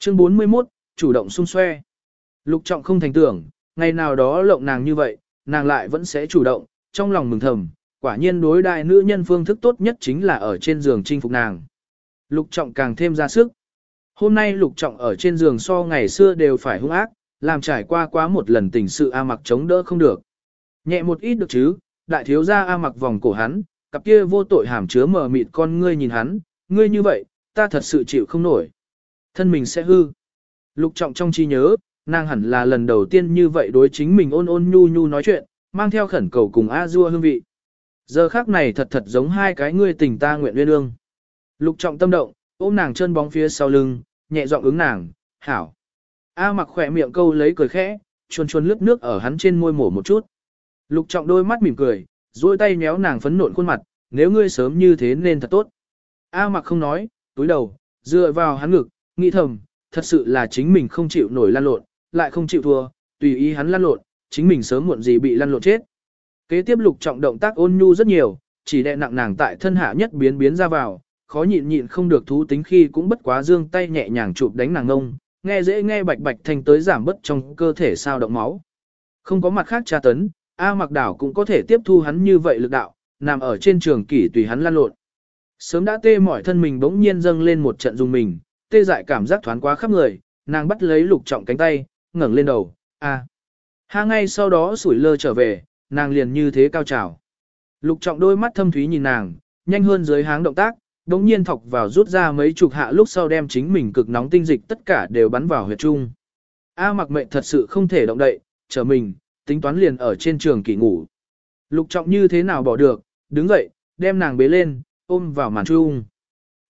Chương 41, chủ động xung xoe. Lục trọng không thành tưởng, ngày nào đó lộng nàng như vậy, nàng lại vẫn sẽ chủ động, trong lòng mừng thầm, quả nhiên đối đại nữ nhân phương thức tốt nhất chính là ở trên giường chinh phục nàng. Lục trọng càng thêm ra sức. Hôm nay lục trọng ở trên giường so ngày xưa đều phải hung ác, làm trải qua quá một lần tình sự A mặc chống đỡ không được. Nhẹ một ít được chứ, đại thiếu gia A mặc vòng cổ hắn, cặp kia vô tội hàm chứa mờ mịt con ngươi nhìn hắn, ngươi như vậy, ta thật sự chịu không nổi. Thân mình sẽ hư. Lục trọng trong trí nhớ, nàng hẳn là lần đầu tiên như vậy đối chính mình ôn ôn nhu nhu nói chuyện, mang theo khẩn cầu cùng A dua hương vị. Giờ khác này thật thật giống hai cái ngươi tình ta nguyện uyên ương. Lục trọng tâm động, ôm nàng chân bóng phía sau lưng, nhẹ giọng ứng nàng, hảo. A mặc khỏe miệng câu lấy cười khẽ, chuồn chuồn lướt nước ở hắn trên môi mổ một chút. Lục trọng đôi mắt mỉm cười, duỗi tay méo nàng phấn nộn khuôn mặt, nếu ngươi sớm như thế nên thật tốt. A mặc không nói, túi đầu, dựa vào hắn ngực, nghĩ thầm, thật sự là chính mình không chịu nổi lan lộn, lại không chịu thua, tùy ý hắn lan lộn, chính mình sớm muộn gì bị lan lộn chết. Kế tiếp lục trọng động tác ôn nhu rất nhiều, chỉ đè nặng nàng tại thân hạ nhất biến biến ra vào, khó nhịn nhịn không được thú tính khi cũng bất quá dương tay nhẹ nhàng chụp đánh nàng ngông, nghe dễ nghe bạch bạch thành tới giảm bớt trong cơ thể sao động máu. Không có mặt khác tra tấn, A mặc đảo cũng có thể tiếp thu hắn như vậy lực đạo, nằm ở trên trường kỷ tùy hắn lan lộn. Sớm đã tê mỏi thân mình bỗng nhiên dâng lên một trận dùng mình, tê dại cảm giác thoáng quá khắp người, nàng bắt lấy lục trọng cánh tay, ngẩng lên đầu, a. Ha ngay sau đó sủi lơ trở về, nàng liền như thế cao trào. Lục trọng đôi mắt thâm thúy nhìn nàng, nhanh hơn dưới háng động tác, đống nhiên thọc vào rút ra mấy chục hạ lúc sau đem chính mình cực nóng tinh dịch tất cả đều bắn vào huyệt trung. A mặc mệnh thật sự không thể động đậy, trở mình, tính toán liền ở trên trường kỳ ngủ. Lục trọng như thế nào bỏ được, đứng dậy, đem nàng bế lên, ôm vào màn trung.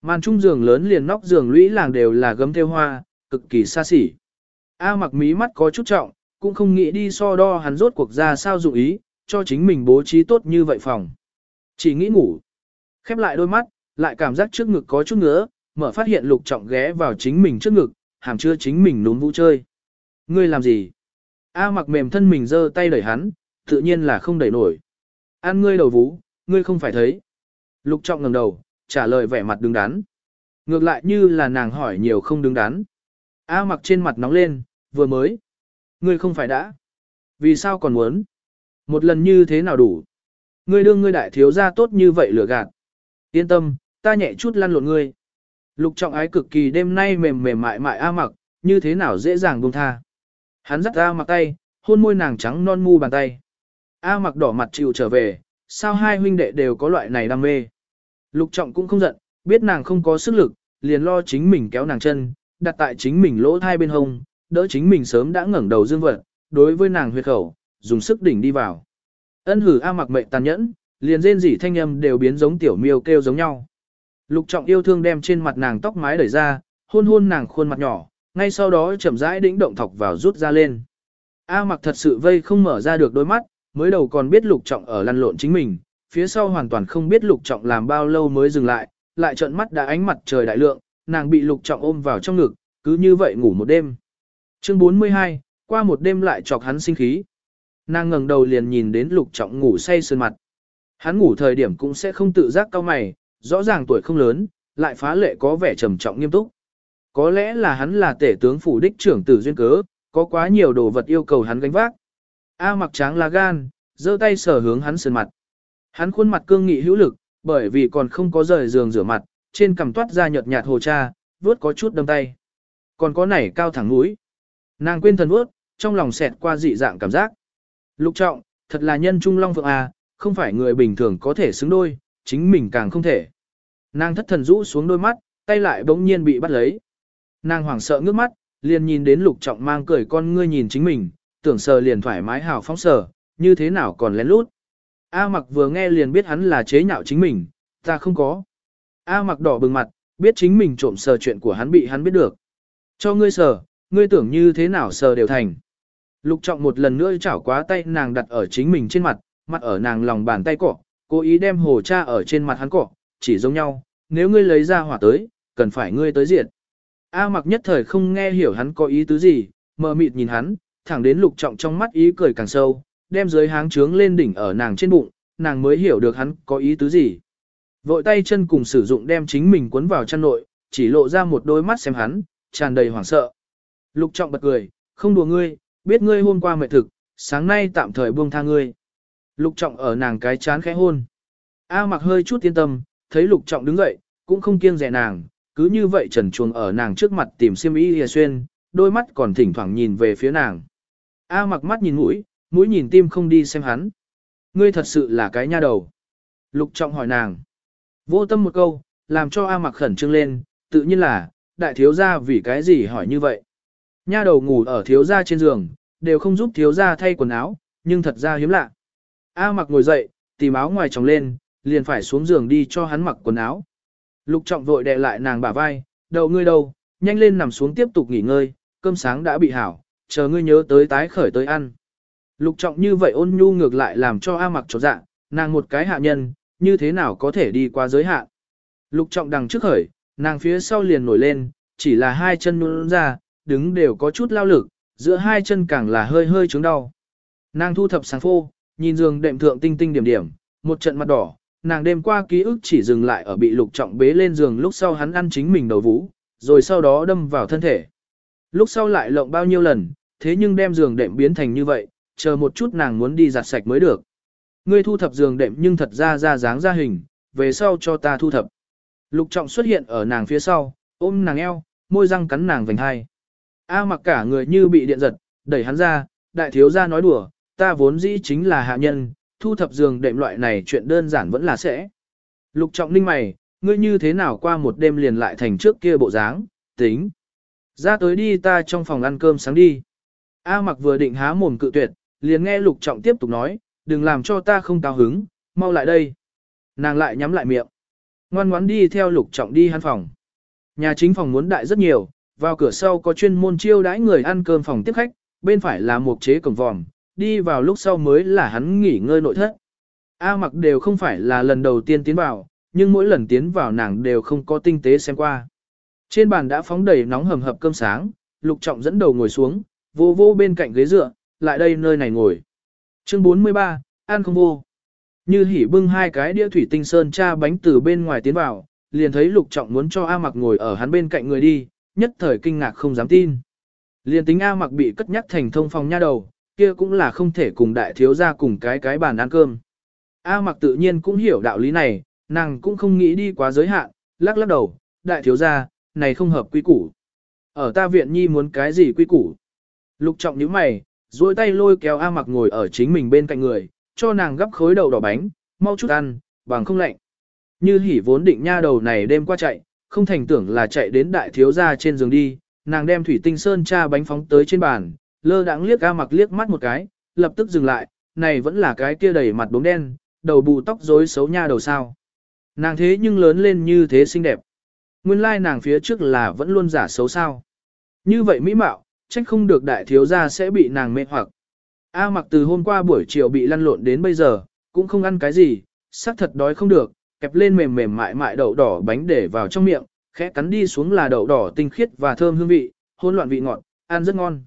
Màn trung giường lớn liền nóc giường lũy làng đều là gấm theo hoa, cực kỳ xa xỉ. A mặc mí mắt có chút trọng, cũng không nghĩ đi so đo hắn rốt cuộc ra sao dụng ý, cho chính mình bố trí tốt như vậy phòng. Chỉ nghĩ ngủ. Khép lại đôi mắt, lại cảm giác trước ngực có chút ngứa, mở phát hiện lục trọng ghé vào chính mình trước ngực, hàm chưa chính mình núm vũ chơi. Ngươi làm gì? A mặc mềm thân mình giơ tay đẩy hắn, tự nhiên là không đẩy nổi. Ăn ngươi đầu vũ ngươi không phải thấy. Lục trọng ngẩng đầu, trả lời vẻ mặt đứng đắn. Ngược lại như là nàng hỏi nhiều không đứng đắn. A mặc trên mặt nóng lên, vừa mới. Ngươi không phải đã. Vì sao còn muốn? Một lần như thế nào đủ? Ngươi đương ngươi đại thiếu gia tốt như vậy lừa gạt. Yên tâm, ta nhẹ chút lăn lộn ngươi. Lục trọng ái cực kỳ đêm nay mềm mềm mại mại A mặc, như thế nào dễ dàng buông tha. Hắn dắt A mặc tay, hôn môi nàng trắng non mu bàn tay. A mặc đỏ mặt chịu trở về, sao hai huynh đệ đều có loại này đam mê. Lục trọng cũng không giận, biết nàng không có sức lực, liền lo chính mình kéo nàng chân, đặt tại chính mình lỗ thai bên hông, đỡ chính mình sớm đã ngẩng đầu dương vật, đối với nàng huyệt khẩu, dùng sức đỉnh đi vào. Ân hử A mặc mệnh tàn nhẫn, liền rên rỉ thanh âm đều biến giống tiểu miêu kêu giống nhau. Lục trọng yêu thương đem trên mặt nàng tóc mái đẩy ra, hôn hôn nàng khuôn mặt nhỏ, ngay sau đó chậm rãi đĩnh động thọc vào rút ra lên. A mặc thật sự vây không mở ra được đôi mắt, mới đầu còn biết lục trọng ở lăn lộn chính mình, phía sau hoàn toàn không biết lục trọng làm bao lâu mới dừng lại, lại trợn mắt đã ánh mặt trời đại lượng, nàng bị lục trọng ôm vào trong ngực, cứ như vậy ngủ một đêm. Chương 42, qua một đêm lại chọc hắn sinh khí. Nàng ngẩng đầu liền nhìn đến lục trọng ngủ say sườn mặt. Hắn ngủ thời điểm cũng sẽ không tự giác cao mày, rõ ràng tuổi không lớn, lại phá lệ có vẻ trầm trọng nghiêm túc. Có lẽ là hắn là tể tướng phủ đích trưởng tử duyên cớ, có quá nhiều đồ vật yêu cầu hắn gánh vác. A mặc tráng là gan, giơ tay sờ hướng hắn sườn mặt. Hắn khuôn mặt cương nghị hữu lực, bởi vì còn không có rời giường rửa mặt, trên cằm toát ra nhợt nhạt hồ cha, vuốt có chút đâm tay. Còn có nảy cao thẳng núi. Nàng quên thần vuốt, trong lòng xẹt qua dị dạng cảm giác. Lục trọng, thật là nhân trung long phượng à, không phải người bình thường có thể xứng đôi, chính mình càng không thể. Nàng thất thần rũ xuống đôi mắt, tay lại bỗng nhiên bị bắt lấy. Nàng hoảng sợ ngước mắt, liền nhìn đến lục trọng mang cười con ngươi nhìn chính mình, tưởng sờ liền thoải mái hào phóng sờ, như thế nào còn lén lút. A mặc vừa nghe liền biết hắn là chế nhạo chính mình, ta không có. A mặc đỏ bừng mặt, biết chính mình trộm sờ chuyện của hắn bị hắn biết được. Cho ngươi sờ, ngươi tưởng như thế nào sờ đều thành. Lục trọng một lần nữa chảo quá tay nàng đặt ở chính mình trên mặt, mặt ở nàng lòng bàn tay cọ, cố ý đem hồ cha ở trên mặt hắn cọ, chỉ giống nhau, nếu ngươi lấy ra hỏa tới, cần phải ngươi tới diện. A mặc nhất thời không nghe hiểu hắn có ý tứ gì, mờ mịt nhìn hắn, thẳng đến lục trọng trong mắt ý cười càng sâu, đem dưới háng trướng lên đỉnh ở nàng trên bụng, nàng mới hiểu được hắn có ý tứ gì. Vội tay chân cùng sử dụng đem chính mình cuốn vào chăn nội, chỉ lộ ra một đôi mắt xem hắn, tràn đầy hoảng sợ. Lục trọng bật cười, không đùa ngươi, biết ngươi hôm qua mệt thực, sáng nay tạm thời buông tha ngươi. Lục trọng ở nàng cái chán khẽ hôn. A mặc hơi chút yên tâm, thấy lục trọng đứng dậy, cũng không kiêng rẻ nàng, cứ như vậy trần chuồng ở nàng trước mặt tìm xiêm y hìa xuyên, đôi mắt còn thỉnh thoảng nhìn về phía nàng. A mặc mắt nhìn mũi, mũi nhìn tim không đi xem hắn. Ngươi thật sự là cái nha đầu. Lục trọng hỏi nàng. Vô tâm một câu, làm cho A mặc khẩn trương lên, tự nhiên là, đại thiếu gia vì cái gì hỏi như vậy. Nha đầu ngủ ở thiếu gia trên giường, đều không giúp thiếu gia thay quần áo, nhưng thật ra hiếm lạ. A mặc ngồi dậy, tìm áo ngoài tròng lên, liền phải xuống giường đi cho hắn mặc quần áo. Lục trọng vội đè lại nàng bả vai, đầu ngươi đâu, nhanh lên nằm xuống tiếp tục nghỉ ngơi, cơm sáng đã bị hảo, chờ ngươi nhớ tới tái khởi tới ăn. Lục trọng như vậy ôn nhu ngược lại làm cho A mặc trọt dạ, nàng một cái hạ nhân, như thế nào có thể đi qua giới hạn. Lục trọng đằng trước khởi, nàng phía sau liền nổi lên, chỉ là hai chân nhún ra, đứng đều có chút lao lực, giữa hai chân càng là hơi hơi chứng đau. Nàng thu thập sáng phô, nhìn giường đệm thượng tinh tinh điểm điểm, một trận mặt đỏ, nàng đêm qua ký ức chỉ dừng lại ở bị lục trọng bế lên giường lúc sau hắn ăn chính mình đầu vũ, rồi sau đó đâm vào thân thể. Lúc sau lại lộng bao nhiêu lần, thế nhưng đem giường đệm biến thành như vậy, chờ một chút nàng muốn đi giặt sạch mới được. Ngươi thu thập giường đệm nhưng thật ra ra dáng ra hình, về sau cho ta thu thập. Lục trọng xuất hiện ở nàng phía sau, ôm nàng eo, môi răng cắn nàng vành hai. A mặc cả người như bị điện giật, đẩy hắn ra, đại thiếu gia nói đùa, ta vốn dĩ chính là hạ nhân, thu thập giường đệm loại này chuyện đơn giản vẫn là sẽ. Lục trọng ninh mày, ngươi như thế nào qua một đêm liền lại thành trước kia bộ dáng, tính. Ra tới đi ta trong phòng ăn cơm sáng đi. A mặc vừa định há mồm cự tuyệt, liền nghe lục trọng tiếp tục nói, đừng làm cho ta không cao hứng, mau lại đây. Nàng lại nhắm lại miệng. Ngoan ngoãn đi theo lục trọng đi hắn phòng. Nhà chính phòng muốn đại rất nhiều, vào cửa sau có chuyên môn chiêu đãi người ăn cơm phòng tiếp khách, bên phải là một chế cổng vòm, đi vào lúc sau mới là hắn nghỉ ngơi nội thất. A mặc đều không phải là lần đầu tiên tiến vào, nhưng mỗi lần tiến vào nàng đều không có tinh tế xem qua. Trên bàn đã phóng đầy nóng hầm hập cơm sáng, lục trọng dẫn đầu ngồi xuống, vô vô bên cạnh ghế dựa, lại đây nơi này ngồi. Chương 43, an không vô. Như hỉ bưng hai cái đĩa thủy tinh sơn cha bánh từ bên ngoài tiến vào, liền thấy lục trọng muốn cho A mặc ngồi ở hắn bên cạnh người đi, nhất thời kinh ngạc không dám tin. Liền tính A mặc bị cất nhắc thành thông phòng nha đầu, kia cũng là không thể cùng đại thiếu gia cùng cái cái bàn ăn cơm. A mặc tự nhiên cũng hiểu đạo lý này, nàng cũng không nghĩ đi quá giới hạn, lắc lắc đầu, đại thiếu gia, này không hợp quy củ. Ở ta viện nhi muốn cái gì quy củ? Lục trọng nhíu mày, duỗi tay lôi kéo A mặc ngồi ở chính mình bên cạnh người, cho nàng gấp khối đầu đỏ bánh, mau chút ăn, bằng không lạnh. Như hỉ vốn định nha đầu này đêm qua chạy, không thành tưởng là chạy đến đại thiếu gia trên giường đi, nàng đem thủy tinh sơn cha bánh phóng tới trên bàn, lơ đãng liếc A mặc liếc mắt một cái, lập tức dừng lại, này vẫn là cái kia đầy mặt đốm đen, đầu bù tóc rối xấu nha đầu sao. Nàng thế nhưng lớn lên như thế xinh đẹp. Nguyên lai nàng phía trước là vẫn luôn giả xấu sao. Như vậy mỹ mạo, trách không được đại thiếu gia sẽ bị nàng mê hoặc. A mặc từ hôm qua buổi chiều bị lăn lộn đến bây giờ, cũng không ăn cái gì, sắc thật đói không được, kẹp lên mềm mềm mại mại đậu đỏ bánh để vào trong miệng, khẽ cắn đi xuống là đậu đỏ tinh khiết và thơm hương vị, hôn loạn vị ngọt, ăn rất ngon.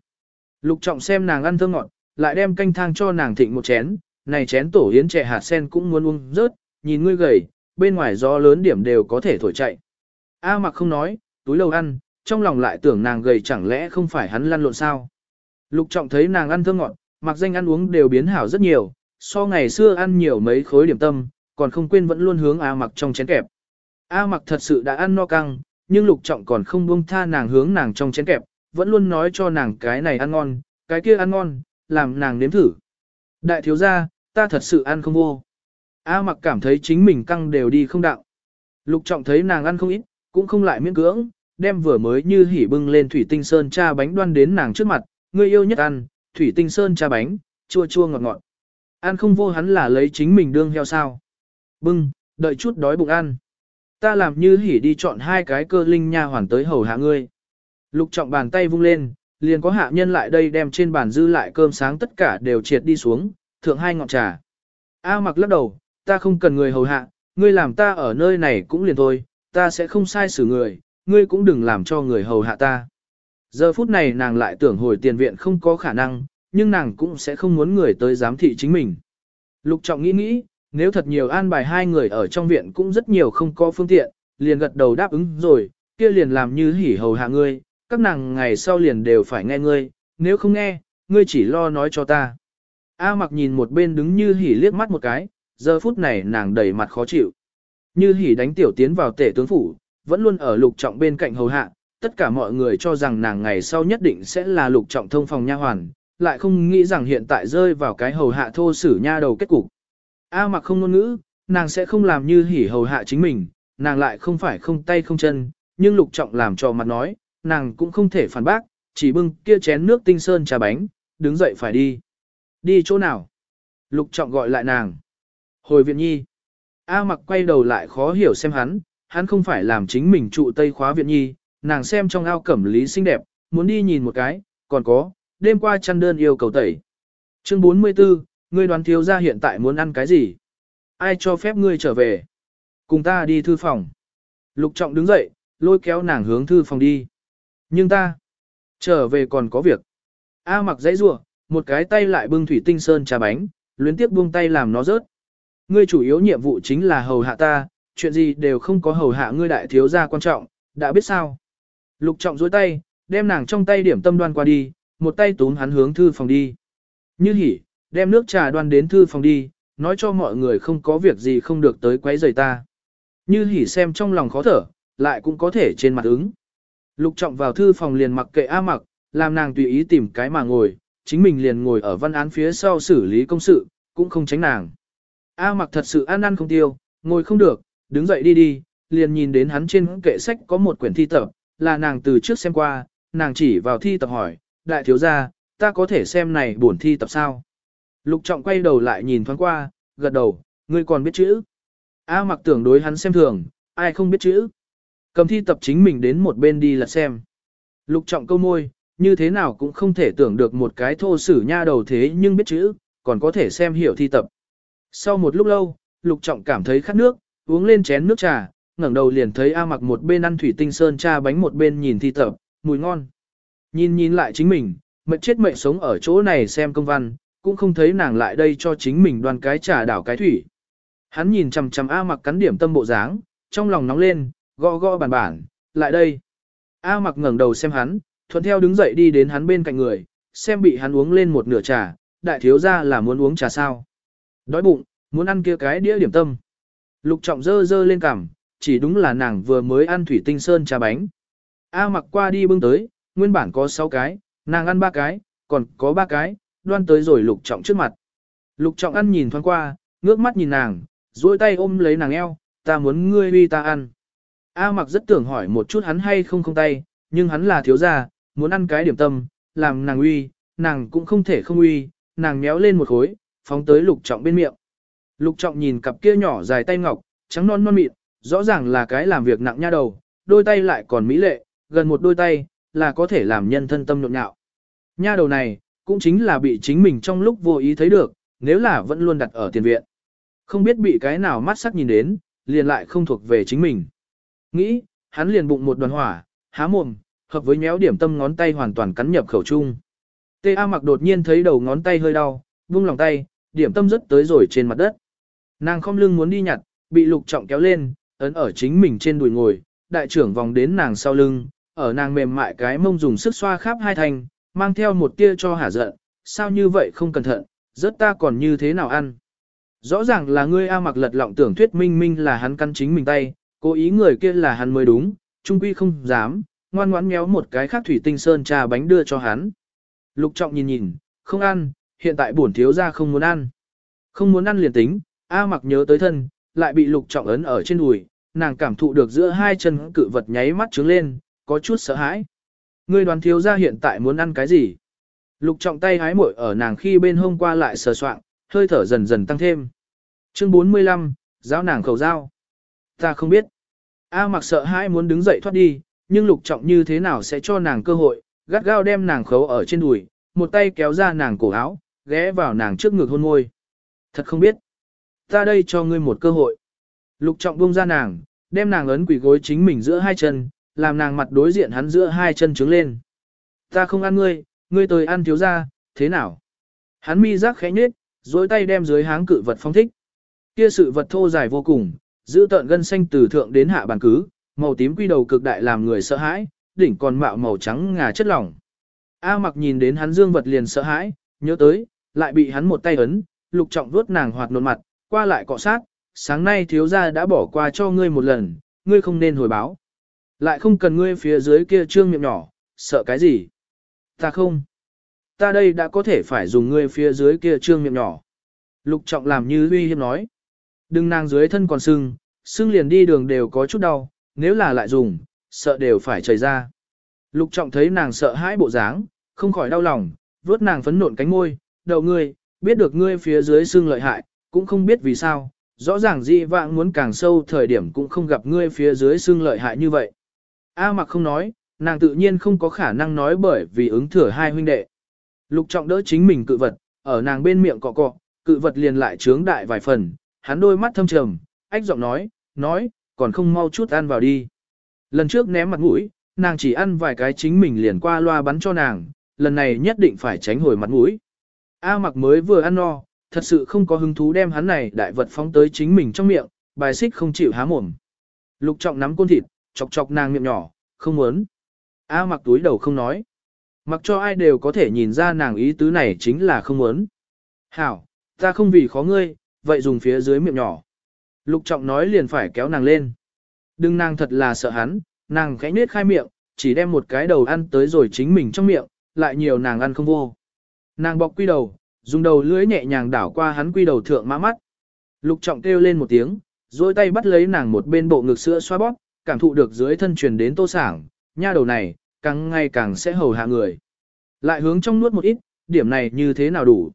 Lục trọng xem nàng ăn thơm ngọt, lại đem canh thang cho nàng thịnh một chén, này chén tổ yến trẻ hạt sen cũng muốn uống rớt, nhìn ngươi gầy, bên ngoài gió lớn điểm đều có thể thổi chạy. A mặc không nói, túi lâu ăn, trong lòng lại tưởng nàng gầy chẳng lẽ không phải hắn lăn lộn sao. Lục trọng thấy nàng ăn thơm ngọt, mặc danh ăn uống đều biến hảo rất nhiều, so ngày xưa ăn nhiều mấy khối điểm tâm, còn không quên vẫn luôn hướng A mặc trong chén kẹp. A mặc thật sự đã ăn no căng, nhưng lục trọng còn không buông tha nàng hướng nàng trong chén kẹp, vẫn luôn nói cho nàng cái này ăn ngon, cái kia ăn ngon, làm nàng nếm thử. Đại thiếu gia, ta thật sự ăn không vô. A mặc cảm thấy chính mình căng đều đi không đạo. Lục trọng thấy nàng ăn không ít, cũng không lại miễn cưỡng, đem vừa mới như hỉ bưng lên thủy tinh sơn cha bánh đoan đến nàng trước mặt, người yêu nhất ăn, thủy tinh sơn cha bánh, chua chua ngọt ngọt. Ăn không vô hắn là lấy chính mình đương heo sao. Bưng, đợi chút đói bụng ăn. Ta làm như hỉ đi chọn hai cái cơ linh nha hoàn tới hầu hạ ngươi. Lục trọng bàn tay vung lên, liền có hạ nhân lại đây đem trên bàn dư lại cơm sáng tất cả đều triệt đi xuống, thượng hai ngọn trà. A mặc lắc đầu, ta không cần người hầu hạ, ngươi làm ta ở nơi này cũng liền thôi, ta sẽ không sai xử người, ngươi cũng đừng làm cho người hầu hạ ta. Giờ phút này nàng lại tưởng hồi tiền viện không có khả năng, nhưng nàng cũng sẽ không muốn người tới giám thị chính mình. Lục trọng nghĩ nghĩ, nếu thật nhiều an bài hai người ở trong viện cũng rất nhiều không có phương tiện, liền gật đầu đáp ứng rồi, kia liền làm như hỉ hầu hạ ngươi, các nàng ngày sau liền đều phải nghe ngươi, nếu không nghe, ngươi chỉ lo nói cho ta. A mặc nhìn một bên đứng như hỉ liếc mắt một cái, giờ phút này nàng đầy mặt khó chịu. Như hỉ đánh tiểu tiến vào tể tướng phủ, vẫn luôn ở lục trọng bên cạnh hầu hạ, tất cả mọi người cho rằng nàng ngày sau nhất định sẽ là lục trọng thông phòng nha hoàn, lại không nghĩ rằng hiện tại rơi vào cái hầu hạ thô sử nha đầu kết cục. A mặc không ngôn ngữ, nàng sẽ không làm như hỉ hầu hạ chính mình, nàng lại không phải không tay không chân, nhưng lục trọng làm cho mặt nói, nàng cũng không thể phản bác, chỉ bưng kia chén nước tinh sơn trà bánh, đứng dậy phải đi. Đi chỗ nào? Lục trọng gọi lại nàng. Hồi viện nhi. A mặc quay đầu lại khó hiểu xem hắn, hắn không phải làm chính mình trụ tây khóa viện nhi, nàng xem trong ao cẩm lý xinh đẹp, muốn đi nhìn một cái, còn có, đêm qua chăn đơn yêu cầu tẩy. Chương 44, ngươi đoán thiếu gia hiện tại muốn ăn cái gì? Ai cho phép ngươi trở về? Cùng ta đi thư phòng. Lục trọng đứng dậy, lôi kéo nàng hướng thư phòng đi. Nhưng ta, trở về còn có việc. A mặc dãy rủa một cái tay lại bưng thủy tinh sơn trà bánh, luyến tiếc buông tay làm nó rớt. Ngươi chủ yếu nhiệm vụ chính là hầu hạ ta, chuyện gì đều không có hầu hạ ngươi đại thiếu gia quan trọng, đã biết sao. Lục trọng dối tay, đem nàng trong tay điểm tâm đoan qua đi, một tay túm hắn hướng thư phòng đi. Như hỉ, đem nước trà đoan đến thư phòng đi, nói cho mọi người không có việc gì không được tới quấy rầy ta. Như hỉ xem trong lòng khó thở, lại cũng có thể trên mặt ứng. Lục trọng vào thư phòng liền mặc kệ A mặc, làm nàng tùy ý tìm cái mà ngồi, chính mình liền ngồi ở văn án phía sau xử lý công sự, cũng không tránh nàng. A mặc thật sự ăn ăn không tiêu, ngồi không được, đứng dậy đi đi, liền nhìn đến hắn trên kệ sách có một quyển thi tập, là nàng từ trước xem qua, nàng chỉ vào thi tập hỏi, đại thiếu gia, ta có thể xem này buồn thi tập sao? Lục trọng quay đầu lại nhìn thoáng qua, gật đầu, ngươi còn biết chữ. A mặc tưởng đối hắn xem thường, ai không biết chữ. Cầm thi tập chính mình đến một bên đi lật xem. Lục trọng câu môi, như thế nào cũng không thể tưởng được một cái thô sử nha đầu thế nhưng biết chữ, còn có thể xem hiểu thi tập. Sau một lúc lâu, lục trọng cảm thấy khát nước, uống lên chén nước trà, ngẩng đầu liền thấy A mặc một bên ăn thủy tinh sơn cha bánh một bên nhìn thi tập, mùi ngon. Nhìn nhìn lại chính mình, mệt chết mệt sống ở chỗ này xem công văn, cũng không thấy nàng lại đây cho chính mình đoan cái trà đảo cái thủy. Hắn nhìn chằm chằm A mặc cắn điểm tâm bộ dáng, trong lòng nóng lên, gõ gõ bản bản, lại đây. A mặc ngẩng đầu xem hắn, thuận theo đứng dậy đi đến hắn bên cạnh người, xem bị hắn uống lên một nửa trà, đại thiếu ra là muốn uống trà sao. Đói bụng, muốn ăn kia cái đĩa điểm tâm. Lục trọng dơ dơ lên cằm, chỉ đúng là nàng vừa mới ăn thủy tinh sơn trà bánh. A mặc qua đi bưng tới, nguyên bản có 6 cái, nàng ăn 3 cái, còn có 3 cái, đoan tới rồi lục trọng trước mặt. Lục trọng ăn nhìn thoáng qua, ngước mắt nhìn nàng, duỗi tay ôm lấy nàng eo, ta muốn ngươi uy ta ăn. A mặc rất tưởng hỏi một chút hắn hay không không tay, nhưng hắn là thiếu gia, muốn ăn cái điểm tâm, làm nàng uy, nàng cũng không thể không uy, nàng méo lên một khối, phóng tới lục trọng bên miệng. Lục trọng nhìn cặp kia nhỏ dài tay ngọc, trắng non non mịn, rõ ràng là cái làm việc nặng nha đầu, đôi tay lại còn mỹ lệ, gần một đôi tay, là có thể làm nhân thân tâm nhộn nhạo. Nha đầu này, cũng chính là bị chính mình trong lúc vô ý thấy được, nếu là vẫn luôn đặt ở tiền viện. Không biết bị cái nào mắt sắc nhìn đến, liền lại không thuộc về chính mình. Nghĩ, hắn liền bụng một đoàn hỏa, há mồm, hợp với méo điểm tâm ngón tay hoàn toàn cắn nhập khẩu trung. Tê A mặc đột nhiên thấy đầu ngón tay hơi đau, buông lòng tay, điểm tâm rất tới rồi trên mặt đất. Nàng không lưng muốn đi nhặt, bị lục trọng kéo lên, ấn ở chính mình trên đùi ngồi, đại trưởng vòng đến nàng sau lưng, ở nàng mềm mại cái mông dùng sức xoa khắp hai thành, mang theo một tia cho hả giận, sao như vậy không cẩn thận, rớt ta còn như thế nào ăn. Rõ ràng là ngươi A mặc lật lọng tưởng thuyết minh minh là hắn căn chính mình tay, cố ý người kia là hắn mới đúng, trung quy không dám, ngoan ngoãn méo một cái khác thủy tinh sơn trà bánh đưa cho hắn. Lục trọng nhìn nhìn, không ăn, hiện tại bổn thiếu ra không muốn ăn. Không muốn ăn liền tính, A mặc nhớ tới thân, lại bị lục trọng ấn ở trên đùi, nàng cảm thụ được giữa hai chân cự vật nháy mắt trướng lên, có chút sợ hãi. Ngươi đoàn thiếu ra hiện tại muốn ăn cái gì? Lục trọng tay hái muội ở nàng khi bên hông qua lại sờ soạng, hơi thở dần dần tăng thêm. Chương 45, giáo nàng khẩu dao. Ta không biết. A mặc sợ hãi muốn đứng dậy thoát đi, nhưng lục trọng như thế nào sẽ cho nàng cơ hội, gắt gao đem nàng khấu ở trên đùi, một tay kéo ra nàng cổ áo, ghé vào nàng trước ngực hôn môi. Thật không biết. Ta đây cho ngươi một cơ hội. Lục trọng buông ra nàng, đem nàng ấn quỷ gối chính mình giữa hai chân, làm nàng mặt đối diện hắn giữa hai chân trứng lên. Ta không ăn ngươi, ngươi tới ăn thiếu ra, thế nào? Hắn mi rắc khẽ nhết, dối tay đem dưới háng cự vật phong thích. Kia sự vật thô dài vô cùng, giữ tợn gân xanh từ thượng đến hạ bàn cứ, màu tím quy đầu cực đại làm người sợ hãi, đỉnh còn mạo màu trắng ngà chất lỏng. A mặc nhìn đến hắn dương vật liền sợ hãi, nhớ tới, lại bị hắn một tay ấn, lục trọng vuốt nàng hoạt nộn mặt, qua lại cọ sát, sáng nay thiếu gia đã bỏ qua cho ngươi một lần, ngươi không nên hồi báo. Lại không cần ngươi phía dưới kia trương miệng nhỏ, sợ cái gì? Ta không. Ta đây đã có thể phải dùng ngươi phía dưới kia trương miệng nhỏ. Lục trọng làm như uy hiếp nói. Đừng nàng dưới thân còn sưng, sưng liền đi đường đều có chút đau, nếu là lại dùng, sợ đều phải chảy ra. Lục trọng thấy nàng sợ hãi bộ dáng, không khỏi đau lòng, vuốt nàng phấn nộn cánh môi, đầu ngươi, biết được ngươi phía dưới sưng lợi hại, cũng không biết vì sao, rõ ràng dị vãng muốn càng sâu thời điểm cũng không gặp ngươi phía dưới xương lợi hại như vậy. A mặc không nói, nàng tự nhiên không có khả năng nói bởi vì ứng thừa hai huynh đệ. Lục trọng đỡ chính mình cự vật, ở nàng bên miệng cọ cọ, cự vật liền lại trướng đại vài phần, hắn đôi mắt thâm trầm, ách giọng nói, nói, còn không mau chút ăn vào đi. Lần trước ném mặt mũi, nàng chỉ ăn vài cái chính mình liền qua loa bắn cho nàng, lần này nhất định phải tránh hồi mặt mũi. A mặc mới vừa ăn no, thật sự không có hứng thú đem hắn này đại vật phóng tới chính mình trong miệng, bài xích không chịu há mồm. Lục trọng nắm côn thịt, chọc chọc nàng miệng nhỏ, không muốn. A mặc túi đầu không nói. Mặc cho ai đều có thể nhìn ra nàng ý tứ này chính là không muốn. Hảo, ta không vì khó ngươi, vậy dùng phía dưới miệng nhỏ. Lục trọng nói liền phải kéo nàng lên. Đừng nàng thật là sợ hắn, nàng khẽ nết khai miệng, chỉ đem một cái đầu ăn tới rồi chính mình trong miệng, lại nhiều nàng ăn không vô. Nàng bọc quy đầu, dùng đầu lưỡi nhẹ nhàng đảo qua hắn quy đầu thượng mã mắt. Lục trọng kêu lên một tiếng, dôi tay bắt lấy nàng một bên bộ ngực sữa xoa bóp, cảm thụ được dưới thân truyền đến tô sảng, nha đầu này, càng ngày càng sẽ hầu hạ người. Lại hướng trong nuốt một ít, điểm này như thế nào đủ.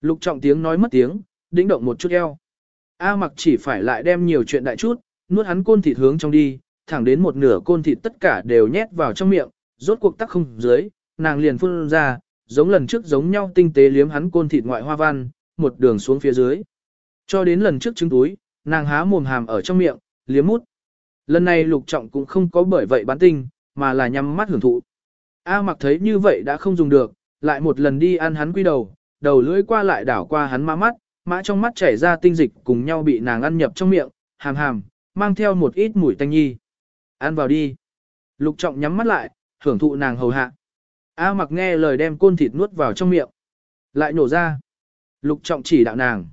Lục trọng tiếng nói mất tiếng, đĩnh động một chút eo. A mặc chỉ phải lại đem nhiều chuyện đại chút, nuốt hắn côn thịt hướng trong đi, thẳng đến một nửa côn thịt tất cả đều nhét vào trong miệng, rốt cuộc tắc không dưới, nàng liền phun ra, giống lần trước giống nhau tinh tế liếm hắn côn thịt ngoại hoa văn, một đường xuống phía dưới. Cho đến lần trước trứng túi, nàng há mồm hàm ở trong miệng, liếm mút. Lần này lục trọng cũng không có bởi vậy bán tinh, mà là nhắm mắt hưởng thụ. A mặc thấy như vậy đã không dùng được, lại một lần đi ăn hắn quy đầu, đầu lưỡi qua lại đảo qua hắn mã mắt, mã trong mắt chảy ra tinh dịch cùng nhau bị nàng ăn nhập trong miệng, hàm hàm, mang theo một ít mùi tanh nhi. Ăn vào đi. Lục trọng nhắm mắt lại, hưởng thụ nàng hầu hạ. A mặc nghe lời đem côn thịt nuốt vào trong miệng. Lại nổ ra. Lục trọng chỉ đạo nàng.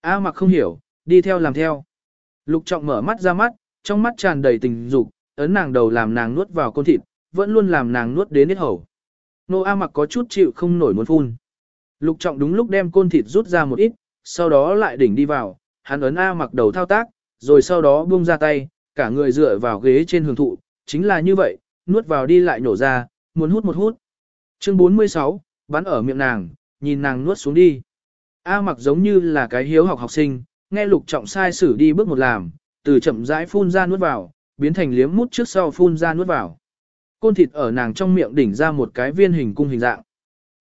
A mặc không hiểu, đi theo làm theo. Lục trọng mở mắt ra mắt, trong mắt tràn đầy tình dục, ấn nàng đầu làm nàng nuốt vào côn thịt, vẫn luôn làm nàng nuốt đến hết hầu. Nô A mặc có chút chịu không nổi muốn phun. Lục trọng đúng lúc đem côn thịt rút ra một ít, sau đó lại đỉnh đi vào, hắn ấn A mặc đầu thao tác, rồi sau đó buông ra tay, cả người dựa vào ghế trên hưởng thụ, chính là như vậy, nuốt vào đi lại nổ ra, muốn hút một hút. Chương 46, bắn ở miệng nàng, nhìn nàng nuốt xuống đi. A mặc giống như là cái hiếu học học sinh, nghe lục trọng sai sử đi bước một làm, từ chậm rãi phun ra nuốt vào, biến thành liếm mút trước sau phun ra nuốt vào. Côn thịt ở nàng trong miệng đỉnh ra một cái viên hình cung hình dạng.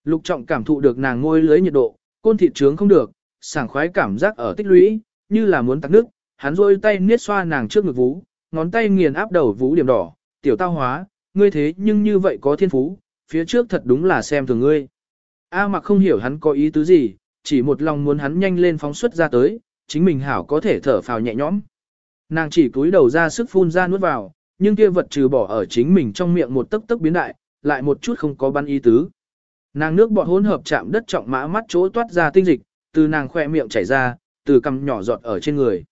Lục trọng cảm thụ được nàng ngôi lưới nhiệt độ, côn thịt trướng không được, sảng khoái cảm giác ở tích lũy, như là muốn tắc nước, hắn rôi tay niết xoa nàng trước ngực vú, ngón tay nghiền áp đầu vú điểm đỏ, tiểu tao hóa, ngươi thế nhưng như vậy có thiên phú, phía trước thật đúng là xem thường ngươi. A mặc không hiểu hắn có ý tứ gì, chỉ một lòng muốn hắn nhanh lên phóng xuất ra tới, chính mình hảo có thể thở phào nhẹ nhõm. Nàng chỉ cúi đầu ra sức phun ra nuốt vào, nhưng kia vật trừ bỏ ở chính mình trong miệng một tấc tấc biến đại, lại một chút không có bắn ý tứ. Nàng nước bọt hỗn hợp chạm đất trọng mã mắt chỗ toát ra tinh dịch, từ nàng khoe miệng chảy ra, từ cằm nhỏ giọt ở trên người.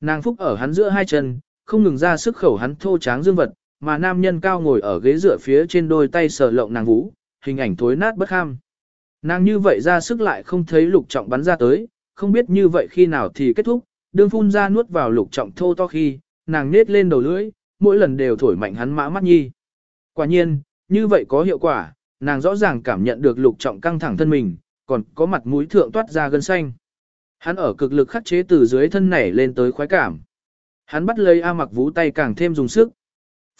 Nàng phúc ở hắn giữa hai chân, không ngừng ra sức khẩu hắn thô tráng dương vật, mà nam nhân cao ngồi ở ghế dựa phía trên đôi tay sờ lộng nàng vũ, hình ảnh thối nát bất ham. Nàng như vậy ra sức lại không thấy lục trọng bắn ra tới, không biết như vậy khi nào thì kết thúc, đương phun ra nuốt vào lục trọng thô to khi, nàng nết lên đầu lưỡi, mỗi lần đều thổi mạnh hắn mã mắt nhi. Quả nhiên, như vậy có hiệu quả, nàng rõ ràng cảm nhận được lục trọng căng thẳng thân mình, còn có mặt mũi thượng toát ra gân xanh. Hắn ở cực lực khắc chế từ dưới thân nảy lên tới khoái cảm. Hắn bắt lấy A mặc vũ tay càng thêm dùng sức.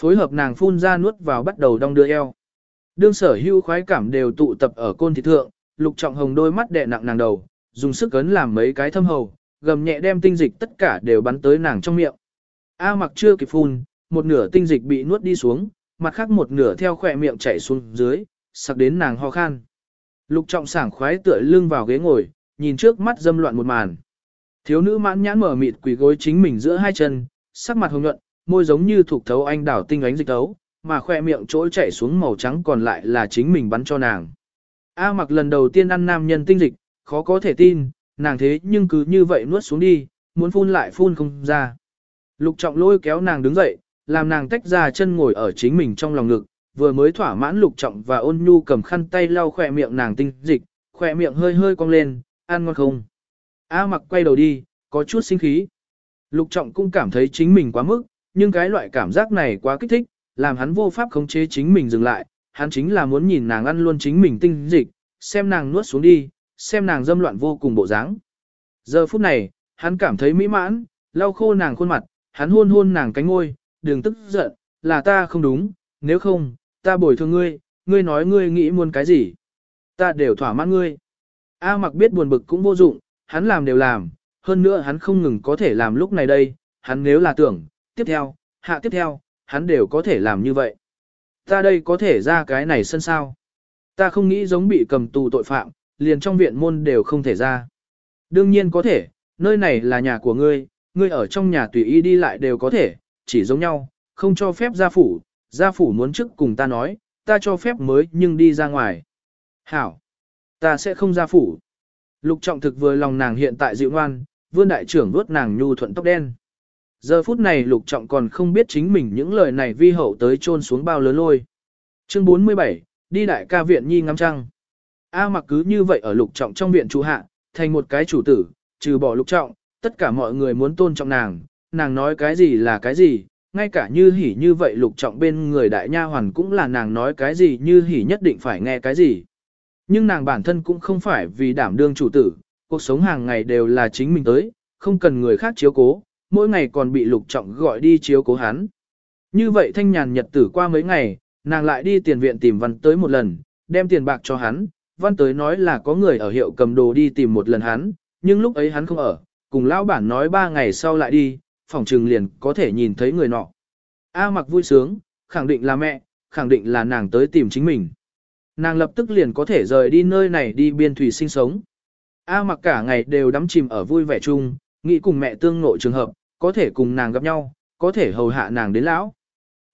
Phối hợp nàng phun ra nuốt vào bắt đầu đong đưa eo. Đương sở hưu khoái cảm đều tụ tập ở côn thị thượng, lục trọng hồng đôi mắt đè nặng nàng đầu, dùng sức ấn làm mấy cái thâm hầu, gầm nhẹ đem tinh dịch tất cả đều bắn tới nàng trong miệng. A mặc chưa kịp phun, một nửa tinh dịch bị nuốt đi xuống, mặt khác một nửa theo khỏe miệng chảy xuống dưới, sặc đến nàng ho khan. Lục trọng sảng khoái tựa lưng vào ghế ngồi, nhìn trước mắt dâm loạn một màn. Thiếu nữ mãn nhãn mở mịt quỳ gối chính mình giữa hai chân, sắc mặt hồng nhuận, môi giống như thuộc thấu anh đảo tinh ánh dịch thấu mà khoe miệng chỗ chảy xuống màu trắng còn lại là chính mình bắn cho nàng. A mặc lần đầu tiên ăn nam nhân tinh dịch, khó có thể tin, nàng thế nhưng cứ như vậy nuốt xuống đi, muốn phun lại phun không ra. Lục trọng lôi kéo nàng đứng dậy, làm nàng tách ra chân ngồi ở chính mình trong lòng ngực, vừa mới thỏa mãn lục trọng và ôn nhu cầm khăn tay lau khỏe miệng nàng tinh dịch, khỏe miệng hơi hơi cong lên, ăn ngon không. A mặc quay đầu đi, có chút sinh khí. Lục trọng cũng cảm thấy chính mình quá mức, nhưng cái loại cảm giác này quá kích thích, làm hắn vô pháp khống chế chính mình dừng lại, hắn chính là muốn nhìn nàng ăn luôn chính mình tinh dịch, xem nàng nuốt xuống đi, xem nàng dâm loạn vô cùng bộ dáng. Giờ phút này, hắn cảm thấy mỹ mãn, lau khô nàng khuôn mặt, hắn hôn hôn nàng cánh ngôi, đừng tức giận, là ta không đúng, nếu không, ta bồi thường ngươi, ngươi nói ngươi nghĩ muốn cái gì. Ta đều thỏa mãn ngươi. A mặc biết buồn bực cũng vô dụng, hắn làm đều làm, hơn nữa hắn không ngừng có thể làm lúc này đây, hắn nếu là tưởng, tiếp theo, hạ tiếp theo, hắn đều có thể làm như vậy. Ta đây có thể ra cái này sân sao. Ta không nghĩ giống bị cầm tù tội phạm, liền trong viện môn đều không thể ra. Đương nhiên có thể, nơi này là nhà của ngươi, ngươi ở trong nhà tùy ý đi lại đều có thể, chỉ giống nhau, không cho phép gia phủ, gia phủ muốn trước cùng ta nói, ta cho phép mới nhưng đi ra ngoài. Hảo, ta sẽ không gia phủ. Lục trọng thực vừa lòng nàng hiện tại dịu ngoan, vương đại trưởng vuốt nàng nhu thuận tóc đen. Giờ phút này lục trọng còn không biết chính mình những lời này vi hậu tới trôn xuống bao lớn lôi. Chương 47, đi đại ca viện nhi ngắm trăng. A mặc cứ như vậy ở lục trọng trong viện chủ hạ, thành một cái chủ tử, trừ bỏ lục trọng, tất cả mọi người muốn tôn trọng nàng, nàng nói cái gì là cái gì, ngay cả như hỉ như vậy lục trọng bên người đại nha hoàn cũng là nàng nói cái gì như hỉ nhất định phải nghe cái gì. Nhưng nàng bản thân cũng không phải vì đảm đương chủ tử, cuộc sống hàng ngày đều là chính mình tới, không cần người khác chiếu cố, mỗi ngày còn bị lục trọng gọi đi chiếu cố hắn. Như vậy thanh nhàn nhật tử qua mấy ngày, nàng lại đi tiền viện tìm văn tới một lần, đem tiền bạc cho hắn, văn tới nói là có người ở hiệu cầm đồ đi tìm một lần hắn, nhưng lúc ấy hắn không ở, cùng lão bản nói ba ngày sau lại đi, phòng trừng liền có thể nhìn thấy người nọ. A mặc vui sướng, khẳng định là mẹ, khẳng định là nàng tới tìm chính mình. Nàng lập tức liền có thể rời đi nơi này đi biên thủy sinh sống. A mặc cả ngày đều đắm chìm ở vui vẻ chung, nghĩ cùng mẹ tương nội trường hợp, có thể cùng nàng gặp nhau, có thể hầu hạ nàng đến lão.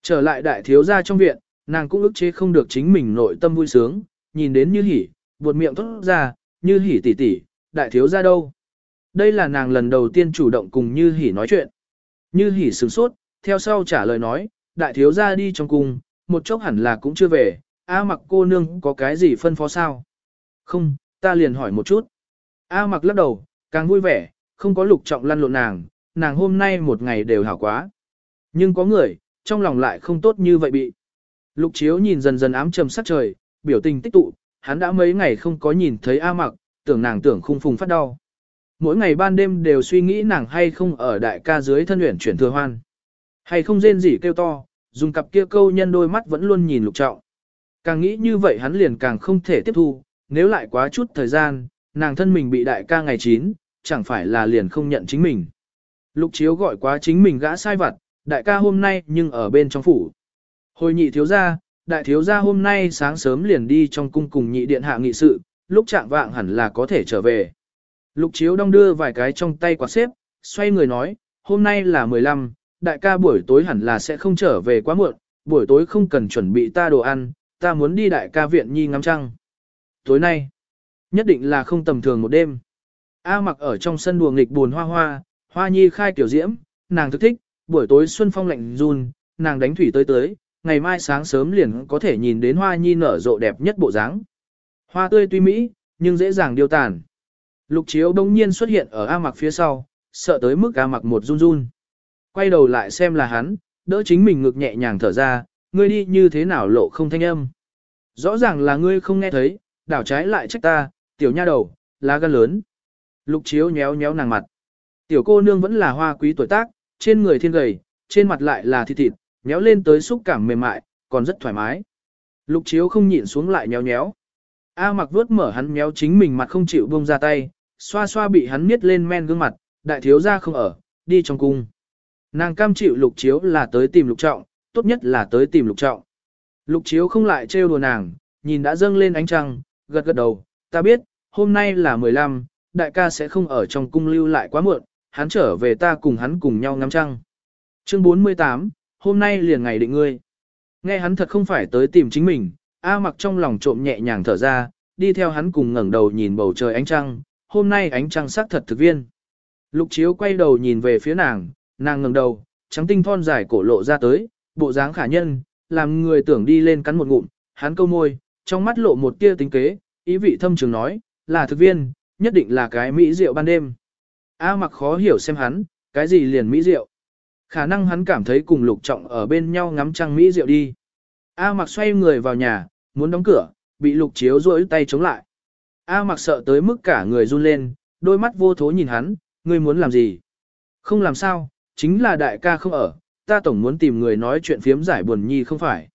Trở lại đại thiếu gia trong viện, nàng cũng ức chế không được chính mình nội tâm vui sướng, nhìn đến như hỉ, buột miệng thốt ra, như hỉ tỷ tỷ, đại thiếu gia đâu. Đây là nàng lần đầu tiên chủ động cùng như hỉ nói chuyện. Như hỉ sửng sốt, theo sau trả lời nói, đại thiếu gia đi trong cung, một chốc hẳn là cũng chưa về, A mặc cô nương có cái gì phân phó sao? Không, ta liền hỏi một chút. A mặc lắc đầu, càng vui vẻ, không có lục trọng lăn lộn nàng, nàng hôm nay một ngày đều hảo quá. Nhưng có người, trong lòng lại không tốt như vậy bị. Lục chiếu nhìn dần dần ám trầm sắc trời, biểu tình tích tụ, hắn đã mấy ngày không có nhìn thấy A mặc, tưởng nàng tưởng khung phùng phát đau. Mỗi ngày ban đêm đều suy nghĩ nàng hay không ở đại ca dưới thân luyện chuyển thừa hoan. Hay không rên gì kêu to, dùng cặp kia câu nhân đôi mắt vẫn luôn nhìn lục trọng. Càng nghĩ như vậy hắn liền càng không thể tiếp thu, nếu lại quá chút thời gian, nàng thân mình bị đại ca ngày chín, chẳng phải là liền không nhận chính mình. Lục chiếu gọi quá chính mình gã sai vặt, đại ca hôm nay nhưng ở bên trong phủ. Hồi nhị thiếu gia, đại thiếu gia hôm nay sáng sớm liền đi trong cung cùng nhị điện hạ nghị sự, lúc trạng vạng hẳn là có thể trở về. Lục chiếu đong đưa vài cái trong tay quạt xếp, xoay người nói, hôm nay là 15, đại ca buổi tối hẳn là sẽ không trở về quá muộn, buổi tối không cần chuẩn bị ta đồ ăn, ta muốn đi đại ca viện nhi ngắm trăng. Tối nay, nhất định là không tầm thường một đêm. A mặc ở trong sân đùa nghịch buồn hoa hoa, hoa nhi khai tiểu diễm, nàng thức thích, buổi tối xuân phong lạnh run, nàng đánh thủy tới tới, ngày mai sáng sớm liền có thể nhìn đến hoa nhi nở rộ đẹp nhất bộ dáng. Hoa tươi tuy mỹ, nhưng dễ dàng điêu tàn. Lục chiếu đông nhiên xuất hiện ở A mặc phía sau, sợ tới mức A mặc một run run. Quay đầu lại xem là hắn, đỡ chính mình ngực nhẹ nhàng thở ra, ngươi đi như thế nào lộ không thanh âm. Rõ ràng là ngươi không nghe thấy, đảo trái lại trách ta, tiểu nha đầu, lá gan lớn. Lục chiếu nhéo nhéo nàng mặt. Tiểu cô nương vẫn là hoa quý tuổi tác, trên người thiên gầy, trên mặt lại là thịt thịt, nhéo lên tới xúc cảm mềm mại, còn rất thoải mái. Lục chiếu không nhịn xuống lại nhéo nhéo. A mặc vuốt mở hắn nhéo chính mình mặt không chịu buông ra tay, xoa xoa bị hắn miết lên men gương mặt, đại thiếu gia không ở, đi trong cung. Nàng cam chịu lục chiếu là tới tìm lục trọng, tốt nhất là tới tìm lục trọng. Lục chiếu không lại trêu đùa nàng, nhìn đã dâng lên ánh trăng, gật gật đầu, ta biết, hôm nay là 15, đại ca sẽ không ở trong cung lưu lại quá muộn, hắn trở về ta cùng hắn cùng nhau ngắm trăng. Chương 48, hôm nay liền ngày định ngươi. Nghe hắn thật không phải tới tìm chính mình, A mặc trong lòng trộm nhẹ nhàng thở ra, đi theo hắn cùng ngẩng đầu nhìn bầu trời ánh trăng, hôm nay ánh trăng sắc thật thực viên. Lục chiếu quay đầu nhìn về phía nàng, nàng ngẩng đầu, trắng tinh thon dài cổ lộ ra tới, bộ dáng khả nhân, làm người tưởng đi lên cắn một ngụm, hắn câu môi, trong mắt lộ một tia tính kế, ý vị thâm trường nói, là thực viên, nhất định là cái mỹ rượu ban đêm. A mặc khó hiểu xem hắn, cái gì liền mỹ rượu. Khả năng hắn cảm thấy cùng lục trọng ở bên nhau ngắm trăng mỹ rượu đi. A mặc xoay người vào nhà, muốn đóng cửa, bị lục chiếu rỗi tay chống lại. A mặc sợ tới mức cả người run lên, đôi mắt vô thố nhìn hắn, ngươi muốn làm gì? Không làm sao, chính là đại ca không ở, ta tổng muốn tìm người nói chuyện phiếm giải buồn nhi không phải.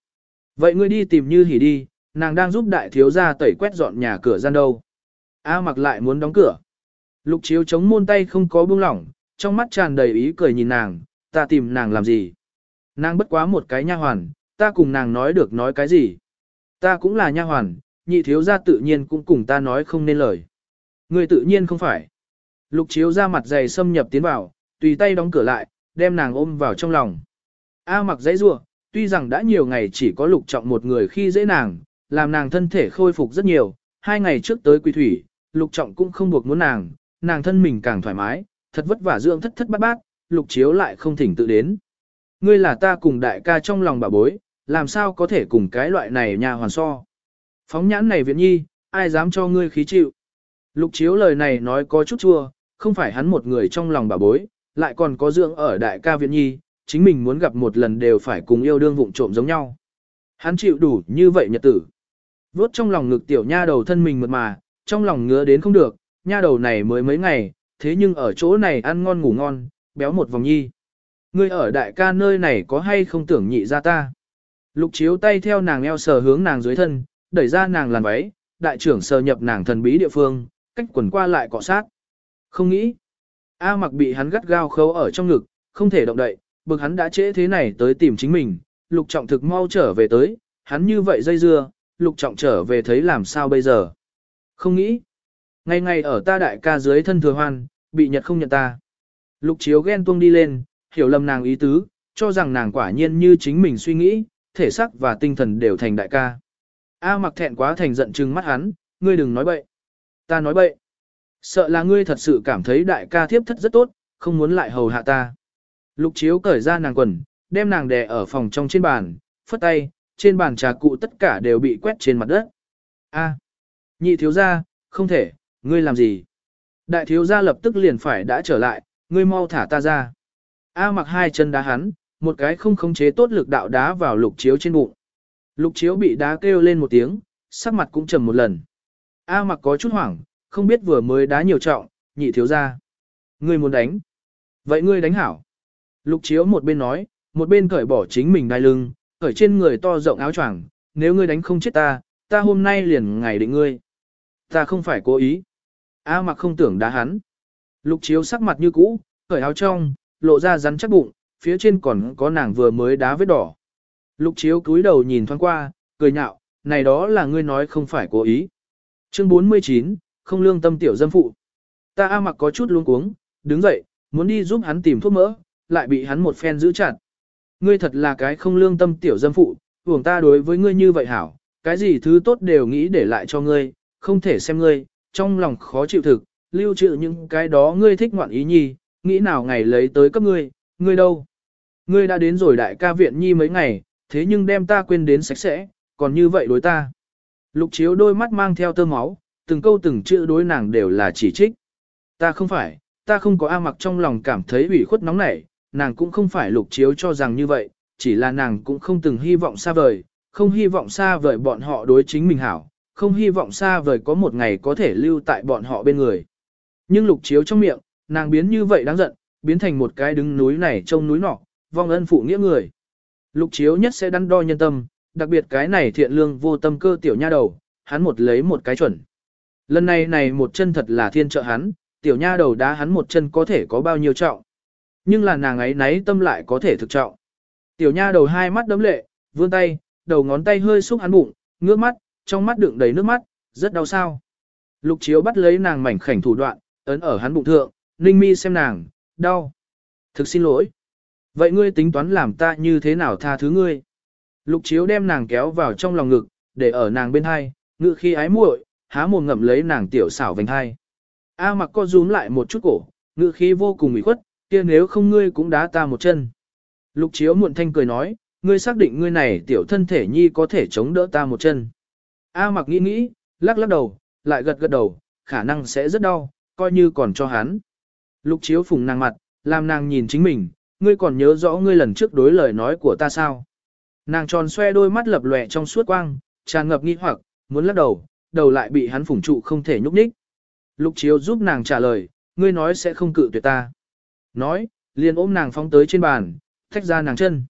Vậy ngươi đi tìm như hỉ đi, nàng đang giúp đại thiếu gia tẩy quét dọn nhà cửa gian đâu. A mặc lại muốn đóng cửa. Lục chiếu chống môn tay không có buông lỏng, trong mắt tràn đầy ý cười nhìn nàng, ta tìm nàng làm gì. Nàng bất quá một cái nha hoàn, ta cùng nàng nói được nói cái gì. Ta cũng là nha hoàn, nhị thiếu gia tự nhiên cũng cùng ta nói không nên lời. Người tự nhiên không phải. Lục chiếu ra mặt dày xâm nhập tiến vào, tùy tay đóng cửa lại, đem nàng ôm vào trong lòng. A mặc dãy rua, tuy rằng đã nhiều ngày chỉ có lục trọng một người khi dễ nàng, làm nàng thân thể khôi phục rất nhiều, hai ngày trước tới quỳ thủy, lục trọng cũng không buộc muốn nàng, nàng thân mình càng thoải mái, thật vất vả dưỡng thất thất bát bát, lục chiếu lại không thỉnh tự đến. Ngươi là ta cùng đại ca trong lòng bà bối, làm sao có thể cùng cái loại này nhà hoàn so. Phóng nhãn này viện nhi, ai dám cho ngươi khí chịu. Lục chiếu lời này nói có chút chua, không phải hắn một người trong lòng bà bối, lại còn có dưỡng ở đại ca viện nhi, chính mình muốn gặp một lần đều phải cùng yêu đương vụng trộm giống nhau. Hắn chịu đủ như vậy nhật tử. Vốt trong lòng ngực tiểu nha đầu thân mình mượt mà, trong lòng ngứa đến không được, nha đầu này mới mấy ngày, thế nhưng ở chỗ này ăn ngon ngủ ngon, béo một vòng nhi. Ngươi ở đại ca nơi này có hay không tưởng nhị ra ta? Lục chiếu tay theo nàng eo sờ hướng nàng dưới thân, đẩy ra nàng làn váy, đại trưởng sờ nhập nàng thần bí địa phương, cách quần qua lại cọ sát. Không nghĩ. A mặc bị hắn gắt gao khâu ở trong ngực, không thể động đậy, bực hắn đã trễ thế này tới tìm chính mình, lục trọng thực mau trở về tới, hắn như vậy dây dưa, lục trọng trở về thấy làm sao bây giờ. Không nghĩ. Ngày ngày ở ta đại ca dưới thân thừa hoan, bị nhật không nhận ta. Lục chiếu ghen tuông đi lên, hiểu lầm nàng ý tứ, cho rằng nàng quả nhiên như chính mình suy nghĩ, thể xác và tinh thần đều thành đại ca. A mặc thẹn quá thành giận trừng mắt hắn, ngươi đừng nói bậy. Ta nói bậy. Sợ là ngươi thật sự cảm thấy đại ca thiếp thất rất tốt, không muốn lại hầu hạ ta. Lục chiếu cởi ra nàng quần, đem nàng đè ở phòng trong trên bàn, phất tay, trên bàn trà cụ tất cả đều bị quét trên mặt đất. A, nhị thiếu gia, không thể, ngươi làm gì? Đại thiếu gia lập tức liền phải đã trở lại, ngươi mau thả ta ra. A mặc hai chân đá hắn, một cái không khống chế tốt lực đạo đá vào lục chiếu trên bụng. Lục chiếu bị đá kêu lên một tiếng, sắc mặt cũng trầm một lần. A mặc có chút hoảng, không biết vừa mới đá nhiều trọng, nhị thiếu gia. Ngươi muốn đánh. Vậy ngươi đánh hảo. Lục chiếu một bên nói, một bên cởi bỏ chính mình đai lưng, cởi trên người to rộng áo choàng. nếu ngươi đánh không chết ta, ta hôm nay liền ngày định ngươi. Ta không phải cố ý. A mặc không tưởng đá hắn. Lục chiếu sắc mặt như cũ, cởi áo trong, lộ ra rắn chắc bụng, phía trên còn có nàng vừa mới đá vết đỏ. Lục chiếu cúi đầu nhìn thoáng qua, cười nhạo, này đó là ngươi nói không phải cố ý. Chương 49, không lương tâm tiểu dâm phụ. Ta A mặc có chút luống cuống, đứng dậy, muốn đi giúp hắn tìm thuốc mỡ, lại bị hắn một phen giữ chặt. Ngươi thật là cái không lương tâm tiểu dâm phụ, hưởng ta đối với ngươi như vậy hảo, cái gì thứ tốt đều nghĩ để lại cho ngươi, không thể xem ngươi, trong lòng khó chịu thực, lưu trữ những cái đó ngươi thích ngoạn ý nhi, nghĩ nào ngày lấy tới cấp ngươi, ngươi đâu. Ngươi đã đến rồi đại ca viện nhi mấy ngày, thế nhưng đem ta quên đến sạch sẽ, còn như vậy đối ta. Lục chiếu đôi mắt mang theo tơ máu, từng câu từng chữ đối nàng đều là chỉ trích. Ta không phải, ta không có A mặc trong lòng cảm thấy ủy khuất nóng nảy, nàng cũng không phải lục chiếu cho rằng như vậy, chỉ là nàng cũng không từng hy vọng xa vời, không hy vọng xa vời bọn họ đối chính mình hảo, không hy vọng xa vời có một ngày có thể lưu tại bọn họ bên người. Nhưng lục chiếu trong miệng, nàng biến như vậy đáng giận, biến thành một cái đứng núi này trông núi nọ, vong ân phụ nghĩa người. Lục chiếu nhất sẽ đắn đo nhân tâm, đặc biệt cái này thiện lương vô tâm cơ tiểu nha đầu, hắn một lấy một cái chuẩn. Lần này này một chân thật là thiên trợ hắn, tiểu nha đầu đá hắn một chân có thể có bao nhiêu trọng. Nhưng là nàng ấy nấy tâm lại có thể thực trọng. Tiểu nha đầu hai mắt đấm lệ, vươn tay, đầu ngón tay hơi xúc hắn bụng, ngước mắt, trong mắt đựng đầy nước mắt, rất đau sao. Lục chiếu bắt lấy nàng mảnh khảnh thủ đoạn, ấn ở hắn bụng thượng, ninh mi xem nàng, đau. Thực xin lỗi. Vậy ngươi tính toán làm ta như thế nào tha thứ ngươi? Lục chiếu đem nàng kéo vào trong lòng ngực, để ở nàng bên hai, ngự khi ái muội, há mồm ngậm lấy nàng tiểu xảo vành hai. A mặc co rúm lại một chút cổ, ngự khí vô cùng ủy khuất, kia nếu không ngươi cũng đá ta một chân. Lục chiếu muộn thanh cười nói, ngươi xác định ngươi này tiểu thân thể nhi có thể chống đỡ ta một chân. A mặc nghĩ nghĩ, lắc lắc đầu, lại gật gật đầu, khả năng sẽ rất đau, coi như còn cho hắn. Lục chiếu phùng nàng mặt, làm nàng nhìn chính mình, ngươi còn nhớ rõ ngươi lần trước đối lời nói của ta sao. Nàng tròn xoe đôi mắt lập lòe trong suốt quang, tràn ngập nghi hoặc, muốn lắc đầu, đầu lại bị hắn phủng trụ không thể nhúc nhích. Lục chiếu giúp nàng trả lời, ngươi nói sẽ không cự tuyệt ta. Nói, liền ôm nàng phóng tới trên bàn, thách ra nàng chân.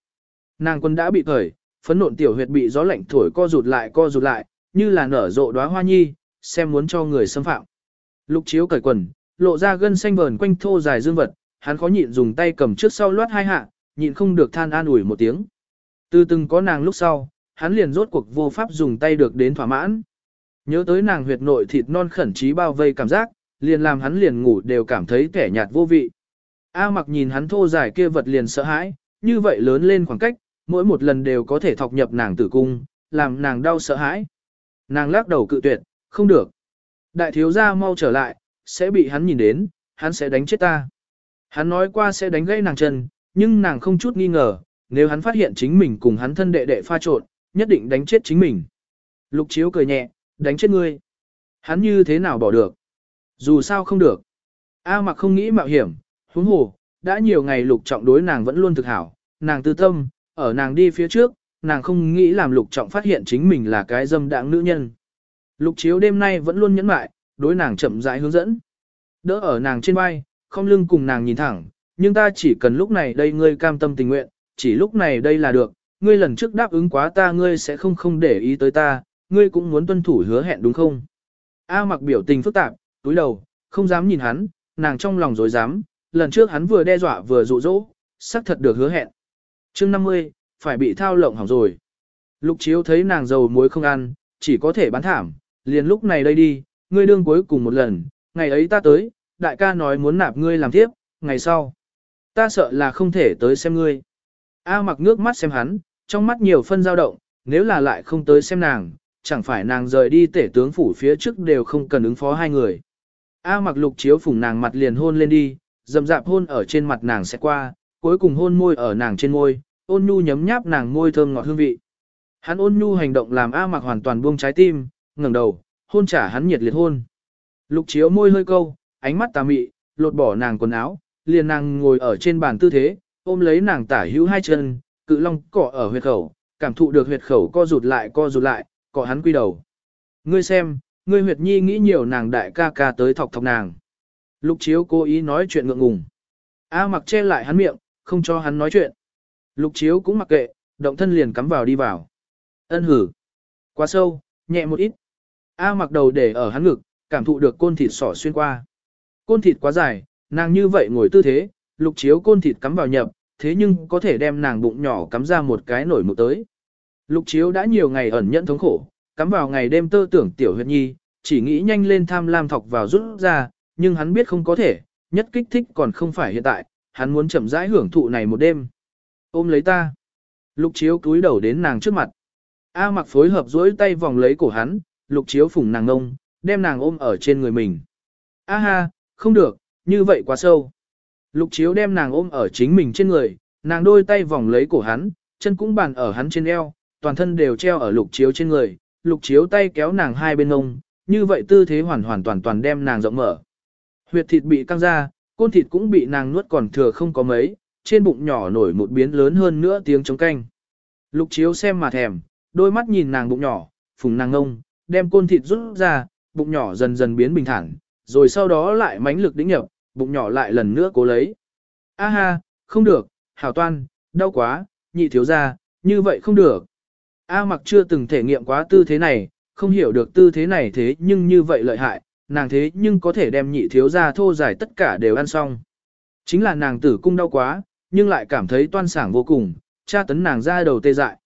Nàng quân đã bị cởi, phấn nộn tiểu huyệt bị gió lạnh thổi co rụt lại co rụt lại, như là nở rộ đóa hoa nhi, xem muốn cho người xâm phạm. Lục chiếu cởi quần, lộ ra gân xanh vờn quanh thô dài dương vật, hắn khó nhịn dùng tay cầm trước sau loát hai hạ, nhịn không được than an ủi một tiếng. Từ từng có nàng lúc sau, hắn liền rốt cuộc vô pháp dùng tay được đến thỏa mãn. Nhớ tới nàng huyệt nội thịt non khẩn trí bao vây cảm giác, liền làm hắn liền ngủ đều cảm thấy kẻ nhạt vô vị. A mặc nhìn hắn thô dài kia vật liền sợ hãi, như vậy lớn lên khoảng cách, mỗi một lần đều có thể thọc nhập nàng tử cung, làm nàng đau sợ hãi. Nàng lắc đầu cự tuyệt, không được. Đại thiếu gia mau trở lại, sẽ bị hắn nhìn đến, hắn sẽ đánh chết ta. Hắn nói qua sẽ đánh gãy nàng chân, nhưng nàng không chút nghi ngờ, nếu hắn phát hiện chính mình cùng hắn thân đệ đệ pha trộn, nhất định đánh chết chính mình. Lục chiếu cười nhẹ, đánh chết ngươi. Hắn như thế nào bỏ được? Dù sao không được. A mặc không nghĩ mạo hiểm, huống hồ, đã nhiều ngày lục trọng đối nàng vẫn luôn thực hảo, nàng tư tâm, ở nàng đi phía trước, nàng không nghĩ làm lục trọng phát hiện chính mình là cái dâm đạng nữ nhân. Lục chiếu đêm nay vẫn luôn nhẫn mại, đối nàng chậm rãi hướng dẫn. Đỡ ở nàng trên vai, không lưng cùng nàng nhìn thẳng, nhưng ta chỉ cần lúc này đây ngươi cam tâm tình nguyện, chỉ lúc này đây là được, ngươi lần trước đáp ứng quá ta ngươi sẽ không không để ý tới ta, ngươi cũng muốn tuân thủ hứa hẹn đúng không? A mặc biểu tình phức tạp, túi đầu, không dám nhìn hắn, nàng trong lòng dối dám, lần trước hắn vừa đe dọa vừa dụ dỗ, xác thật được hứa hẹn. chương 50, phải bị thao lộng hỏng rồi. Lục chiếu thấy nàng dầu muối không ăn, chỉ có thể bán thảm, liền lúc này đây đi, ngươi đương cuối cùng một lần, ngày ấy ta tới, đại ca nói muốn nạp ngươi làm tiếp, ngày sau. Ta sợ là không thể tới xem ngươi. A mặc nước mắt xem hắn, trong mắt nhiều phân dao động, nếu là lại không tới xem nàng, chẳng phải nàng rời đi tể tướng phủ phía trước đều không cần ứng phó hai người. A mặc lục chiếu phủng nàng mặt liền hôn lên đi, dầm dạp hôn ở trên mặt nàng sẽ qua, cuối cùng hôn môi ở nàng trên môi, ôn nhu nhấm nháp nàng môi thơm ngọt hương vị. Hắn ôn nhu hành động làm A mặc hoàn toàn buông trái tim, ngẩng đầu, hôn trả hắn nhiệt liệt hôn. Lục chiếu môi hơi câu, ánh mắt tà mị, lột bỏ nàng quần áo, liền nàng ngồi ở trên bàn tư thế, ôm lấy nàng tả hữu hai chân, cự long cọ ở huyệt khẩu, cảm thụ được huyệt khẩu co rụt lại co rụt lại, cọ hắn quy đầu. Ngươi xem, ngươi huyệt nhi nghĩ nhiều nàng đại ca ca tới thọc thọc nàng. Lục chiếu cố ý nói chuyện ngượng ngùng. A mặc che lại hắn miệng, không cho hắn nói chuyện. Lục chiếu cũng mặc kệ, động thân liền cắm vào đi vào. Ân hử. Quá sâu, nhẹ một ít. A mặc đầu để ở hắn ngực, cảm thụ được côn thịt sỏ xuyên qua. Côn thịt quá dài, nàng như vậy ngồi tư thế, lục chiếu côn thịt cắm vào nhập, thế nhưng có thể đem nàng bụng nhỏ cắm ra một cái nổi mụ tới. Lục chiếu đã nhiều ngày ẩn nhẫn thống khổ, cắm vào ngày đêm tơ tưởng tiểu huyệt nhi, chỉ nghĩ nhanh lên tham lam thọc vào rút ra, nhưng hắn biết không có thể, nhất kích thích còn không phải hiện tại, hắn muốn chậm rãi hưởng thụ này một đêm. Ôm lấy ta. Lục chiếu cúi đầu đến nàng trước mặt. A mặc phối hợp dối tay vòng lấy cổ hắn, lục chiếu phủng nàng ngông, đem nàng ôm ở trên người mình. A ha, không được, như vậy quá sâu. Lục chiếu đem nàng ôm ở chính mình trên người, nàng đôi tay vòng lấy cổ hắn, chân cũng bàn ở hắn trên eo, toàn thân đều treo ở lục chiếu trên người, lục chiếu tay kéo nàng hai bên ngông, như vậy tư thế hoàn hoàn toàn toàn đem nàng rộng mở. Huyệt thịt bị căng ra, côn thịt cũng bị nàng nuốt còn thừa không có mấy, trên bụng nhỏ nổi một biến lớn hơn nữa tiếng trống canh. Lục chiếu xem mà thèm, đôi mắt nhìn nàng bụng nhỏ, phùng nàng ngông, đem côn thịt rút ra, bụng nhỏ dần dần biến bình thản, rồi sau đó lại mãnh lực đĩnh nhập, bụng nhỏ lại lần nữa cố lấy. A ha, không được, hảo toan, đau quá, nhị thiếu ra, như vậy không được. A mặc chưa từng thể nghiệm quá tư thế này, không hiểu được tư thế này thế nhưng như vậy lợi hại, nàng thế nhưng có thể đem nhị thiếu ra thô giải tất cả đều ăn xong. Chính là nàng tử cung đau quá, nhưng lại cảm thấy toan sảng vô cùng, tra tấn nàng ra đầu tê dại.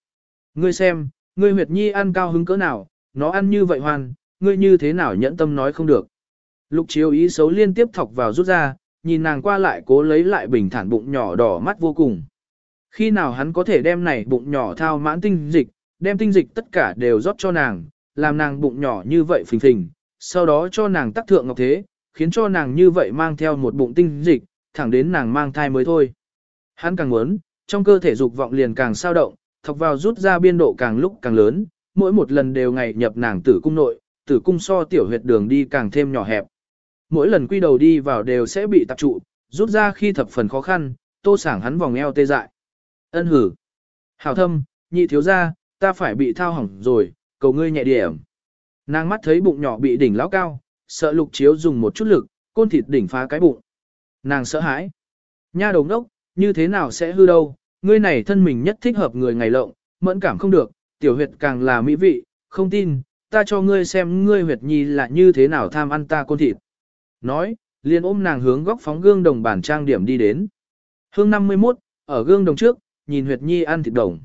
Ngươi xem, ngươi huyệt nhi ăn cao hứng cỡ nào, nó ăn như vậy hoàn, ngươi như thế nào nhẫn tâm nói không được. Lục chiếu ý xấu liên tiếp thọc vào rút ra, nhìn nàng qua lại cố lấy lại bình thản bụng nhỏ đỏ mắt vô cùng. Khi nào hắn có thể đem này bụng nhỏ thao mãn tinh dịch, đem tinh dịch tất cả đều rót cho nàng, làm nàng bụng nhỏ như vậy phình phình, sau đó cho nàng tác thượng ngọc thế, khiến cho nàng như vậy mang theo một bụng tinh dịch, thẳng đến nàng mang thai mới thôi. Hắn càng muốn, trong cơ thể dục vọng liền càng sao động, thọc vào rút ra biên độ càng lúc càng lớn, mỗi một lần đều ngày nhập nàng tử cung nội, tử cung so tiểu huyệt đường đi càng thêm nhỏ hẹp. Mỗi lần quy đầu đi vào đều sẽ bị tập trụ, rút ra khi thập phần khó khăn, tô sảng hắn vòng eo tê dại. Ân hử. Hảo thâm, nhị thiếu ra, ta phải bị thao hỏng rồi, cầu ngươi nhẹ điểm. Nàng mắt thấy bụng nhỏ bị đỉnh lão cao, sợ lục chiếu dùng một chút lực, côn thịt đỉnh phá cái bụng. Nàng sợ hãi. Nha đồng đốc, như thế nào sẽ hư đâu, ngươi này thân mình nhất thích hợp người ngày lộng, mẫn cảm không được, tiểu huyệt càng là mỹ vị, không tin, ta cho ngươi xem ngươi huyệt nhi là như thế nào tham ăn ta con thịt. Nói, liền ôm nàng hướng góc phóng gương đồng bản trang điểm đi đến. Hương 51, ở gương đồng trước, nhìn huyệt nhi ăn thịt đồng.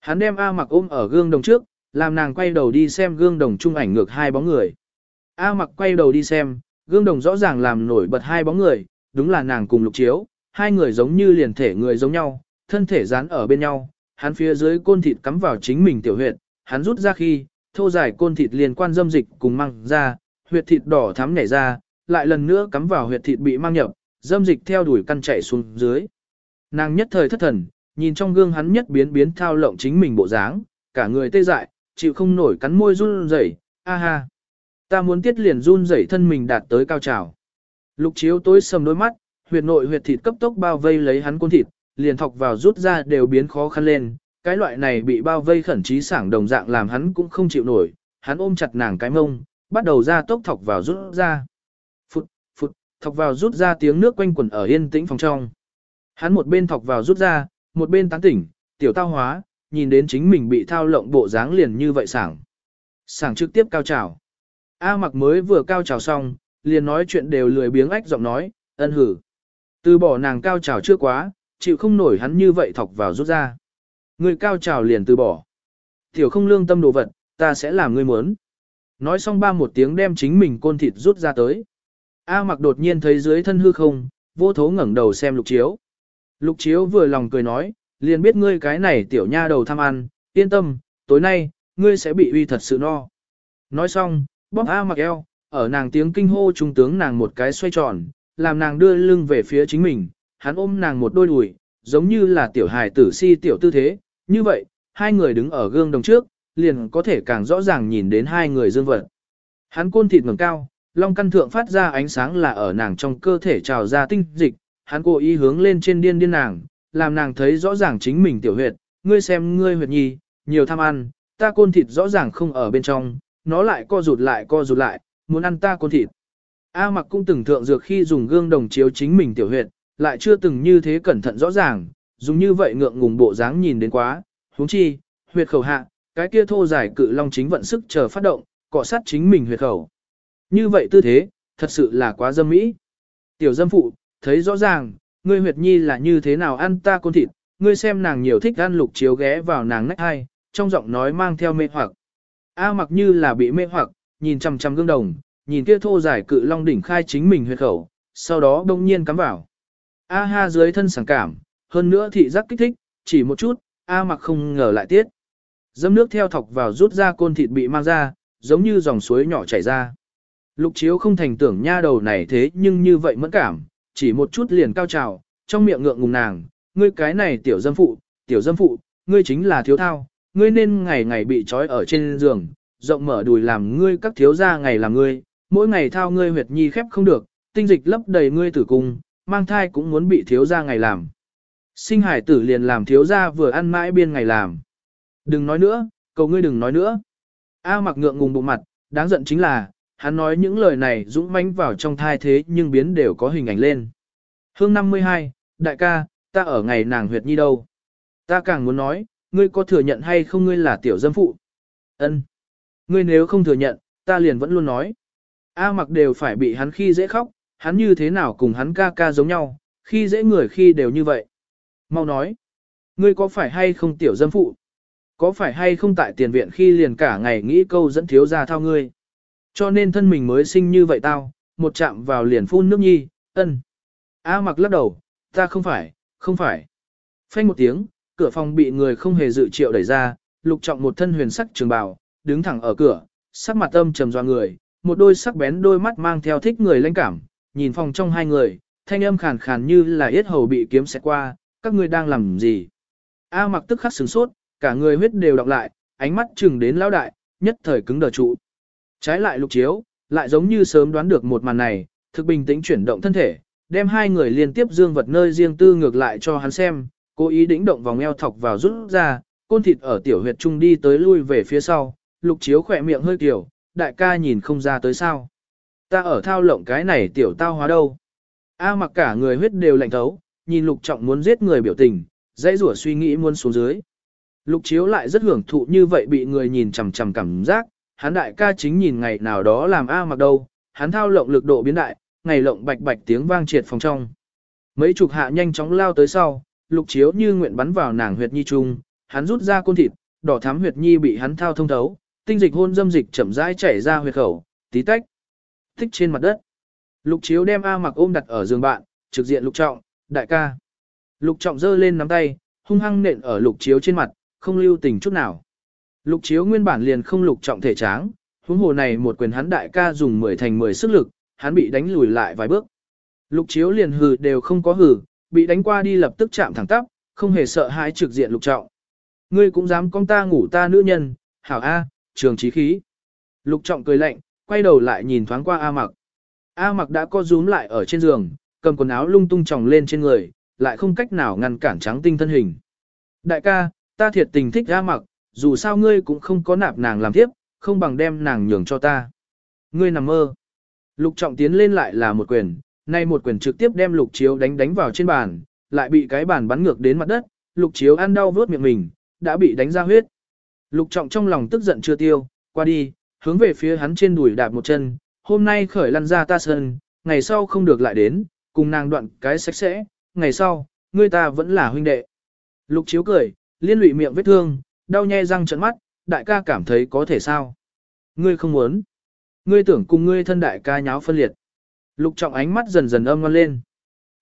Hắn đem A mặc ôm ở gương đồng trước, làm nàng quay đầu đi xem gương đồng trung ảnh ngược hai bóng người. A mặc quay đầu đi xem, gương đồng rõ ràng làm nổi bật hai bóng người, đúng là nàng cùng lục chiếu, hai người giống như liền thể người giống nhau, thân thể dán ở bên nhau, hắn phía dưới côn thịt cắm vào chính mình tiểu huyệt, hắn rút ra khi, thô dài côn thịt liền quan dâm dịch cùng mang ra, huyệt thịt đỏ thắm nhảy ra, lại lần nữa cắm vào huyệt thịt bị mang nhập, dâm dịch theo đuổi căn chạy xuống dưới. Nàng nhất thời thất thần, nhìn trong gương hắn nhất biến biến thao lộng chính mình bộ dáng, cả người tê dại, chịu không nổi cắn môi run rẩy, a ha. Ta muốn tiết liền run rẩy thân mình đạt tới cao trào. Lục chiếu tối sầm đôi mắt, huyệt nội huyệt thịt cấp tốc bao vây lấy hắn côn thịt, liền thọc vào rút ra đều biến khó khăn lên. Cái loại này bị bao vây khẩn trí sảng đồng dạng làm hắn cũng không chịu nổi, hắn ôm chặt nàng cái mông, bắt đầu ra tốc thọc vào rút ra. Phụt, phụt, thọc vào rút ra tiếng nước quanh quẩn ở yên tĩnh phòng trong. Hắn một bên thọc vào rút ra, một bên tán tỉnh, tiểu tao hóa, nhìn đến chính mình bị thao lộng bộ dáng liền như vậy sảng. Sảng trực tiếp cao trào. A mặc mới vừa cao trào xong, liền nói chuyện đều lười biếng ách giọng nói, ân hử. Từ bỏ nàng cao trào chưa quá, chịu không nổi hắn như vậy thọc vào rút ra. Người cao trào liền từ bỏ. Tiểu không lương tâm đồ vật, ta sẽ làm ngươi muốn. Nói xong ba một tiếng đem chính mình côn thịt rút ra tới. A mặc đột nhiên thấy dưới thân hư không, vô thố ngẩng đầu xem lục chiếu. Lục chiếu vừa lòng cười nói, liền biết ngươi cái này tiểu nha đầu tham ăn, yên tâm, tối nay, ngươi sẽ bị uy thật sự no. Nói xong, bóp A mặc eo, ở nàng tiếng kinh hô trung tướng nàng một cái xoay tròn, làm nàng đưa lưng về phía chính mình, hắn ôm nàng một đôi đùi, giống như là tiểu hài tử si tiểu tư thế, như vậy, hai người đứng ở gương đồng trước, liền có thể càng rõ ràng nhìn đến hai người dương vật. Hắn côn thịt ngẩng cao, long căn thượng phát ra ánh sáng là ở nàng trong cơ thể trào ra tinh dịch, hắn cố ý hướng lên trên điên điên nàng, làm nàng thấy rõ ràng chính mình tiểu huyệt, ngươi xem ngươi huyệt nhi, nhiều tham ăn, ta côn thịt rõ ràng không ở bên trong, nó lại co rụt lại co rụt lại, muốn ăn ta côn thịt. A mặc cũng từng thượng dược khi dùng gương đồng chiếu chính mình tiểu huyệt, lại chưa từng như thế cẩn thận rõ ràng, dùng như vậy ngượng ngùng bộ dáng nhìn đến quá, huống chi, huyệt khẩu hạ, cái kia thô giải cự long chính vận sức chờ phát động, cọ sát chính mình huyệt khẩu. Như vậy tư thế, thật sự là quá dâm mỹ. Tiểu dâm phụ, thấy rõ ràng, ngươi huyệt nhi là như thế nào ăn ta côn thịt, ngươi xem nàng nhiều thích ăn lục chiếu ghé vào nàng nách hai, trong giọng nói mang theo mê hoặc. A mặc như là bị mê hoặc, nhìn chằm chằm gương đồng, nhìn kia thô giải cự long đỉnh khai chính mình huyệt khẩu, sau đó đông nhiên cắm vào. A ha dưới thân sảng cảm, hơn nữa thị giác kích thích, chỉ một chút, A mặc không ngờ lại tiết. Dâm nước theo thọc vào rút ra côn thịt bị mang ra, giống như dòng suối nhỏ chảy ra. Lục chiếu không thành tưởng nha đầu này thế nhưng như vậy mẫn cảm, chỉ một chút liền cao trào, trong miệng ngượng ngùng nàng, ngươi cái này tiểu dâm phụ, tiểu dâm phụ, ngươi chính là thiếu thao, ngươi nên ngày ngày bị trói ở trên giường, rộng mở đùi làm ngươi các thiếu gia ngày làm ngươi, mỗi ngày thao ngươi huyệt nhi khép không được, tinh dịch lấp đầy ngươi tử cung, mang thai cũng muốn bị thiếu gia ngày làm. Sinh hải tử liền làm thiếu gia vừa ăn mãi biên ngày làm. Đừng nói nữa, cầu ngươi đừng nói nữa. A mặc ngượng ngùng bụng mặt, đáng giận chính là, hắn nói những lời này dũng mãnh vào trong thai thế nhưng biến đều có hình ảnh lên. Hương 52, đại ca, ta ở ngày nàng huyệt nhi đâu? Ta càng muốn nói, ngươi có thừa nhận hay không ngươi là tiểu dâm phụ? Ân. Ngươi nếu không thừa nhận, ta liền vẫn luôn nói. A mặc đều phải bị hắn khi dễ khóc, hắn như thế nào cùng hắn ca ca giống nhau, khi dễ người khi đều như vậy. Mau nói, ngươi có phải hay không tiểu dâm phụ? Có phải hay không tại tiền viện khi liền cả ngày nghĩ câu dẫn thiếu ra thao ngươi? Cho nên thân mình mới sinh như vậy tao, một chạm vào liền phun nước nhi, ân. A mặc lắc đầu, ta không phải, không phải. Phanh một tiếng, cửa phòng bị người không hề dự triệu đẩy ra, lục trọng một thân huyền sắc trường bào, đứng thẳng ở cửa, sắc mặt âm trầm doa người, một đôi sắc bén đôi mắt mang theo thích người lãnh cảm, nhìn phòng trong hai người, thanh âm khàn khàn như là yết hầu bị kiếm xẹt qua, các ngươi đang làm gì? A mặc tức khắc sửng sốt, cả người huyết đều đọc lại, ánh mắt chừng đến lão đại, nhất thời cứng đờ trụ. Trái lại lục chiếu, lại giống như sớm đoán được một màn này, thực bình tĩnh chuyển động thân thể, đem hai người liên tiếp dương vật nơi riêng tư ngược lại cho hắn xem, cố ý đĩnh động vòng eo thọc vào rút ra, côn thịt ở tiểu huyệt trung đi tới lui về phía sau, lục chiếu khỏe miệng hơi kiểu, đại ca nhìn không ra tới sao. Ta ở thao lộng cái này tiểu tao hóa đâu. A mặc cả người huyết đều lạnh thấu, nhìn lục trọng muốn giết người biểu tình, dãy rủa suy nghĩ muốn xuống dưới. Lục chiếu lại rất hưởng thụ như vậy bị người nhìn chằm chằm cảm giác, hắn đại ca chính nhìn ngày nào đó làm A mặc đâu, hắn thao lộng lực độ biến đại, ngày lộng bạch bạch tiếng vang triệt phòng trong. Mấy chục hạ nhanh chóng lao tới sau, lục chiếu như nguyện bắn vào nàng huyệt nhi trung, hắn rút ra côn thịt, đỏ thắm huyệt nhi bị hắn thao thông thấu, tinh dịch hôn dâm dịch chậm rãi chảy ra huyệt khẩu, tí tách, tích trên mặt đất. Lục chiếu đem A mặc ôm đặt ở giường bạn, trực diện lục trọng, đại ca. Lục trọng giơ lên nắm tay, hung hăng nện ở lục chiếu trên mặt, không lưu tình chút nào. Lục chiếu nguyên bản liền không lục trọng thể tráng, huống hồ này một quyền hắn đại ca dùng 10 thành 10 sức lực, hắn bị đánh lùi lại vài bước. Lục chiếu liền hừ đều không có hừ, bị đánh qua đi lập tức chạm thẳng tắp, không hề sợ hãi trực diện lục trọng. Ngươi cũng dám con ta ngủ ta nữ nhân, hảo A, trường trí khí. Lục trọng cười lạnh, quay đầu lại nhìn thoáng qua A mặc. A mặc đã co rúm lại ở trên giường, cầm quần áo lung tung tròng lên trên người, lại không cách nào ngăn cản trắng tinh thân hình. Đại ca, ta thiệt tình thích A mặc, dù sao ngươi cũng không có nạp nàng làm tiếp, không bằng đem nàng nhường cho ta. Ngươi nằm mơ. Lục trọng tiến lên lại là một quyền, nay một quyền trực tiếp đem lục chiếu đánh đánh vào trên bàn, lại bị cái bàn bắn ngược đến mặt đất, lục chiếu ăn đau vớt miệng mình, đã bị đánh ra huyết. Lục trọng trong lòng tức giận chưa tiêu, qua đi, hướng về phía hắn trên đùi đạp một chân, hôm nay khởi lăn ra ta sơn, ngày sau không được lại đến, cùng nàng đoạn cái sạch sẽ, ngày sau, ngươi ta vẫn là huynh đệ. Lục chiếu cười, liên lụy miệng vết thương, đau nhe răng trận mắt, đại ca cảm thấy có thể sao. Ngươi không muốn. Ngươi tưởng cùng ngươi thân đại ca nháo phân liệt. Lục trọng ánh mắt dần dần âm ngon lên.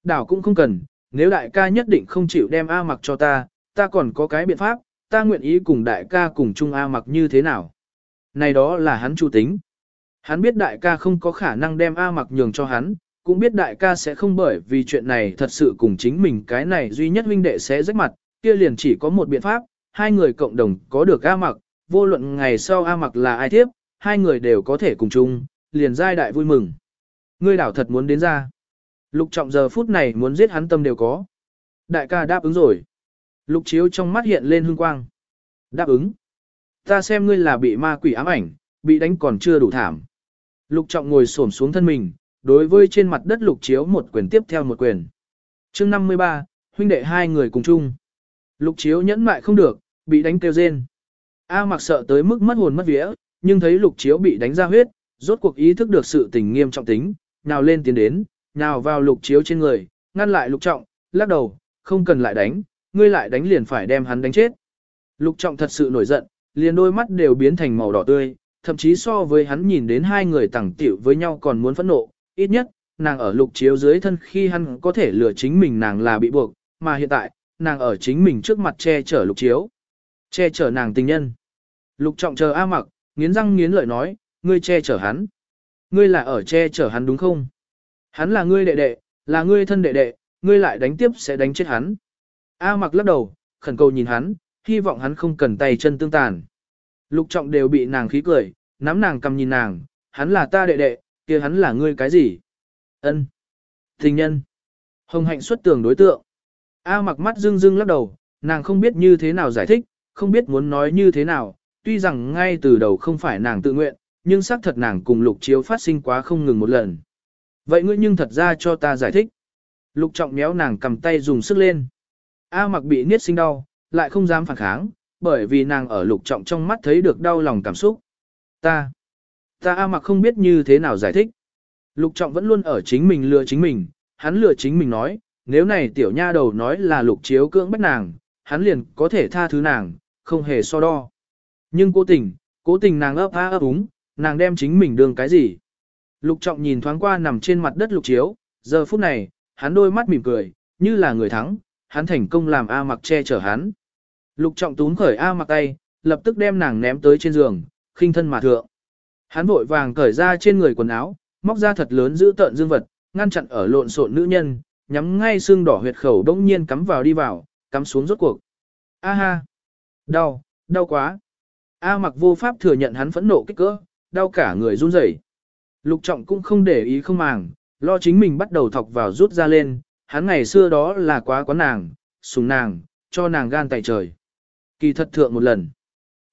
Đảo cũng không cần, nếu đại ca nhất định không chịu đem A mặc cho ta, ta còn có cái biện pháp, ta nguyện ý cùng đại ca cùng chung A mặc như thế nào. Này đó là hắn chủ tính. Hắn biết đại ca không có khả năng đem A mặc nhường cho hắn, cũng biết đại ca sẽ không bởi vì chuyện này thật sự cùng chính mình cái này duy nhất huynh đệ sẽ rách mặt, kia liền chỉ có một biện pháp, hai người cộng đồng có được A mặc, vô luận ngày sau A mặc là ai tiếp, hai người đều có thể cùng chung, liền giai đại vui mừng. Ngươi đảo thật muốn đến ra. Lục trọng giờ phút này muốn giết hắn tâm đều có. Đại ca đáp ứng rồi. Lục chiếu trong mắt hiện lên hương quang. Đáp ứng. Ta xem ngươi là bị ma quỷ ám ảnh, bị đánh còn chưa đủ thảm. Lục trọng ngồi xổm xuống thân mình, đối với trên mặt đất lục chiếu một quyền tiếp theo một quyền. chương 53, huynh đệ hai người cùng chung. Lục chiếu nhẫn mại không được, bị đánh kêu rên. A mặc sợ tới mức mất hồn mất vía, nhưng thấy lục chiếu bị đánh ra huyết, rốt cuộc ý thức được sự tình nghiêm trọng tính, nào lên tiến đến, nào vào lục chiếu trên người, ngăn lại lục trọng, lắc đầu, không cần lại đánh, ngươi lại đánh liền phải đem hắn đánh chết. Lục trọng thật sự nổi giận, liền đôi mắt đều biến thành màu đỏ tươi, thậm chí so với hắn nhìn đến hai người tẳng tiểu với nhau còn muốn phẫn nộ, ít nhất, nàng ở lục chiếu dưới thân khi hắn có thể lừa chính mình nàng là bị buộc, mà hiện tại, nàng ở chính mình trước mặt che chở lục chiếu. Che chở nàng tình nhân. Lục trọng chờ A mặc, nghiến răng nghiến lợi nói, ngươi che chở hắn. Ngươi là ở che chở hắn đúng không? Hắn là ngươi đệ đệ, là ngươi thân đệ đệ, ngươi lại đánh tiếp sẽ đánh chết hắn. A mặc lắc đầu, khẩn cầu nhìn hắn, hy vọng hắn không cần tay chân tương tàn. Lục trọng đều bị nàng khí cười, nắm nàng cầm nhìn nàng, hắn là ta đệ đệ, kia hắn là ngươi cái gì? Ân, Tình nhân. Hồng hạnh xuất tường đối tượng. A mặc mắt dưng dưng lắc đầu, nàng không biết như thế nào giải thích, không biết muốn nói như thế nào, tuy rằng ngay từ đầu không phải nàng tự nguyện, nhưng xác thật nàng cùng lục chiếu phát sinh quá không ngừng một lần. Vậy ngươi nhưng thật ra cho ta giải thích. Lục trọng méo nàng cầm tay dùng sức lên. A mặc bị niết sinh đau, lại không dám phản kháng, bởi vì nàng ở lục trọng trong mắt thấy được đau lòng cảm xúc. Ta, ta A mặc không biết như thế nào giải thích. Lục trọng vẫn luôn ở chính mình lừa chính mình, hắn lừa chính mình nói, nếu này tiểu nha đầu nói là lục chiếu cưỡng bắt nàng, hắn liền có thể tha thứ nàng, không hề so đo. Nhưng cố tình, cố tình nàng ấp a ấp úng, nàng đem chính mình đường cái gì. Lục trọng nhìn thoáng qua nằm trên mặt đất lục chiếu, giờ phút này, hắn đôi mắt mỉm cười, như là người thắng, hắn thành công làm A mặc che chở hắn. Lục trọng tún khởi A mặc tay, lập tức đem nàng ném tới trên giường, khinh thân mà thượng. Hắn vội vàng cởi ra trên người quần áo, móc ra thật lớn giữ tợn dương vật, ngăn chặn ở lộn xộn nữ nhân, nhắm ngay xương đỏ huyệt khẩu đông nhiên cắm vào đi vào, cắm xuống rốt cuộc. A ha! Đau, đau quá! A mặc vô pháp thừa nhận hắn phẫn nộ kích cỡ, đau cả người run rẩy. Lục trọng cũng không để ý không màng, lo chính mình bắt đầu thọc vào rút ra lên, hắn ngày xưa đó là quá quán nàng, sùng nàng, cho nàng gan tại trời. Kỳ thật thượng một lần.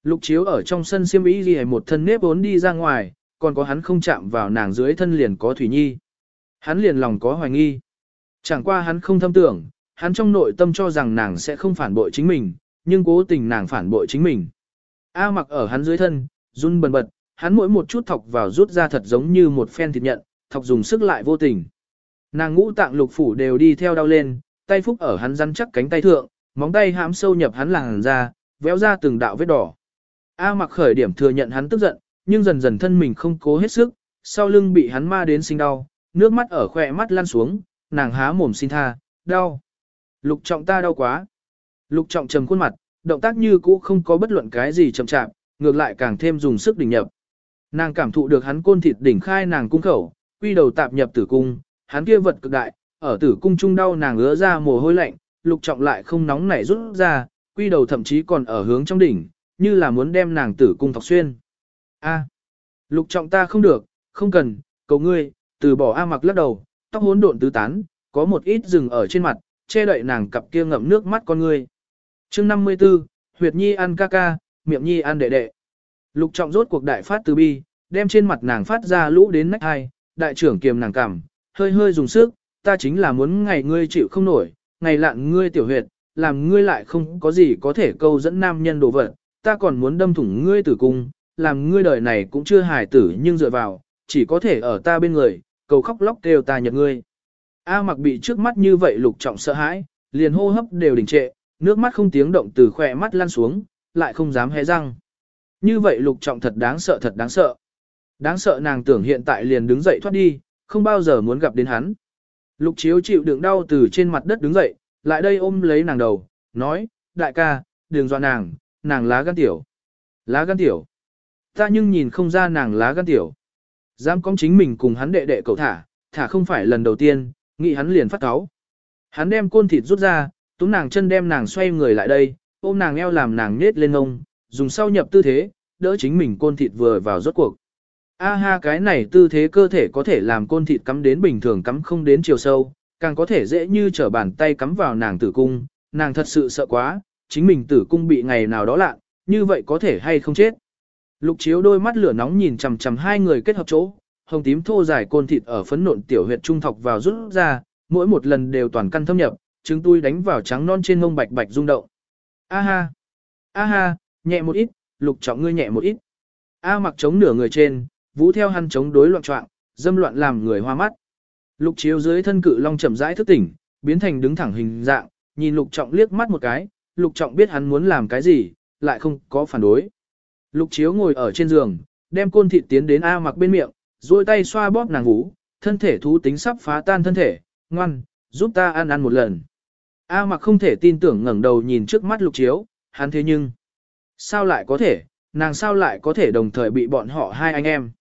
Lục chiếu ở trong sân siêm ý ghi một thân nếp vốn đi ra ngoài, còn có hắn không chạm vào nàng dưới thân liền có Thủy Nhi. Hắn liền lòng có hoài nghi. Chẳng qua hắn không thâm tưởng, hắn trong nội tâm cho rằng nàng sẽ không phản bội chính mình, nhưng cố tình nàng phản bội chính mình. A mặc ở hắn dưới thân, run bần bật, hắn mỗi một chút thọc vào rút ra thật giống như một phen thịt nhận, thọc dùng sức lại vô tình. Nàng ngũ tạng lục phủ đều đi theo đau lên, tay phúc ở hắn rắn chắc cánh tay thượng, móng tay hãm sâu nhập hắn làn ra, véo ra từng đạo vết đỏ. A mặc khởi điểm thừa nhận hắn tức giận, nhưng dần dần thân mình không cố hết sức, sau lưng bị hắn ma đến sinh đau, nước mắt ở khỏe mắt lăn xuống, nàng há mồm xin tha, đau. Lục trọng ta đau quá. Lục trọng trầm khuôn mặt, động tác như cũ không có bất luận cái gì chậm chạp, ngược lại càng thêm dùng sức đỉnh nhập. Nàng cảm thụ được hắn côn thịt đỉnh khai nàng cung khẩu, quy đầu tạp nhập tử cung, hắn kia vật cực đại, ở tử cung trung đau nàng ứa ra mồ hôi lạnh, lục trọng lại không nóng nảy rút ra, quy đầu thậm chí còn ở hướng trong đỉnh, như là muốn đem nàng tử cung thọc xuyên. A, à, lục trọng ta không được, không cần, cầu ngươi, từ bỏ A mặc lắc đầu, tóc hỗn độn tứ tán, có một ít rừng ở trên mặt, che đậy nàng cặp kia ngậm nước mắt con ngươi. Chương 54, huyệt nhi ăn ca ca, miệng nhi ăn đệ đệ. Lục trọng rốt cuộc đại phát từ bi, đem trên mặt nàng phát ra lũ đến nách hai, đại trưởng kiềm nàng cảm, hơi hơi dùng sức, ta chính là muốn ngày ngươi chịu không nổi, ngày lạn ngươi tiểu huyệt, làm ngươi lại không có gì có thể câu dẫn nam nhân đồ vật, ta còn muốn đâm thủng ngươi tử cung, làm ngươi đời này cũng chưa hài tử nhưng dựa vào, chỉ có thể ở ta bên người, cầu khóc lóc kêu ta nhật ngươi. A mặc bị trước mắt như vậy lục trọng sợ hãi, liền hô hấp đều đình trệ, nước mắt không tiếng động từ khỏe mắt lan xuống, lại không dám hé răng. Như vậy lục trọng thật đáng sợ thật đáng sợ. Đáng sợ nàng tưởng hiện tại liền đứng dậy thoát đi, không bao giờ muốn gặp đến hắn. Lục chiếu chịu đựng đau từ trên mặt đất đứng dậy, lại đây ôm lấy nàng đầu, nói, đại ca, đừng dọa nàng, nàng lá gan tiểu. Lá gan tiểu. Ta nhưng nhìn không ra nàng lá gan tiểu. Dám có chính mình cùng hắn đệ đệ cậu thả, thả không phải lần đầu tiên, nghĩ hắn liền phát cáo. Hắn đem côn thịt rút ra, túm nàng chân đem nàng xoay người lại đây, ôm nàng eo làm nàng nết lên ngông, dùng sau nhập tư thế, đỡ chính mình côn thịt vừa vào rốt cuộc. A ha cái này tư thế cơ thể có thể làm côn thịt cắm đến bình thường cắm không đến chiều sâu, càng có thể dễ như trở bàn tay cắm vào nàng tử cung, nàng thật sự sợ quá, chính mình tử cung bị ngày nào đó lạ, như vậy có thể hay không chết. Lục chiếu đôi mắt lửa nóng nhìn chằm chằm hai người kết hợp chỗ, hồng tím thô dài côn thịt ở phấn nộn tiểu huyệt trung thọc vào rút ra, mỗi một lần đều toàn căn thâm nhập, trứng tui đánh vào trắng non trên ngông bạch bạch rung động. A ha, a ha, nhẹ một ít, lục trọng ngươi nhẹ một ít. A mặc chống nửa người trên, vũ theo hắn chống đối loạn trọng, dâm loạn làm người hoa mắt. Lục chiếu dưới thân cự long chậm rãi thức tỉnh, biến thành đứng thẳng hình dạng, nhìn lục trọng liếc mắt một cái, lục trọng biết hắn muốn làm cái gì, lại không có phản đối. Lục chiếu ngồi ở trên giường, đem côn thịt tiến đến A mặc bên miệng, duỗi tay xoa bóp nàng vú, thân thể thú tính sắp phá tan thân thể, ngoan, giúp ta ăn ăn một lần. A mặc không thể tin tưởng ngẩng đầu nhìn trước mắt lục chiếu, hắn thế nhưng, sao lại có thể, nàng sao lại có thể đồng thời bị bọn họ hai anh em.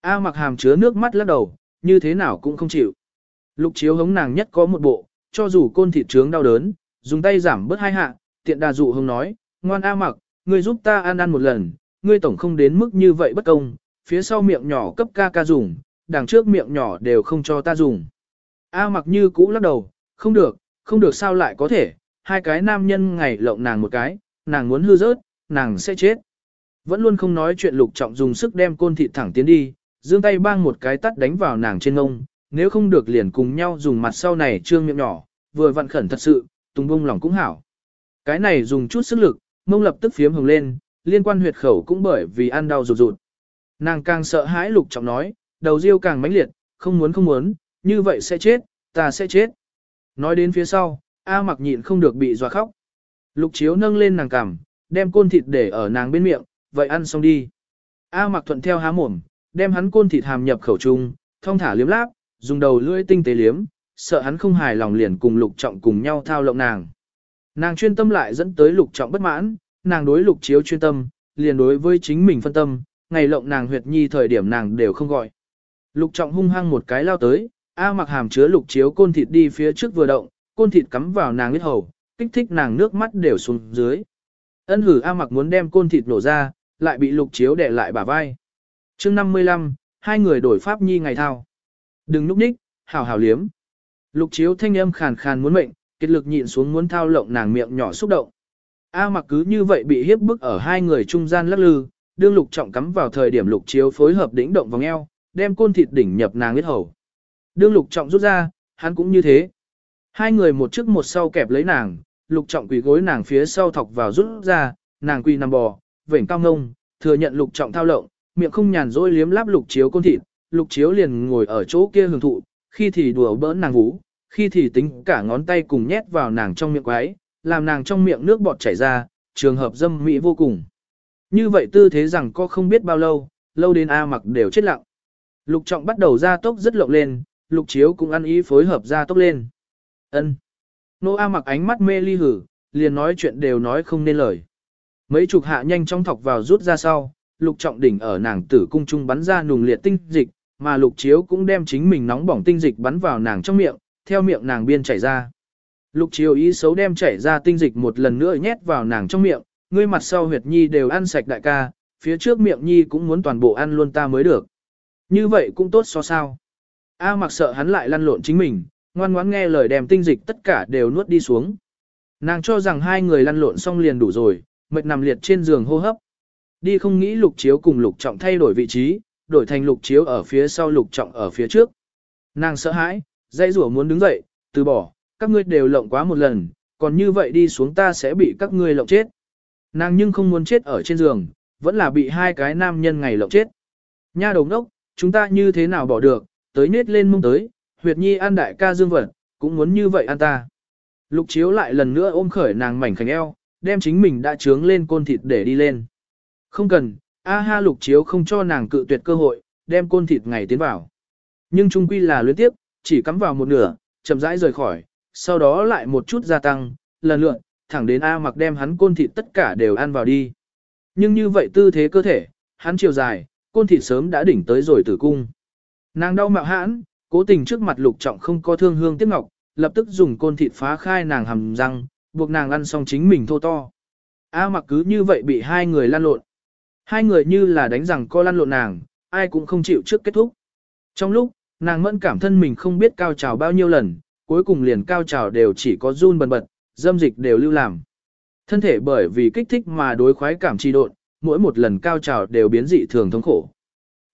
A mặc hàm chứa nước mắt lắc đầu, như thế nào cũng không chịu. Lục chiếu hống nàng nhất có một bộ, cho dù côn thịt trướng đau đớn, dùng tay giảm bớt hai hạ, tiện đà dụ hống nói, ngoan A mặc, ngươi giúp ta ăn ăn một lần, ngươi tổng không đến mức như vậy bất công, phía sau miệng nhỏ cấp ca ca dùng, đằng trước miệng nhỏ đều không cho ta dùng. A mặc như cũ lắc đầu, không được, không được sao lại có thể, hai cái nam nhân ngày lộng nàng một cái, nàng muốn hư rớt, nàng sẽ chết. Vẫn luôn không nói chuyện lục trọng dùng sức đem côn thịt thẳng tiến đi, giương tay bang một cái tắt đánh vào nàng trên ngông, nếu không được liền cùng nhau dùng mặt sau này trương miệng nhỏ, vừa vặn khẩn thật sự, tung bông lòng cũng hảo. Cái này dùng chút sức lực, mông lập tức phiếm hồng lên, liên quan huyệt khẩu cũng bởi vì ăn đau rụt rụt. Nàng càng sợ hãi lục trọng nói, đầu riêu càng mãnh liệt, không muốn không muốn, như vậy sẽ chết, ta sẽ chết. Nói đến phía sau, A mặc nhịn không được bị dọa khóc. Lục chiếu nâng lên nàng cằm, đem côn thịt để ở nàng bên miệng, vậy ăn xong đi. A mặc thuận theo há mồm, đem hắn côn thịt hàm nhập khẩu trung, thông thả liếm láp, dùng đầu lưỡi tinh tế liếm, sợ hắn không hài lòng liền cùng lục trọng cùng nhau thao lộng nàng. Nàng chuyên tâm lại dẫn tới lục trọng bất mãn, nàng đối lục chiếu chuyên tâm, liền đối với chính mình phân tâm, ngày lộng nàng huyệt nhi thời điểm nàng đều không gọi. Lục trọng hung hăng một cái lao tới, A mặc hàm chứa lục chiếu côn thịt đi phía trước vừa động, côn thịt cắm vào nàng huyết hầu, kích thích nàng nước mắt đều xuống dưới. Ân hử A mặc muốn đem côn thịt nổ ra, lại bị lục chiếu đè lại bả vai chương 55, hai người đổi pháp nhi ngày thao. Đừng núp ních, hảo hảo liếm. Lục chiếu thanh âm khàn khàn muốn mệnh, kết lực nhịn xuống muốn thao lộng nàng miệng nhỏ xúc động. A mặc cứ như vậy bị hiếp bức ở hai người trung gian lắc lư, đương lục trọng cắm vào thời điểm lục chiếu phối hợp đỉnh động vòng eo, đem côn thịt đỉnh nhập nàng huyết hầu. Đương lục trọng rút ra, hắn cũng như thế. Hai người một trước một sau kẹp lấy nàng, lục trọng quỳ gối nàng phía sau thọc vào rút ra, nàng quỳ nằm bò, vểnh cao ngông, thừa nhận lục trọng thao lộng, miệng không nhàn rỗi liếm láp lục chiếu côn thịt, lục chiếu liền ngồi ở chỗ kia hưởng thụ, khi thì đùa bỡn nàng vú, khi thì tính cả ngón tay cùng nhét vào nàng trong miệng quái, làm nàng trong miệng nước bọt chảy ra, trường hợp dâm mỹ vô cùng. Như vậy tư thế rằng có không biết bao lâu, lâu đến A mặc đều chết lặng. Lục trọng bắt đầu ra tốc rất lộng lên, lục chiếu cũng ăn ý phối hợp ra tốc lên. ân Nô A mặc ánh mắt mê ly hử, liền nói chuyện đều nói không nên lời. Mấy chục hạ nhanh trong thọc vào rút ra sau, lục trọng đỉnh ở nàng tử cung trung bắn ra nùng liệt tinh dịch, mà lục chiếu cũng đem chính mình nóng bỏng tinh dịch bắn vào nàng trong miệng, theo miệng nàng biên chảy ra. Lục chiếu ý xấu đem chảy ra tinh dịch một lần nữa nhét vào nàng trong miệng, ngươi mặt sau huyệt nhi đều ăn sạch đại ca, phía trước miệng nhi cũng muốn toàn bộ ăn luôn ta mới được. Như vậy cũng tốt so sao. A mặc sợ hắn lại lăn lộn chính mình, ngoan ngoãn nghe lời đem tinh dịch tất cả đều nuốt đi xuống. Nàng cho rằng hai người lăn lộn xong liền đủ rồi, mệt nằm liệt trên giường hô hấp. Đi không nghĩ lục chiếu cùng lục trọng thay đổi vị trí, đổi thành lục chiếu ở phía sau lục trọng ở phía trước. Nàng sợ hãi, dây rủa muốn đứng dậy, từ bỏ, các ngươi đều lộng quá một lần, còn như vậy đi xuống ta sẽ bị các ngươi lộng chết. Nàng nhưng không muốn chết ở trên giường, vẫn là bị hai cái nam nhân ngày lộng chết. Nha đồng đốc, chúng ta như thế nào bỏ được, tới nết lên mông tới, huyệt nhi an đại ca dương vật, cũng muốn như vậy an ta. Lục chiếu lại lần nữa ôm khởi nàng mảnh khảnh eo, đem chính mình đã trướng lên côn thịt để đi lên. Không cần, a ha lục chiếu không cho nàng cự tuyệt cơ hội, đem côn thịt ngày tiến vào. Nhưng trung quy là luyến tiếp, chỉ cắm vào một nửa, chậm rãi rời khỏi, sau đó lại một chút gia tăng, lần lượt, thẳng đến A mặc đem hắn côn thịt tất cả đều ăn vào đi. Nhưng như vậy tư thế cơ thể, hắn chiều dài, côn thịt sớm đã đỉnh tới rồi tử cung. Nàng đau mạo hãn, cố tình trước mặt lục trọng không có thương hương tiếc ngọc, lập tức dùng côn thịt phá khai nàng hầm răng, buộc nàng ăn xong chính mình thô to. A mặc cứ như vậy bị hai người lan lộn. Hai người như là đánh rằng co lăn lộn nàng, ai cũng không chịu trước kết thúc. Trong lúc, nàng mẫn cảm thân mình không biết cao trào bao nhiêu lần, cuối cùng liền cao trào đều chỉ có run bần bật, dâm dịch đều lưu làm. Thân thể bởi vì kích thích mà đối khoái cảm trì độn, mỗi một lần cao trào đều biến dị thường thống khổ.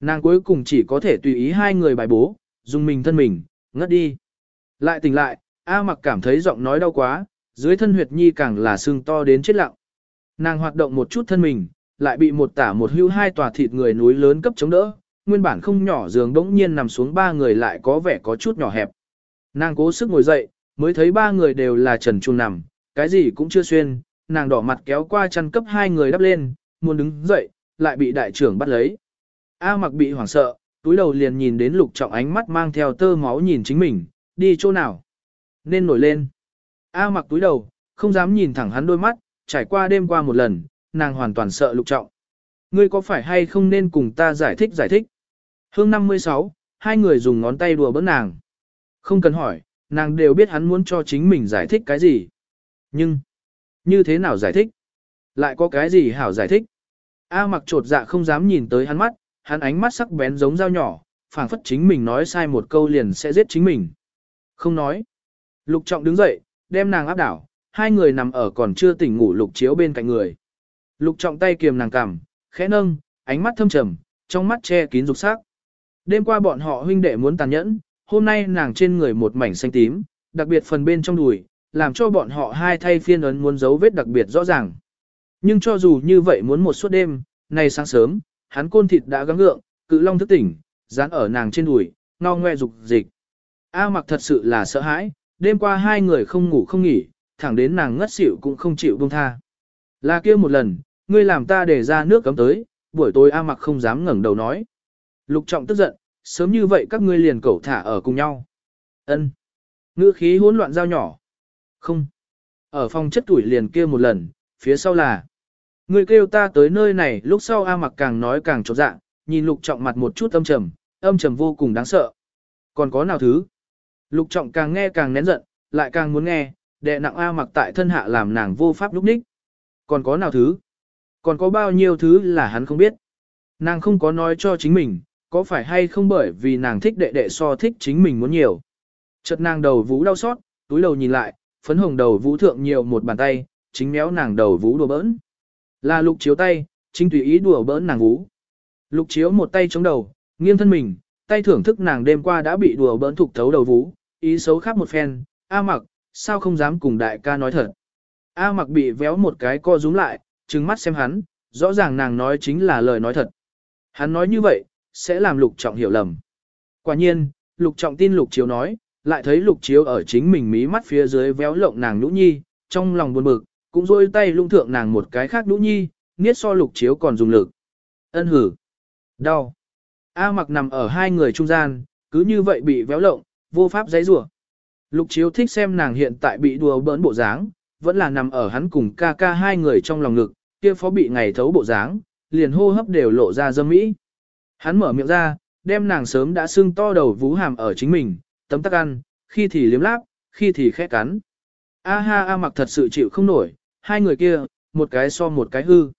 Nàng cuối cùng chỉ có thể tùy ý hai người bài bố, dùng mình thân mình, ngất đi. Lại tỉnh lại, A mặc cảm thấy giọng nói đau quá, dưới thân huyệt nhi càng là xương to đến chết lặng. Nàng hoạt động một chút thân mình, lại bị một tả một hưu hai tòa thịt người núi lớn cấp chống đỡ, nguyên bản không nhỏ giường đống nhiên nằm xuống ba người lại có vẻ có chút nhỏ hẹp. Nàng cố sức ngồi dậy, mới thấy ba người đều là trần chuông nằm, cái gì cũng chưa xuyên, nàng đỏ mặt kéo qua chăn cấp hai người đắp lên, muốn đứng dậy, lại bị đại trưởng bắt lấy. A mặc bị hoảng sợ, túi đầu liền nhìn đến lục trọng ánh mắt mang theo tơ máu nhìn chính mình, đi chỗ nào. Nên nổi lên. A mặc túi đầu, không dám nhìn thẳng hắn đôi mắt, trải qua đêm qua một lần, nàng hoàn toàn sợ lục trọng. Ngươi có phải hay không nên cùng ta giải thích giải thích? Hương 56, hai người dùng ngón tay đùa bỡn nàng. Không cần hỏi, nàng đều biết hắn muốn cho chính mình giải thích cái gì. Nhưng, như thế nào giải thích? Lại có cái gì hảo giải thích? A mặc trột dạ không dám nhìn tới hắn mắt, hắn ánh mắt sắc bén giống dao nhỏ, phảng phất chính mình nói sai một câu liền sẽ giết chính mình. Không nói. Lục trọng đứng dậy, đem nàng áp đảo, hai người nằm ở còn chưa tỉnh ngủ lục chiếu bên cạnh người. Lục trọng tay kiềm nàng cằm, khẽ nâng, ánh mắt thâm trầm, trong mắt che kín dục sắc. Đêm qua bọn họ huynh đệ muốn tàn nhẫn, hôm nay nàng trên người một mảnh xanh tím, đặc biệt phần bên trong đùi, làm cho bọn họ hai thay phiên ấn muốn dấu vết đặc biệt rõ ràng. Nhưng cho dù như vậy muốn một suốt đêm, nay sáng sớm, hắn côn thịt đã gắng gượng, cự long thức tỉnh, dán ở nàng trên đùi, ngao ngoe dục dịch. A mặc thật sự là sợ hãi, đêm qua hai người không ngủ không nghỉ, thẳng đến nàng ngất xỉu cũng không chịu buông tha. Là kia một lần, ngươi làm ta để ra nước cấm tới, buổi tối A mặc không dám ngẩng đầu nói. Lục trọng tức giận, sớm như vậy các ngươi liền cẩu thả ở cùng nhau. Ân. Ngữ khí hỗn loạn giao nhỏ. Không. Ở phòng chất tuổi liền kia một lần, phía sau là. ngươi kêu ta tới nơi này lúc sau A mặc càng nói càng trọt dạ, nhìn lục trọng mặt một chút âm trầm, âm trầm vô cùng đáng sợ. Còn có nào thứ? Lục trọng càng nghe càng nén giận, lại càng muốn nghe, đệ nặng A mặc tại thân hạ làm nàng vô pháp lúc ních. Còn có nào thứ? Còn có bao nhiêu thứ là hắn không biết? Nàng không có nói cho chính mình, có phải hay không bởi vì nàng thích đệ đệ so thích chính mình muốn nhiều. Chợt nàng đầu vũ đau xót, túi đầu nhìn lại, phấn hồng đầu vũ thượng nhiều một bàn tay, chính méo nàng đầu vũ đùa bỡn. Là lục chiếu tay, chính tùy ý đùa bỡn nàng vũ. Lục chiếu một tay chống đầu, nghiêng thân mình, tay thưởng thức nàng đêm qua đã bị đùa bỡn thục thấu đầu vũ, ý xấu khác một phen, A mặc, sao không dám cùng đại ca nói thật. A mặc bị véo một cái co rúm lại, trừng mắt xem hắn, rõ ràng nàng nói chính là lời nói thật. Hắn nói như vậy, sẽ làm lục trọng hiểu lầm. Quả nhiên, lục trọng tin lục chiếu nói, lại thấy lục chiếu ở chính mình mí mắt phía dưới véo lộng nàng nhũ nhi, trong lòng buồn bực, cũng rôi tay lung thượng nàng một cái khác nhũ nhi, niết so lục chiếu còn dùng lực. Ân hử. Đau. A mặc nằm ở hai người trung gian, cứ như vậy bị véo lộng, vô pháp giấy rủa. Lục chiếu thích xem nàng hiện tại bị đùa bỡn bộ dáng, vẫn là nằm ở hắn cùng ca ca hai người trong lòng ngực, kia phó bị ngày thấu bộ dáng, liền hô hấp đều lộ ra dâm mỹ. Hắn mở miệng ra, đem nàng sớm đã sưng to đầu vú hàm ở chính mình, tấm tắc ăn, khi thì liếm láp, khi thì khẽ cắn. A ha a mặc thật sự chịu không nổi, hai người kia, một cái so một cái hư.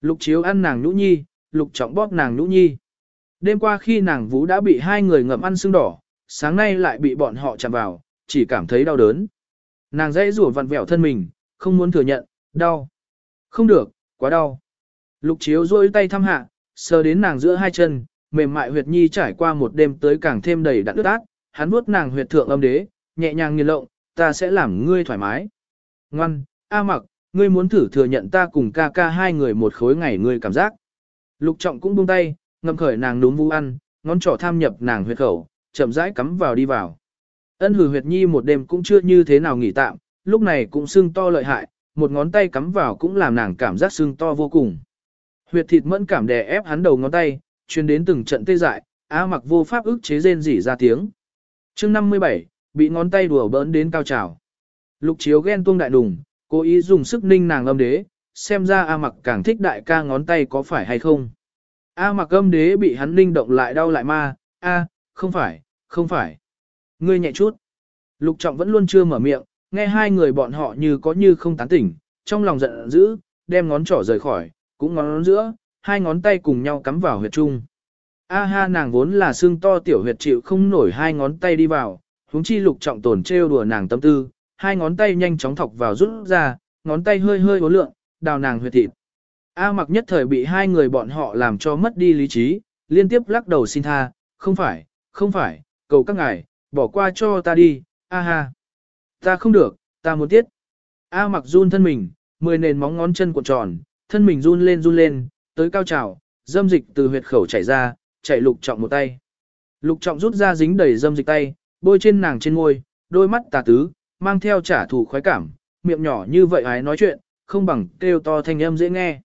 Lục chiếu ăn nàng nhũ nhi, lục trọng bóp nàng nhũ nhi. Đêm qua khi nàng vú đã bị hai người ngậm ăn sưng đỏ, sáng nay lại bị bọn họ chạm vào, chỉ cảm thấy đau đớn. Nàng dãy rủa vặn vẹo thân mình, không muốn thừa nhận, đau. Không được, quá đau. Lục chiếu rôi tay thăm hạ, sờ đến nàng giữa hai chân, mềm mại huyệt nhi trải qua một đêm tới càng thêm đầy đặn ướt át, hắn vuốt nàng huyệt thượng âm đế, nhẹ nhàng nghiền lộng, ta sẽ làm ngươi thoải mái. Ngoan, A mặc, ngươi muốn thử thừa nhận ta cùng ca ca hai người một khối ngày ngươi cảm giác. Lục trọng cũng buông tay, ngậm khởi nàng núm vũ ăn, ngón trỏ tham nhập nàng huyệt khẩu, chậm rãi cắm vào đi vào. Ân hử huyệt nhi một đêm cũng chưa như thế nào nghỉ tạm, lúc này cũng sưng to lợi hại, một ngón tay cắm vào cũng làm nàng cảm giác sưng to vô cùng. Huyệt thịt mẫn cảm đè ép hắn đầu ngón tay, truyền đến từng trận tê dại, A mặc vô pháp ức chế rên rỉ ra tiếng. chương 57, bị ngón tay đùa bỡn đến cao trào. Lục chiếu ghen tuông đại đùng, cố ý dùng sức ninh nàng âm đế, xem ra A mặc càng thích đại ca ngón tay có phải hay không. A mặc âm đế bị hắn ninh động lại đau lại ma, A, không phải, không phải. Ngươi nhẹ chút. Lục trọng vẫn luôn chưa mở miệng, nghe hai người bọn họ như có như không tán tỉnh, trong lòng giận dữ, đem ngón trỏ rời khỏi, cũng ngón giữa, hai ngón tay cùng nhau cắm vào huyệt trung. A ha nàng vốn là xương to tiểu huyệt chịu không nổi hai ngón tay đi vào, huống chi lục trọng tổn trêu đùa nàng tâm tư, hai ngón tay nhanh chóng thọc vào rút ra, ngón tay hơi hơi uốn lượn, đào nàng huyệt thịt. A mặc nhất thời bị hai người bọn họ làm cho mất đi lý trí, liên tiếp lắc đầu xin tha, không phải, không phải, cầu các ngài, bỏ qua cho ta đi, a ha. Ta không được, ta muốn tiết. A mặc run thân mình, mười nền móng ngón chân cuộn tròn, thân mình run lên run lên, tới cao trào, dâm dịch từ huyệt khẩu chảy ra, chảy lục trọng một tay. Lục trọng rút ra dính đầy dâm dịch tay, bôi trên nàng trên môi, đôi mắt tà tứ, mang theo trả thù khoái cảm, miệng nhỏ như vậy ái nói chuyện, không bằng kêu to thanh âm dễ nghe.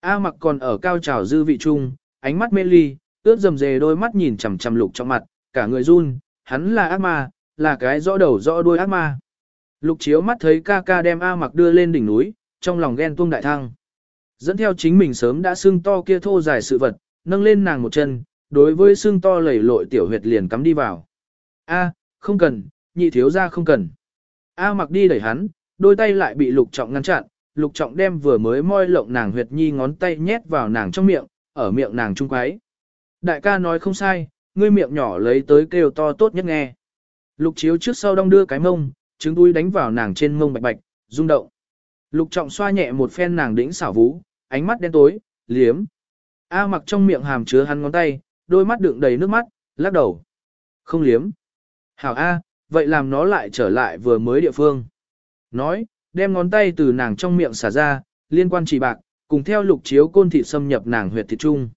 A mặc còn ở cao trào dư vị trung, ánh mắt mê ly, ướt dầm dề đôi mắt nhìn chằm chằm lục trọng mặt, cả người run, hắn là ác ma, là cái rõ đầu rõ đuôi ác ma. Lục chiếu mắt thấy ca ca đem A mặc đưa lên đỉnh núi, trong lòng ghen tuông đại thăng. Dẫn theo chính mình sớm đã xương to kia thô dài sự vật, nâng lên nàng một chân, đối với xương to lầy lội tiểu huyệt liền cắm đi vào. A, không cần, nhị thiếu ra không cần. A mặc đi đẩy hắn, đôi tay lại bị lục trọng ngăn chặn, lục trọng đem vừa mới moi lộng nàng huyệt nhi ngón tay nhét vào nàng trong miệng, ở miệng nàng trung quái. Đại ca nói không sai, ngươi miệng nhỏ lấy tới kêu to tốt nhất nghe. Lục chiếu trước sau đong đưa cái mông, trứng đuôi đánh vào nàng trên mông bạch bạch, rung động. Lục trọng xoa nhẹ một phen nàng đĩnh xảo vú, ánh mắt đen tối, liếm. A mặc trong miệng hàm chứa hắn ngón tay, đôi mắt đựng đầy nước mắt, lắc đầu. Không liếm. Hảo A, vậy làm nó lại trở lại vừa mới địa phương. Nói, đem ngón tay từ nàng trong miệng xả ra, liên quan chỉ bạc, cùng theo lục chiếu côn thịt xâm nhập nàng huyệt thịt trung.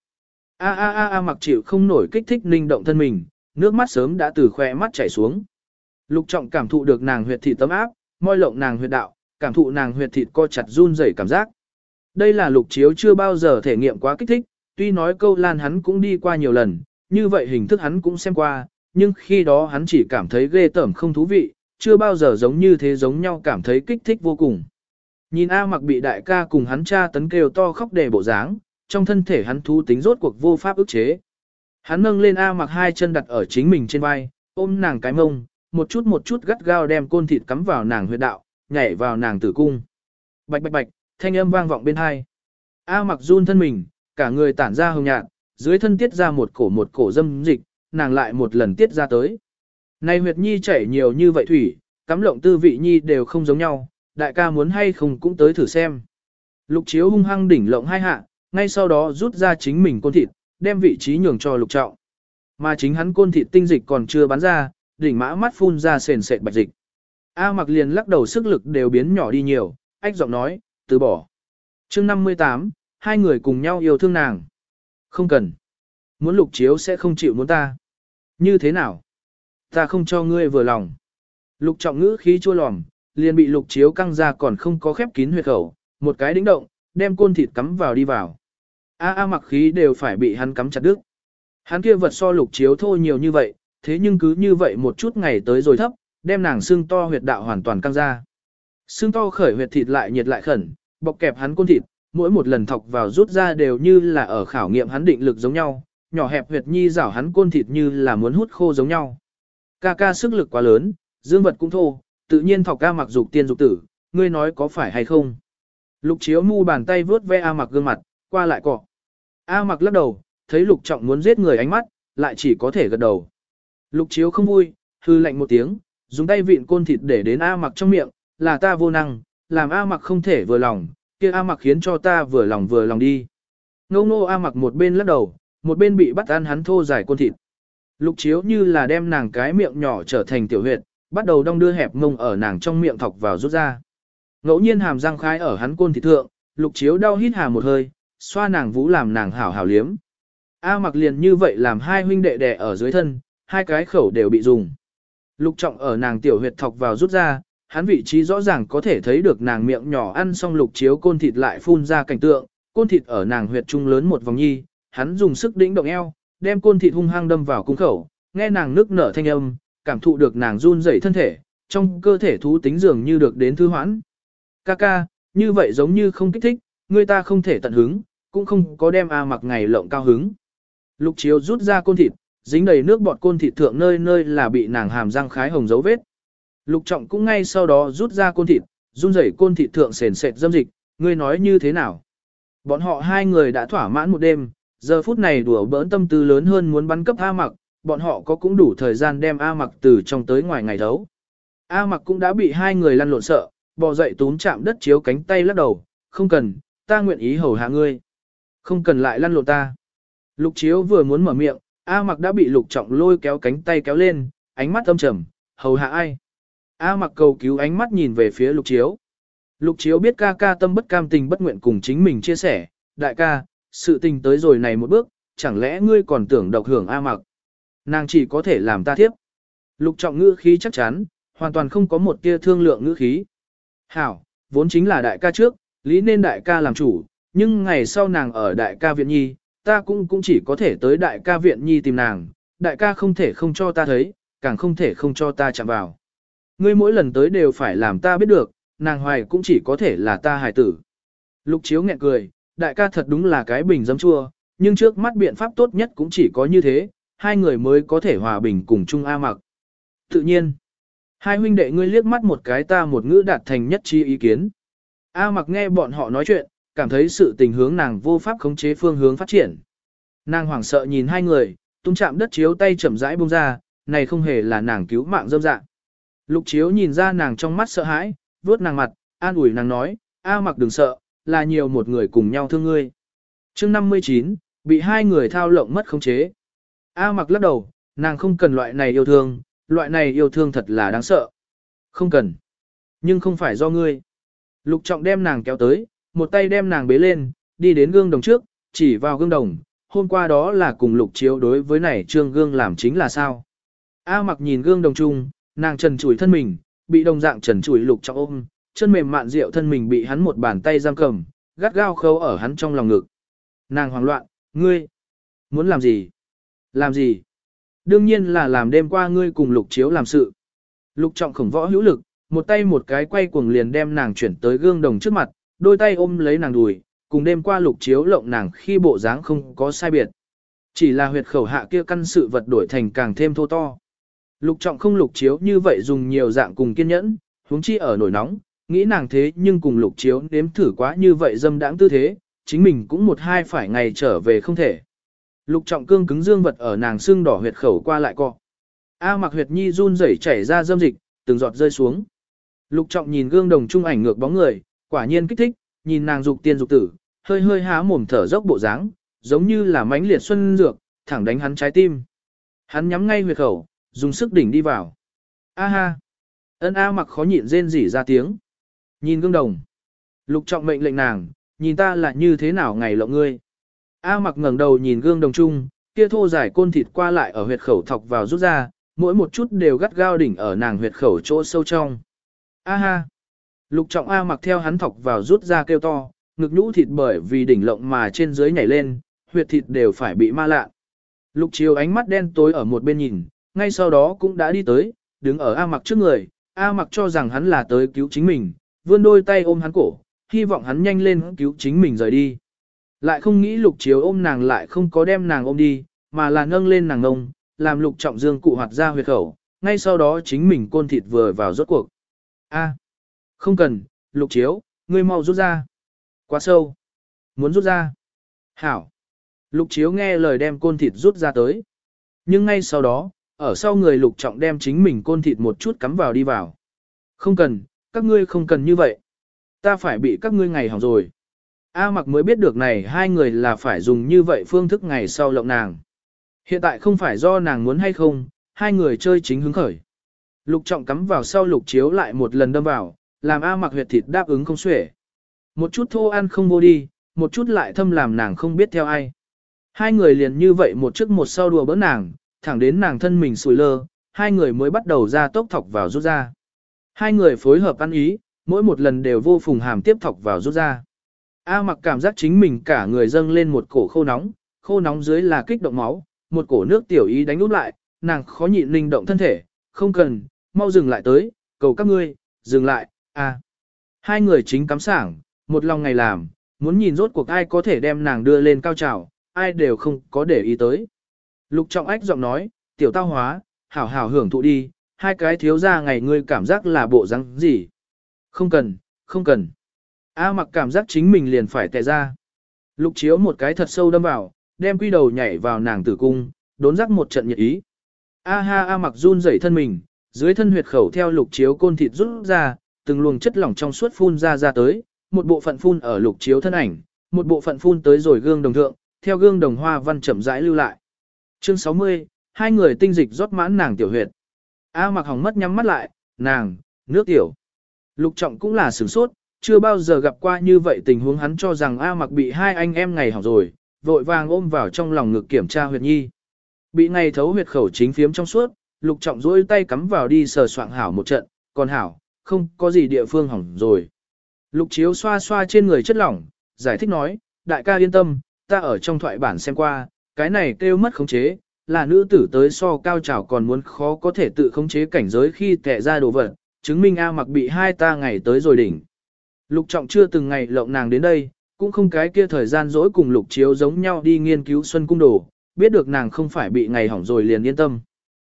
A a a a mặc chịu không nổi kích thích linh động thân mình, nước mắt sớm đã từ khoe mắt chảy xuống. Lục trọng cảm thụ được nàng huyệt thịt tấm áp, môi lộng nàng huyệt đạo, cảm thụ nàng huyệt thịt co chặt run rẩy cảm giác. Đây là lục chiếu chưa bao giờ thể nghiệm quá kích thích, tuy nói câu lan hắn cũng đi qua nhiều lần, như vậy hình thức hắn cũng xem qua, nhưng khi đó hắn chỉ cảm thấy ghê tởm không thú vị, chưa bao giờ giống như thế giống nhau cảm thấy kích thích vô cùng. Nhìn A mặc bị đại ca cùng hắn cha tấn kêu to khóc để bộ dáng, trong thân thể hắn thú tính rốt cuộc vô pháp ức chế. Hắn nâng lên A mặc hai chân đặt ở chính mình trên vai, ôm nàng cái mông, một chút một chút gắt gao đem côn thịt cắm vào nàng huyệt đạo, nhảy vào nàng tử cung. Bạch bạch bạch, thanh âm vang vọng bên hai. A mặc run thân mình, cả người tản ra hồng nhạt, dưới thân tiết ra một cổ một cổ dâm dịch, nàng lại một lần tiết ra tới. Này huyệt nhi chảy nhiều như vậy thủy, cắm lộng tư vị nhi đều không giống nhau, đại ca muốn hay không cũng tới thử xem. Lục chiếu hung hăng đỉnh lộng hai hạ, ngay sau đó rút ra chính mình côn thịt, đem vị trí nhường cho lục trọng. Mà chính hắn côn thịt tinh dịch còn chưa bắn ra, đỉnh mã mắt phun ra sền sệt bạch dịch. A mặc liền lắc đầu sức lực đều biến nhỏ đi nhiều, ách giọng nói, từ bỏ. chương 58, hai người cùng nhau yêu thương nàng. Không cần. Muốn lục chiếu sẽ không chịu muốn ta. Như thế nào? Ta không cho ngươi vừa lòng. Lục trọng ngữ khí chua lòm, liền bị lục chiếu căng ra còn không có khép kín huyệt khẩu, một cái đĩnh động, đem côn thịt cắm vào đi vào. A a mặc khí đều phải bị hắn cắm chặt đứt. Hắn kia vật so lục chiếu thô nhiều như vậy, thế nhưng cứ như vậy một chút ngày tới rồi thấp, đem nàng xương to huyệt đạo hoàn toàn căng ra. Xương to khởi huyệt thịt lại nhiệt lại khẩn, bọc kẹp hắn côn thịt, mỗi một lần thọc vào rút ra đều như là ở khảo nghiệm hắn định lực giống nhau, nhỏ hẹp huyệt nhi rảo hắn côn thịt như là muốn hút khô giống nhau. Ca ca sức lực quá lớn, dương vật cũng thô, tự nhiên thọc ca mặc dục tiên dục tử, ngươi nói có phải hay không? Lục chiếu mu bàn tay vướt ve A mặc gương mặt, qua lại cọ. A mặc lắc đầu, thấy lục trọng muốn giết người ánh mắt, lại chỉ có thể gật đầu. Lục chiếu không vui, hư lạnh một tiếng, dùng tay vịn côn thịt để đến A mặc trong miệng, là ta vô năng, làm A mặc không thể vừa lòng, kia A mặc khiến cho ta vừa lòng vừa lòng đi. Ngô ngô A mặc một bên lắc đầu, một bên bị bắt ăn hắn thô dài côn thịt. Lục chiếu như là đem nàng cái miệng nhỏ trở thành tiểu huyệt, bắt đầu đong đưa hẹp mông ở nàng trong miệng thọc vào rút ra. Ngẫu nhiên hàm răng khai ở hắn côn thịt thượng, lục chiếu đau hít hà một hơi, xoa nàng vũ làm nàng hảo hảo liếm. A mặc liền như vậy làm hai huynh đệ đè ở dưới thân, hai cái khẩu đều bị dùng. Lục trọng ở nàng tiểu huyệt thọc vào rút ra, hắn vị trí rõ ràng có thể thấy được nàng miệng nhỏ ăn xong lục chiếu côn thịt lại phun ra cảnh tượng, côn thịt ở nàng huyệt trung lớn một vòng nhi, hắn dùng sức đĩnh động eo, đem côn thịt hung hăng đâm vào cung khẩu, nghe nàng nước nở thanh âm, cảm thụ được nàng run rẩy thân thể, trong cơ thể thú tính dường như được đến thư hoãn. Ca ca, như vậy giống như không kích thích, người ta không thể tận hứng, cũng không có đem A mặc ngày lộng cao hứng. Lục chiếu rút ra côn thịt, dính đầy nước bọt côn thịt thượng nơi nơi là bị nàng hàm răng khái hồng dấu vết. Lục trọng cũng ngay sau đó rút ra côn thịt, run rẩy côn thịt thượng sền sệt dâm dịch, ngươi nói như thế nào? Bọn họ hai người đã thỏa mãn một đêm, giờ phút này đùa bỡn tâm tư lớn hơn muốn bắn cấp A mặc, bọn họ có cũng đủ thời gian đem A mặc từ trong tới ngoài ngày đấu. A mặc cũng đã bị hai người lăn lộn sợ, bò dậy túm chạm đất chiếu cánh tay lắc đầu, không cần, ta nguyện ý hầu hạ ngươi. Không cần lại lăn lộn ta. Lục chiếu vừa muốn mở miệng, A mặc đã bị lục trọng lôi kéo cánh tay kéo lên, ánh mắt âm trầm, hầu hạ ai. A mặc cầu cứu ánh mắt nhìn về phía lục chiếu. Lục chiếu biết ca ca tâm bất cam tình bất nguyện cùng chính mình chia sẻ, đại ca, sự tình tới rồi này một bước, chẳng lẽ ngươi còn tưởng độc hưởng A mặc. Nàng chỉ có thể làm ta thiếp. Lục trọng ngữ khí chắc chắn, hoàn toàn không có một tia thương lượng ngữ khí. Hảo, vốn chính là đại ca trước, lý nên đại ca làm chủ, nhưng ngày sau nàng ở đại ca viện nhi, ta cũng cũng chỉ có thể tới đại ca viện nhi tìm nàng, đại ca không thể không cho ta thấy, càng không thể không cho ta chạm vào. Ngươi mỗi lần tới đều phải làm ta biết được, nàng hoài cũng chỉ có thể là ta hài tử. Lục chiếu nghẹn cười, đại ca thật đúng là cái bình dấm chua, nhưng trước mắt biện pháp tốt nhất cũng chỉ có như thế, hai người mới có thể hòa bình cùng chung A mặc. Tự nhiên, hai huynh đệ ngươi liếc mắt một cái ta một ngữ đạt thành nhất chi ý kiến. A mặc nghe bọn họ nói chuyện, cảm thấy sự tình hướng nàng vô pháp khống chế phương hướng phát triển. Nàng hoảng sợ nhìn hai người, tung chạm đất chiếu tay chậm rãi buông ra, này không hề là nàng cứu mạng dâm dạng. Lục chiếu nhìn ra nàng trong mắt sợ hãi, vuốt nàng mặt, an ủi nàng nói, A mặc đừng sợ, là nhiều một người cùng nhau thương ngươi. chương 59, bị hai người thao lộng mất khống chế. A mặc lắc đầu, nàng không cần loại này yêu thương, loại này yêu thương thật là đáng sợ. Không cần. Nhưng không phải do ngươi. Lục trọng đem nàng kéo tới, một tay đem nàng bế lên, đi đến gương đồng trước, chỉ vào gương đồng. Hôm qua đó là cùng lục chiếu đối với này trương gương làm chính là sao. A mặc nhìn gương đồng chung, nàng trần chủi thân mình, bị đồng dạng trần chủi lục trọng ôm, chân mềm mạn rượu thân mình bị hắn một bàn tay giam cầm, gắt gao khâu ở hắn trong lòng ngực. Nàng hoảng loạn, ngươi, muốn làm gì? Làm gì? Đương nhiên là làm đêm qua ngươi cùng lục chiếu làm sự. Lục trọng khổng võ hữu lực, một tay một cái quay cuồng liền đem nàng chuyển tới gương đồng trước mặt, đôi tay ôm lấy nàng đùi, cùng đêm qua lục chiếu lộng nàng khi bộ dáng không có sai biệt. Chỉ là huyệt khẩu hạ kia căn sự vật đổi thành càng thêm thô to. Lục trọng không lục chiếu như vậy dùng nhiều dạng cùng kiên nhẫn, huống chi ở nổi nóng, nghĩ nàng thế nhưng cùng lục chiếu nếm thử quá như vậy dâm đãng tư thế, chính mình cũng một hai phải ngày trở về không thể. Lục trọng cương cứng dương vật ở nàng xương đỏ huyệt khẩu qua lại co. A mặc huyệt nhi run rẩy chảy ra dâm dịch, từng giọt rơi xuống. Lục trọng nhìn gương đồng trung ảnh ngược bóng người, quả nhiên kích thích, nhìn nàng dục tiên dục tử, hơi hơi há mồm thở dốc bộ dáng, giống như là mãnh liệt xuân dược, thẳng đánh hắn trái tim. Hắn nhắm ngay huyệt khẩu, dùng sức đỉnh đi vào. A ha! Ân A mặc khó nhịn rên rỉ ra tiếng. Nhìn gương đồng. Lục trọng mệnh lệnh nàng, nhìn ta là như thế nào ngày lộng ngươi. A mặc ngẩng đầu nhìn gương đồng chung, kia thô dài côn thịt qua lại ở huyệt khẩu thọc vào rút ra, mỗi một chút đều gắt gao đỉnh ở nàng huyệt khẩu chỗ sâu trong. A ha! Lục trọng A mặc theo hắn thọc vào rút ra kêu to, ngực nhũ thịt bởi vì đỉnh lộng mà trên dưới nhảy lên, huyệt thịt đều phải bị ma lạ. Lục chiều ánh mắt đen tối ở một bên nhìn, ngay sau đó cũng đã đi tới, đứng ở A mặc trước người, A mặc cho rằng hắn là tới cứu chính mình, vươn đôi tay ôm hắn cổ, hy vọng hắn nhanh lên cứu chính mình rời đi. Lại không nghĩ lục chiếu ôm nàng lại không có đem nàng ôm đi, mà là nâng lên nàng ngông, làm lục trọng dương cụ hoạt ra huyệt khẩu, ngay sau đó chính mình côn thịt vừa vào rốt cuộc. A, không cần, lục chiếu, ngươi mau rút ra. Quá sâu. Muốn rút ra. Hảo. Lục chiếu nghe lời đem côn thịt rút ra tới. Nhưng ngay sau đó, ở sau người lục trọng đem chính mình côn thịt một chút cắm vào đi vào. Không cần, các ngươi không cần như vậy. Ta phải bị các ngươi ngày hỏng rồi. A mặc mới biết được này hai người là phải dùng như vậy phương thức ngày sau lộng nàng. Hiện tại không phải do nàng muốn hay không, hai người chơi chính hứng khởi. Lục trọng cắm vào sau lục chiếu lại một lần đâm vào, làm A mặc huyệt thịt đáp ứng không xuể. Một chút thô ăn không vô đi, một chút lại thâm làm nàng không biết theo ai. Hai người liền như vậy một trước một sau đùa bỡn nàng, thẳng đến nàng thân mình sùi lơ, hai người mới bắt đầu ra tốc thọc vào rút ra. Hai người phối hợp ăn ý, mỗi một lần đều vô phùng hàm tiếp thọc vào rút ra. A mặc cảm giác chính mình cả người dâng lên một cổ khô nóng, khô nóng dưới là kích động máu, một cổ nước tiểu ý đánh úp lại, nàng khó nhịn linh động thân thể, không cần, mau dừng lại tới, cầu các ngươi, dừng lại, a. Hai người chính cắm sảng, một lòng ngày làm, muốn nhìn rốt cuộc ai có thể đem nàng đưa lên cao trào, ai đều không có để ý tới. Lục trọng ách giọng nói, tiểu tao hóa, hảo hảo hưởng thụ đi, hai cái thiếu ra ngày ngươi cảm giác là bộ răng gì. Không cần, không cần. A mặc cảm giác chính mình liền phải tè ra. Lục chiếu một cái thật sâu đâm vào, đem quy đầu nhảy vào nàng tử cung, đốn rắc một trận nhiệt ý. A ha A mặc run rẩy thân mình, dưới thân huyệt khẩu theo lục chiếu côn thịt rút ra, từng luồng chất lỏng trong suốt phun ra ra tới, một bộ phận phun ở lục chiếu thân ảnh, một bộ phận phun tới rồi gương đồng thượng, theo gương đồng hoa văn chậm rãi lưu lại. Chương 60, hai người tinh dịch rót mãn nàng tiểu huyệt. A mặc hỏng mất nhắm mắt lại, nàng, nước tiểu. Lục trọng cũng là sửng sốt, chưa bao giờ gặp qua như vậy tình huống hắn cho rằng A mặc bị hai anh em ngày hỏng rồi, vội vàng ôm vào trong lòng ngực kiểm tra huyệt nhi. Bị ngày thấu huyệt khẩu chính phiếm trong suốt, lục trọng duỗi tay cắm vào đi sờ soạng hảo một trận, còn hảo, không có gì địa phương hỏng rồi. Lục chiếu xoa xoa trên người chất lỏng, giải thích nói, đại ca yên tâm, ta ở trong thoại bản xem qua, cái này kêu mất khống chế, là nữ tử tới so cao trào còn muốn khó có thể tự khống chế cảnh giới khi tệ ra đồ vật, chứng minh A mặc bị hai ta ngày tới rồi đỉnh. Lục trọng chưa từng ngày lộng nàng đến đây, cũng không cái kia thời gian dỗi cùng lục chiếu giống nhau đi nghiên cứu xuân cung đồ, biết được nàng không phải bị ngày hỏng rồi liền yên tâm.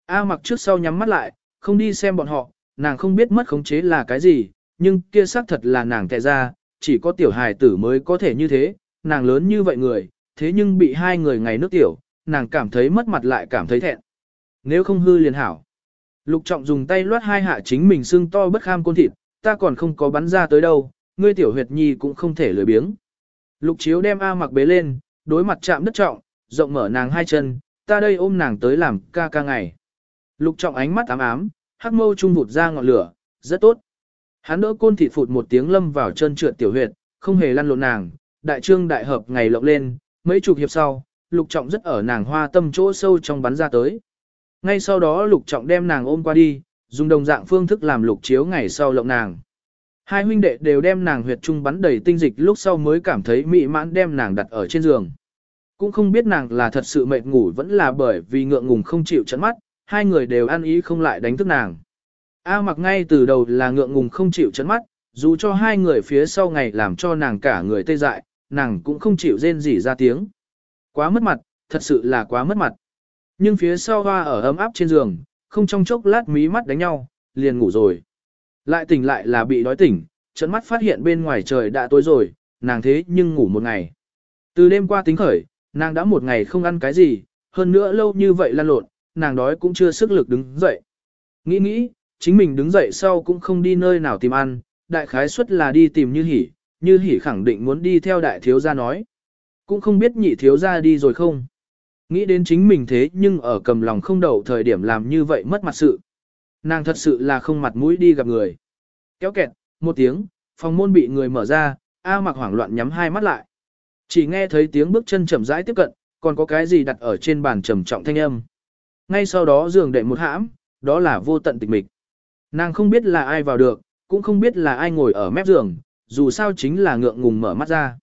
A mặc trước sau nhắm mắt lại, không đi xem bọn họ, nàng không biết mất khống chế là cái gì, nhưng kia xác thật là nàng tệ ra, chỉ có tiểu hài tử mới có thể như thế, nàng lớn như vậy người, thế nhưng bị hai người ngày nước tiểu, nàng cảm thấy mất mặt lại cảm thấy thẹn. Nếu không hư liền hảo. Lục trọng dùng tay loát hai hạ chính mình xương to bất kham côn thịt, ta còn không có bắn ra tới đâu, ngươi tiểu huyệt nhi cũng không thể lười biếng. Lục chiếu đem A mặc bế lên, đối mặt chạm đất trọng, rộng mở nàng hai chân, ta đây ôm nàng tới làm ca ca ngày. Lục trọng ánh mắt ám ám, hắc mâu trung vụt ra ngọn lửa, rất tốt. Hắn đỡ côn thịt phụt một tiếng lâm vào chân trượt tiểu huyệt, không hề lăn lộn nàng, đại trương đại hợp ngày lộng lên, mấy chục hiệp sau, lục trọng rất ở nàng hoa tâm chỗ sâu trong bắn ra tới. Ngay sau đó lục trọng đem nàng ôm qua đi, dùng đồng dạng phương thức làm lục chiếu ngày sau lộng nàng. Hai huynh đệ đều đem nàng huyệt trung bắn đầy tinh dịch lúc sau mới cảm thấy mị mãn đem nàng đặt ở trên giường. Cũng không biết nàng là thật sự mệt ngủ vẫn là bởi vì ngượng ngùng không chịu chấn mắt, hai người đều ăn ý không lại đánh thức nàng. A mặc ngay từ đầu là ngượng ngùng không chịu chấn mắt, dù cho hai người phía sau ngày làm cho nàng cả người tê dại, nàng cũng không chịu rên rỉ ra tiếng. Quá mất mặt, thật sự là quá mất mặt. Nhưng phía sau hoa ở ấm áp trên giường, không trong chốc lát mí mắt đánh nhau, liền ngủ rồi. Lại tỉnh lại là bị đói tỉnh, chấn mắt phát hiện bên ngoài trời đã tối rồi, nàng thế nhưng ngủ một ngày. Từ đêm qua tính khởi, nàng đã một ngày không ăn cái gì, hơn nữa lâu như vậy lan lộn, nàng đói cũng chưa sức lực đứng dậy. Nghĩ nghĩ, chính mình đứng dậy sau cũng không đi nơi nào tìm ăn, đại khái suất là đi tìm như hỉ, như hỉ khẳng định muốn đi theo đại thiếu gia nói. Cũng không biết nhị thiếu gia đi rồi không. Nghĩ đến chính mình thế nhưng ở cầm lòng không đậu thời điểm làm như vậy mất mặt sự. Nàng thật sự là không mặt mũi đi gặp người. Kéo kẹt, một tiếng, phòng môn bị người mở ra, A mặc hoảng loạn nhắm hai mắt lại. Chỉ nghe thấy tiếng bước chân chậm rãi tiếp cận, còn có cái gì đặt ở trên bàn trầm trọng thanh âm. Ngay sau đó giường đệm một hãm, đó là vô tận tịch mịch. Nàng không biết là ai vào được, cũng không biết là ai ngồi ở mép giường, dù sao chính là ngượng ngùng mở mắt ra.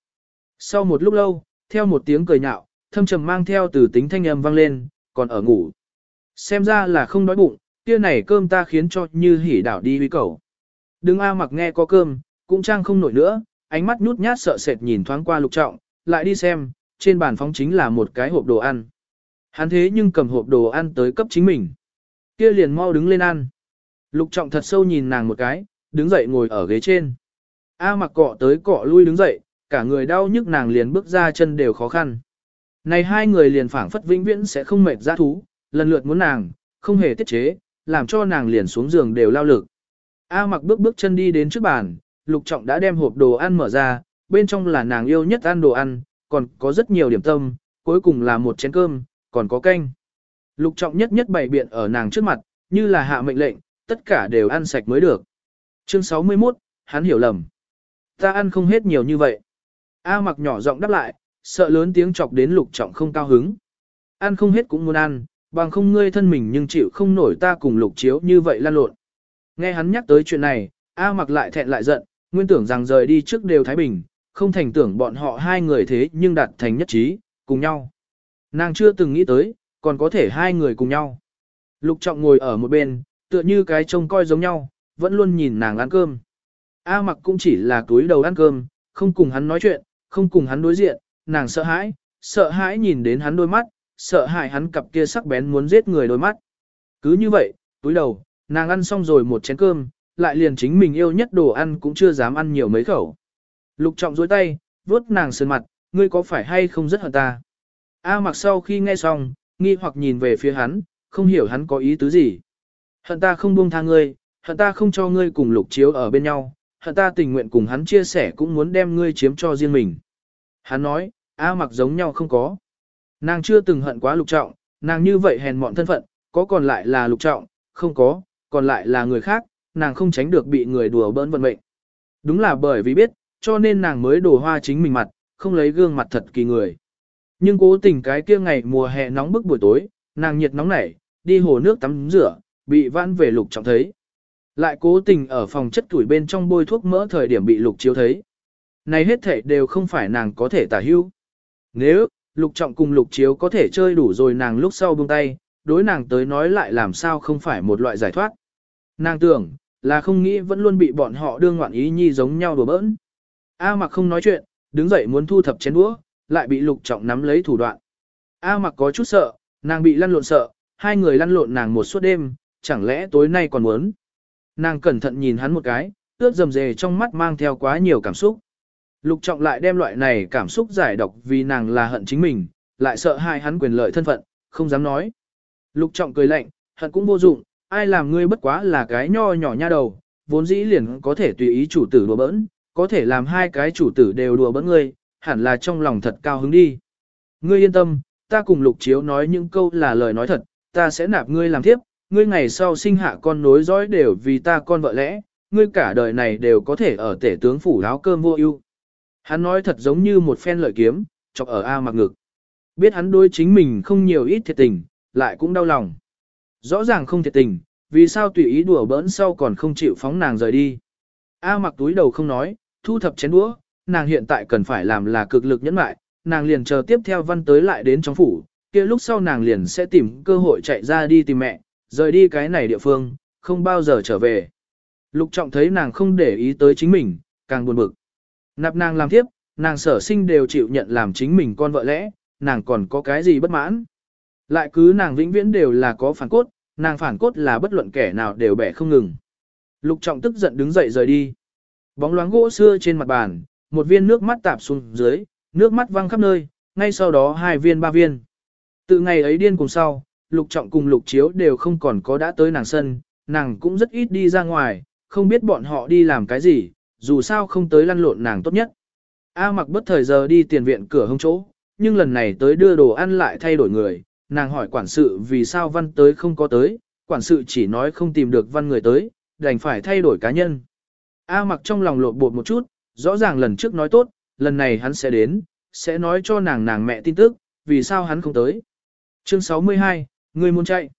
Sau một lúc lâu, theo một tiếng cười nhạo, thâm trầm mang theo từ tính thanh âm vang lên, còn ở ngủ. Xem ra là không đói bụng, kia này cơm ta khiến cho như hỉ đảo đi huy cầu. Đừng A mặc nghe có cơm, cũng trang không nổi nữa, ánh mắt nhút nhát sợ sệt nhìn thoáng qua lục trọng, lại đi xem, trên bàn phóng chính là một cái hộp đồ ăn. Hắn thế nhưng cầm hộp đồ ăn tới cấp chính mình. Kia liền mau đứng lên ăn. Lục trọng thật sâu nhìn nàng một cái, đứng dậy ngồi ở ghế trên. A mặc cọ tới cọ lui đứng dậy, cả người đau nhức nàng liền bước ra chân đều khó khăn. Này hai người liền phảng phất vĩnh viễn sẽ không mệt ra thú, lần lượt muốn nàng, không hề tiết chế, làm cho nàng liền xuống giường đều lao lực. A mặc bước bước chân đi đến trước bàn, lục trọng đã đem hộp đồ ăn mở ra, bên trong là nàng yêu nhất ăn đồ ăn, còn có rất nhiều điểm tâm, cuối cùng là một chén cơm, còn có canh. Lục trọng nhất nhất bày biện ở nàng trước mặt, như là hạ mệnh lệnh, tất cả đều ăn sạch mới được. Chương 61, hắn hiểu lầm. Ta ăn không hết nhiều như vậy. A mặc nhỏ giọng đáp lại, sợ lớn tiếng chọc đến lục trọng không cao hứng. Ăn không hết cũng muốn ăn, bằng không ngươi thân mình nhưng chịu không nổi ta cùng lục chiếu như vậy lan lộn. Nghe hắn nhắc tới chuyện này, A mặc lại thẹn lại giận, nguyên tưởng rằng rời đi trước đều Thái Bình, không thành tưởng bọn họ hai người thế nhưng đạt thành nhất trí, cùng nhau. Nàng chưa từng nghĩ tới, còn có thể hai người cùng nhau. Lục trọng ngồi ở một bên, tựa như cái trông coi giống nhau, vẫn luôn nhìn nàng ăn cơm. A mặc cũng chỉ là túi đầu ăn cơm, không cùng hắn nói chuyện, không cùng hắn đối diện, nàng sợ hãi, sợ hãi nhìn đến hắn đôi mắt, sợ hãi hắn cặp kia sắc bén muốn giết người đôi mắt. Cứ như vậy, túi đầu, nàng ăn xong rồi một chén cơm, lại liền chính mình yêu nhất đồ ăn cũng chưa dám ăn nhiều mấy khẩu. Lục trọng dối tay, vuốt nàng sơn mặt, ngươi có phải hay không rất hận ta? A mặc sau khi nghe xong, nghi hoặc nhìn về phía hắn, không hiểu hắn có ý tứ gì. Hận ta không buông tha ngươi, hận ta không cho ngươi cùng lục chiếu ở bên nhau, hận ta tình nguyện cùng hắn chia sẻ cũng muốn đem ngươi chiếm cho riêng mình. Hắn nói, A mặc giống nhau không có. Nàng chưa từng hận quá lục trọng, nàng như vậy hèn mọn thân phận, có còn lại là lục trọng, không có, còn lại là người khác, nàng không tránh được bị người đùa bỡn vận mệnh. Đúng là bởi vì biết, cho nên nàng mới đổ hoa chính mình mặt, không lấy gương mặt thật kỳ người. Nhưng cố tình cái kia ngày mùa hè nóng bức buổi tối, nàng nhiệt nóng nảy, đi hồ nước tắm rửa, bị vãn về lục trọng thấy. Lại cố tình ở phòng chất tuổi bên trong bôi thuốc mỡ thời điểm bị lục chiếu thấy. Này hết thể đều không phải nàng có thể tả hưu. Nếu, lục trọng cùng lục chiếu có thể chơi đủ rồi nàng lúc sau buông tay, đối nàng tới nói lại làm sao không phải một loại giải thoát. Nàng tưởng, là không nghĩ vẫn luôn bị bọn họ đương ngoạn ý nhi giống nhau đùa bỡn. A mặc không nói chuyện, đứng dậy muốn thu thập chén đũa, lại bị lục trọng nắm lấy thủ đoạn. A mặc có chút sợ, nàng bị lăn lộn sợ, hai người lăn lộn nàng một suốt đêm, chẳng lẽ tối nay còn muốn. Nàng cẩn thận nhìn hắn một cái, ướt dầm dề trong mắt mang theo quá nhiều cảm xúc. Lục trọng lại đem loại này cảm xúc giải độc vì nàng là hận chính mình, lại sợ hai hắn quyền lợi thân phận, không dám nói. Lục trọng cười lạnh, hận cũng vô dụng, ai làm ngươi bất quá là cái nho nhỏ nha đầu, vốn dĩ liền có thể tùy ý chủ tử đùa bỡn, có thể làm hai cái chủ tử đều đùa bỡn ngươi, hẳn là trong lòng thật cao hứng đi. Ngươi yên tâm, ta cùng lục chiếu nói những câu là lời nói thật, ta sẽ nạp ngươi làm tiếp, ngươi ngày sau sinh hạ con nối dõi đều vì ta con vợ lẽ, ngươi cả đời này đều có thể ở tể tướng phủ áo cơm vô ưu. Hắn nói thật giống như một phen lợi kiếm, chọc ở A mặc ngực. Biết hắn đối chính mình không nhiều ít thiệt tình, lại cũng đau lòng. Rõ ràng không thiệt tình, vì sao tùy ý đùa bỡn sau còn không chịu phóng nàng rời đi. A mặc túi đầu không nói, thu thập chén đũa, nàng hiện tại cần phải làm là cực lực nhẫn mại, nàng liền chờ tiếp theo văn tới lại đến trong phủ, kia lúc sau nàng liền sẽ tìm cơ hội chạy ra đi tìm mẹ, rời đi cái này địa phương, không bao giờ trở về. Lục trọng thấy nàng không để ý tới chính mình, càng buồn bực. Nạp nàng làm tiếp, nàng sở sinh đều chịu nhận làm chính mình con vợ lẽ, nàng còn có cái gì bất mãn. Lại cứ nàng vĩnh viễn đều là có phản cốt, nàng phản cốt là bất luận kẻ nào đều bẻ không ngừng. Lục trọng tức giận đứng dậy rời đi. Bóng loáng gỗ xưa trên mặt bàn, một viên nước mắt tạp xuống dưới, nước mắt văng khắp nơi, ngay sau đó hai viên ba viên. Từ ngày ấy điên cùng sau, lục trọng cùng lục chiếu đều không còn có đã tới nàng sân, nàng cũng rất ít đi ra ngoài, không biết bọn họ đi làm cái gì, dù sao không tới lăn lộn nàng tốt nhất. A mặc bất thời giờ đi tiền viện cửa hông chỗ, nhưng lần này tới đưa đồ ăn lại thay đổi người, nàng hỏi quản sự vì sao văn tới không có tới, quản sự chỉ nói không tìm được văn người tới, đành phải thay đổi cá nhân. A mặc trong lòng lộn bột một chút, rõ ràng lần trước nói tốt, lần này hắn sẽ đến, sẽ nói cho nàng nàng mẹ tin tức, vì sao hắn không tới. Chương 62, người muốn chạy.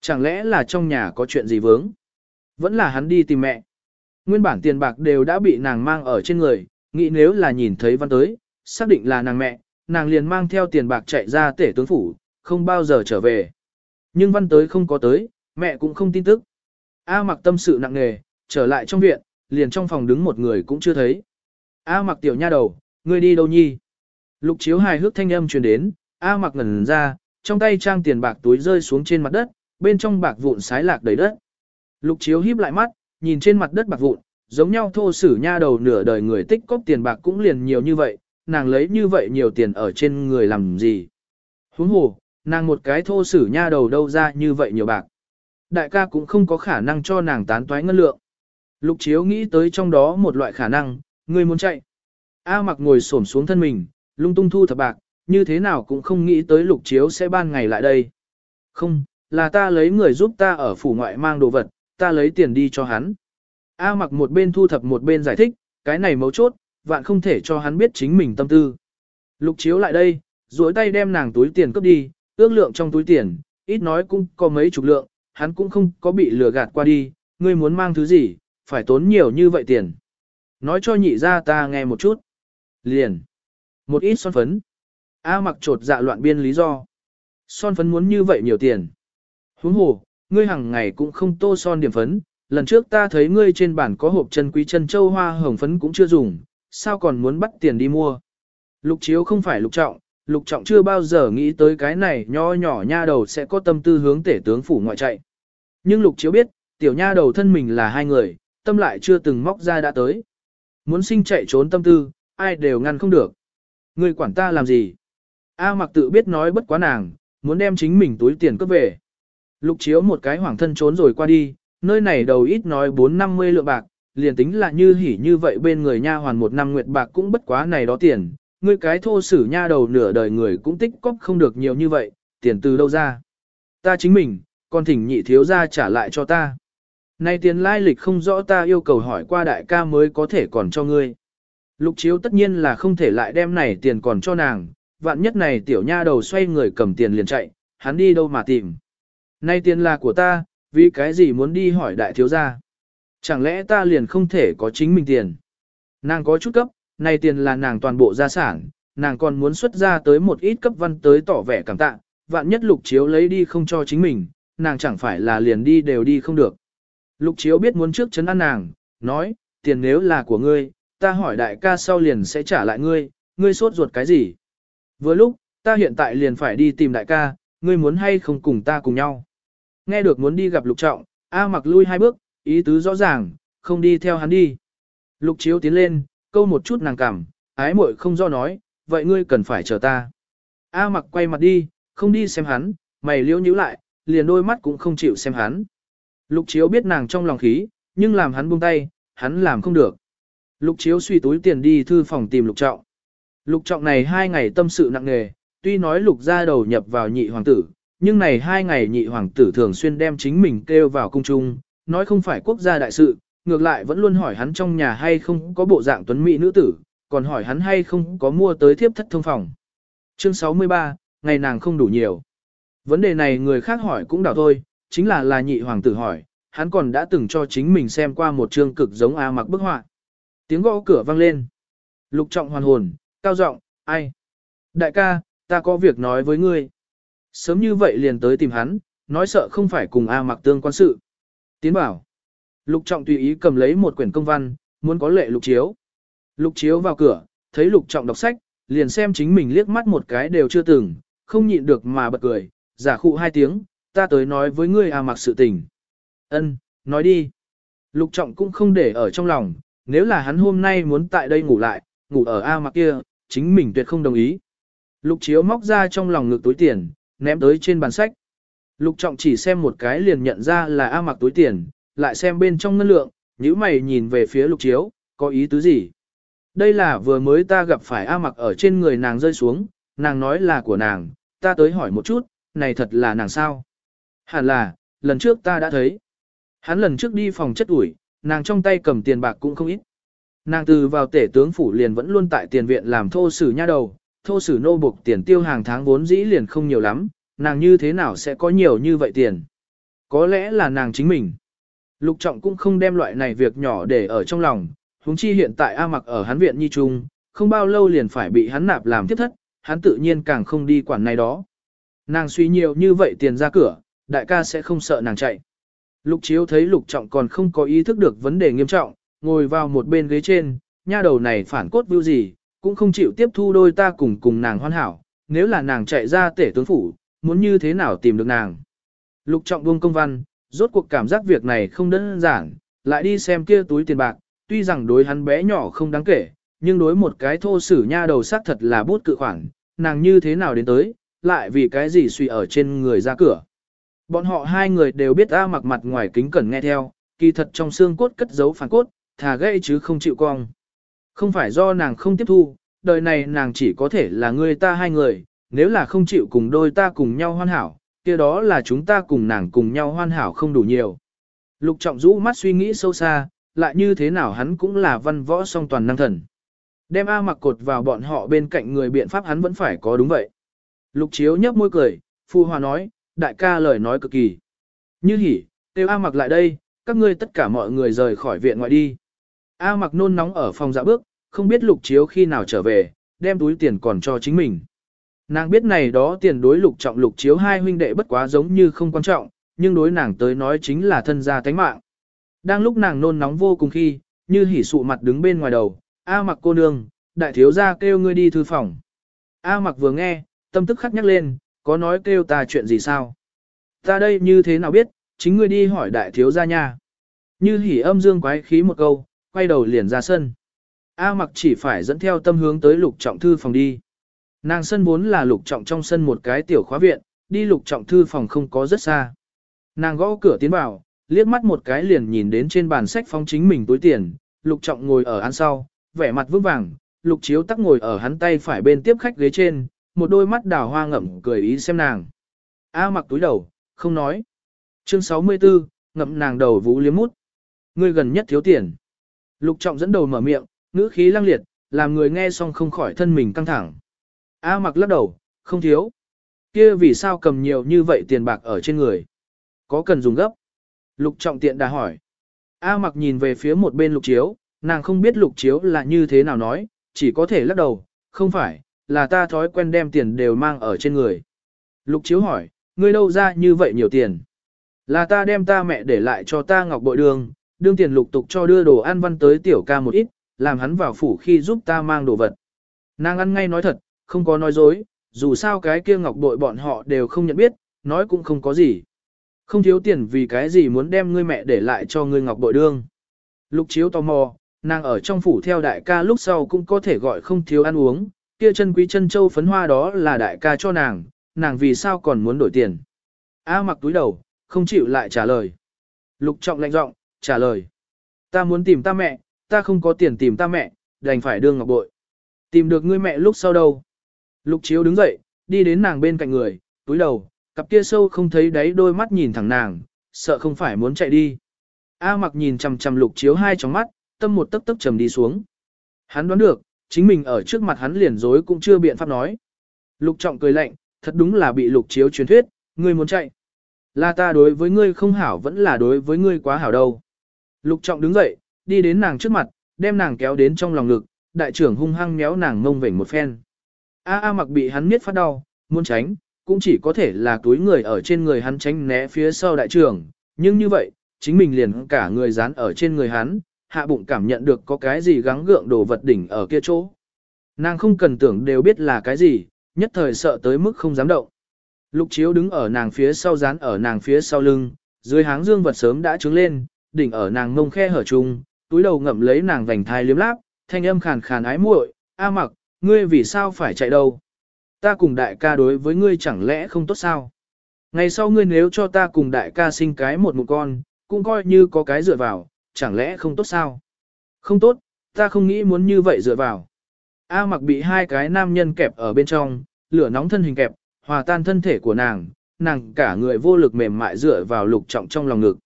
Chẳng lẽ là trong nhà có chuyện gì vướng? Vẫn là hắn đi tìm mẹ. Nguyên bản tiền bạc đều đã bị nàng mang ở trên người, nghĩ nếu là nhìn thấy văn tới, xác định là nàng mẹ, nàng liền mang theo tiền bạc chạy ra tể tướng phủ, không bao giờ trở về. Nhưng văn tới không có tới, mẹ cũng không tin tức. A mặc tâm sự nặng nề, trở lại trong viện, liền trong phòng đứng một người cũng chưa thấy. A mặc tiểu nha đầu, ngươi đi đâu nhi? Lục chiếu hài hước thanh âm truyền đến, A mặc ngẩn ra, trong tay trang tiền bạc túi rơi xuống trên mặt đất, bên trong bạc vụn sái lạc đầy đất. Lục chiếu híp lại mắt, nhìn trên mặt đất bạc vụn, giống nhau thô sử nha đầu nửa đời người tích cóp tiền bạc cũng liền nhiều như vậy, nàng lấy như vậy nhiều tiền ở trên người làm gì. Huống hồ, nàng một cái thô sử nha đầu đâu ra như vậy nhiều bạc. Đại ca cũng không có khả năng cho nàng tán toái ngân lượng. Lục chiếu nghĩ tới trong đó một loại khả năng, người muốn chạy. A mặc ngồi xổm xuống thân mình, lung tung thu thập bạc, như thế nào cũng không nghĩ tới lục chiếu sẽ ban ngày lại đây. Không, là ta lấy người giúp ta ở phủ ngoại mang đồ vật, ta lấy tiền đi cho hắn. A mặc một bên thu thập một bên giải thích, cái này mấu chốt, vạn không thể cho hắn biết chính mình tâm tư. Lục chiếu lại đây, duỗi tay đem nàng túi tiền cướp đi, ước lượng trong túi tiền, ít nói cũng có mấy chục lượng, hắn cũng không có bị lừa gạt qua đi, ngươi muốn mang thứ gì, phải tốn nhiều như vậy tiền. Nói cho nhị ra ta nghe một chút. Liền. Một ít son phấn. A mặc trột dạ loạn biên lý do. Son phấn muốn như vậy nhiều tiền. Huống hồ, ngươi hàng ngày cũng không tô son điểm phấn, lần trước ta thấy ngươi trên bản có hộp chân quý chân châu hoa hồng phấn cũng chưa dùng, sao còn muốn bắt tiền đi mua. Lục chiếu không phải lục trọng, lục trọng chưa bao giờ nghĩ tới cái này nho nhỏ nha đầu sẽ có tâm tư hướng tể tướng phủ ngoại chạy. Nhưng lục chiếu biết, tiểu nha đầu thân mình là hai người, tâm lại chưa từng móc ra đã tới. Muốn sinh chạy trốn tâm tư, ai đều ngăn không được. người quản ta làm gì? A mặc tự biết nói bất quá nàng, muốn đem chính mình túi tiền cướp về. Lục chiếu một cái hoảng thân trốn rồi qua đi, nơi này đầu ít nói 450 lượng bạc, liền tính là như hỉ như vậy bên người nha hoàn một năm nguyệt bạc cũng bất quá này đó tiền, ngươi cái thô sử nha đầu nửa đời người cũng tích cóp không được nhiều như vậy, tiền từ đâu ra. Ta chính mình, còn thỉnh nhị thiếu ra trả lại cho ta. Nay tiền lai lịch không rõ ta yêu cầu hỏi qua đại ca mới có thể còn cho ngươi. Lục chiếu tất nhiên là không thể lại đem này tiền còn cho nàng, vạn nhất này tiểu nha đầu xoay người cầm tiền liền chạy, hắn đi đâu mà tìm. Nay tiền là của ta, vì cái gì muốn đi hỏi đại thiếu gia? Chẳng lẽ ta liền không thể có chính mình tiền? Nàng có chút cấp, này tiền là nàng toàn bộ gia sản, nàng còn muốn xuất ra tới một ít cấp văn tới tỏ vẻ cảm tạ, vạn nhất lục chiếu lấy đi không cho chính mình, nàng chẳng phải là liền đi đều đi không được. Lục chiếu biết muốn trước chấn an nàng, nói, tiền nếu là của ngươi, ta hỏi đại ca sau liền sẽ trả lại ngươi, ngươi sốt ruột cái gì? Vừa lúc, ta hiện tại liền phải đi tìm đại ca, ngươi muốn hay không cùng ta cùng nhau? Nghe được muốn đi gặp lục trọng, A mặc lui hai bước, ý tứ rõ ràng, không đi theo hắn đi. Lục chiếu tiến lên, câu một chút nàng cảm, ái muội không do nói, vậy ngươi cần phải chờ ta. A mặc quay mặt đi, không đi xem hắn, mày liễu nhíu lại, liền đôi mắt cũng không chịu xem hắn. Lục chiếu biết nàng trong lòng khí, nhưng làm hắn buông tay, hắn làm không được. Lục chiếu suy túi tiền đi thư phòng tìm lục trọng. Lục trọng này hai ngày tâm sự nặng nề, tuy nói lục ra đầu nhập vào nhị hoàng tử, nhưng này hai ngày nhị hoàng tử thường xuyên đem chính mình kêu vào cung trung, nói không phải quốc gia đại sự, ngược lại vẫn luôn hỏi hắn trong nhà hay không có bộ dạng tuấn mỹ nữ tử, còn hỏi hắn hay không có mua tới thiếp thất thông phòng. Chương 63, ngày nàng không đủ nhiều. Vấn đề này người khác hỏi cũng đảo thôi, chính là là nhị hoàng tử hỏi, hắn còn đã từng cho chính mình xem qua một chương cực giống A mặc bức họa. Tiếng gõ cửa vang lên. Lục trọng hoàn hồn, cao giọng, ai? Đại ca, ta có việc nói với ngươi. Sớm như vậy liền tới tìm hắn, nói sợ không phải cùng A mặc tương quan sự. Tiến bảo. Lục trọng tùy ý cầm lấy một quyển công văn, muốn có lệ lục chiếu. Lục chiếu vào cửa, thấy lục trọng đọc sách, liền xem chính mình liếc mắt một cái đều chưa từng, không nhịn được mà bật cười, giả khụ hai tiếng, ta tới nói với ngươi à mặc sự tình. Ân, nói đi. Lục trọng cũng không để ở trong lòng, nếu là hắn hôm nay muốn tại đây ngủ lại, ngủ ở A mặc kia, chính mình tuyệt không đồng ý. Lục chiếu móc ra trong lòng ngực túi tiền, ném tới trên bàn sách. Lục trọng chỉ xem một cái liền nhận ra là A mặc túi tiền, lại xem bên trong ngân lượng, nhíu mày nhìn về phía lục chiếu, có ý tứ gì? Đây là vừa mới ta gặp phải A mặc ở trên người nàng rơi xuống, nàng nói là của nàng, ta tới hỏi một chút, này thật là nàng sao? Hẳn là, lần trước ta đã thấy. Hắn lần trước đi phòng chất ủi, nàng trong tay cầm tiền bạc cũng không ít. Nàng từ vào tể tướng phủ liền vẫn luôn tại tiền viện làm thô sử nha đầu, thô sử nô buộc tiền tiêu hàng tháng vốn dĩ liền không nhiều lắm, nàng như thế nào sẽ có nhiều như vậy tiền. Có lẽ là nàng chính mình. Lục trọng cũng không đem loại này việc nhỏ để ở trong lòng, huống chi hiện tại A mặc ở hắn viện nhi trung, không bao lâu liền phải bị hắn nạp làm tiếp thất, hắn tự nhiên càng không đi quản này đó. Nàng suy nhiều như vậy tiền ra cửa, đại ca sẽ không sợ nàng chạy. Lục chiếu thấy lục trọng còn không có ý thức được vấn đề nghiêm trọng, ngồi vào một bên ghế trên, nha đầu này phản cốt view gì, cũng không chịu tiếp thu đôi ta cùng cùng nàng hoàn hảo, nếu là nàng chạy ra tể tướng phủ, muốn như thế nào tìm được nàng. Lục trọng buông công văn, rốt cuộc cảm giác việc này không đơn giản, lại đi xem kia túi tiền bạc, tuy rằng đối hắn bé nhỏ không đáng kể, nhưng đối một cái thô sử nha đầu sắc thật là bút cự khoản, nàng như thế nào đến tới, lại vì cái gì suy ở trên người ra cửa. Bọn họ hai người đều biết A mặc mặt ngoài kính cẩn nghe theo, kỳ thật trong xương cốt cất giấu phản cốt, thà gây chứ không chịu cong. Không phải do nàng không tiếp thu, đời này nàng chỉ có thể là người ta hai người, nếu là không chịu cùng đôi ta cùng nhau hoàn hảo, kia đó là chúng ta cùng nàng cùng nhau hoàn hảo không đủ nhiều. Lục trọng rũ mắt suy nghĩ sâu xa, lại như thế nào hắn cũng là văn võ song toàn năng thần. Đem A mặc cột vào bọn họ bên cạnh người biện pháp hắn vẫn phải có đúng vậy. Lục chiếu nhấp môi cười, phu hòa nói, đại ca lời nói cực kỳ. Như hỉ, tiêu A mặc lại đây, các ngươi tất cả mọi người rời khỏi viện ngoại đi. A mặc nôn nóng ở phòng dạ bước, không biết lục chiếu khi nào trở về, đem túi tiền còn cho chính mình. Nàng biết này đó tiền đối lục trọng lục chiếu hai huynh đệ bất quá giống như không quan trọng, nhưng đối nàng tới nói chính là thân gia tánh mạng. Đang lúc nàng nôn nóng vô cùng khi, như hỉ sụ mặt đứng bên ngoài đầu, A mặc cô nương, đại thiếu gia kêu ngươi đi thư phòng. A mặc vừa nghe, tâm tức khắc nhắc lên, có nói kêu ta chuyện gì sao? Ta đây như thế nào biết, chính ngươi đi hỏi đại thiếu gia nha. Như hỉ âm dương quái khí một câu, quay đầu liền ra sân. A mặc chỉ phải dẫn theo tâm hướng tới lục trọng thư phòng đi. Nàng sân vốn là lục trọng trong sân một cái tiểu khóa viện, đi lục trọng thư phòng không có rất xa. Nàng gõ cửa tiến vào, liếc mắt một cái liền nhìn đến trên bàn sách phóng chính mình túi tiền, lục trọng ngồi ở án sau, vẻ mặt vững vàng, lục chiếu tắc ngồi ở hắn tay phải bên tiếp khách ghế trên, một đôi mắt đào hoa ngậm cười ý xem nàng. A mặc túi đầu, không nói. Chương 64, ngậm nàng đầu vũ liếm mút. Ngươi gần nhất thiếu tiền. Lục trọng dẫn đầu mở miệng, ngữ khí lăng liệt, làm người nghe xong không khỏi thân mình căng thẳng. A mặc lắc đầu, không thiếu. Kia vì sao cầm nhiều như vậy tiền bạc ở trên người? Có cần dùng gấp? Lục trọng tiện đã hỏi. A mặc nhìn về phía một bên lục chiếu, nàng không biết lục chiếu là như thế nào nói, chỉ có thể lắc đầu, không phải, là ta thói quen đem tiền đều mang ở trên người. Lục chiếu hỏi, ngươi đâu ra như vậy nhiều tiền? Là ta đem ta mẹ để lại cho ta ngọc bội đường, đương tiền lục tục cho đưa đồ ăn văn tới tiểu ca một ít, làm hắn vào phủ khi giúp ta mang đồ vật. Nàng ăn ngay nói thật, không có nói dối, dù sao cái kia ngọc bội bọn họ đều không nhận biết, nói cũng không có gì. Không thiếu tiền vì cái gì muốn đem ngươi mẹ để lại cho ngươi ngọc bội đương. Lục chiếu tò mò, nàng ở trong phủ theo đại ca lúc sau cũng có thể gọi không thiếu ăn uống, kia chân quý chân châu phấn hoa đó là đại ca cho nàng, nàng vì sao còn muốn đổi tiền. A mặc túi đầu, không chịu lại trả lời. Lục trọng lạnh giọng, trả lời. Ta muốn tìm ta mẹ, ta không có tiền tìm ta mẹ, đành phải đương ngọc bội. Tìm được ngươi mẹ lúc sau đâu. Lục chiếu đứng dậy, đi đến nàng bên cạnh người, túi đầu, cặp kia sâu không thấy đáy đôi mắt nhìn thẳng nàng, sợ không phải muốn chạy đi. A mặc nhìn chằm chằm lục chiếu hai trong mắt, tâm một tấc tấc trầm đi xuống. Hắn đoán được, chính mình ở trước mặt hắn liền dối cũng chưa biện pháp nói. Lục trọng cười lạnh, thật đúng là bị lục chiếu truyền thuyết, ngươi muốn chạy. Là ta đối với ngươi không hảo vẫn là đối với ngươi quá hảo đâu. Lục trọng đứng dậy, đi đến nàng trước mặt, đem nàng kéo đến trong lòng ngực, đại trưởng hung hăng méo nàng ngông vểnh một phen. A A mặc bị hắn miết phát đau, muốn tránh, cũng chỉ có thể là túi người ở trên người hắn tránh né phía sau đại trưởng, nhưng như vậy, chính mình liền cả người dán ở trên người hắn, hạ bụng cảm nhận được có cái gì gắng gượng đồ vật đỉnh ở kia chỗ. Nàng không cần tưởng đều biết là cái gì, nhất thời sợ tới mức không dám động. Lục chiếu đứng ở nàng phía sau dán ở nàng phía sau lưng, dưới háng dương vật sớm đã trứng lên, đỉnh ở nàng ngông khe hở chung, túi đầu ngậm lấy nàng vành thai liếm láp, thanh âm khàn khàn ái muội, a mặc, ngươi vì sao phải chạy đâu? Ta cùng đại ca đối với ngươi chẳng lẽ không tốt sao? Ngày sau ngươi nếu cho ta cùng đại ca sinh cái một một con, cũng coi như có cái dựa vào, chẳng lẽ không tốt sao? Không tốt, ta không nghĩ muốn như vậy dựa vào. A mặc bị hai cái nam nhân kẹp ở bên trong, lửa nóng thân hình kẹp, hòa tan thân thể của nàng, nàng cả người vô lực mềm mại dựa vào lục trọng trong lòng ngực.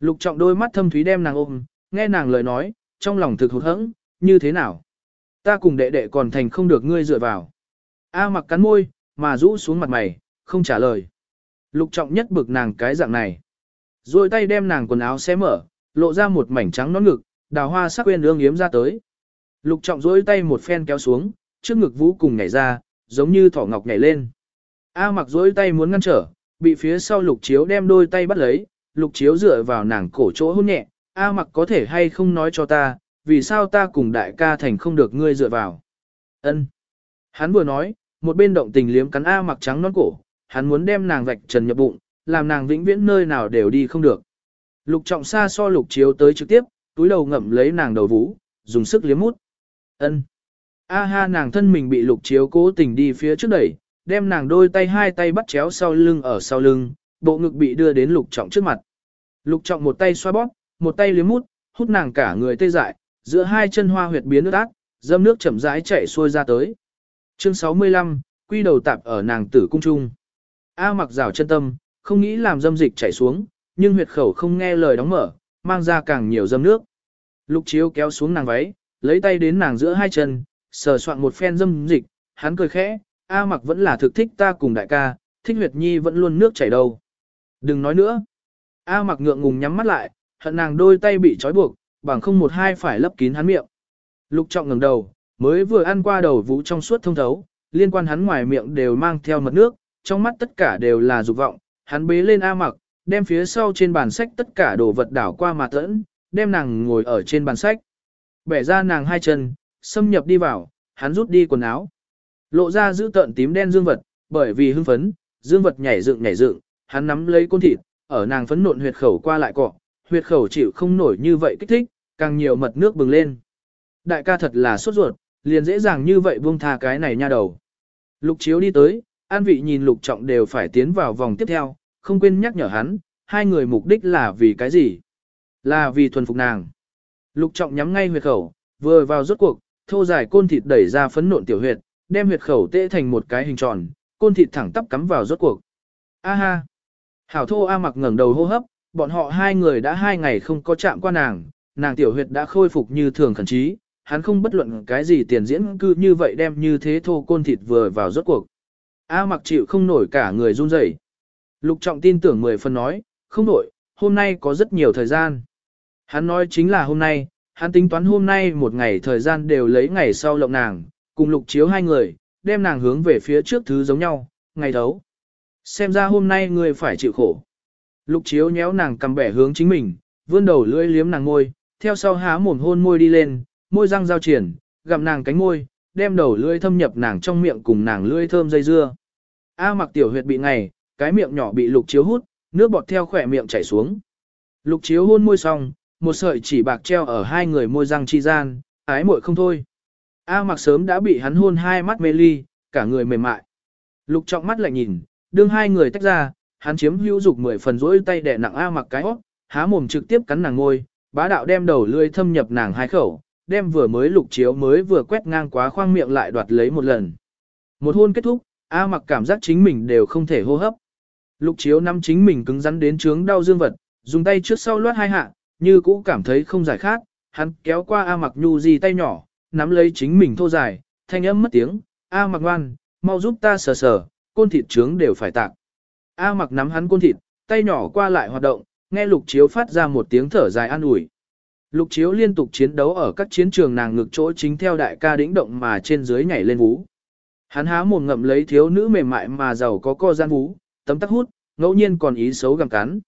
Lục trọng đôi mắt thâm thúy đem nàng ôm, nghe nàng lời nói, trong lòng thực hụt hẫng, như thế nào? Ta cùng đệ đệ còn thành không được ngươi dựa vào. A mặc cắn môi, mà rũ xuống mặt mày, không trả lời. Lục trọng nhất bực nàng cái dạng này. Rồi tay đem nàng quần áo xé mở, lộ ra một mảnh trắng nón ngực, đào hoa sắc quên ương yếm ra tới. Lục trọng duỗi tay một phen kéo xuống, trước ngực vũ cùng nhảy ra, giống như thỏ ngọc nhảy lên. A mặc duỗi tay muốn ngăn trở, bị phía sau lục chiếu đem đôi tay bắt lấy, lục chiếu dựa vào nàng cổ chỗ hôn nhẹ, A mặc có thể hay không nói cho ta, vì sao ta cùng đại ca thành không được ngươi dựa vào. Ân. Hắn vừa nói, một bên động tình liếm cắn A mặc trắng non cổ, hắn muốn đem nàng vạch trần nhập bụng, làm nàng vĩnh viễn nơi nào đều đi không được. Lục trọng xa so lục chiếu tới trực tiếp, túi đầu ngậm lấy nàng đầu vũ, dùng sức liếm mút. Ân. A ha nàng thân mình bị lục chiếu cố tình đi phía trước đẩy, đem nàng đôi tay hai tay bắt chéo sau lưng ở sau lưng, bộ ngực bị đưa đến lục trọng trước mặt. Lục trọng một tay xoa bóp, một tay liếm mút, hút nàng cả người tê dại, giữa hai chân hoa huyệt biến nước ác, dâm nước chậm rãi chảy xuôi ra tới. Chương 65, quy đầu tạp ở nàng tử cung trung. A mặc rào chân tâm, không nghĩ làm dâm dịch chảy xuống, nhưng huyệt khẩu không nghe lời đóng mở, mang ra càng nhiều dâm nước. Lục chiếu kéo xuống nàng váy, lấy tay đến nàng giữa hai chân, sờ soạn một phen dâm dịch, hắn cười khẽ, A mặc vẫn là thực thích ta cùng đại ca, thích huyệt nhi vẫn luôn nước chảy đầu. Đừng nói nữa. A mặc ngượng ngùng nhắm mắt lại, hận nàng đôi tay bị trói buộc, bằng không một hai phải lấp kín hắn miệng. Lục trọng ngẩng đầu, mới vừa ăn qua đầu vũ trong suốt thông thấu, liên quan hắn ngoài miệng đều mang theo mật nước, trong mắt tất cả đều là dục vọng, hắn bế lên A mặc, đem phía sau trên bàn sách tất cả đồ vật đảo qua mà tẫn, đem nàng ngồi ở trên bàn sách. Bẻ ra nàng hai chân, xâm nhập đi vào, hắn rút đi quần áo. Lộ ra giữ tợn tím đen dương vật, bởi vì hưng phấn, dương vật nhảy dựng nhảy dựng, hắn nắm lấy côn thịt, ở nàng phấn nộn huyệt khẩu qua lại cọ, huyệt khẩu chịu không nổi như vậy kích thích, càng nhiều mật nước bừng lên. Đại ca thật là sốt ruột, liền dễ dàng như vậy buông tha cái này nha đầu. Lục chiếu đi tới, an vị nhìn lục trọng đều phải tiến vào vòng tiếp theo, không quên nhắc nhở hắn, hai người mục đích là vì cái gì? Là vì thuần phục nàng. Lục trọng nhắm ngay huyệt khẩu, vừa vào rốt cuộc, thô dài côn thịt đẩy ra phấn nộn tiểu huyệt, đem huyệt khẩu tê thành một cái hình tròn, côn thịt thẳng tắp cắm vào rốt cuộc. A ha! Hảo thô A mặc ngẩng đầu hô hấp, bọn họ hai người đã hai ngày không có chạm qua nàng, nàng tiểu huyệt đã khôi phục như thường khẩn trí, hắn không bất luận cái gì tiền diễn cư như vậy đem như thế thô côn thịt vừa vào rốt cuộc. A mặc chịu không nổi cả người run rẩy. Lục trọng tin tưởng mười phần nói, không nổi, hôm nay có rất nhiều thời gian. Hắn nói chính là hôm nay, hắn tính toán hôm nay một ngày thời gian đều lấy ngày sau lộng nàng, cùng lục chiếu hai người, đem nàng hướng về phía trước thứ giống nhau, ngày thấu. Xem ra hôm nay ngươi phải chịu khổ. Lục chiếu nhéo nàng cầm bẻ hướng chính mình, vươn đầu lưỡi liếm nàng môi, theo sau há mồm hôn môi đi lên, môi răng giao triển, gặm nàng cánh môi, đem đầu lưỡi thâm nhập nàng trong miệng cùng nàng lưỡi thơm dây dưa. A mặc tiểu huyệt bị ngày, cái miệng nhỏ bị lục chiếu hút, nước bọt theo khỏe miệng chảy xuống. Lục chiếu hôn môi xong, một sợi chỉ bạc treo ở hai người môi răng chi gian, ái muội không thôi. A mặc sớm đã bị hắn hôn hai mắt mê ly, cả người mềm mại. Lục trọng mắt lại nhìn, đương hai người tách ra, hắn chiếm hữu dục mười phần rỗi tay đè nặng A mặc cái hót, há mồm trực tiếp cắn nàng ngôi, bá đạo đem đầu lươi thâm nhập nàng hai khẩu, đem vừa mới lục chiếu mới vừa quét ngang quá khoang miệng lại đoạt lấy một lần. Một hôn kết thúc, A mặc cảm giác chính mình đều không thể hô hấp. Lục chiếu nắm chính mình cứng rắn đến trướng đau dương vật, dùng tay trước sau loát hai hạ, như cũ cảm thấy không giải khát, hắn kéo qua A mặc nhu Di tay nhỏ, nắm lấy chính mình thô dài, thanh âm mất tiếng, A mặc ngoan, mau giúp ta sờ sờ, côn thịt trướng đều phải tạc. A mặc nắm hắn côn thịt, tay nhỏ qua lại hoạt động, nghe lục chiếu phát ra một tiếng thở dài an ủi. Lục chiếu liên tục chiến đấu ở các chiến trường nàng ngực chỗ chính theo đại ca đĩnh động mà trên dưới nhảy lên vú. Hắn há mồm ngậm lấy thiếu nữ mềm mại mà giàu có co gian vú, tấm tắc hút, ngẫu nhiên còn ý xấu gặm cắn.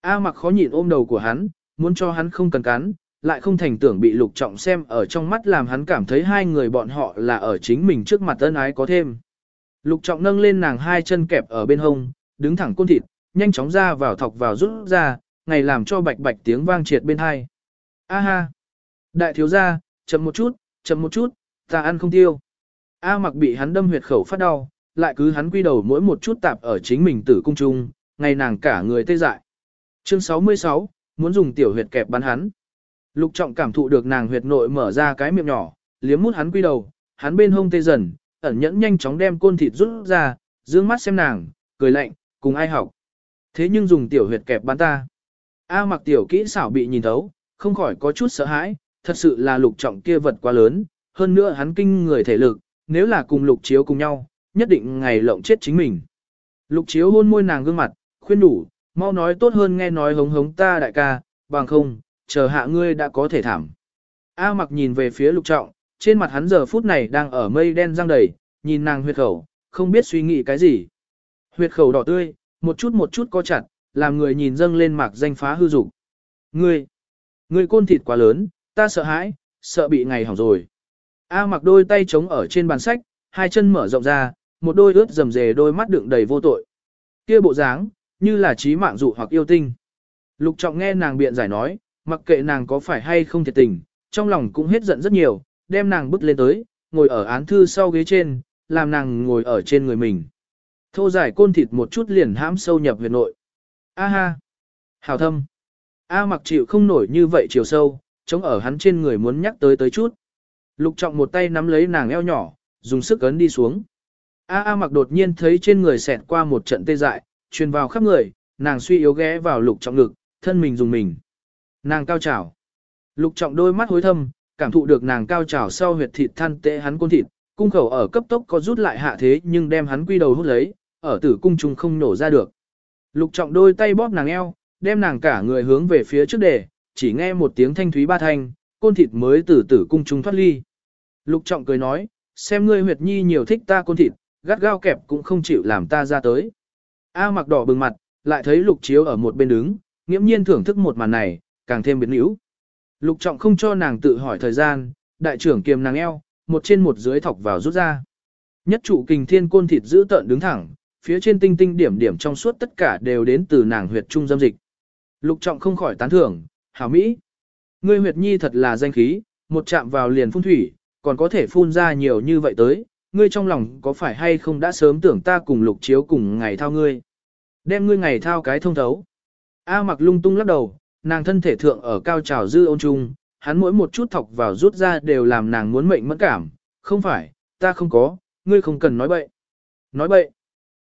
A mặc khó nhịn ôm đầu của hắn, muốn cho hắn không cần cắn, lại không thành tưởng bị lục trọng xem ở trong mắt làm hắn cảm thấy hai người bọn họ là ở chính mình trước mặt ân ái có thêm. Lục trọng nâng lên nàng hai chân kẹp ở bên hông, đứng thẳng côn thịt, nhanh chóng ra vào thọc vào rút ra, ngày làm cho bạch bạch tiếng vang triệt bên hai. A ha! Đại thiếu gia, chậm một chút, chậm một chút, ta ăn không tiêu. A mặc bị hắn đâm huyệt khẩu phát đau, lại cứ hắn quy đầu mỗi một chút tạp ở chính mình tử cung trung, ngày nàng cả người tê dại. Chương 66, muốn dùng tiểu huyệt kẹp bắn hắn. Lục trọng cảm thụ được nàng huyệt nội mở ra cái miệng nhỏ, liếm mút hắn quy đầu, hắn bên hông tê dần, ẩn nhẫn nhanh chóng đem côn thịt rút ra, dương mắt xem nàng, cười lạnh, cùng ai học. Thế nhưng dùng tiểu huyệt kẹp bắn ta. A mặc tiểu kỹ xảo bị nhìn thấu, không khỏi có chút sợ hãi, thật sự là lục trọng kia vật quá lớn, hơn nữa hắn kinh người thể lực, nếu là cùng lục chiếu cùng nhau, nhất định ngày lộng chết chính mình. Lục chiếu hôn môi nàng gương mặt, khuyên đủ, mau nói tốt hơn nghe nói hống hống ta đại ca, bằng không, chờ hạ ngươi đã có thể thảm. A mặc nhìn về phía lục trọng, trên mặt hắn giờ phút này đang ở mây đen răng đầy, nhìn nàng huyệt khẩu, không biết suy nghĩ cái gì. Huyệt khẩu đỏ tươi, một chút một chút co chặt, làm người nhìn dâng lên mạc danh phá hư dục. Ngươi, ngươi côn thịt quá lớn, ta sợ hãi, sợ bị ngày hỏng rồi. A mặc đôi tay chống ở trên bàn sách, hai chân mở rộng ra, một đôi ướt rầm rề đôi mắt đựng đầy vô tội. Kia bộ dáng, như là trí mạng dụ hoặc yêu tinh. Lục trọng nghe nàng biện giải nói, mặc kệ nàng có phải hay không thiệt tình, trong lòng cũng hết giận rất nhiều, đem nàng bước lên tới, ngồi ở án thư sau ghế trên, làm nàng ngồi ở trên người mình. Thô giải côn thịt một chút liền hãm sâu nhập huyệt nội. A ha! Hào thâm! A mặc chịu không nổi như vậy chiều sâu, chống ở hắn trên người muốn nhắc tới tới chút. Lục trọng một tay nắm lấy nàng eo nhỏ, dùng sức ấn đi xuống. A A mặc đột nhiên thấy trên người xẹt qua một trận tê dại, truyền vào khắp người, nàng suy yếu ghé vào lục trọng ngực, thân mình dùng mình. Nàng cao trào. Lục trọng đôi mắt hối thâm, cảm thụ được nàng cao trào sau huyệt thịt than tệ hắn côn thịt, cung khẩu ở cấp tốc có rút lại hạ thế nhưng đem hắn quy đầu hút lấy, ở tử cung trùng không nổ ra được. Lục trọng đôi tay bóp nàng eo, đem nàng cả người hướng về phía trước để chỉ nghe một tiếng thanh thúy ba thanh, côn thịt mới từ tử cung trùng thoát ly. Lục trọng cười nói, xem ngươi huyệt nhi nhiều thích ta côn thịt, gắt gao kẹp cũng không chịu làm ta ra tới. A mặc đỏ bừng mặt, lại thấy lục chiếu ở một bên đứng, nghiễm nhiên thưởng thức một màn này, càng thêm biến yếu. Lục trọng không cho nàng tự hỏi thời gian, đại trưởng kiềm nàng eo, một trên một dưới thọc vào rút ra. Nhất trụ kình thiên côn thịt giữ tợn đứng thẳng, phía trên tinh tinh điểm điểm trong suốt tất cả đều đến từ nàng huyệt trung dâm dịch. Lục trọng không khỏi tán thưởng, hảo mỹ. Ngươi huyệt nhi thật là danh khí, một chạm vào liền phun thủy, còn có thể phun ra nhiều như vậy tới, ngươi trong lòng có phải hay không đã sớm tưởng ta cùng lục chiếu cùng ngày thao ngươi. Đem ngươi ngày thao cái thông thấu. A mặc lung tung lắc đầu, nàng thân thể thượng ở cao trào dư ôn trung, hắn mỗi một chút thọc vào rút ra đều làm nàng muốn mệnh mẫn cảm. Không phải, ta không có, ngươi không cần nói bậy. Nói bậy.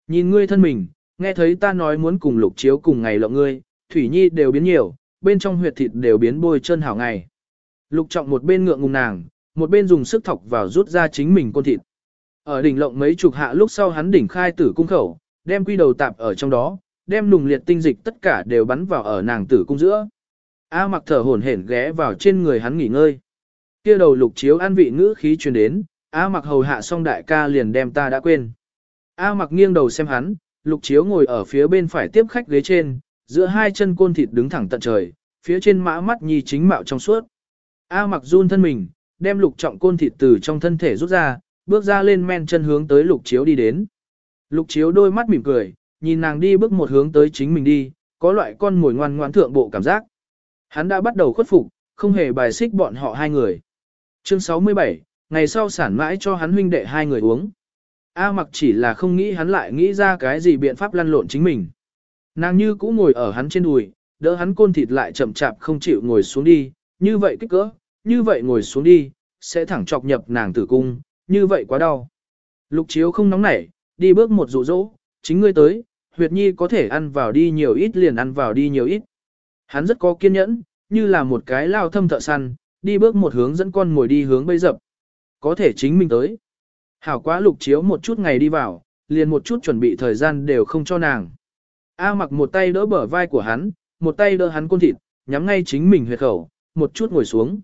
Nhìn ngươi thân mình, nghe thấy ta nói muốn cùng lục chiếu cùng ngày lộng ngươi, thủy nhi đều biến nhiều, bên trong huyệt thịt đều biến bôi chân hảo ngày. Lục trọng một bên ngượng ngùng nàng, một bên dùng sức thọc vào rút ra chính mình côn thịt. Ở đỉnh lộng mấy chục hạ lúc sau hắn đỉnh khai tử cung khẩu, đem quy đầu tạp ở trong đó, đem nùng liệt tinh dịch tất cả đều bắn vào ở nàng tử cung giữa. A mặc thở hổn hển ghé vào trên người hắn nghỉ ngơi. Kia đầu lục chiếu an vị ngữ khí truyền đến, A mặc hầu hạ xong đại ca liền đem ta đã quên. A mặc nghiêng đầu xem hắn, lục chiếu ngồi ở phía bên phải tiếp khách ghế trên, giữa hai chân côn thịt đứng thẳng tận trời, phía trên mã mắt nhi chính mạo trong suốt. A mặc run thân mình, đem lục trọng côn thịt từ trong thân thể rút ra, bước ra lên men chân hướng tới lục chiếu đi đến. Lục chiếu đôi mắt mỉm cười, nhìn nàng đi bước một hướng tới chính mình đi, có loại con mồi ngoan ngoãn thượng bộ cảm giác. Hắn đã bắt đầu khuất phục, không hề bài xích bọn họ hai người. Chương 67, ngày sau sản mãi cho hắn huynh đệ hai người uống. A mặc chỉ là không nghĩ hắn lại nghĩ ra cái gì biện pháp lăn lộn chính mình. Nàng như cũ ngồi ở hắn trên đùi, đỡ hắn côn thịt lại chậm chạp không chịu ngồi xuống đi, như vậy kích cỡ, như vậy ngồi xuống đi, sẽ thẳng chọc nhập nàng tử cung, như vậy quá đau. Lục chiếu không nóng nảy, đi bước một dụ dỗ, chính ngươi tới, huyệt nhi có thể ăn vào đi nhiều ít liền ăn vào đi nhiều ít. Hắn rất có kiên nhẫn, như là một cái lao thâm thợ săn, đi bước một hướng dẫn con ngồi đi hướng bây dập. Có thể chính mình tới. Hảo quá lục chiếu một chút ngày đi vào, liền một chút chuẩn bị thời gian đều không cho nàng. A mặc một tay đỡ bờ vai của hắn, một tay đỡ hắn côn thịt, nhắm ngay chính mình huyệt khẩu, một chút ngồi xuống.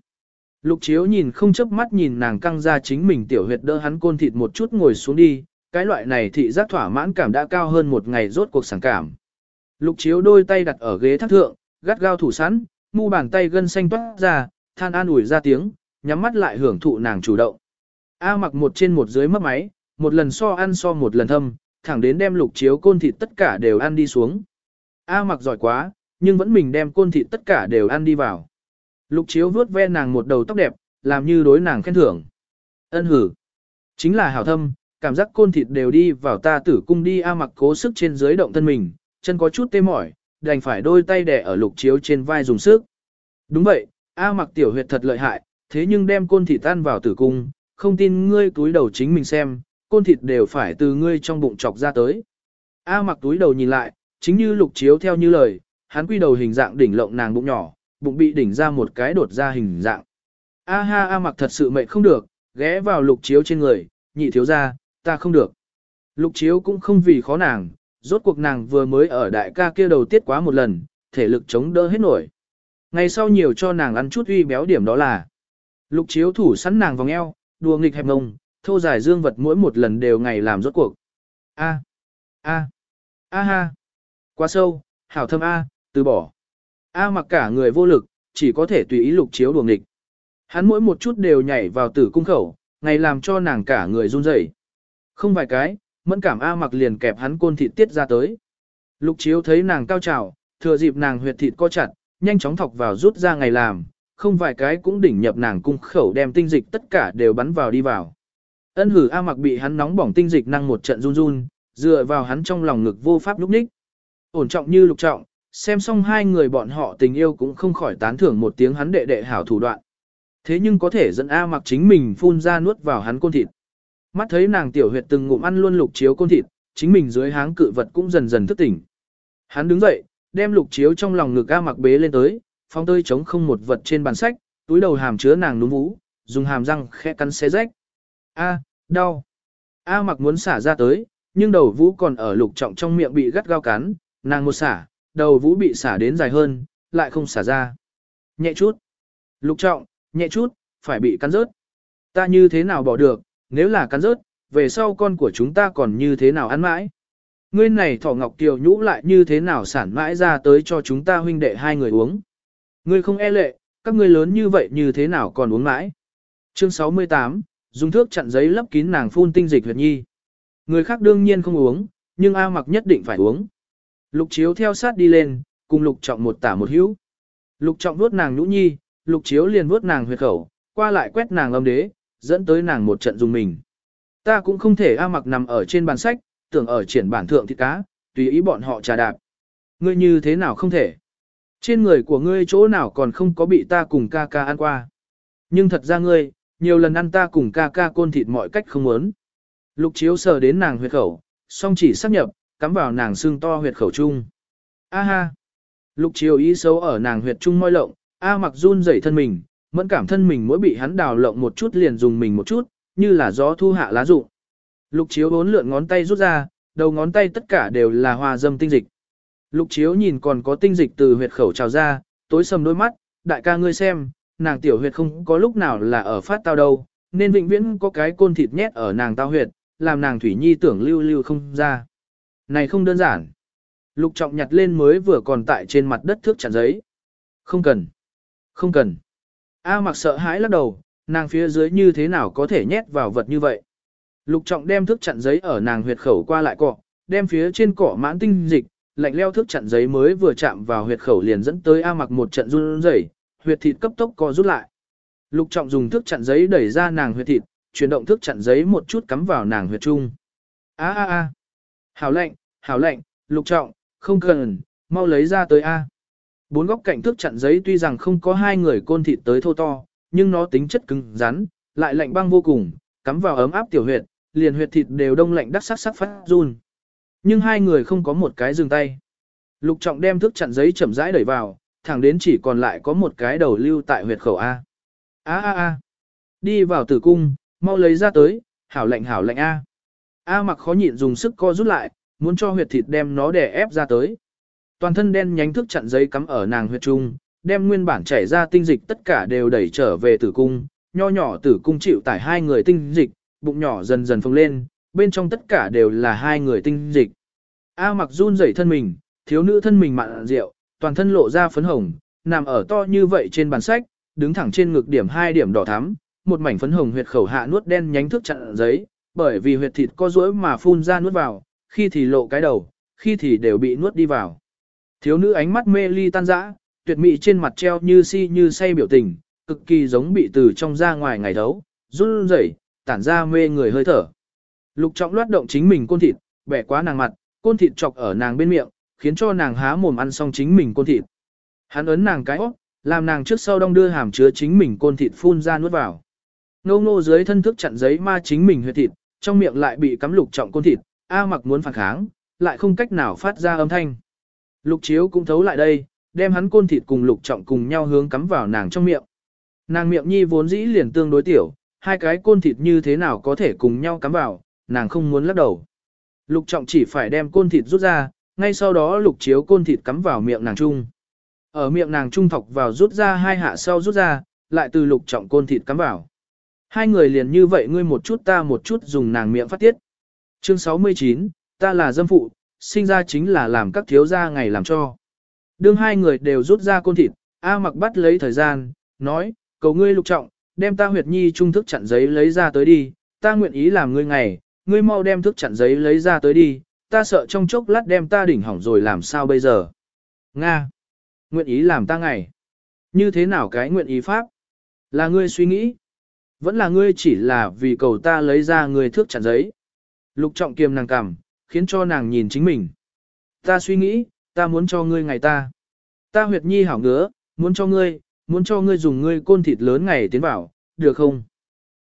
Lục chiếu nhìn không chớp mắt nhìn nàng căng ra chính mình tiểu huyệt đỡ hắn côn thịt một chút ngồi xuống đi, cái loại này thị giác thỏa mãn cảm đã cao hơn một ngày rốt cuộc sảng cảm. Lục chiếu đôi tay đặt ở ghế thác thượng, gắt gao thủ sẵn, mu bàn tay gân xanh toát ra, than an ủi ra tiếng, nhắm mắt lại hưởng thụ nàng chủ động. A mặc một trên một dưới mất máy, một lần so ăn so một lần thâm, thẳng đến đem lục chiếu côn thịt tất cả đều ăn đi xuống. A mặc giỏi quá, nhưng vẫn mình đem côn thịt tất cả đều ăn đi vào. Lục chiếu vuốt ve nàng một đầu tóc đẹp, làm như đối nàng khen thưởng. Ân hử. Chính là hảo thâm, cảm giác côn thịt đều đi vào ta tử cung đi A mặc cố sức trên dưới động thân mình, chân có chút tê mỏi, đành phải đôi tay đè ở lục chiếu trên vai dùng sức. Đúng vậy, A mặc tiểu huyệt thật lợi hại, thế nhưng đem côn thịt tan vào tử cung, không tin ngươi túi đầu chính mình xem, côn thịt đều phải từ ngươi trong bụng chọc ra tới. A mặc túi đầu nhìn lại, chính như lục chiếu theo như lời, hắn quy đầu hình dạng đỉnh lộng nàng bụng nhỏ, bụng bị đỉnh ra một cái đột ra hình dạng. A ha A mặc thật sự mệt không được, ghé vào lục chiếu trên người, nhị thiếu ra, ta không được. Lục chiếu cũng không vì khó nàng, rốt cuộc nàng vừa mới ở đại ca kia đầu tiết quá một lần, thể lực chống đỡ hết nổi. Ngày sau nhiều cho nàng ăn chút uy béo điểm đó là. Lục chiếu thủ sẵn nàng vòng eo, đùa nghịch hẹp ngông, thô dài dương vật mỗi một lần đều ngày làm rốt cuộc. A. A. A ha. Quá sâu, hảo thâm A, từ bỏ. A mặc cả người vô lực, chỉ có thể tùy ý lục chiếu đùa địch. Hắn mỗi một chút đều nhảy vào tử cung khẩu, ngày làm cho nàng cả người run rẩy. Không vài cái, mẫn cảm A mặc liền kẹp hắn côn thịt tiết ra tới. Lục chiếu thấy nàng cao trào, thừa dịp nàng huyệt thịt co chặt, nhanh chóng thọc vào rút ra ngày làm, không vài cái cũng đỉnh nhập nàng cung khẩu đem tinh dịch tất cả đều bắn vào đi vào. Ân hử A mặc bị hắn nóng bỏng tinh dịch năng một trận run run, dựa vào hắn trong lòng ngực vô pháp lúc ních. Ổn trọng như lục trọng, xem xong hai người bọn họ tình yêu cũng không khỏi tán thưởng một tiếng hắn đệ đệ hảo thủ đoạn. Thế nhưng có thể dẫn A mặc chính mình phun ra nuốt vào hắn côn thịt. Mắt thấy nàng tiểu huyệt từng ngụm ăn luôn lục chiếu côn thịt, chính mình dưới háng cự vật cũng dần dần thức tỉnh. Hắn đứng dậy, đem lục chiếu trong lòng ngực A mặc bế lên tới, phong tơi chống không một vật trên bàn sách, túi đầu hàm chứa nàng núm vũ dùng hàm răng khẽ cắn xé rách. A, đau. A mặc muốn xả ra tới, nhưng đầu vũ còn ở lục trọng trong miệng bị gắt gao cắn, nàng một xả, đầu vũ bị xả đến dài hơn, lại không xả ra. Nhẹ chút. Lục trọng, nhẹ chút, phải bị cắn rớt. Ta như thế nào bỏ được, nếu là cắn rớt, về sau con của chúng ta còn như thế nào ăn mãi. Ngươi này thỏ ngọc kiều nhũ lại như thế nào sản mãi ra tới cho chúng ta huynh đệ hai người uống. Ngươi không e lệ, các ngươi lớn như vậy như thế nào còn uống mãi. Chương 68, dùng thước chặn giấy lấp kín nàng phun tinh dịch huyệt nhi. Người khác đương nhiên không uống, nhưng A mặc nhất định phải uống. Lục chiếu theo sát đi lên, cùng lục trọng một tả một hữu. Lục trọng vuốt nàng nhũ nhi, lục chiếu liền vuốt nàng huyệt khẩu, qua lại quét nàng âm đế, dẫn tới nàng một trận dùng mình. Ta cũng không thể A mặc nằm ở trên bàn sách, tưởng ở triển bản thượng thịt cá, tùy ý bọn họ trà đạp. Ngươi như thế nào không thể? Trên người của ngươi chỗ nào còn không có bị ta cùng ca ca ăn qua. Nhưng thật ra ngươi, nhiều lần ăn ta cùng ca ca côn thịt mọi cách không muốn. Lục chiếu sờ đến nàng huyệt khẩu, song chỉ sắp nhập, cắm vào nàng xương to huyệt khẩu trung A ha! Lục chiều ý xấu ở nàng huyệt trung môi lộng, A mặc run rẩy thân mình, mẫn cảm thân mình mỗi bị hắn đào lộng một chút liền dùng mình một chút, như là gió thu hạ lá rụng. Lục chiếu bốn lượn ngón tay rút ra, đầu ngón tay tất cả đều là hoa dâm tinh dịch. Lục chiếu nhìn còn có tinh dịch từ huyệt khẩu trào ra, tối sầm đôi mắt, đại ca ngươi xem, nàng tiểu huyệt không có lúc nào là ở phát tao đâu, nên vĩnh viễn có cái côn thịt nhét ở nàng tao huyệt, làm nàng thủy nhi tưởng lưu lưu không ra. Này không đơn giản. Lục trọng nhặt lên mới vừa còn tại trên mặt đất thước chặn giấy. Không cần. Không cần. A mặc sợ hãi lắc đầu, nàng phía dưới như thế nào có thể nhét vào vật như vậy. Lục trọng đem thước chặn giấy ở nàng huyệt khẩu qua lại cọ, đem phía trên cỏ mãn tinh dịch, lạnh leo thước chặn giấy mới vừa chạm vào huyệt khẩu liền dẫn tới A mặc một trận run rẩy, huyệt thịt cấp tốc co rút lại. Lục trọng dùng thước chặn giấy đẩy ra nàng huyệt thịt, chuyển động thước chặn giấy một chút cắm vào nàng huyệt trung. A a a. Hảo lạnh, hảo lạnh, lục trọng, không cần, mau lấy ra tới A. Bốn góc cạnh thước chặn giấy tuy rằng không có hai người côn thịt tới thô to, nhưng nó tính chất cứng rắn, lại lạnh băng vô cùng, cắm vào ấm áp tiểu huyệt, liền huyệt thịt đều đông lạnh đắc sắc sắc phát run. Nhưng hai người không có một cái dừng tay. Lục trọng đem thước chặn giấy chậm rãi đẩy vào, thẳng đến chỉ còn lại có một cái đầu lưu tại huyệt khẩu A. A a a. Đi vào tử cung, mau lấy ra tới, hảo lạnh hảo lạnh A. A mặc khó nhịn dùng sức co rút lại, muốn cho huyệt thịt đem nó đè ép ra tới. Toàn thân đen nhánh thức chặn giấy cắm ở nàng huyệt trung, đem nguyên bản chảy ra tinh dịch tất cả đều đẩy trở về tử cung, nho nhỏ tử cung chịu tải hai người tinh dịch, bụng nhỏ dần dần phồng lên, bên trong tất cả đều là hai người tinh dịch. A mặc run rẩy thân mình, thiếu nữ thân mình mặn rượu, toàn thân lộ ra phấn hồng, nằm ở to như vậy trên bàn sách, đứng thẳng trên ngực điểm hai điểm đỏ thắm, một mảnh phấn hồng huyệt khẩu hạ nuốt đen nhánh thước chặn giấy, bởi vì huyệt thịt có rỗi mà phun ra nuốt vào, khi thì lộ cái đầu, khi thì đều bị nuốt đi vào. Thiếu nữ ánh mắt mê ly tan dã, tuyệt mỹ trên mặt treo như si như say biểu tình, cực kỳ giống bị từ trong ra ngoài ngày thấu, run rẩy, tản ra mê người hơi thở. Lục trọng loát động chính mình côn thịt, bẻ quá nàng mặt, côn thịt chọc ở nàng bên miệng, khiến cho nàng há mồm ăn xong chính mình côn thịt. Hắn ấn nàng cái óc, làm nàng trước sau đong đưa hàm chứa chính mình côn thịt phun ra nuốt vào. Nô nô dưới thân thức chặn giấy ma chính mình huyệt thịt, trong miệng lại bị cắm lục trọng côn thịt, A mặc muốn phản kháng, lại không cách nào phát ra âm thanh. Lục chiếu cũng thấu lại đây, đem hắn côn thịt cùng lục trọng cùng nhau hướng cắm vào nàng trong miệng. Nàng miệng nhi vốn dĩ liền tương đối tiểu, hai cái côn thịt như thế nào có thể cùng nhau cắm vào, nàng không muốn lắc đầu. Lục trọng chỉ phải đem côn thịt rút ra, ngay sau đó lục chiếu côn thịt cắm vào miệng nàng trung. Ở miệng nàng trung thọc vào rút ra hai hạ sau rút ra, lại từ lục trọng côn thịt cắm vào. Hai người liền như vậy ngươi một chút ta một chút dùng nàng miệng phát tiết. Chương 69, ta là dâm phụ, sinh ra chính là làm các thiếu gia ngày làm cho. Đương hai người đều rút ra côn thịt, A mặc bắt lấy thời gian, nói, cầu ngươi lục trọng, đem ta huyệt nhi trung thức chặn giấy lấy ra tới đi, ta nguyện ý làm ngươi ngày, ngươi mau đem thức chặn giấy lấy ra tới đi, ta sợ trong chốc lát đem ta đỉnh hỏng rồi làm sao bây giờ. Nga, nguyện ý làm ta ngày. Như thế nào cái nguyện ý pháp? Là ngươi suy nghĩ. Vẫn là ngươi chỉ là vì cầu ta lấy ra ngươi thước chặn giấy. Lục trọng kiềm nàng cảm, khiến cho nàng nhìn chính mình. Ta suy nghĩ, ta muốn cho ngươi ngày ta. Ta huyệt nhi hảo ngứa, muốn cho ngươi, muốn cho ngươi dùng ngươi côn thịt lớn ngày tiến vào, được không?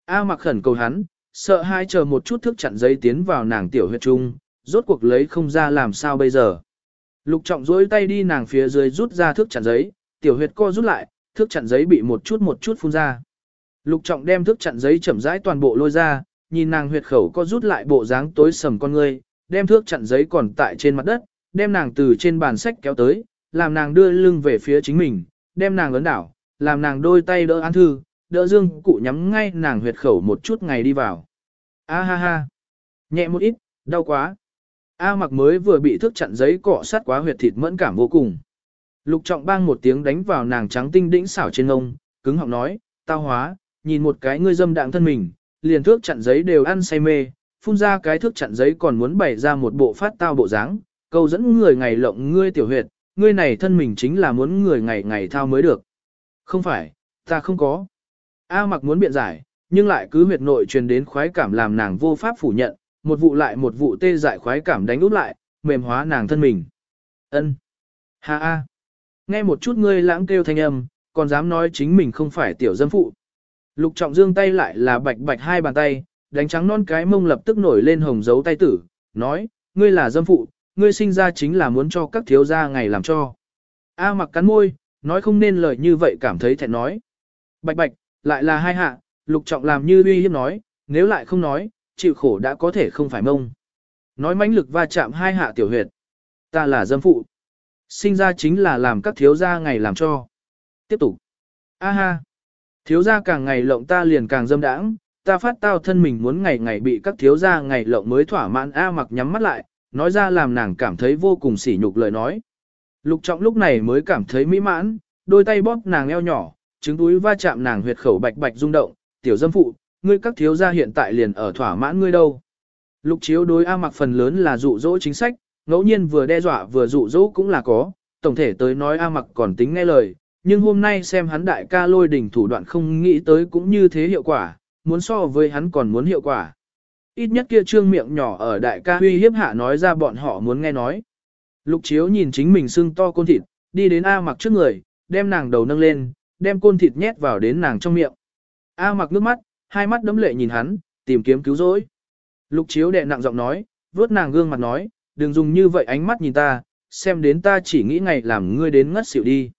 A mặc khẩn cầu hắn, sợ hai chờ một chút thức chặn giấy tiến vào nàng tiểu huyệt trung, rốt cuộc lấy không ra làm sao bây giờ. Lục trọng dối tay đi nàng phía dưới rút ra thước chặn giấy, tiểu huyệt co rút lại, thước chặn giấy bị một chút một chút phun ra. Lục trọng đem thước chặn giấy chậm rãi toàn bộ lôi ra, nhìn nàng huyệt khẩu co rút lại bộ dáng tối sầm con ngươi, đem thước chặn giấy còn tại trên mặt đất, đem nàng từ trên bàn sách kéo tới, làm nàng đưa lưng về phía chính mình, đem nàng lớn đảo, làm nàng đôi tay đỡ án thư, đỡ dương cụ nhắm ngay nàng huyệt khẩu một chút ngày đi vào. A ha ha, nhẹ một ít, đau quá. A mặc mới vừa bị thước chặn giấy cọ sát quá huyệt thịt mẫn cảm vô cùng. Lục trọng bang một tiếng đánh vào nàng trắng tinh đĩnh xảo trên ngông, cứng họng nói, tao hóa, nhìn một cái ngươi dâm đạng thân mình, liền thước chặn giấy đều ăn say mê, phun ra cái thước chặn giấy còn muốn bày ra một bộ phát tao bộ dáng, câu dẫn người ngày lộng ngươi tiểu huyệt, ngươi này thân mình chính là muốn người ngày ngày thao mới được. Không phải, ta không có. A mặc muốn biện giải, nhưng lại cứ huyệt nội truyền đến khoái cảm làm nàng vô pháp phủ nhận, một vụ lại một vụ tê dại khoái cảm đánh úp lại, mềm hóa nàng thân mình. Ân, Ha a. Nghe một chút ngươi lãng kêu thanh âm, còn dám nói chính mình không phải tiểu dâm phụ. Lục trọng dương tay lại là bạch bạch hai bàn tay, đánh trắng non cái mông lập tức nổi lên hồng dấu tay tử, nói, ngươi là dâm phụ, ngươi sinh ra chính là muốn cho các thiếu gia ngày làm cho. A mặc cắn môi, nói không nên lời như vậy cảm thấy thẹn nói. Bạch bạch, lại là hai hạ, lục trọng làm như uy hiếp nói, nếu lại không nói, chịu khổ đã có thể không phải mông. Nói mãnh lực va chạm hai hạ tiểu huyệt. Ta là dâm phụ. Sinh ra chính là làm các thiếu gia ngày làm cho. Tiếp tục. A ha. Thiếu gia càng ngày lộng ta liền càng dâm đãng, ta phát tao thân mình muốn ngày ngày bị các thiếu gia ngày lộng mới thỏa mãn A mặc nhắm mắt lại, nói ra làm nàng cảm thấy vô cùng sỉ nhục lời nói. Lục trọng lúc này mới cảm thấy mỹ mãn, đôi tay bóp nàng eo nhỏ, trứng túi va chạm nàng huyệt khẩu bạch bạch rung động, tiểu dâm phụ, ngươi các thiếu gia hiện tại liền ở thỏa mãn ngươi đâu. Lục chiếu đối A mặc phần lớn là dụ dỗ chính sách, ngẫu nhiên vừa đe dọa vừa dụ dỗ cũng là có, tổng thể tới nói A mặc còn tính nghe lời, nhưng hôm nay xem hắn đại ca lôi đỉnh thủ đoạn không nghĩ tới cũng như thế hiệu quả, muốn so với hắn còn muốn hiệu quả. Ít nhất kia trương miệng nhỏ ở đại ca huy hiếp hạ nói ra bọn họ muốn nghe nói. Lục chiếu nhìn chính mình sưng to côn thịt, đi đến A mặc trước người, đem nàng đầu nâng lên, đem côn thịt nhét vào đến nàng trong miệng. A mặc nước mắt, hai mắt đấm lệ nhìn hắn, tìm kiếm cứu rỗi. Lục chiếu đệ nặng giọng nói, vuốt nàng gương mặt nói, đừng dùng như vậy ánh mắt nhìn ta, xem đến ta chỉ nghĩ ngày làm ngươi đến ngất xỉu đi.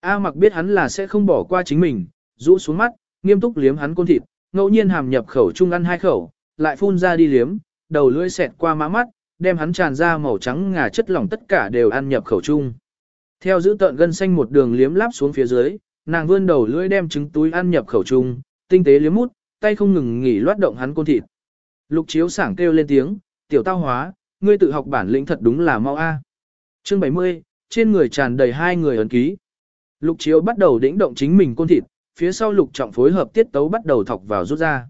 A mặc biết hắn là sẽ không bỏ qua chính mình, rũ xuống mắt, nghiêm túc liếm hắn côn thịt, ngẫu nhiên hàm nhập khẩu chung ăn hai khẩu, lại phun ra đi liếm, đầu lưỡi xẹt qua má mắt, đem hắn tràn ra màu trắng ngà chất lỏng tất cả đều ăn nhập khẩu chung. Theo giữ tợn gân xanh một đường liếm láp xuống phía dưới, nàng vươn đầu lưỡi đem trứng túi ăn nhập khẩu chung, tinh tế liếm mút, tay không ngừng nghỉ loát động hắn côn thịt. Lục chiếu sảng kêu lên tiếng, tiểu tao hóa, ngươi tự học bản lĩnh thật đúng là mau a. Chương 70, trên người tràn đầy hai người ấn ký. Lục chiếu bắt đầu đĩnh động chính mình côn thịt, phía sau lục trọng phối hợp tiết tấu bắt đầu thọc vào rút ra.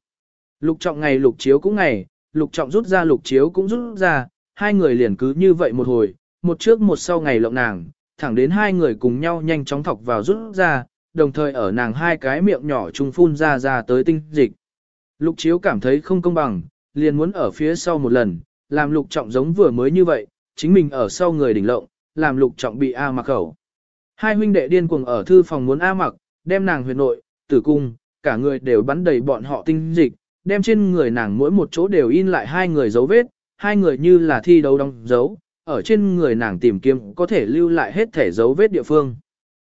Lục trọng ngày lục chiếu cũng ngày, lục trọng rút ra lục chiếu cũng rút ra, hai người liền cứ như vậy một hồi, một trước một sau ngày lộng nàng, thẳng đến hai người cùng nhau nhanh chóng thọc vào rút ra, đồng thời ở nàng hai cái miệng nhỏ trùng phun ra ra tới tinh dịch. Lục chiếu cảm thấy không công bằng, liền muốn ở phía sau một lần, làm lục trọng giống vừa mới như vậy, chính mình ở sau người đỉnh lộng, làm lục trọng bị A mặc khẩu. Hai huynh đệ điên cuồng ở thư phòng muốn A mặc, đem nàng huyệt nội, tử cung, cả người đều bắn đầy bọn họ tinh dịch, đem trên người nàng mỗi một chỗ đều in lại hai người dấu vết, hai người như là thi đấu đóng dấu, ở trên người nàng tìm kiếm có thể lưu lại hết thể dấu vết địa phương.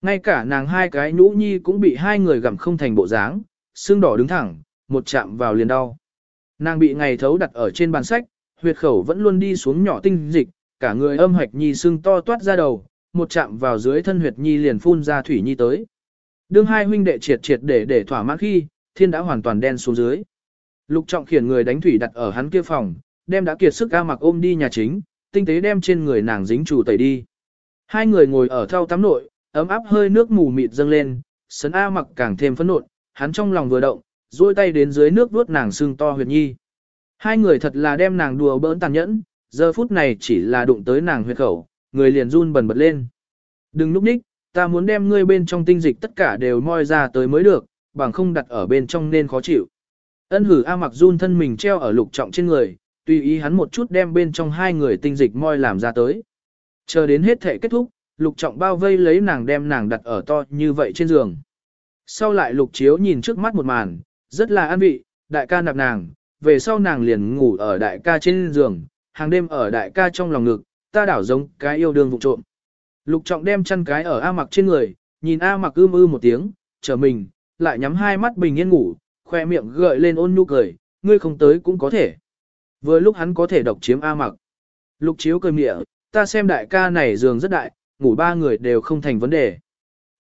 Ngay cả nàng hai cái nhũ nhi cũng bị hai người gặm không thành bộ dáng, xương đỏ đứng thẳng, một chạm vào liền đau. Nàng bị ngày thấu đặt ở trên bàn sách, huyệt khẩu vẫn luôn đi xuống nhỏ tinh dịch, cả người âm hạch nhi xương to toát ra đầu, một chạm vào dưới thân huyệt nhi liền phun ra thủy nhi tới. Đương hai huynh đệ triệt triệt để để thỏa mãn khi, thiên đã hoàn toàn đen xuống dưới. Lục trọng khiển người đánh thủy đặt ở hắn kia phòng, đem đã kiệt sức ca mặc ôm đi nhà chính, tinh tế đem trên người nàng dính chủ tẩy đi. Hai người ngồi ở thau tắm nội, ấm áp hơi nước mù mịt dâng lên, sấn A mặc càng thêm phẫn nộn, hắn trong lòng vừa động, duỗi tay đến dưới nước vuốt nàng xương to huyệt nhi. Hai người thật là đem nàng đùa bỡn tàn nhẫn, giờ phút này chỉ là đụng tới nàng huyệt khẩu, người liền run bần bật lên. Đừng núp ních, ta muốn đem ngươi bên trong tinh dịch tất cả đều moi ra tới mới được, bằng không đặt ở bên trong nên khó chịu. Ân hử A mặc run thân mình treo ở lục trọng trên người, tùy ý hắn một chút đem bên trong hai người tinh dịch moi làm ra tới. Chờ đến hết thể kết thúc, lục trọng bao vây lấy nàng đem nàng đặt ở to như vậy trên giường. Sau lại lục chiếu nhìn trước mắt một màn, rất là an vị, đại ca nạp nàng, về sau nàng liền ngủ ở đại ca trên giường, hàng đêm ở đại ca trong lòng ngực, ta đảo giống cái yêu đương vụ trộm. Lục trọng đem chăn cái ở A mặc trên người, nhìn A mặc ưm ư một tiếng, chờ mình, lại nhắm hai mắt bình yên ngủ, khoe miệng gợi lên ôn nhu cười, ngươi không tới cũng có thể. Vừa lúc hắn có thể độc chiếm A mặc. Lục chiếu cười mịa, ta xem đại ca này giường rất đại, ngủ ba người đều không thành vấn đề.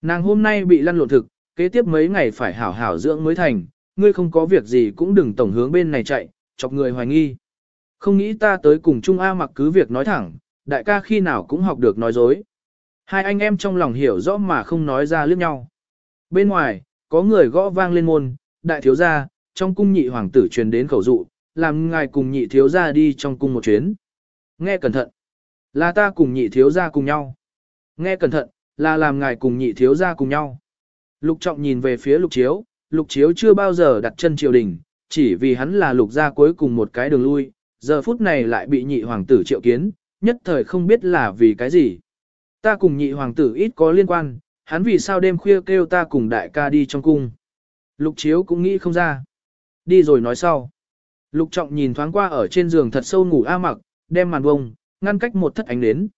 Nàng hôm nay bị lăn lộn thực, kế tiếp mấy ngày phải hảo hảo dưỡng mới thành, ngươi không có việc gì cũng đừng tổng hướng bên này chạy, chọc người hoài nghi. Không nghĩ ta tới cùng Trung A mặc cứ việc nói thẳng, đại ca khi nào cũng học được nói dối. Hai anh em trong lòng hiểu rõ mà không nói ra liếc nhau. Bên ngoài, có người gõ vang lên môn, đại thiếu gia, trong cung nhị hoàng tử truyền đến khẩu dụ, làm ngài cùng nhị thiếu gia đi trong cung một chuyến. Nghe cẩn thận, là ta cùng nhị thiếu gia cùng nhau. Nghe cẩn thận, là làm ngài cùng nhị thiếu gia cùng nhau. Lục trọng nhìn về phía lục chiếu, lục chiếu chưa bao giờ đặt chân triều đình, chỉ vì hắn là lục gia cuối cùng một cái đường lui, giờ phút này lại bị nhị hoàng tử triệu kiến, nhất thời không biết là vì cái gì. Ta cùng nhị hoàng tử ít có liên quan, hắn vì sao đêm khuya kêu ta cùng đại ca đi trong cung. Lục chiếu cũng nghĩ không ra. Đi rồi nói sau. Lục trọng nhìn thoáng qua ở trên giường thật sâu ngủ A mặc, đem màn bông, ngăn cách một thất ánh đến.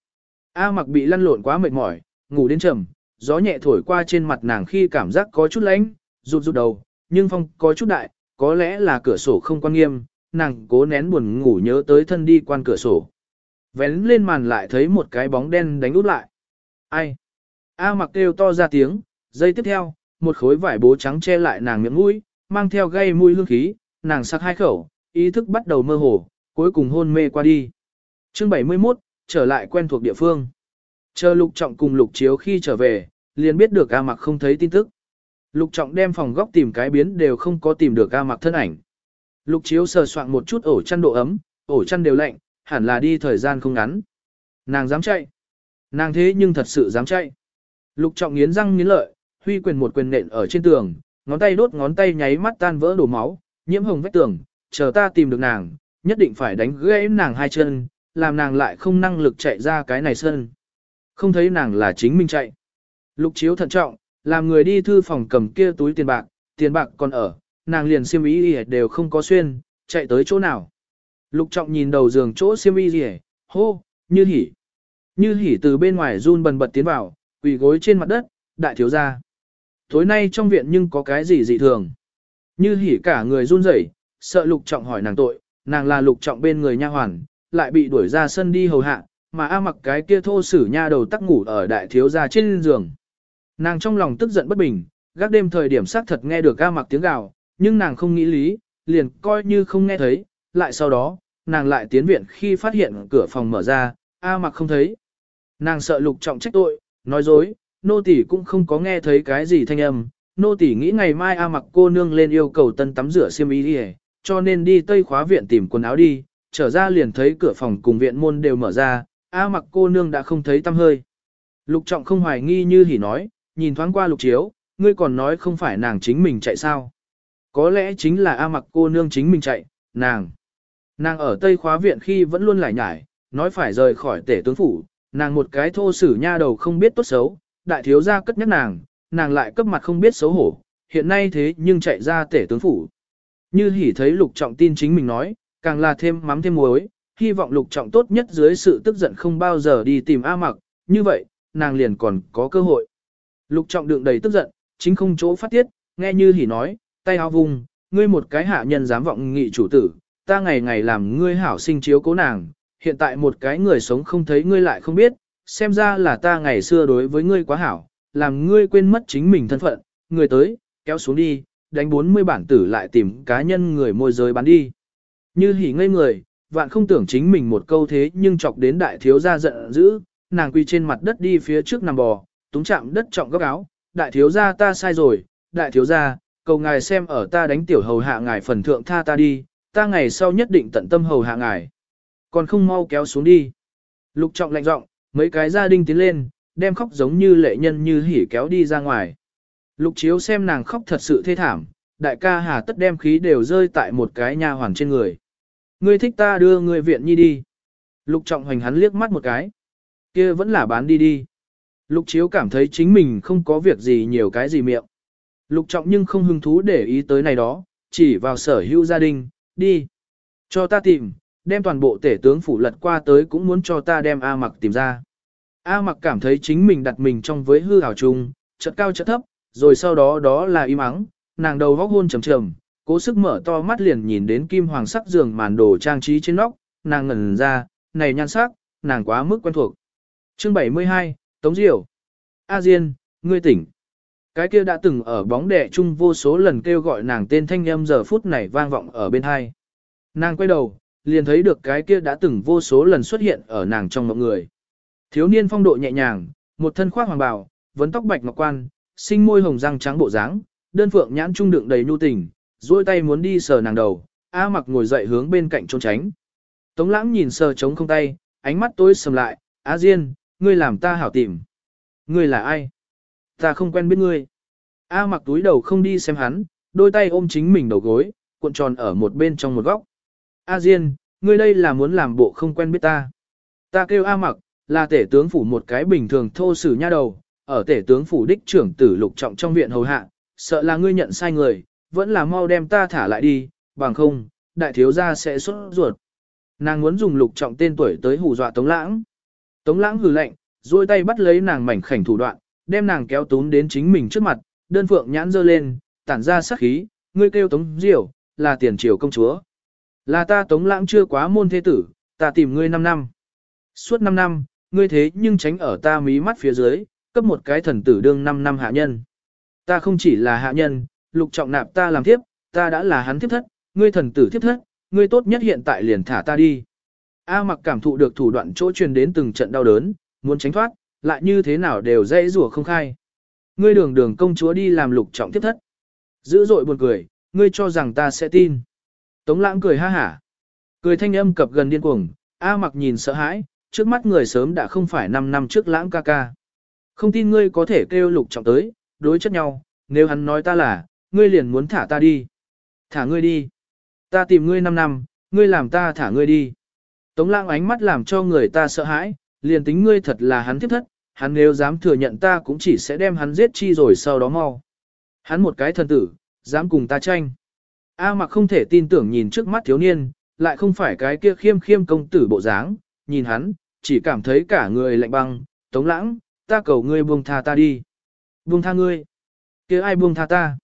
A mặc bị lăn lộn quá mệt mỏi, ngủ đến trầm, gió nhẹ thổi qua trên mặt nàng khi cảm giác có chút lạnh, rụt rụt đầu, nhưng phong có chút đại, có lẽ là cửa sổ không quan nghiêm, nàng cố nén buồn ngủ nhớ tới thân đi quan cửa sổ. Vén lên màn lại thấy một cái bóng đen đánh út lại. Ai? A mặc kêu to ra tiếng, giây tiếp theo, một khối vải bố trắng che lại nàng miệng mũi, mang theo gây mùi hương khí, nàng sắc hai khẩu, ý thức bắt đầu mơ hồ, cuối cùng hôn mê qua đi. Chương 71, trở lại quen thuộc địa phương. Chờ lục trọng cùng lục chiếu khi trở về, liền biết được A mặc không thấy tin tức. Lục trọng đem phòng góc tìm cái biến đều không có tìm được A mặc thân ảnh. Lục chiếu sờ soạn một chút ổ chăn độ ấm, ổ chăn đều lạnh, hẳn là đi thời gian không ngắn. Nàng dám chạy. Nàng thế nhưng thật sự dám chạy. Lục trọng nghiến răng nghiến lợi, huy quyền một quyền nện ở trên tường, ngón tay đốt ngón tay nháy mắt tan vỡ đổ máu, nhiễm hồng vách tường, chờ ta tìm được nàng, nhất định phải đánh gãy nàng hai chân, làm nàng lại không năng lực chạy ra cái này sân. Không thấy nàng là chính mình chạy. Lục chiếu thận trọng, làm người đi thư phòng cầm kia túi tiền bạc, tiền bạc còn ở, nàng liền xiêm ý đều không có xuyên, chạy tới chỗ nào. Lục trọng nhìn đầu giường chỗ siêm y gì hô, như hỉ. Như hỉ từ bên ngoài run bần bật tiến vào, quỳ gối trên mặt đất, đại thiếu gia. Tối nay trong viện nhưng có cái gì dị thường. Như hỉ cả người run rẩy, sợ lục trọng hỏi nàng tội, nàng là lục trọng bên người nha hoàn, lại bị đuổi ra sân đi hầu hạ, mà A mặc cái kia thô sử nha đầu tắc ngủ ở đại thiếu gia trên giường. Nàng trong lòng tức giận bất bình, gác đêm thời điểm xác thật nghe được A mặc tiếng gào, nhưng nàng không nghĩ lý, liền coi như không nghe thấy, lại sau đó, nàng lại tiến viện khi phát hiện cửa phòng mở ra, A mặc không thấy. Nàng sợ lục trọng trách tội, nói dối, nô tỷ cũng không có nghe thấy cái gì thanh âm, nô tỷ nghĩ ngày mai A mặc cô nương lên yêu cầu tân tắm rửa xiêm y đi cho nên đi tây khóa viện tìm quần áo đi, trở ra liền thấy cửa phòng cùng viện môn đều mở ra, A mặc cô nương đã không thấy tâm hơi. Lục trọng không hoài nghi như hỉ nói, nhìn thoáng qua lục chiếu, ngươi còn nói không phải nàng chính mình chạy sao. Có lẽ chính là A mặc cô nương chính mình chạy, nàng. Nàng ở Tây khóa viện khi vẫn luôn lải nhải, nói phải rời khỏi tể tướng phủ, nàng một cái thô sử nha đầu không biết tốt xấu, đại thiếu gia cất nhắc nàng, nàng lại cấp mặt không biết xấu hổ, hiện nay thế nhưng chạy ra tể tướng phủ. Như hỉ thấy lục trọng tin chính mình nói, càng là thêm mắm thêm muối, hy vọng lục trọng tốt nhất dưới sự tức giận không bao giờ đi tìm A mặc, như vậy, nàng liền còn có cơ hội. Lục trọng đựng đầy tức giận, chính không chỗ phát tiết, nghe như hỉ nói, tay áo vùng, ngươi một cái hạ nhân dám vọng nghị chủ tử, ta ngày ngày làm ngươi hảo sinh chiếu cố nàng, hiện tại một cái người sống không thấy ngươi lại không biết, xem ra là ta ngày xưa đối với ngươi quá hảo, làm ngươi quên mất chính mình thân phận, người tới, kéo xuống đi, đánh 40 bản tử lại tìm cá nhân người môi giới bán đi. Như hỉ ngây người, vạn không tưởng chính mình một câu thế nhưng chọc đến đại thiếu gia giận dữ, nàng quỳ trên mặt đất đi phía trước nằm bò, túng chạm đất trọng góc áo, đại thiếu gia ta sai rồi, đại thiếu gia, cầu ngài xem ở ta đánh tiểu hầu hạ ngài phần thượng tha ta đi, ta ngày sau nhất định tận tâm hầu hạ ngài. Còn không mau kéo xuống đi. Lục trọng lạnh giọng, mấy cái gia đình tiến lên, đem khóc giống như lệ nhân như hỉ kéo đi ra ngoài. Lục chiếu xem nàng khóc thật sự thê thảm, đại ca hà tất đem khí đều rơi tại một cái nha hoàn trên người. Ngươi thích ta đưa ngươi viện nhi đi. Lục trọng hoành hắn liếc mắt một cái. kia vẫn là bán đi đi. Lục chiếu cảm thấy chính mình không có việc gì nhiều cái gì miệng. Lục trọng nhưng không hứng thú để ý tới này đó, chỉ vào sở hữu gia đình, đi. Cho ta tìm, đem toàn bộ tể tướng phủ lật qua tới cũng muốn cho ta đem A mặc tìm ra. A mặc cảm thấy chính mình đặt mình trong với hư hảo chung, chợt cao chợt thấp, rồi sau đó đó là im ắng, nàng đầu góc hôn trầm trầm, cố sức mở to mắt liền nhìn đến kim hoàng sắc giường màn đồ trang trí trên nóc, nàng ngẩn ra, này nhan sắc, nàng quá mức quen thuộc. Chương 72, Tống Diệu. A Diên, ngươi tỉnh. Cái kia đã từng ở bóng đè chung vô số lần kêu gọi nàng tên thanh âm giờ phút này vang vọng ở bên hai. Nàng quay đầu, liền thấy được cái kia đã từng vô số lần xuất hiện ở nàng trong mọi người. Thiếu niên phong độ nhẹ nhàng, một thân khoác hoàng bào, vấn tóc bạch ngọc quan, sinh môi hồng răng trắng bộ dáng, đơn phượng nhãn trung đựng đầy nhu tình, duỗi tay muốn đi sờ nàng đầu, A mặc ngồi dậy hướng bên cạnh trốn tránh. Tống lãng nhìn sờ trống không tay, ánh mắt tối sầm lại, A Diên, ngươi làm ta hảo tìm. Ngươi là ai? Ta không quen biết ngươi. A mặc túi đầu không đi xem hắn, đôi tay ôm chính mình đầu gối, cuộn tròn ở một bên trong một góc. A Diên, ngươi đây là muốn làm bộ không quen biết ta. Ta kêu A mặc, là tể tướng phủ một cái bình thường thô sử nha đầu, ở tể tướng phủ đích trưởng tử lục trọng trong viện hầu hạ, sợ là ngươi nhận sai người, vẫn là mau đem ta thả lại đi, bằng không, đại thiếu gia sẽ xuất ruột. Nàng muốn dùng lục trọng tên tuổi tới hù dọa Tống Lãng. Tống Lãng hừ lạnh, duỗi tay bắt lấy nàng mảnh khảnh thủ đoạn, đem nàng kéo túm đến chính mình trước mặt, đơn phượng nhãn dơ lên, tản ra sát khí, ngươi kêu Tống diểu, là tiền triều công chúa. Là ta Tống Lãng chưa quá môn thế tử, ta tìm ngươi 5 năm. Suốt 5 năm, ngươi thế nhưng tránh ở ta mí mắt phía dưới, cấp một cái thần tử đương 5 năm hạ nhân. Ta không chỉ là hạ nhân, lục trọng nạp ta làm thiếp, ta đã là hắn thiếp thất, ngươi thần tử thiếp thất, ngươi tốt nhất hiện tại liền thả ta đi. A mặc cảm thụ được thủ đoạn chỗ truyền đến từng trận đau đớn, muốn tránh thoát, lại như thế nào đều dễ rủa không khai. Ngươi đường đường công chúa đi làm lục trọng tiếp thất. Dữ dội buồn cười, ngươi cho rằng ta sẽ tin. Tống lãng cười ha hả. Cười thanh âm cập gần điên cuồng, A mặc nhìn sợ hãi, trước mắt người sớm đã không phải 5 năm trước lãng ca ca. Không tin ngươi có thể kêu lục trọng tới, đối chất nhau, nếu hắn nói ta là, ngươi liền muốn thả ta đi. Thả ngươi đi. Ta tìm ngươi 5 năm, ngươi làm ta thả ngươi đi. Tống lãng ánh mắt làm cho người ta sợ hãi, liền tính ngươi thật là hắn tiếp thất, hắn nếu dám thừa nhận ta cũng chỉ sẽ đem hắn giết chi rồi sau đó mau. Hắn một cái thần tử, dám cùng ta tranh. A mặc không thể tin tưởng nhìn trước mắt thiếu niên, lại không phải cái kia khiêm khiêm công tử bộ dáng, nhìn hắn, chỉ cảm thấy cả người lạnh băng, tống lãng, ta cầu ngươi buông tha ta đi. Buông tha ngươi. kia ai buông tha ta?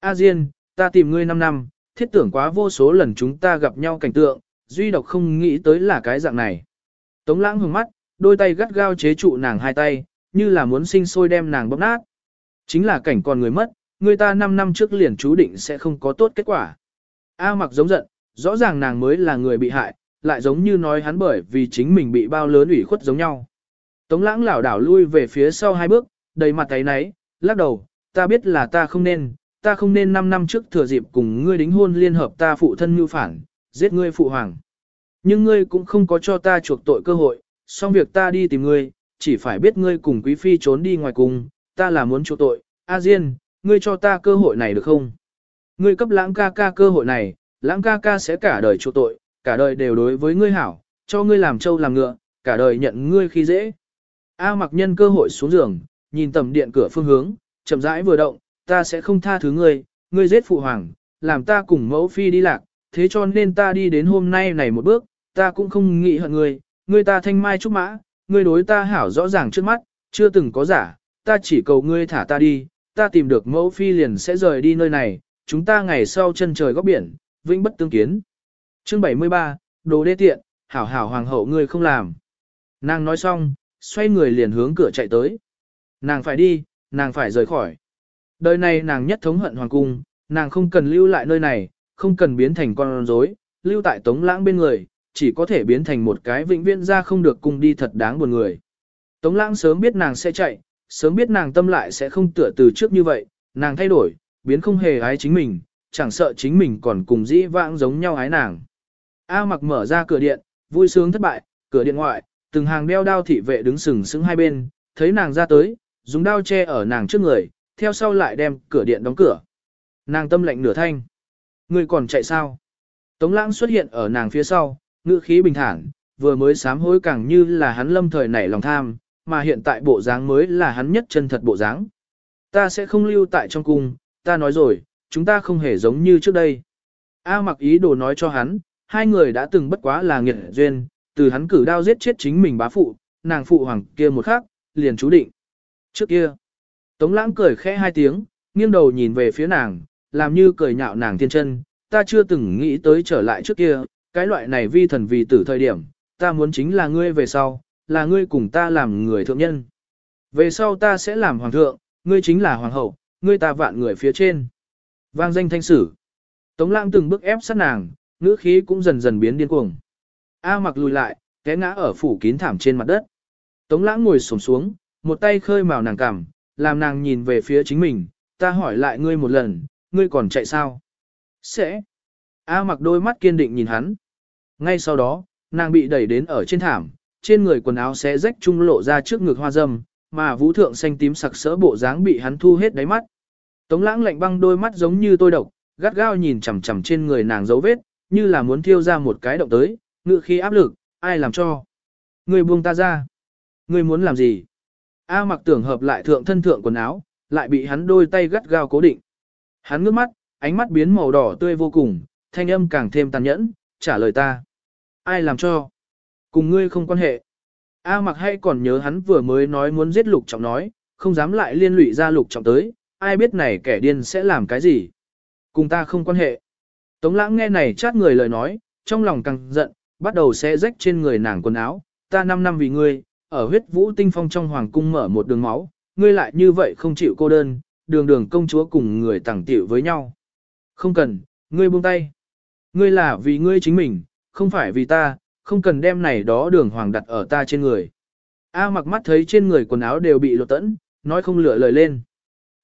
A Diên, ta tìm ngươi 5 năm, thiết tưởng quá vô số lần chúng ta gặp nhau cảnh tượng, duy độc không nghĩ tới là cái dạng này. Tống lãng hướng mắt, đôi tay gắt gao chế trụ nàng hai tay, như là muốn sinh sôi đem nàng bóp nát. Chính là cảnh còn người mất, người ta 5 năm trước liền chú định sẽ không có tốt kết quả. A mặc giống giận, rõ ràng nàng mới là người bị hại, lại giống như nói hắn bởi vì chính mình bị bao lớn ủy khuất giống nhau. Tống lãng lảo đảo lui về phía sau hai bước, đầy mặt tay náy, lắc đầu, ta biết là ta không nên, ta không nên 5 năm trước thừa dịp cùng ngươi đính hôn liên hợp ta phụ thân mưu phản, giết ngươi phụ hoàng. Nhưng ngươi cũng không có cho ta chuộc tội cơ hội, xong việc ta đi tìm ngươi, chỉ phải biết ngươi cùng quý phi trốn đi ngoài cùng, ta là muốn chỗ tội, A Diên, ngươi cho ta cơ hội này được không? Ngươi cấp lãng ca ca cơ hội này, lãng ca ca sẽ cả đời chỗ tội, cả đời đều đối với ngươi hảo, cho ngươi làm trâu làm ngựa, cả đời nhận ngươi khi dễ. A mặc nhân cơ hội xuống giường, nhìn tầm điện cửa phương hướng, chậm rãi vừa động, ta sẽ không tha thứ ngươi, ngươi giết phụ hoàng, làm ta cùng mẫu phi đi lạc, thế cho nên ta đi đến hôm nay này một bước, ta cũng không nghĩ hận ngươi, ngươi ta thanh mai trúc mã, ngươi đối ta hảo rõ ràng trước mắt, chưa từng có giả, ta chỉ cầu ngươi thả ta đi, ta tìm được mẫu phi liền sẽ rời đi nơi này, chúng ta ngày sau chân trời góc biển, vĩnh bất tương kiến. Chương 73, đồ đê tiện, hảo hảo hoàng hậu ngươi không làm. Nàng nói xong, xoay người liền hướng cửa chạy tới. Nàng phải đi, nàng phải rời khỏi. Đời này nàng nhất thống hận hoàng cung, nàng không cần lưu lại nơi này, không cần biến thành con rối, lưu tại tống lãng bên người, chỉ có thể biến thành một cái vĩnh viễn ra không được cùng đi thật đáng buồn người. Tống lãng sớm biết nàng sẽ chạy, sớm biết nàng tâm lại sẽ không tựa từ trước như vậy, nàng thay đổi, biến không hề ái chính mình, chẳng sợ chính mình còn cùng dĩ vãng giống nhau ái nàng. A mặc mở ra cửa điện, vui sướng thất bại, cửa điện ngoại, từng hàng đeo đao thị vệ đứng sừng sững hai bên, thấy nàng ra tới, dùng đao che ở nàng trước người, theo sau lại đem cửa điện đóng cửa. Nàng tâm lệnh nửa thanh. Người còn chạy sao? Tống lãng xuất hiện ở nàng phía sau, ngữ khí bình thản, vừa mới sám hối càng như là hắn lâm thời nảy lòng tham, mà hiện tại bộ dáng mới là hắn nhất chân thật bộ dáng. Ta sẽ không lưu tại trong cung, ta nói rồi, chúng ta không hề giống như trước đây. A mặc ý đồ nói cho hắn, hai người đã từng bất quá là nghiệt duyên, từ hắn cử đao giết chết chính mình bá phụ, nàng phụ hoàng kia một khắc, liền chú định. Trước kia, Tống lãng cười khẽ hai tiếng, nghiêng đầu nhìn về phía nàng, làm như cười nhạo nàng thiên chân, ta chưa từng nghĩ tới trở lại trước kia, cái loại này vi thần vì tử thời điểm, ta muốn chính là ngươi về sau, là ngươi cùng ta làm người thượng nhân. Về sau ta sẽ làm hoàng thượng, ngươi chính là hoàng hậu, ngươi ta vạn người phía trên. Vang danh thanh sử. Tống lãng từng bước ép sát nàng, ngữ khí cũng dần dần biến điên cuồng. A mặc lùi lại, té ngã ở phủ kín thảm trên mặt đất. Tống lãng ngồi sổm xuống, một tay khơi màu nàng cằm, làm nàng nhìn về phía chính mình, ta hỏi lại ngươi một lần, ngươi còn chạy sao? Sẽ. A mặc đôi mắt kiên định nhìn hắn. Ngay sau đó, nàng bị đẩy đến ở trên thảm, trên người quần áo xé rách trung lộ ra trước ngực hoa dâm, mà vũ thượng xanh tím sặc sỡ bộ dáng bị hắn thu hết đáy mắt. Tống lãng lạnh băng đôi mắt giống như tôi độc, gắt gao nhìn chằm chằm trên người nàng dấu vết, như là muốn thiêu ra một cái động tới, ngự khi áp lực, ai làm cho. Người buông ta ra. Người muốn làm gì? A mặc tưởng hợp lại thượng thân thượng quần áo, lại bị hắn đôi tay gắt gao cố định. Hắn ngước mắt, ánh mắt biến màu đỏ tươi vô cùng, thanh âm càng thêm tàn nhẫn, trả lời ta. Ai làm cho? Cùng ngươi không quan hệ. A mặc hay còn nhớ hắn vừa mới nói muốn giết lục trọng nói, không dám lại liên lụy ra lục trọng tới, ai biết này kẻ điên sẽ làm cái gì. Cùng ta không quan hệ. Tống lãng nghe này chát người lời nói, trong lòng càng giận, bắt đầu xé rách trên người nàng quần áo, ta 5 năm vì ngươi, ở huyết vũ tinh phong trong hoàng cung mở một đường máu, ngươi lại như vậy không chịu cô đơn, đường đường công chúa cùng người tẳng tiểu với nhau. Không cần, ngươi buông tay. Ngươi là vì ngươi chính mình, không phải vì ta, không cần đem này đó đường hoàng đặt ở ta trên người. A mặc mắt thấy trên người quần áo đều bị lột tẫn, nói không lựa lời lên.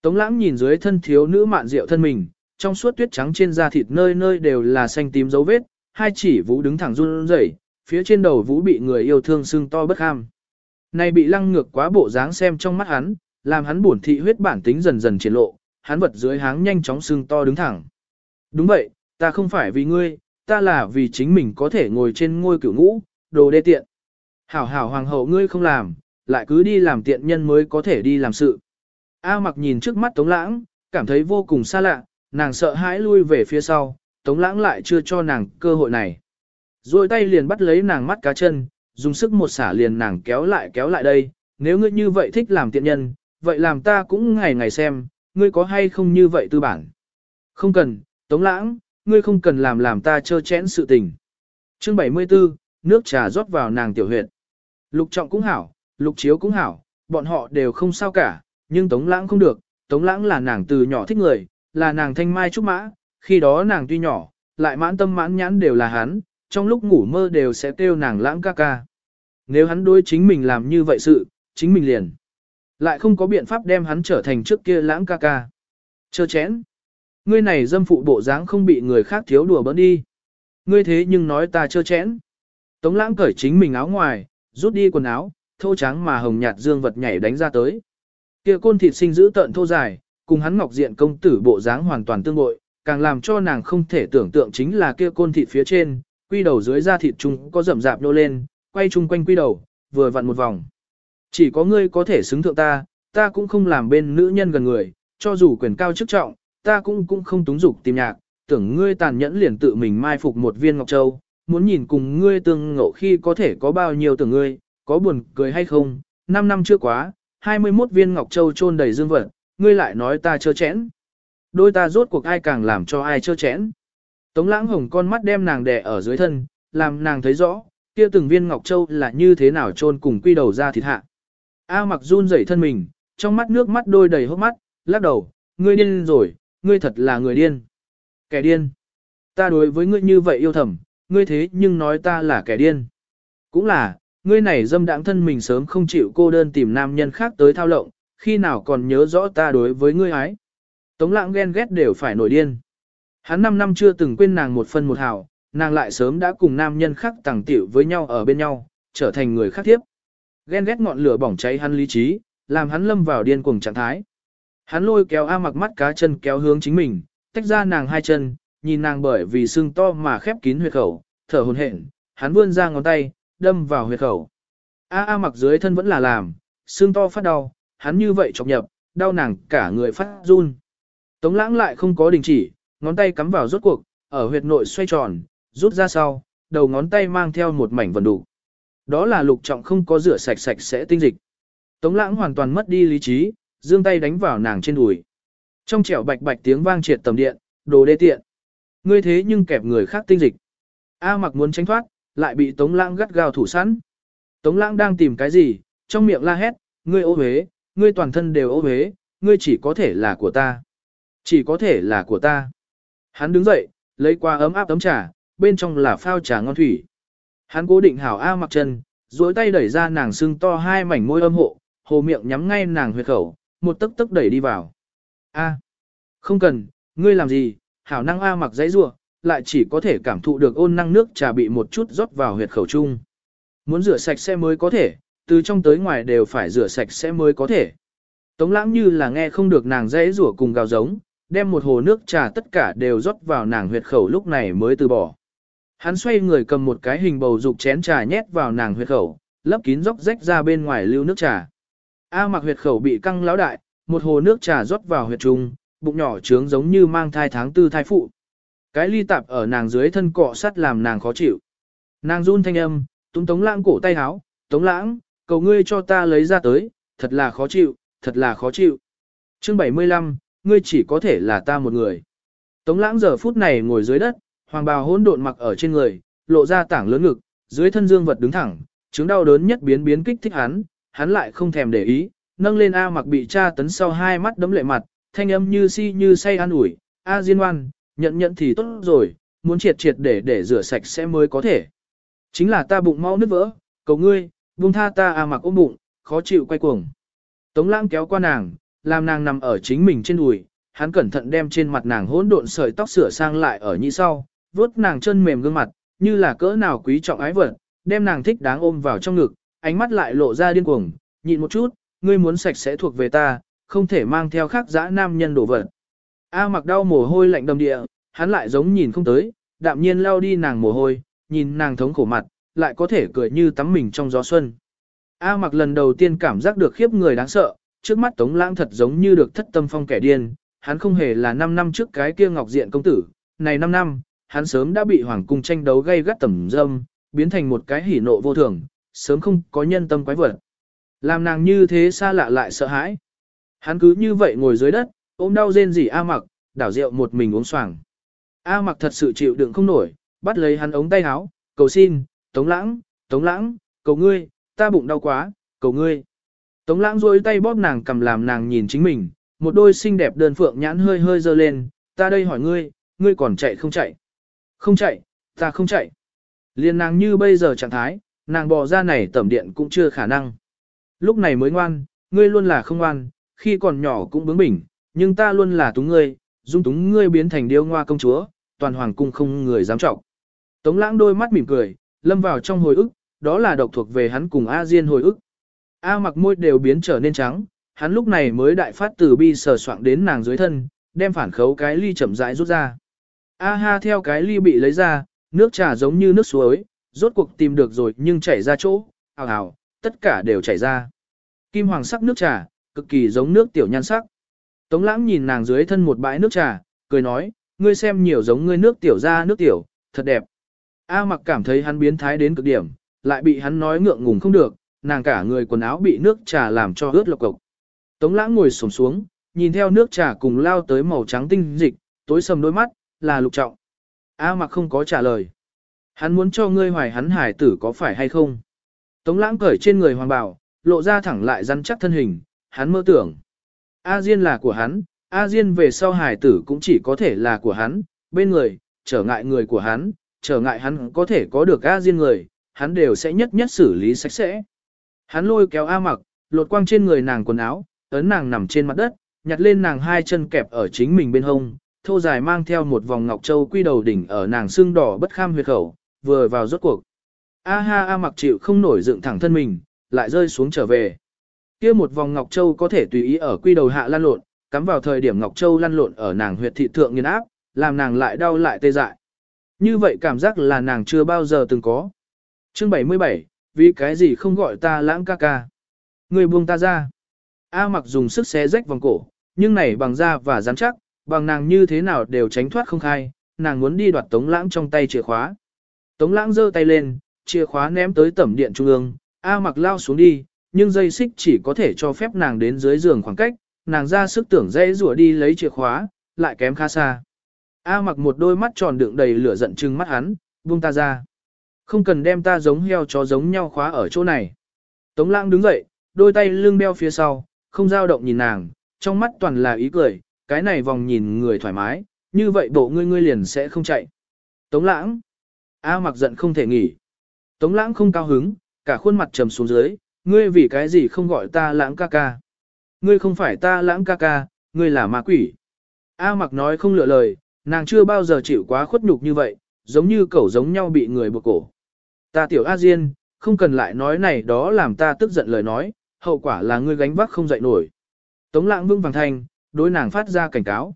Tống lãng nhìn dưới thân thiếu nữ mạn rượu thân mình, trong suốt tuyết trắng trên da thịt nơi nơi đều là xanh tím dấu vết, hai chỉ vũ đứng thẳng run rẩy, phía trên đầu vũ bị người yêu thương sưng to bất ham. Này bị lăng ngược quá bộ dáng xem trong mắt hắn, làm hắn buồn thị huyết bản tính dần dần triển lộ, hắn vật dưới háng nhanh chóng sưng to đứng thẳng. Đúng vậy, ta không phải vì ngươi, ta là vì chính mình có thể ngồi trên ngôi cửu ngũ, đồ đê tiện. Hảo hảo hoàng hậu ngươi không làm, lại cứ đi làm tiện nhân mới có thể đi làm sự. A mặc nhìn trước mắt Tống Lãng, cảm thấy vô cùng xa lạ, nàng sợ hãi lui về phía sau, Tống Lãng lại chưa cho nàng cơ hội này. Rồi tay liền bắt lấy nàng mắt cá chân, dùng sức một xả liền nàng kéo lại kéo lại đây, nếu ngươi như vậy thích làm tiện nhân, vậy làm ta cũng ngày ngày xem, ngươi có hay không như vậy tư bản. Không cần, Tống Lãng, ngươi không cần làm làm ta chơ chẽn sự tình. Chương 74, nước trà rót vào nàng tiểu huyệt. Lục trọng cũng hảo, lục chiếu cũng hảo, bọn họ đều không sao cả, nhưng Tống Lãng không được, Tống Lãng là nàng từ nhỏ thích người, là nàng thanh mai trúc mã, khi đó nàng tuy nhỏ, lại mãn tâm mãn nhãn đều là hắn, trong lúc ngủ mơ đều sẽ kêu nàng lãng ca ca. Nếu hắn đối chính mình làm như vậy sự, chính mình liền. Lại không có biện pháp đem hắn trở thành trước kia lãng ca ca. Chơ chén. Ngươi này dâm phụ bộ dáng không bị người khác thiếu đùa bỡn đi. Ngươi thế nhưng nói ta chơ chẽn. Tống lãng cởi chính mình áo ngoài, rút đi quần áo, thô trắng mà hồng nhạt dương vật nhảy đánh ra tới. Kia côn thịt sinh giữ tận thô dài, cùng hắn ngọc diện công tử bộ dáng hoàn toàn tương bội, càng làm cho nàng không thể tưởng tượng chính là kia côn thịt phía trên, quy đầu dưới da thịt chúng có rậm rạp nô lên, quay chung quanh quy đầu, vừa vặn một vòng. Chỉ có ngươi có thể xứng thượng ta, ta cũng không làm bên nữ nhân gần người, cho dù quyền cao chức trọng, ta cũng cũng không túng dục tìm nhạc, tưởng ngươi tàn nhẫn liền tự mình mai phục một viên ngọc châu, muốn nhìn cùng ngươi tương ngộ khi có thể có bao nhiêu tưởng ngươi, có buồn cười hay không, 5 năm chưa quá, 21 viên ngọc châu trôn đầy dương vật, ngươi lại nói ta chơ chẽn. Đôi ta rốt cuộc ai càng làm cho ai chơ chẽn. Tống lãng hồng con mắt đem nàng đè ở dưới thân, làm nàng thấy rõ, kia từng viên ngọc châu là như thế nào trôn cùng quy đầu ra thịt hạ. A mặc run rẩy thân mình, trong mắt nước mắt đôi đầy hốc mắt, lắc đầu, ngươi điên rồi, ngươi thật là người điên. Kẻ điên. Ta đối với ngươi như vậy yêu thầm, ngươi thế nhưng nói ta là kẻ điên. Cũng là, ngươi này dâm đãng thân mình sớm không chịu cô đơn tìm nam nhân khác tới thao lộng, khi nào còn nhớ rõ ta đối với ngươi ái. Tống lãng ghen ghét đều phải nổi điên. Hắn 5 năm chưa từng quên nàng một phân một hào, nàng lại sớm đã cùng nam nhân khác tàng tiểu với nhau ở bên nhau, trở thành người khác tiếp. Ghen ghét ngọn lửa bỏng cháy hắn lý trí, làm hắn lâm vào điên cuồng trạng thái. Hắn lôi kéo A mặc mắt cá chân kéo hướng chính mình, tách ra nàng hai chân, nhìn nàng bởi vì sưng to mà khép kín huyệt khẩu, thở hồn hển, hắn vươn ra ngón tay, đâm vào huyệt khẩu. A A mặc dưới thân vẫn là làm, sưng to phát đau, hắn như vậy chọc nhập, đau nàng cả người phát run. Tống lãng lại không có đình chỉ, ngón tay cắm vào rốt cuộc, ở huyệt nội xoay tròn, rút ra sau, đầu ngón tay mang theo một mảnh vần đủ. Đó là lục trọng không có rửa sạch sạch sẽ tinh dịch. Tống lãng hoàn toàn mất đi lý trí, dương tay đánh vào nàng trên đùi. Trong trẻo bạch bạch tiếng vang triệt tầm điện, đồ đê tiện. Ngươi thế nhưng kẹp người khác tinh dịch. A mặc muốn tránh thoát, lại bị Tống lãng gắt gao thủ sẵn. Tống lãng đang tìm cái gì, trong miệng la hét, ngươi ô uế, ngươi toàn thân đều ô uế, ngươi chỉ có thể là của ta. Chỉ có thể là của ta. Hắn đứng dậy, lấy qua ấm áp tấm trà, bên trong là phao trà ngon thủy. Hắn cố định hảo A mặc chân, duỗi tay đẩy ra nàng sưng to hai mảnh môi âm hộ, hồ miệng nhắm ngay nàng huyệt khẩu, một tấc tấc đẩy đi vào. A, không cần, ngươi làm gì, hảo năng A mặc giấy rua, lại chỉ có thể cảm thụ được ôn năng nước trà bị một chút rót vào huyệt khẩu chung. Muốn rửa sạch sẽ mới có thể, từ trong tới ngoài đều phải rửa sạch sẽ mới có thể. Tống lãng như là nghe không được nàng dãy rủa cùng gào giống, đem một hồ nước trà tất cả đều rót vào nàng huyệt khẩu lúc này mới từ bỏ. Hắn xoay người cầm một cái hình bầu dục chén trà nhét vào nàng huyệt khẩu, lấp kín dốc rách ra bên ngoài lưu nước trà. A mặc huyệt khẩu bị căng lão đại, một hồ nước trà rót vào huyệt trung, bụng nhỏ trướng giống như mang thai tháng tư thai phụ. Cái ly tạp ở nàng dưới thân cọ sắt làm nàng khó chịu. Nàng run thanh âm, túm tống lãng cổ tay háo, tống lãng, cầu ngươi cho ta lấy ra tới, thật là khó chịu, thật là khó chịu. Chương 75, ngươi chỉ có thể là ta một người. Tống lãng giờ phút này ngồi dưới đất, hoàng bào hỗn độn mặc ở trên người, lộ ra tảng lớn ngực, dưới thân dương vật đứng thẳng, chứng đau đớn nhất biến biến kích thích hắn, hắn lại không thèm để ý, nâng lên A mặc bị tra tấn sau hai mắt đấm lệ mặt, thanh âm như si như say an ủi, A Diên ngoan, nhận nhận thì tốt rồi, muốn triệt triệt để để rửa sạch sẽ mới có thể. Chính là ta bụng mau nứt vỡ, cầu ngươi, buông tha ta A mặc ôm bụng, khó chịu quay cuồng. Tống lãng kéo qua nàng, làm nàng nằm ở chính mình trên đùi, hắn cẩn thận đem trên mặt nàng hỗn độn sợi tóc sửa sang lại ở nhị sau, vuốt nàng chân mềm gương mặt, như là cỡ nào quý trọng ái vật, đem nàng thích đáng ôm vào trong ngực, ánh mắt lại lộ ra điên cuồng, nhịn một chút, ngươi muốn sạch sẽ thuộc về ta, không thể mang theo khác dã nam nhân đổ vật. A mặc đau mồ hôi lạnh đầm địa, hắn lại giống nhìn không tới, đạm nhiên lao đi nàng mồ hôi, nhìn nàng thống khổ mặt, lại có thể cười như tắm mình trong gió xuân. A mặc lần đầu tiên cảm giác được khiếp người đáng sợ, trước mắt Tống Lãng thật giống như được thất tâm phong kẻ điên, hắn không hề là 5 năm trước cái kia ngọc diện công tử, này 5 năm, hắn sớm đã bị hoàng cung tranh đấu gây gắt tầm dâm, biến thành một cái hỉ nộ vô thường, sớm không có nhân tâm quái vật. Làm nàng như thế xa lạ lại sợ hãi. Hắn cứ như vậy ngồi dưới đất, ôm đau rên rỉ A mặc, đảo rượu một mình uống xoàng. A mặc thật sự chịu đựng không nổi, bắt lấy hắn ống tay áo, cầu xin, tống lãng, tống lãng, cầu ngươi, ta bụng đau quá, cầu ngươi. Tống lãng duỗi tay bóp nàng cầm làm nàng nhìn chính mình, một đôi xinh đẹp đơn phượng nhãn hơi hơi dơ lên, ta đây hỏi ngươi, ngươi còn chạy không chạy? Không chạy, ta không chạy. Liên nàng như bây giờ trạng thái, nàng bỏ ra này tẩm điện cũng chưa khả năng. Lúc này mới ngoan, ngươi luôn là không ngoan, khi còn nhỏ cũng bướng bỉnh, nhưng ta luôn là túng ngươi, dung túng ngươi biến thành điêu ngoa công chúa, toàn hoàng cung không người dám trọng. Tống lãng đôi mắt mỉm cười, lâm vào trong hồi ức, đó là độc thuộc về hắn cùng A Diên hồi ức. A mặc môi đều biến trở nên trắng, hắn lúc này mới đại phát từ bi sờ soạng đến nàng dưới thân, đem phản khấu cái ly chậm rãi rút ra. A ha theo cái ly bị lấy ra, nước trà giống như nước suối, rốt cuộc tìm được rồi nhưng chảy ra chỗ, ào ào, tất cả đều chảy ra. Kim hoàng sắc nước trà, cực kỳ giống nước tiểu nhan sắc. Tống lãng nhìn nàng dưới thân một bãi nước trà, cười nói, ngươi xem nhiều giống ngươi nước tiểu ra nước tiểu, thật đẹp. A mặc cảm thấy hắn biến thái đến cực điểm, lại bị hắn nói ngượng ngùng không được, nàng cả người quần áo bị nước trà làm cho ướt lộc cộc. Tống lãng ngồi sổm xuống, nhìn theo nước trà cùng lao tới màu trắng tinh dịch, tối sầm đôi mắt, là lục trọng. A mặc không có trả lời. Hắn muốn cho ngươi hoài hắn hải tử có phải hay không? Tống lãng cởi trên người hoàng bảo, lộ ra thẳng lại rắn chắc thân hình, hắn mơ tưởng. A Diên là của hắn, A Diên về sau hải tử cũng chỉ có thể là của hắn, bên người, trở ngại người của hắn, trở ngại hắn có thể có được A Diên người, hắn đều sẽ nhất nhất xử lý sạch sẽ. Hắn lôi kéo A mặc, lột quang trên người nàng quần áo, ấn nàng nằm trên mặt đất, nhặt lên nàng hai chân kẹp ở chính mình bên hông, thô dài mang theo một vòng ngọc châu quy đầu đỉnh ở nàng xương đỏ bất kham huyệt khẩu, vừa vào rốt cuộc. A ha A mặc chịu không nổi dựng thẳng thân mình, lại rơi xuống trở về. Kia một vòng ngọc châu có thể tùy ý ở quy đầu hạ lăn lộn, cắm vào thời điểm ngọc châu lăn lộn ở nàng huyệt thị thượng nghiền áp, làm nàng lại đau lại tê dại. Như vậy cảm giác là nàng chưa bao giờ từng có. Chương 77, vì cái gì không gọi ta lãng ca ca. Người buông ta ra. A mặc dùng sức xé rách vòng cổ, nhưng này bằng da và rắn chắc, bằng nàng như thế nào đều tránh thoát không khai, nàng muốn đi đoạt tống lãng trong tay chìa khóa. Tống lãng giơ tay lên, chìa khóa ném tới tẩm điện trung ương, A mặc lao xuống đi, nhưng dây xích chỉ có thể cho phép nàng đến dưới giường khoảng cách, nàng ra sức tưởng dây rủa đi lấy chìa khóa, lại kém khá xa. A mặc một đôi mắt tròn đựng đầy lửa giận trừng mắt hắn, buông ta ra. Không cần đem ta giống heo chó giống nhau khóa ở chỗ này. Tống lãng đứng dậy, đôi tay lưng đeo phía sau, không dao động nhìn nàng, trong mắt toàn là ý cười, cái này vòng nhìn người thoải mái, như vậy bộ ngươi ngươi liền sẽ không chạy. Tống lãng. A mặc giận không thể nghỉ. Tống lãng không cao hứng, cả khuôn mặt trầm xuống dưới, ngươi vì cái gì không gọi ta lãng ca ca. Ngươi không phải ta lãng ca ca, ngươi là ma quỷ. A mặc nói không lựa lời, nàng chưa bao giờ chịu quá khuất nhục như vậy, giống như cẩu giống nhau bị người buộc cổ. Ta tiểu A Diên, không cần lại nói này đó làm ta tức giận lời nói, hậu quả là ngươi gánh vác không dậy nổi. Tống lãng vương vàng thanh, đối nàng phát ra cảnh cáo.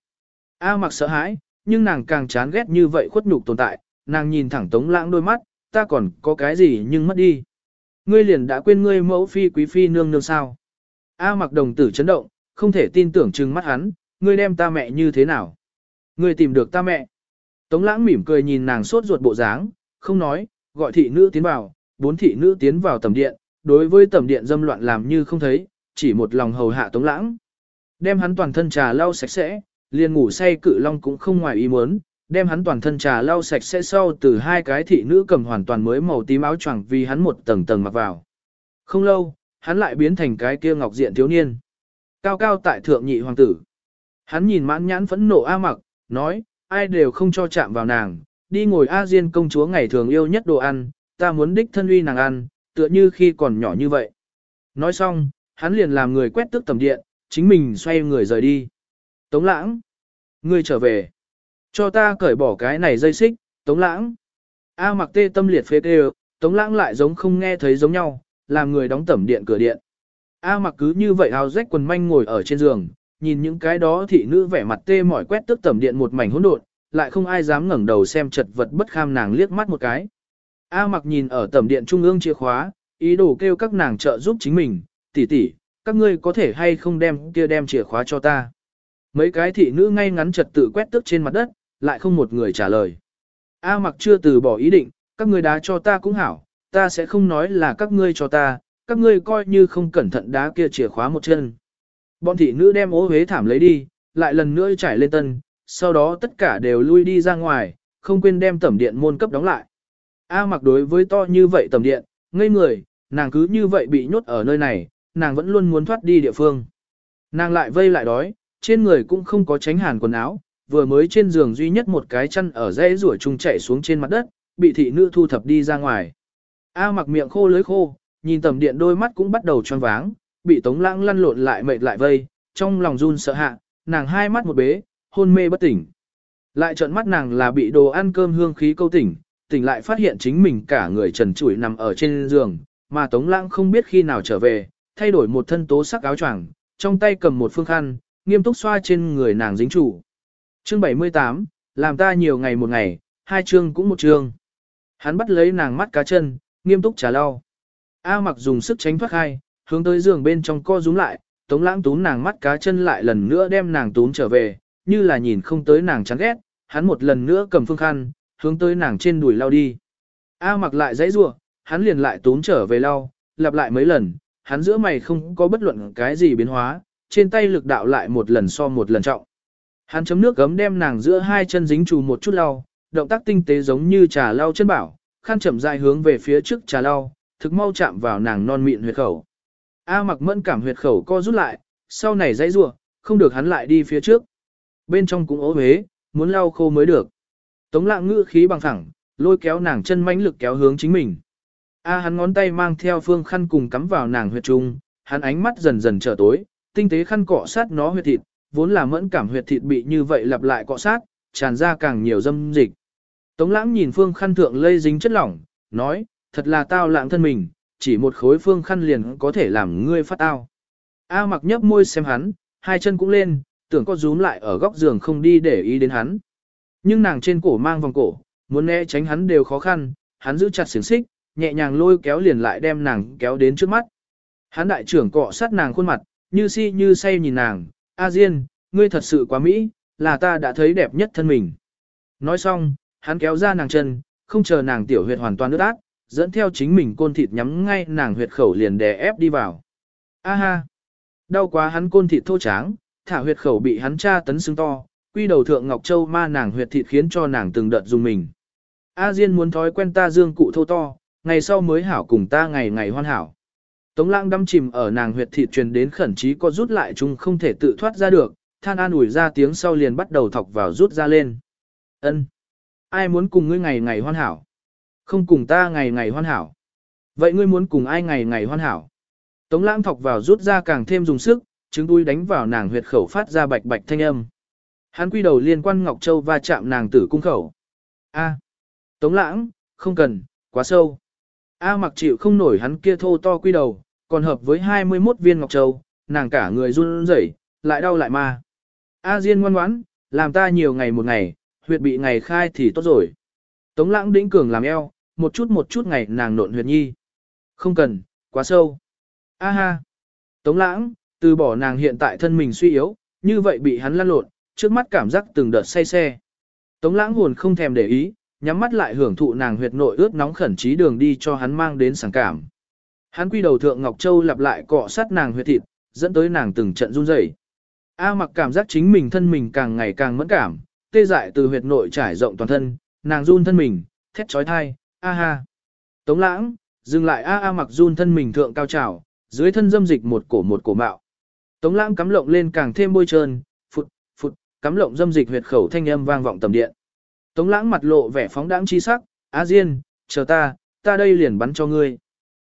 A mặc sợ hãi, nhưng nàng càng chán ghét như vậy khuất nhục tồn tại, nàng nhìn thẳng tống lãng đôi mắt, ta còn có cái gì nhưng mất đi. Ngươi liền đã quên ngươi mẫu phi quý phi nương nương sao. A mặc đồng tử chấn động, không thể tin tưởng chừng mắt hắn, ngươi đem ta mẹ như thế nào. Ngươi tìm được ta mẹ. Tống lãng mỉm cười nhìn nàng sốt ruột bộ dáng, không nói, gọi thị nữ tiến vào, bốn thị nữ tiến vào tầm điện, đối với tầm điện dâm loạn làm như không thấy, chỉ một lòng hầu hạ tống lãng. Đem hắn toàn thân trà lau sạch sẽ, liền ngủ say cự long cũng không ngoài ý muốn, đem hắn toàn thân trà lau sạch sẽ sau từ hai cái thị nữ cầm hoàn toàn mới màu tím áo choàng vì hắn một tầng tầng mặc vào. Không lâu, hắn lại biến thành cái kia ngọc diện thiếu niên. Cao cao tại thượng nhị hoàng tử. Hắn nhìn mãn nhãn phẫn nộ A mặc, nói, ai đều không cho chạm vào nàng, đi ngồi A Diên công chúa ngày thường yêu nhất đồ ăn, ta muốn đích thân uy nàng ăn, tựa như khi còn nhỏ như vậy. Nói xong, hắn liền làm người quét tước tầm điện, chính mình xoay người rời đi. Tống lãng, ngươi trở về. Cho ta cởi bỏ cái này dây xích, tống lãng. A mặc tê tâm liệt phế kêu, tống lãng lại giống không nghe thấy giống nhau, làm người đóng tẩm điện cửa điện. A mặc cứ như vậy áo rách quần manh ngồi ở trên giường, nhìn những cái đó thị nữ vẻ mặt tê mỏi quét tức tẩm điện một mảnh hỗn độn, lại không ai dám ngẩng đầu xem chật vật bất kham nàng liếc mắt một cái. A mặc nhìn ở tẩm điện trung ương chìa khóa, ý đồ kêu các nàng trợ giúp chính mình, tỷ tỷ, các ngươi có thể hay không đem kia đem chìa khóa cho ta. Mấy cái thị nữ ngay ngắn trật tự quét tức trên mặt đất, lại không một người trả lời. A mặc chưa từ bỏ ý định, các ngươi đá cho ta cũng hảo, ta sẽ không nói là các ngươi cho ta, các ngươi coi như không cẩn thận đá kia chìa khóa một chân. Bọn thị nữ đem ố huế thảm lấy đi, lại lần nữa trải lên tân, sau đó tất cả đều lui đi ra ngoài, không quên đem tẩm điện môn cấp đóng lại. A mặc đối với to như vậy tẩm điện, ngây người, nàng cứ như vậy bị nhốt ở nơi này, nàng vẫn luôn muốn thoát đi địa phương. Nàng lại vây lại đói, trên người cũng không có tránh hàn quần áo, vừa mới trên giường duy nhất một cái chân ở dãy rủa chung chạy xuống trên mặt đất, bị thị nữ thu thập đi ra ngoài. A mặc miệng khô lưới khô, nhìn tầm điện đôi mắt cũng bắt đầu tròn váng, bị Tống Lãng lăn lộn lại mệt lại vây, trong lòng run sợ hạ, nàng hai mắt một bế, hôn mê bất tỉnh. Lại trợn mắt nàng là bị đồ ăn cơm hương khí câu tỉnh, tỉnh lại phát hiện chính mình cả người trần trụi nằm ở trên giường, mà Tống Lãng không biết khi nào trở về, thay đổi một thân tố sắc áo choàng, trong tay cầm một phương khăn, nghiêm túc xoa trên người nàng dính chủ. Chương 78, làm ta nhiều ngày một ngày, hai chương cũng một chương. Hắn bắt lấy nàng mắt cá chân, nghiêm túc trả lau. A mặc dùng sức tránh thoát hai, hướng tới giường bên trong co rúm lại, tống lãng tún nàng mắt cá chân lại lần nữa đem nàng tún trở về, như là nhìn không tới nàng chán ghét, hắn một lần nữa cầm phương khăn, hướng tới nàng trên đùi lau đi. A mặc lại dãy rủa, hắn liền lại tún trở về lau, lặp lại mấy lần, hắn giữa mày không có bất luận cái gì biến hóa, trên tay lực đạo lại một lần so một lần trọng. Hắn chấm nước gấm đem nàng giữa hai chân dính trù một chút lau, động tác tinh tế giống như trà lau chân bảo, khăn chậm dài hướng về phía trước trà lau, thực mau chạm vào nàng non mịn huyệt khẩu. A mặc mẫn cảm huyệt khẩu co rút lại, sau này dãy rủa, không được hắn lại đi phía trước. Bên trong cũng ố huế, muốn lau khô mới được. Tống lạng ngữ khí bằng thẳng, lôi kéo nàng chân mãnh lực kéo hướng chính mình. A hắn ngón tay mang theo phương khăn cùng cắm vào nàng huyệt trung, hắn ánh mắt dần dần trở tối, tinh tế khăn cọ sát nó huyệt thịt, vốn là mẫn cảm huyệt thịt bị như vậy lặp lại cọ sát, tràn ra càng nhiều dâm dịch. Tống lãng nhìn phương khăn thượng lây dính chất lỏng, nói, thật là tao lãng thân mình, chỉ một khối phương khăn liền có thể làm ngươi phát tao. A mặc nhấp môi xem hắn, hai chân cũng lên, tưởng có rúm lại ở góc giường không đi để ý đến hắn. Nhưng nàng trên cổ mang vòng cổ, muốn né tránh hắn đều khó khăn, hắn giữ chặt xiềng xích, nhẹ nhàng lôi kéo liền lại đem nàng kéo đến trước mắt. Hắn đại trưởng cọ sát nàng khuôn mặt, như si như say nhìn nàng, A Diên, ngươi thật sự quá mỹ, là ta đã thấy đẹp nhất thân mình. Nói xong, hắn kéo ra nàng chân, không chờ nàng tiểu huyệt hoàn toàn ướt át, dẫn theo chính mình côn thịt nhắm ngay nàng huyệt khẩu liền đè ép đi vào. A ha! Đau quá hắn côn thịt thô tráng, thả huyệt khẩu bị hắn tra tấn xương to, quy đầu thượng Ngọc Châu ma nàng huyệt thịt khiến cho nàng từng đợt dùng mình. A Diên muốn thói quen ta dương cụ thô to, ngày sau mới hảo cùng ta ngày ngày hoan hảo. Tống lãng đâm chìm ở nàng huyệt thịt truyền đến khẩn trí có rút lại chung không thể tự thoát ra được, than an ủi ra tiếng sau liền bắt đầu thọc vào rút ra lên. Ân, Ai muốn cùng ngươi ngày ngày hoan hảo? Không cùng ta ngày ngày hoan hảo. Vậy ngươi muốn cùng ai ngày ngày hoan hảo? Tống lãng thọc vào rút ra càng thêm dùng sức, trứng đuôi đánh vào nàng huyệt khẩu phát ra bạch bạch thanh âm. Hắn quy đầu liên quan Ngọc Châu va chạm nàng tử cung khẩu. A. Tống lãng, không cần, quá sâu. A mặc chịu không nổi hắn kia thô to quy đầu, còn hợp với 21 viên Ngọc Châu, nàng cả người run rẩy, lại đau lại ma. A Diên ngoan ngoãn, làm ta nhiều ngày một ngày, huyệt bị ngày khai thì tốt rồi. Tống lãng đĩnh cường làm eo, một chút một chút ngày nàng nộn huyệt nhi. Không cần, quá sâu. A ha. Tống lãng, từ bỏ nàng hiện tại thân mình suy yếu, như vậy bị hắn lăn lộn, trước mắt cảm giác từng đợt say xe. Tống lãng hồn không thèm để ý, nhắm mắt lại hưởng thụ nàng huyệt nội ướt nóng khẩn trí đường đi cho hắn mang đến sảng cảm. Hắn quy đầu thượng Ngọc Châu lặp lại cọ sát nàng huyệt thịt, dẫn tới nàng từng trận run rẩy. A mặc cảm giác chính mình thân mình càng ngày càng mẫn cảm, tê dại từ huyệt nội trải rộng toàn thân, nàng run thân mình, thét trói thai, a ha. Tống lãng, dừng lại a a mặc run thân mình thượng cao trào, dưới thân dâm dịch một cổ một cổ mạo. Tống lãng cắm lộng lên càng thêm bôi trơn, phụt, phụt, cắm lộng dâm dịch huyệt khẩu thanh âm vang vọng tầm điện. Tống lãng mặt lộ vẻ phóng đãng chi sắc, a diên, chờ ta, ta đây liền bắn cho ngươi.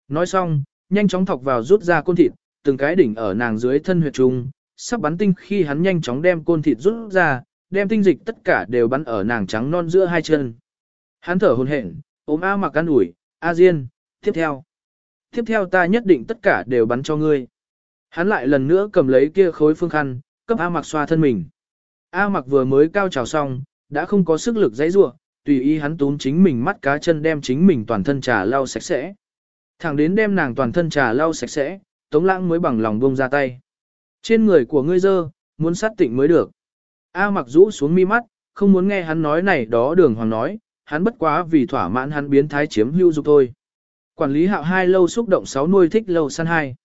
Nói xong, nhanh chóng thọc vào rút ra côn thịt, từng cái đỉnh ở nàng dưới thân huyệt trung, sắp bắn tinh khi hắn nhanh chóng đem côn thịt rút ra, đem tinh dịch tất cả đều bắn ở nàng trắng non giữa hai chân. Hắn thở hồn hển, ôm A mặc ăn ủi, A Diên, tiếp theo. Tiếp theo ta nhất định tất cả đều bắn cho ngươi. Hắn lại lần nữa cầm lấy kia khối phương khăn, cấp A mặc xoa thân mình. A mặc vừa mới cao trào xong, đã không có sức lực dãy rua, tùy ý hắn túm chính mình mắt cá chân đem chính mình toàn thân trà lau sạch sẽ. Thẳng đến đem nàng toàn thân trà lau sạch sẽ, Tống Lãng mới bằng lòng buông ra tay. Trên người của ngươi dơ, muốn sát tịnh mới được. A mặc rũ xuống mi mắt, không muốn nghe hắn nói này đó đường hoàng nói, hắn bất quá vì thỏa mãn hắn biến thái chiếm hưu dục thôi. Quản lý hạo hai lâu xúc động sáu nuôi thích lâu săn hai.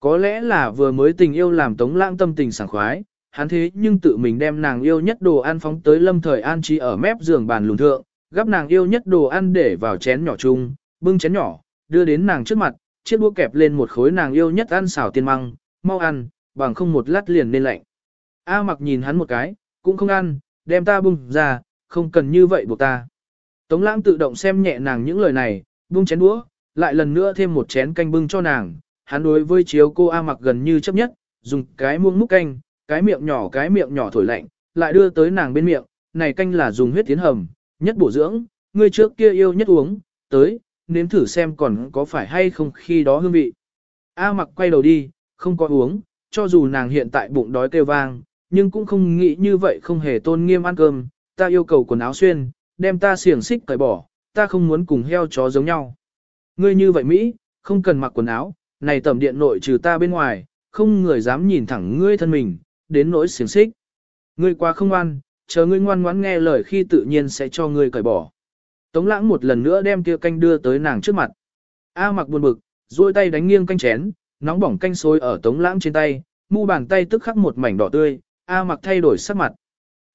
Có lẽ là vừa mới tình yêu làm tống lãng tâm tình sảng khoái, hắn thế nhưng tự mình đem nàng yêu nhất đồ ăn phóng tới lâm thời an trí ở mép giường bàn lùn thượng, gắp nàng yêu nhất đồ ăn để vào chén nhỏ chung, bưng chén nhỏ, đưa đến nàng trước mặt, chiếc đũa kẹp lên một khối nàng yêu nhất ăn xào tiên măng, mau ăn, bằng không một lát liền nên lạnh. A mặc nhìn hắn một cái, cũng không ăn, đem ta bưng ra, không cần như vậy buộc ta. Tống lãng tự động xem nhẹ nàng những lời này, bưng chén đũa, lại lần nữa thêm một chén canh bưng cho nàng, hắn đối với chiếu cô A mặc gần như chấp nhất, dùng cái muỗng múc canh, cái miệng nhỏ cái miệng nhỏ thổi lạnh, lại đưa tới nàng bên miệng, này canh là dùng huyết tiến hầm, nhất bổ dưỡng, ngươi trước kia yêu nhất uống, tới, nếm thử xem còn có phải hay không khi đó hương vị. A mặc quay đầu đi, không có uống, cho dù nàng hiện tại bụng đói kêu vang, nhưng cũng không nghĩ như vậy không hề tôn nghiêm ăn cơm, ta yêu cầu quần áo xuyên, đem ta xiềng xích cởi bỏ, ta không muốn cùng heo chó giống nhau. Ngươi như vậy Mỹ, không cần mặc quần áo, này tầm điện nội trừ ta bên ngoài, không người dám nhìn thẳng ngươi thân mình, đến nỗi xiềng xích. Ngươi quá không ngoan, chờ ngươi ngoan ngoãn nghe lời khi tự nhiên sẽ cho ngươi cởi bỏ. Tống lãng một lần nữa đem kia canh đưa tới nàng trước mặt. A mặc buồn bực, duỗi tay đánh nghiêng canh chén, nóng bỏng canh sôi ở tống lãng trên tay, mu bàn tay tức khắc một mảnh đỏ tươi, A mặc thay đổi sắc mặt.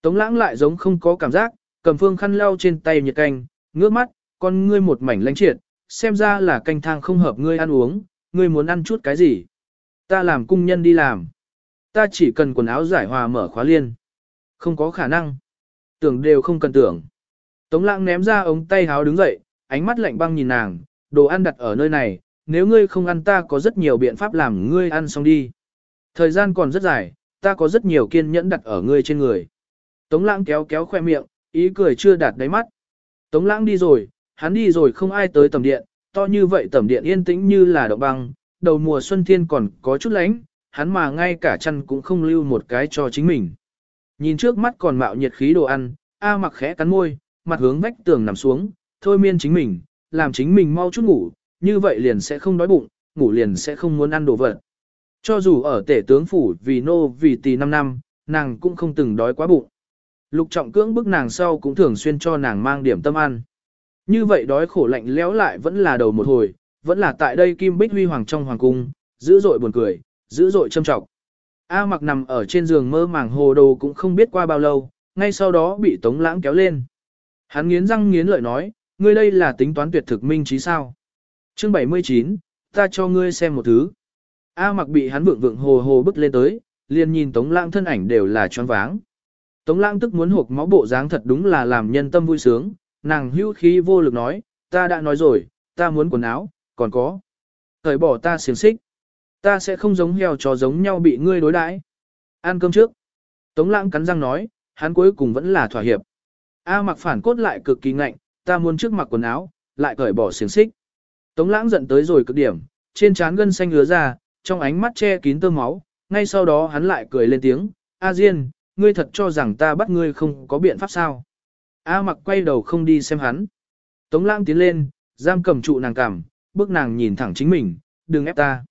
Tống lãng lại giống không có cảm giác, cầm phương khăn lau trên tay nhiệt canh, ngước mắt, con ngươi một mảnh lánh triệt, xem ra là canh thang không hợp ngươi ăn uống, ngươi muốn ăn chút cái gì. Ta làm cung nhân đi làm. Ta chỉ cần quần áo giải hòa mở khóa liên. Không có khả năng. Tưởng đều không cần tưởng. Tống lãng ném ra ống tay háo đứng dậy, ánh mắt lạnh băng nhìn nàng, đồ ăn đặt ở nơi này, nếu ngươi không ăn ta có rất nhiều biện pháp làm ngươi ăn xong đi. Thời gian còn rất dài, ta có rất nhiều kiên nhẫn đặt ở ngươi trên người. Tống lãng kéo kéo khoe miệng, ý cười chưa đạt đáy mắt. Tống lãng đi rồi, hắn đi rồi không ai tới tầm điện, to như vậy tầm điện yên tĩnh như là động băng, đầu mùa xuân thiên còn có chút lánh, hắn mà ngay cả chăn cũng không lưu một cái cho chính mình. Nhìn trước mắt còn mạo nhiệt khí đồ ăn, A mặc khẽ cắn môi, mặt hướng vách tường nằm xuống, thôi miên chính mình, làm chính mình mau chút ngủ, như vậy liền sẽ không đói bụng, ngủ liền sẽ không muốn ăn đồ vật. Cho dù ở tể tướng phủ vì nô vì tì 5 năm, nàng cũng không từng đói quá bụng. Lục trọng cưỡng bức nàng sau cũng thường xuyên cho nàng mang điểm tâm ăn. Như vậy đói khổ lạnh léo lại vẫn là đầu một hồi, vẫn là tại đây Kim Bích Huy Hoàng trong Hoàng Cung, dữ dội buồn cười, dữ dội châm trọng. A mặc nằm ở trên giường mơ màng hồ đồ cũng không biết qua bao lâu, ngay sau đó bị Tống Lãng kéo lên. Hắn nghiến răng nghiến lợi nói, ngươi đây là tính toán tuyệt thực minh trí sao. Chương 79, ta cho ngươi xem một thứ. A mặc bị hắn vượng vượng hồ hồ bức lên tới, liền nhìn Tống Lãng thân ảnh đều là choáng váng. Tống Lãng tức muốn hộp máu bộ dáng thật đúng là làm nhân tâm vui sướng, nàng hưu khí vô lực nói, ta đã nói rồi, ta muốn quần áo, còn có. Thời bỏ ta xiềng xích. Ta sẽ không giống heo chó giống nhau bị ngươi đối đãi. Ăn cơm trước. Tống lãng cắn răng nói, hắn cuối cùng vẫn là thỏa hiệp. A mặc phản cốt lại cực kỳ ngạnh, ta muốn trước mặc quần áo, lại cởi bỏ xiềng xích. Tống lãng giận tới rồi cực điểm, trên trán gân xanh ngứa ra, trong ánh mắt che kín tơ máu, ngay sau đó hắn lại cười lên tiếng, A Diên, ngươi thật cho rằng ta bắt ngươi không có biện pháp sao. A mặc quay đầu không đi xem hắn. Tống lãng tiến lên, giam cầm trụ nàng cảm, bước nàng nhìn thẳng chính mình, đừng ép ta.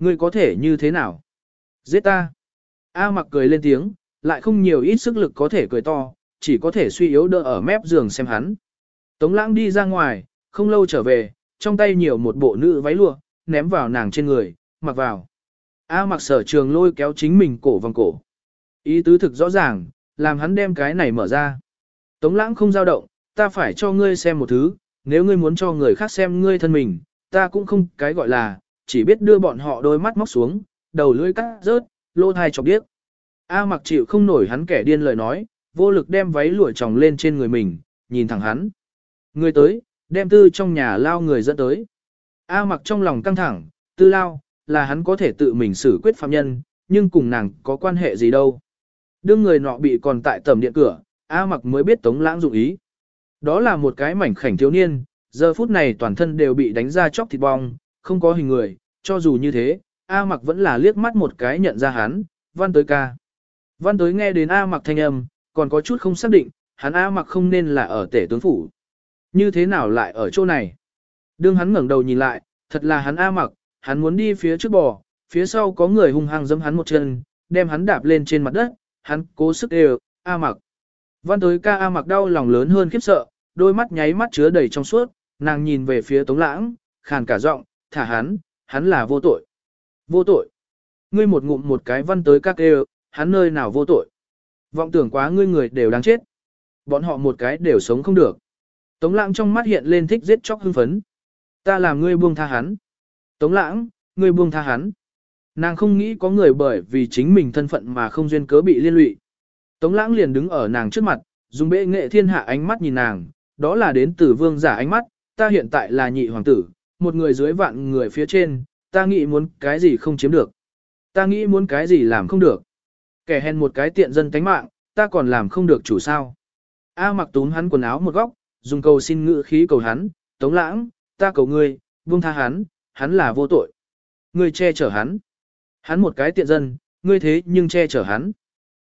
Ngươi có thể như thế nào? Giết ta. A mặc cười lên tiếng, lại không nhiều ít sức lực có thể cười to, chỉ có thể suy yếu đỡ ở mép giường xem hắn. Tống lãng đi ra ngoài, không lâu trở về, trong tay nhiều một bộ nữ váy lụa, ném vào nàng trên người, mặc vào. A mặc sở trường lôi kéo chính mình cổ vòng cổ. Ý tứ thực rõ ràng, làm hắn đem cái này mở ra. Tống lãng không dao động, ta phải cho ngươi xem một thứ, nếu ngươi muốn cho người khác xem ngươi thân mình, ta cũng không cái gọi là, chỉ biết đưa bọn họ đôi mắt móc xuống, đầu lưỡi cắt rớt, lô thai chọc điếc. A mặc chịu không nổi hắn kẻ điên lời nói, vô lực đem váy lụa tròng lên trên người mình, nhìn thẳng hắn. Người tới, đem tư trong nhà lao người dẫn tới. A mặc trong lòng căng thẳng, tư lao, là hắn có thể tự mình xử quyết phạm nhân, nhưng cùng nàng có quan hệ gì đâu. Đương người nọ bị còn tại tầm điện cửa, A mặc mới biết tống lãng dụng ý. Đó là một cái mảnh khảnh thiếu niên, giờ phút này toàn thân đều bị đánh ra chóc thịt bong, không có hình người, cho dù như thế, A mặc vẫn là liếc mắt một cái nhận ra hắn, văn tới ca. Văn tới nghe đến A mặc thanh âm, còn có chút không xác định, hắn A mặc không nên là ở tể tướng phủ. Như thế nào lại ở chỗ này? Đương hắn ngẩng đầu nhìn lại, thật là hắn A mặc, hắn muốn đi phía trước bò, phía sau có người hung hăng giẫm hắn một chân, đem hắn đạp lên trên mặt đất, hắn cố sức đều, A mặc. Văn tới ca A mặc đau lòng lớn hơn khiếp sợ, đôi mắt nháy mắt chứa đầy trong suốt, nàng nhìn về phía Tống Lãng, khàn cả giọng, thả hắn, hắn là vô tội. Vô tội. Ngươi một ngụm một cái văn tới các đều, hắn nơi nào vô tội. Vọng tưởng quá ngươi người đều đáng chết. Bọn họ một cái đều sống không được. Tống lãng trong mắt hiện lên thích giết chóc hưng phấn. Ta làm ngươi buông tha hắn. Tống lãng, ngươi buông tha hắn. Nàng không nghĩ có người bởi vì chính mình thân phận mà không duyên cớ bị liên lụy. Tống lãng liền đứng ở nàng trước mặt, dùng bệ nghệ thiên hạ ánh mắt nhìn nàng, đó là đến từ vương giả ánh mắt, ta hiện tại là nhị hoàng tử, một người dưới vạn người phía trên, ta nghĩ muốn cái gì không chiếm được. Ta nghĩ muốn cái gì làm không được. Kẻ hèn một cái tiện dân tánh mạng, ta còn làm không được chủ sao. A mặc túm hắn quần áo một góc, dùng cầu xin ngự khí cầu hắn, tống lãng, ta cầu ngươi, buông tha hắn, hắn là vô tội. Ngươi che chở hắn. Hắn một cái tiện dân, ngươi thế nhưng che chở hắn.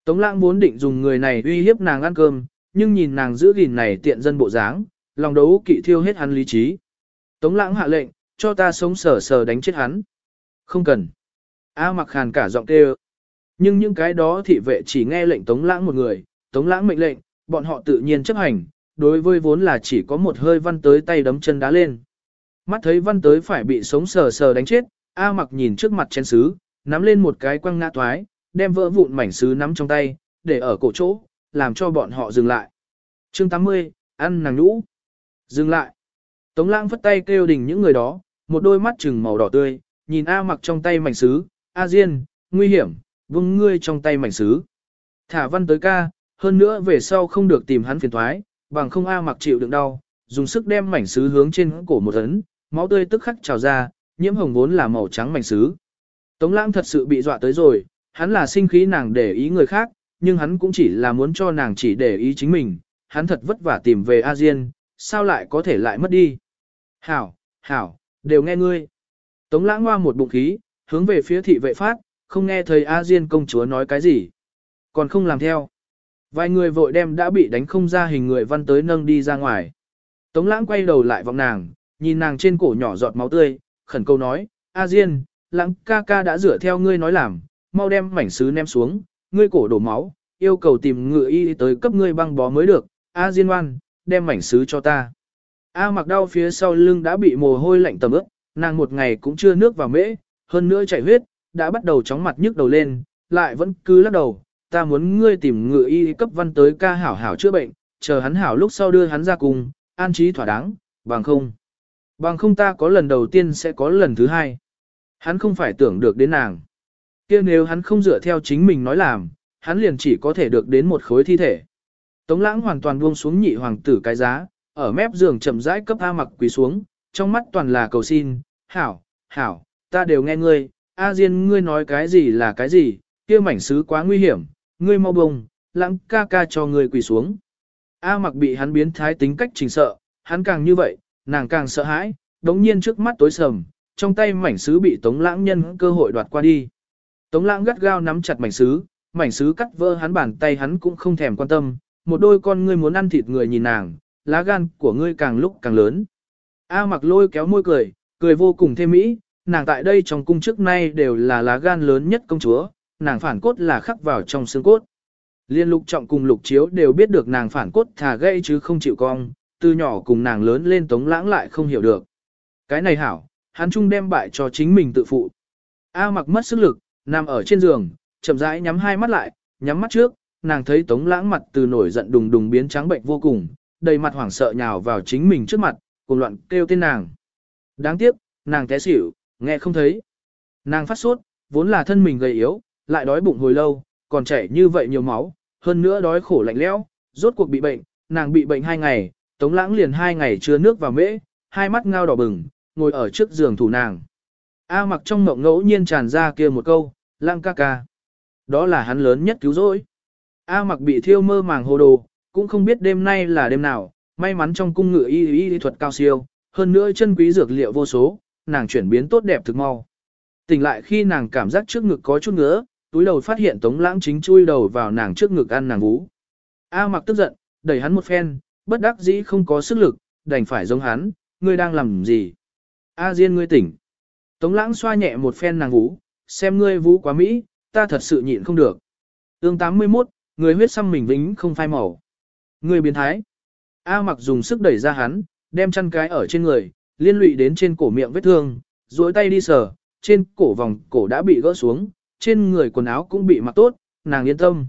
Tống lãng muốn định dùng người này uy hiếp nàng ăn cơm, nhưng nhìn nàng giữ gìn này tiện dân bộ dáng, lòng đấu kỵ thiêu hết hắn lý trí. Tống lãng hạ lệnh, cho ta sống sờ sờ đánh chết hắn. Không cần. A mặc khàn cả giọng kêu. Nhưng những cái đó thị vệ chỉ nghe lệnh tống lãng một người, tống lãng mệnh lệnh, bọn họ tự nhiên chấp hành, đối với vốn là chỉ có một hơi văn tới tay đấm chân đá lên. Mắt thấy văn tới phải bị sống sờ sờ đánh chết, A mặc nhìn trước mặt chén sứ, nắm lên một cái quăng ngã toái, đem vỡ vụn mảnh sứ nắm trong tay, để ở cổ chỗ, làm cho bọn họ dừng lại. chương 80, ăn nàng nhũ. Dừng lại. Tống lãng phất tay kêu đình những người đó, một đôi mắt trừng màu đỏ tươi, nhìn A mặc trong tay mảnh sứ, A Diên, nguy hiểm, vung ngươi trong tay mảnh sứ. Thả văn tới ca, hơn nữa về sau không được tìm hắn phiền thoái, bằng không A mặc chịu đựng đau, dùng sức đem mảnh sứ hướng trên cổ một ấn, máu tươi tức khắc trào ra, nhiễm hồng vốn là màu trắng mảnh sứ. Tống lãng thật sự bị dọa tới rồi, hắn là sinh khí nàng để ý người khác, nhưng hắn cũng chỉ là muốn cho nàng chỉ để ý chính mình, hắn thật vất vả tìm về A Diên, sao lại có thể lại mất đi. Hảo, hảo, đều nghe ngươi. Tống lãng hoa một bụng khí, hướng về phía thị vệ phát, không nghe thầy A Diên công chúa nói cái gì. Còn không làm theo. Vài người vội đem đã bị đánh không ra hình người văn tới nâng đi ra ngoài. Tống lãng quay đầu lại vọng nàng, nhìn nàng trên cổ nhỏ giọt máu tươi, khẩn câu nói, A Diên, lãng ca ca đã rửa theo ngươi nói làm, mau đem mảnh sứ ném xuống, ngươi cổ đổ máu, yêu cầu tìm ngựa y tới cấp ngươi băng bó mới được, A Diên ngoan, đem mảnh sứ cho ta. A mặc đau phía sau lưng đã bị mồ hôi lạnh tầm ướt, nàng một ngày cũng chưa nước vào mễ, hơn nữa chảy huyết, đã bắt đầu chóng mặt nhức đầu lên, lại vẫn cứ lắc đầu, ta muốn ngươi tìm ngựa y cấp văn tới ca hảo hảo chữa bệnh, chờ hắn hảo lúc sau đưa hắn ra cùng, an trí thỏa đáng, bằng không. Bằng không ta có lần đầu tiên sẽ có lần thứ hai. Hắn không phải tưởng được đến nàng. kia nếu hắn không dựa theo chính mình nói làm, hắn liền chỉ có thể được đến một khối thi thể. Tống lãng hoàn toàn buông xuống nhị hoàng tử cái giá, ở mép giường chậm rãi cấp A mặc quỳ xuống, trong mắt toàn là cầu xin, hảo, hảo, ta đều nghe ngươi, A Diên ngươi nói cái gì là cái gì, kia mảnh sứ quá nguy hiểm, ngươi mau bông, lãng ca ca cho ngươi quỳ xuống. A mặc bị hắn biến thái tính cách trình sợ, hắn càng như vậy, nàng càng sợ hãi, đống nhiên trước mắt tối sầm, trong tay mảnh sứ bị tống lãng nhân cơ hội đoạt qua đi. Tống lãng gắt gao nắm chặt mảnh sứ, mảnh sứ cắt vỡ hắn bàn tay hắn cũng không thèm quan tâm, một đôi con ngươi muốn ăn thịt người nhìn nàng, lá gan của ngươi càng lúc càng lớn. A mặc lôi kéo môi cười, cười vô cùng thêm mỹ, nàng tại đây trong cung trước nay đều là lá gan lớn nhất công chúa, nàng phản cốt là khắc vào trong xương cốt. Liên lục trọng cùng lục chiếu đều biết được nàng phản cốt thà gây chứ không chịu cong, từ nhỏ cùng nàng lớn lên tống lãng lại không hiểu được. Cái này hảo, hắn chung đem bại cho chính mình tự phụ. A mặc mất sức lực, nằm ở trên giường, chậm rãi nhắm hai mắt lại, nhắm mắt trước, nàng thấy tống lãng mặt từ nổi giận đùng đùng biến trắng bệnh vô cùng, đầy mặt hoảng sợ nhào vào chính mình trước mặt, cùng loạn kêu tên nàng. Đáng tiếc, nàng té xỉu, nghe không thấy. Nàng phát sốt, vốn là thân mình gầy yếu, lại đói bụng hồi lâu, còn chảy như vậy nhiều máu, hơn nữa đói khổ lạnh lẽo, rốt cuộc bị bệnh, nàng bị bệnh hai ngày, tống lãng liền hai ngày chưa nước vào mễ, hai mắt ngao đỏ bừng, ngồi ở trước giường thủ nàng. A mặc trong mộng ngẫu nhiên tràn ra kia một câu, lãng ca ca. Đó là hắn lớn nhất cứu rỗi. A mặc bị thiêu mơ màng hồ đồ, cũng không biết đêm nay là đêm nào, may mắn trong cung ngựa y y, y thuật cao siêu, hơn nữa chân quý dược liệu vô số, nàng chuyển biến tốt đẹp thực mau. Tỉnh lại khi nàng cảm giác trước ngực có chút ngứa, túi đầu phát hiện Tống Lãng chính chui đầu vào nàng trước ngực ăn nàng vú. A mặc tức giận, đẩy hắn một phen, bất đắc dĩ không có sức lực, đành phải giống hắn, ngươi đang làm gì? A Diên ngươi tỉnh. Tống Lãng xoa nhẹ một phen nàng vú, xem ngươi vú quá mỹ, ta thật sự nhịn không được. Tương 81, người huyết xăm mình vĩnh không phai màu. Người biến thái. A mặc dùng sức đẩy ra hắn, đem chăn cái ở trên người, liên lụy đến trên cổ miệng vết thương, duỗi tay đi sờ, trên cổ vòng cổ đã bị gỡ xuống, trên người quần áo cũng bị mặc tốt, nàng yên tâm.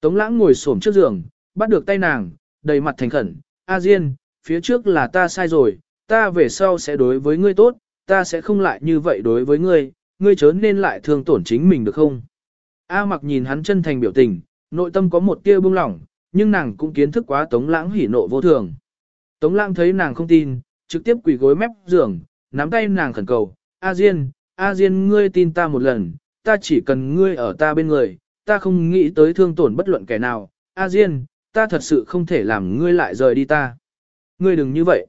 Tống lãng ngồi xổm trước giường, bắt được tay nàng, đầy mặt thành khẩn, A Diên, phía trước là ta sai rồi, ta về sau sẽ đối với ngươi tốt, ta sẽ không lại như vậy đối với ngươi, ngươi chớ nên lại thương tổn chính mình được không? A mặc nhìn hắn chân thành biểu tình, nội tâm có một tia buông lỏng, nhưng nàng cũng kiến thức quá Tống Lãng hỉ nộ vô thường. Tống Lãng thấy nàng không tin, trực tiếp quỳ gối mép giường, nắm tay nàng khẩn cầu, A Diên, A Diên ngươi tin ta một lần, ta chỉ cần ngươi ở ta bên người, ta không nghĩ tới thương tổn bất luận kẻ nào, A Diên, ta thật sự không thể làm ngươi lại rời đi ta. Ngươi đừng như vậy.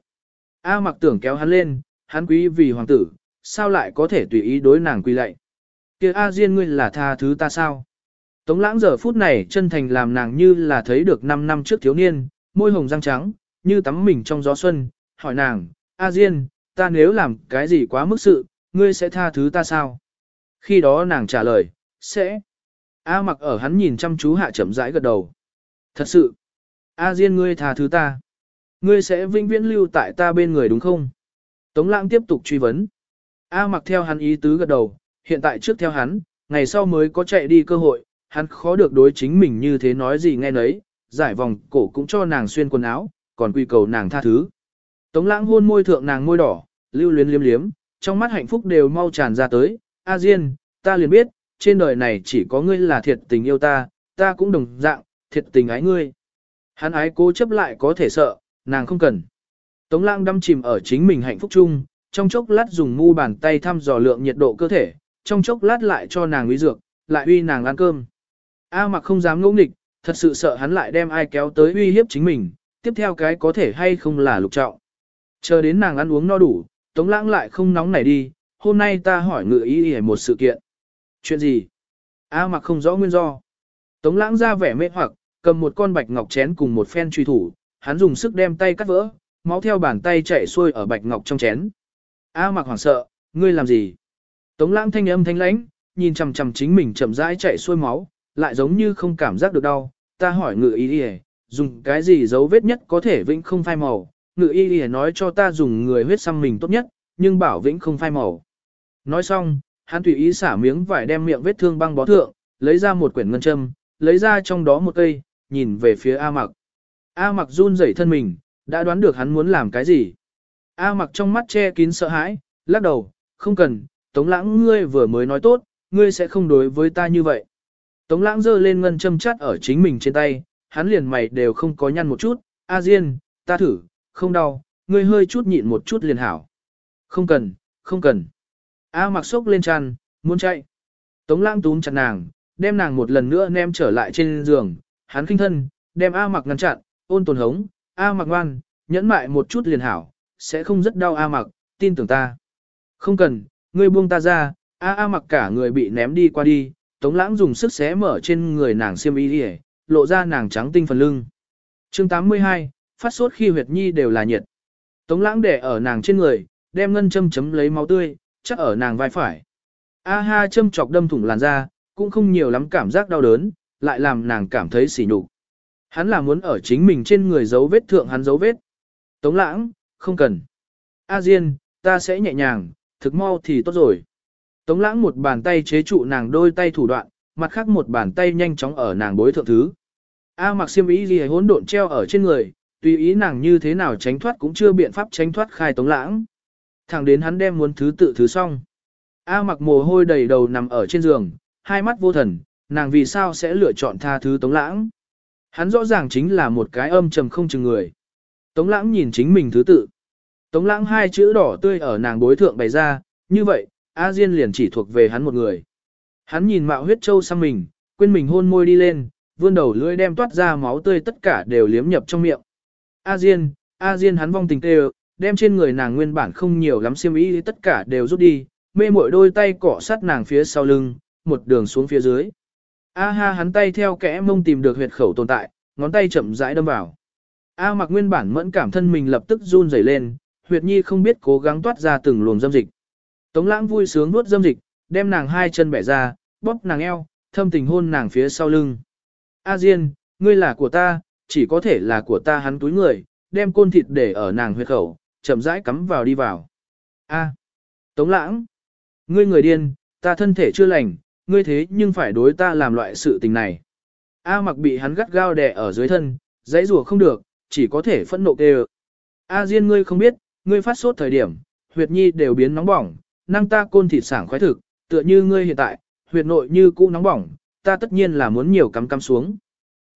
A mặc tưởng kéo hắn lên, hắn quý vì hoàng tử, sao lại có thể tùy ý đối nàng quy lạy. kia A Diên ngươi là tha thứ ta sao? Tống lãng giờ phút này chân thành làm nàng như là thấy được 5 năm trước thiếu niên, môi hồng răng trắng, như tắm mình trong gió xuân, hỏi nàng, A Diên, ta nếu làm cái gì quá mức sự, ngươi sẽ tha thứ ta sao? Khi đó nàng trả lời, sẽ. A mặc ở hắn nhìn chăm chú hạ chậm rãi gật đầu. Thật sự, A Diên ngươi tha thứ ta. Ngươi sẽ vinh viễn lưu tại ta bên người đúng không? Tống lãng tiếp tục truy vấn. A mặc theo hắn ý tứ gật đầu, hiện tại trước theo hắn, ngày sau mới có chạy đi cơ hội, hắn khó được đối chính mình như thế nói gì nghe nấy, giải vòng cổ cũng cho nàng xuyên quần áo, còn quy cầu nàng tha thứ. Tống lãng hôn môi thượng nàng môi đỏ, lưu luyến liếm liếm, trong mắt hạnh phúc đều mau tràn ra tới, A Diên, ta liền biết, trên đời này chỉ có ngươi là thiệt tình yêu ta, ta cũng đồng dạng, thiệt tình ái ngươi. Hắn ái cố chấp lại có thể sợ, nàng không cần. Tống lãng đâm chìm ở chính mình hạnh phúc chung, trong chốc lát dùng mu bàn tay thăm dò lượng nhiệt độ cơ thể, trong chốc lát lại cho nàng uy dược, lại uy nàng ăn cơm. A mặc không dám ngỗ nghịch, thật sự sợ hắn lại đem ai kéo tới uy hiếp chính mình, tiếp theo cái có thể hay không là lục trọng. Chờ đến nàng ăn uống no đủ, Tống Lãng lại không nóng nảy đi, hôm nay ta hỏi ngự ý ý một sự kiện. Chuyện gì? A mặc không rõ nguyên do. Tống Lãng ra vẻ mê hoặc, cầm một con bạch ngọc chén cùng một phen truy thủ, hắn dùng sức đem tay cắt vỡ, máu theo bàn tay chảy xuôi ở bạch ngọc trong chén. A mặc hoảng sợ, ngươi làm gì? Tống Lãng thanh âm thanh lãnh, nhìn chằm chằm chính mình chậm rãi chảy xuôi máu, lại giống như không cảm giác được đau. Ta hỏi ngự y y, dùng cái gì dấu vết nhất có thể vĩnh không phai màu, ngự y y nói cho ta dùng người huyết xăm mình tốt nhất, nhưng bảo vĩnh không phai màu. Nói xong, hắn tùy ý xả miếng vải đem miệng vết thương băng bó thượng, lấy ra một quyển ngân châm, lấy ra trong đó một cây, nhìn về phía A mặc. A mặc run rẩy thân mình, đã đoán được hắn muốn làm cái gì. A mặc trong mắt che kín sợ hãi, lắc đầu, không cần, tống lãng ngươi vừa mới nói tốt, ngươi sẽ không đối với ta như vậy. Tống lãng giơ lên ngân châm chắt ở chính mình trên tay, hắn liền mày đều không có nhăn một chút, A Diên, ta thử, không đau, ngươi hơi chút nhịn một chút liền hảo. Không cần, không cần. A mặc sốc lên chăn, muốn chạy. Tống lãng túm chặt nàng, đem nàng một lần nữa ném trở lại trên giường, hắn kinh thân, đem A mặc ngăn chặn, ôn tồn hống, A mặc ngoan, nhẫn mại một chút liền hảo, sẽ không rất đau A mặc, tin tưởng ta. Không cần, ngươi buông ta ra, A A mặc cả người bị ném đi qua đi, tống lãng dùng sức xé mở trên người nàng xiêm y đi lộ ra nàng trắng tinh phần lưng. chương 82, phát sốt khi huyệt nhi đều là nhiệt. Tống lãng để ở nàng trên người, đem ngân châm chấm lấy máu tươi, chắc ở nàng vai phải. A ha châm chọc đâm thủng làn da, cũng không nhiều lắm cảm giác đau đớn, lại làm nàng cảm thấy sỉ nhục. Hắn là muốn ở chính mình trên người giấu vết thượng hắn giấu vết. Tống lãng, không cần. A Diên, ta sẽ nhẹ nhàng, thực mau thì tốt rồi. Tống lãng một bàn tay chế trụ nàng đôi tay thủ đoạn, mặt khác một bàn tay nhanh chóng ở nàng bối thượng thứ. A mặc xiêm y gì hỗn độn treo ở trên người, tùy ý nàng như thế nào tránh thoát cũng chưa biện pháp tránh thoát khai tống lãng. Thẳng đến hắn đem muốn thứ tự thứ xong. A mặc mồ hôi đầy đầu nằm ở trên giường, hai mắt vô thần, nàng vì sao sẽ lựa chọn tha thứ tống lãng. Hắn rõ ràng chính là một cái âm trầm không chừng người. Tống lãng nhìn chính mình thứ tự. Tống lãng hai chữ đỏ tươi ở nàng bối thượng bày ra, như vậy, A Diên liền chỉ thuộc về hắn một người. Hắn nhìn mạo huyết châu sang mình, quên mình hôn môi đi lên, vươn đầu lưỡi đem toát ra máu tươi tất cả đều liếm nhập trong miệng. A Diên, A Diên hắn vong tình tê đem trên người nàng nguyên bản không nhiều lắm xiêm y tất cả đều rút đi, mê mội đôi tay cọ sát nàng phía sau lưng, một đường xuống phía dưới. A ha hắn tay theo kẽ mông tìm được huyệt khẩu tồn tại, ngón tay chậm rãi đâm vào. A mặc nguyên bản mẫn cảm thân mình lập tức run rẩy lên, huyệt nhi không biết cố gắng toát ra từng luồng dâm dịch. Tống lãng vui sướng nuốt dâm dịch, đem nàng hai chân bẻ ra, bóp nàng eo, thâm tình hôn nàng phía sau lưng. A Diên, ngươi là của ta, chỉ có thể là của ta hắn túi người, đem côn thịt để ở nàng huyệt khẩu, chậm rãi cắm vào đi vào. A. Tống lãng. Ngươi người điên, ta thân thể chưa lành, ngươi thế nhưng phải đối ta làm loại sự tình này. A mặc bị hắn gắt gao đè ở dưới thân, dãy rùa không được, chỉ có thể phẫn nộ kêu. A Diên ngươi không biết, ngươi phát sốt thời điểm, huyệt nhi đều biến nóng bỏng, năng ta côn thịt sảng khoái thực, tựa như ngươi hiện tại, huyệt nội như cũ nóng bỏng, ta tất nhiên là muốn nhiều cắm cắm xuống.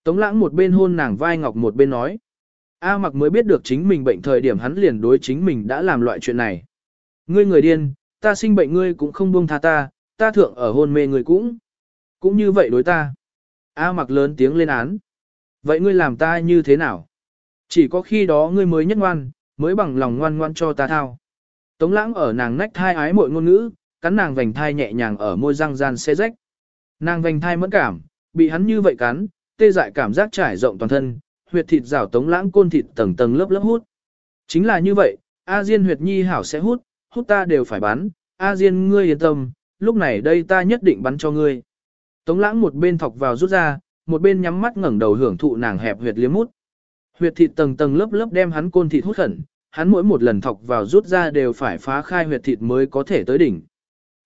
Tống lãng một bên hôn nàng vai ngọc một bên nói. A mặc mới biết được chính mình bệnh thời điểm hắn liền đối chính mình đã làm loại chuyện này. Ngươi người điên, ta sinh bệnh ngươi cũng không buông tha ta, ta thượng ở hôn mê ngươi cũng. Cũng như vậy đối ta. A mặc lớn tiếng lên án. Vậy ngươi làm ta như thế nào? Chỉ có khi đó ngươi mới nhất ngoan, mới bằng lòng ngoan ngoan cho ta thao. Tống lãng ở nàng nách thai ái mội ngôn ngữ, cắn nàng vành thai nhẹ nhàng ở môi răng gian xe rách. Nàng vành thai mẫn cảm, bị hắn như vậy cắn, tê dại cảm giác trải rộng toàn thân, huyệt thịt rào tống lãng côn thịt tầng tầng lớp lớp hút. Chính là như vậy, A Diên huyệt nhi hảo sẽ hút, hút ta đều phải bắn, A Diên ngươi yên tâm, lúc này đây ta nhất định bắn cho ngươi. Tống lãng một bên thọc vào rút ra, một bên nhắm mắt ngẩng đầu hưởng thụ nàng hẹp huyệt liếm mút. Huyệt thịt tầng tầng lớp lớp đem hắn côn thịt hút khẩn, hắn mỗi một lần thọc vào rút ra đều phải phá khai huyệt thịt mới có thể tới đỉnh.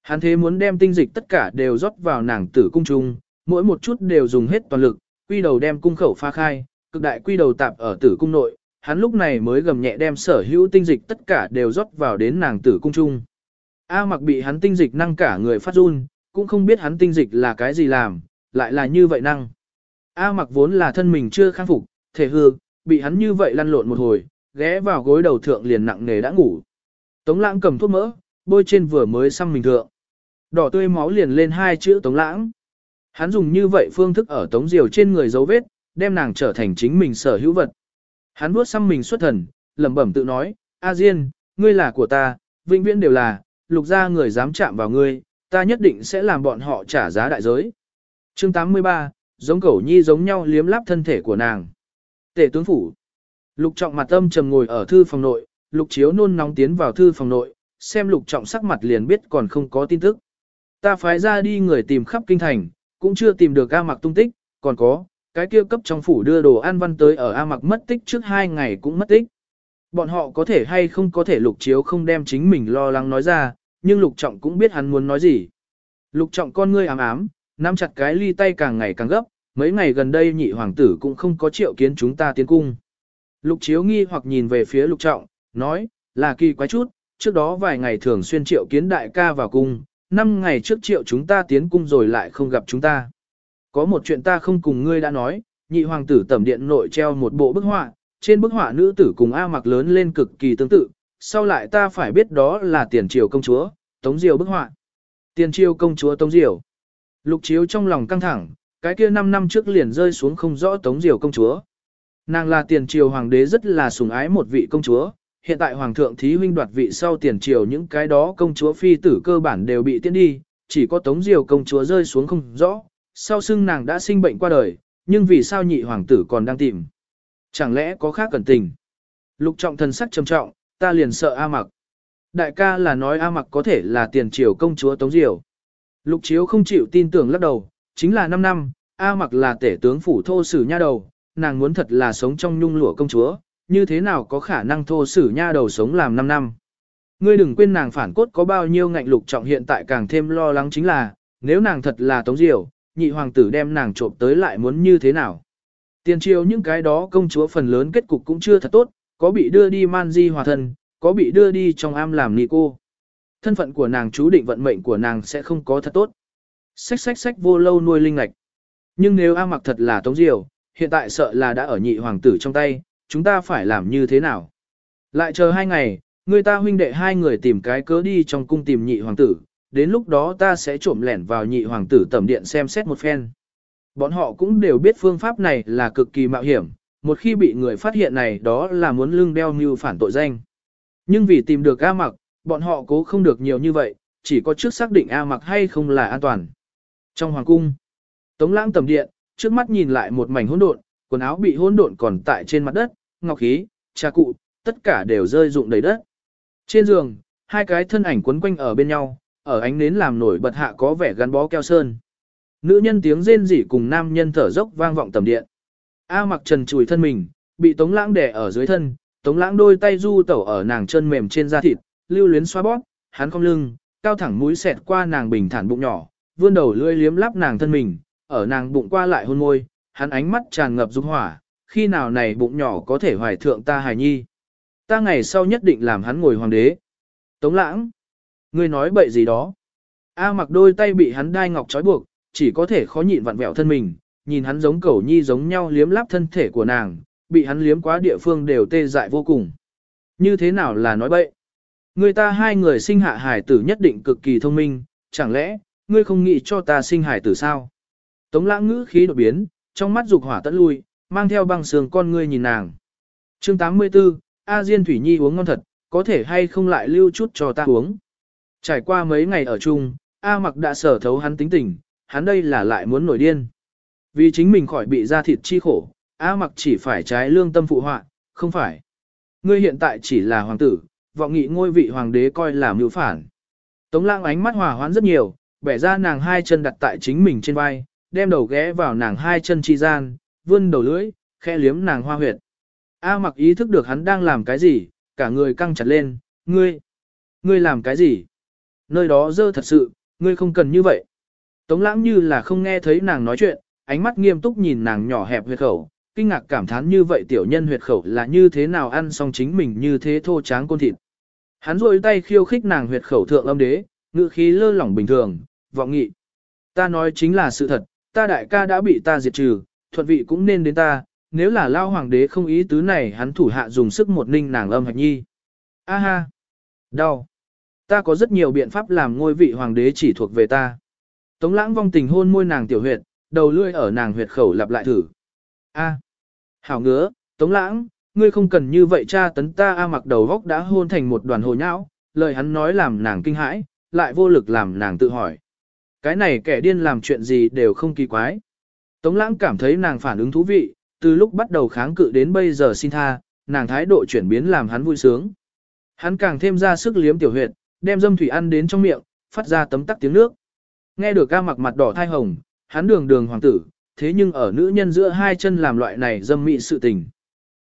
Hắn thế muốn đem tinh dịch tất cả đều rót vào nàng tử cung trung, mỗi một chút đều dùng hết toàn lực, quy đầu đem cung khẩu phá khai, cực đại quy đầu tạp ở tử cung nội, hắn lúc này mới gầm nhẹ đem sở hữu tinh dịch tất cả đều rót vào đến nàng tử cung trung. A mặc bị hắn tinh dịch năng cả người phát run, cũng không biết hắn tinh dịch là cái gì làm, lại là như vậy năng. A mặc vốn là thân mình chưa khang phục, thể hư, bị hắn như vậy lăn lộn một hồi, ghé vào gối đầu thượng liền nặng nề đã ngủ. Tống lãng cầm thuốc mỡ, bôi trên vừa mới xăm mình thượng. Đỏ tươi máu liền lên hai chữ tống lãng. Hắn dùng như vậy phương thức ở tống diều trên người dấu vết, đem nàng trở thành chính mình sở hữu vật. Hắn vuốt xăm mình xuất thần, lẩm bẩm tự nói, A Diên, ngươi là của ta, vĩnh viễn đều là, lục gia người dám chạm vào ngươi, ta nhất định sẽ làm bọn họ trả giá đại giới. Chương 83, giống cẩu nhi giống nhau liếm láp thân thể của nàng. Tể tướng phủ. Lục trọng mặt âm trầm ngồi ở thư phòng nội, lục chiếu nôn nóng tiến vào thư phòng nội, xem lục trọng sắc mặt liền biết còn không có tin tức. Ta phái ra đi người tìm khắp kinh thành, cũng chưa tìm được A mặc tung tích, còn có, cái kia cấp trong phủ đưa đồ an văn tới ở A mặc mất tích trước hai ngày cũng mất tích. Bọn họ có thể hay không có thể lục chiếu không đem chính mình lo lắng nói ra, nhưng lục trọng cũng biết hắn muốn nói gì. Lục trọng con ngươi ám ám, nắm chặt cái ly tay càng ngày càng gấp, mấy ngày gần đây nhị hoàng tử cũng không có triệu kiến chúng ta tiến cung. Lục chiếu nghi hoặc nhìn về phía lục trọng, nói, là kỳ quái chút, trước đó vài ngày thường xuyên triệu kiến đại ca vào cung, năm ngày trước triệu chúng ta tiến cung rồi lại không gặp chúng ta. Có một chuyện ta không cùng ngươi đã nói, nhị hoàng tử tẩm điện nội treo một bộ bức họa, trên bức họa nữ tử cùng A mặc lớn lên cực kỳ tương tự, sau lại ta phải biết đó là tiền triều công chúa, tống diều bức họa. Tiền triều công chúa tống diều. Lục chiếu trong lòng căng thẳng, cái kia 5 năm trước liền rơi xuống không rõ tống diều công chúa. Nàng là tiền triều hoàng đế rất là sủng ái một vị công chúa, hiện tại hoàng thượng thí huynh đoạt vị sau tiền triều những cái đó công chúa phi tử cơ bản đều bị tiễn đi, chỉ có tống diều công chúa rơi xuống không rõ, sau xưng nàng đã sinh bệnh qua đời, nhưng vì sao nhị hoàng tử còn đang tìm? Chẳng lẽ có khác cẩn tình? Lục trọng thần sắc trầm trọng, ta liền sợ A mặc. Đại ca là nói A mặc có thể là tiền triều công chúa Tống Diều. Lục chiếu không chịu tin tưởng lắc đầu, chính là 5 năm, A mặc là tể tướng phủ thô sử nha đầu, nàng muốn thật là sống trong nhung lụa công chúa, như thế nào có khả năng thô sử nha đầu sống làm 5 năm. Ngươi đừng quên nàng phản cốt có bao nhiêu ngạnh lục trọng hiện tại càng thêm lo lắng chính là, nếu nàng thật là Tống Diều, nhị hoàng tử đem nàng trộm tới lại muốn như thế nào. Tiền triều những cái đó công chúa phần lớn kết cục cũng chưa thật tốt, có bị đưa đi man di hòa thân, có bị đưa đi trong am làm nị cô. Thân phận của nàng chú định vận mệnh của nàng sẽ không có thật tốt. Xách xách xách vô lâu nuôi linh lạch. Nhưng nếu A mặc thật là Tống Diều, hiện tại sợ là đã ở nhị hoàng tử trong tay, chúng ta phải làm như thế nào? Lại chờ hai ngày, người ta huynh đệ hai người tìm cái cớ đi trong cung tìm nhị hoàng tử, đến lúc đó ta sẽ trộm lẻn vào nhị hoàng tử tẩm điện xem xét một phen. Bọn họ cũng đều biết phương pháp này là cực kỳ mạo hiểm, một khi bị người phát hiện này đó là muốn lưng đeo mưu phản tội danh. Nhưng vì tìm được A mặc, bọn họ cố không được nhiều như vậy, chỉ có trước xác định A mặc hay không là an toàn. Trong hoàng cung, Tống lãng tầm điện, trước mắt nhìn lại một mảnh hỗn độn, quần áo bị hỗn độn còn tại trên mặt đất, ngọc khí, trà cụ, tất cả đều rơi rụng đầy đất. Trên giường, hai cái thân ảnh quấn quanh ở bên nhau, ở ánh nến làm nổi bật hạ có vẻ gắn bó keo sơn. Nữ nhân tiếng rên rỉ cùng nam nhân thở dốc vang vọng tầm điện. A mặc trần chùi thân mình, bị tống lãng đè ở dưới thân, tống lãng đôi tay du tẩu ở nàng chân mềm trên da thịt, lưu luyến xoa bóp, hắn cong lưng, cao thẳng mũi xẹt qua nàng bình thản bụng nhỏ, vươn đầu lưỡi liếm lắp nàng thân mình, ở nàng bụng qua lại hôn môi, hắn ánh mắt tràn ngập dục hỏa, khi nào này bụng nhỏ có thể hoài thượng ta hài nhi. Ta ngày sau nhất định làm hắn ngồi hoàng đế. Tống lãng, ngươi nói bậy gì đó. A mặc đôi tay bị hắn đai ngọc trói buộc, chỉ có thể khó nhịn vặn vẹo thân mình, nhìn hắn giống cẩu nhi giống nhau liếm láp thân thể của nàng, bị hắn liếm quá địa phương đều tê dại vô cùng. Như thế nào là nói bậy? Người ta hai người sinh hạ hải tử nhất định cực kỳ thông minh, chẳng lẽ, ngươi không nghĩ cho ta sinh hải tử sao? Tống lãng ngữ khí đột biến, trong mắt dục hỏa tận lui, mang theo băng sườn con ngươi nhìn nàng. chương 84, A Diên Thủy Nhi uống ngon thật, có thể hay không lại lưu chút cho ta uống. Trải qua mấy ngày ở chung, A mặc đã sở thấu hắn tính tình, hắn đây là lại muốn nổi điên. Vì chính mình khỏi bị ra thịt chi khổ, A mặc chỉ phải trái lương tâm phụ họa, không phải. Ngươi hiện tại chỉ là hoàng tử, vọng nghị ngôi vị hoàng đế coi là mưu phản. Tống lãng ánh mắt hòa hoãn rất nhiều, bẻ ra nàng hai chân đặt tại chính mình trên vai, đem đầu ghé vào nàng hai chân chi gian, vươn đầu lưỡi, khẽ liếm nàng hoa huyệt. A mặc ý thức được hắn đang làm cái gì, cả người căng chặt lên, ngươi, ngươi làm cái gì? Nơi đó dơ thật sự, ngươi không cần như vậy. Tống lãng như là không nghe thấy nàng nói chuyện, ánh mắt nghiêm túc nhìn nàng nhỏ hẹp huyệt khẩu, kinh ngạc cảm thán như vậy tiểu nhân huyệt khẩu là như thế nào ăn xong chính mình như thế thô tráng côn thịt. Hắn rôi tay khiêu khích nàng huyệt khẩu thượng âm đế, ngự khí lơ lỏng bình thường, vọng nghị. Ta nói chính là sự thật, ta đại ca đã bị ta diệt trừ, thuận vị cũng nên đến ta, nếu là lao hoàng đế không ý tứ này hắn thủ hạ dùng sức một ninh nàng âm hạch nhi. A ha! Đau! Ta có rất nhiều biện pháp làm ngôi vị hoàng đế chỉ thuộc về ta. Tống lãng vong tình hôn môi nàng tiểu huyệt, đầu lưỡi ở nàng huyệt khẩu lặp lại thử. A! Hảo ngứa, tống lãng, ngươi không cần như vậy cha tấn ta A mặc đầu góc đã hôn thành một đoàn hồ nhão, lời hắn nói làm nàng kinh hãi, lại vô lực làm nàng tự hỏi. Cái này kẻ điên làm chuyện gì đều không kỳ quái. Tống lãng cảm thấy nàng phản ứng thú vị, từ lúc bắt đầu kháng cự đến bây giờ xin tha, nàng thái độ chuyển biến làm hắn vui sướng. Hắn càng thêm ra sức liếm tiểu huyệt, đem dâm thủy ăn đến trong miệng, phát ra tấm tắc tiếng nước. Nghe được ca mặc mặt đỏ thai hồng, hắn đường đường hoàng tử, thế nhưng ở nữ nhân giữa hai chân làm loại này dâm mị sự tình.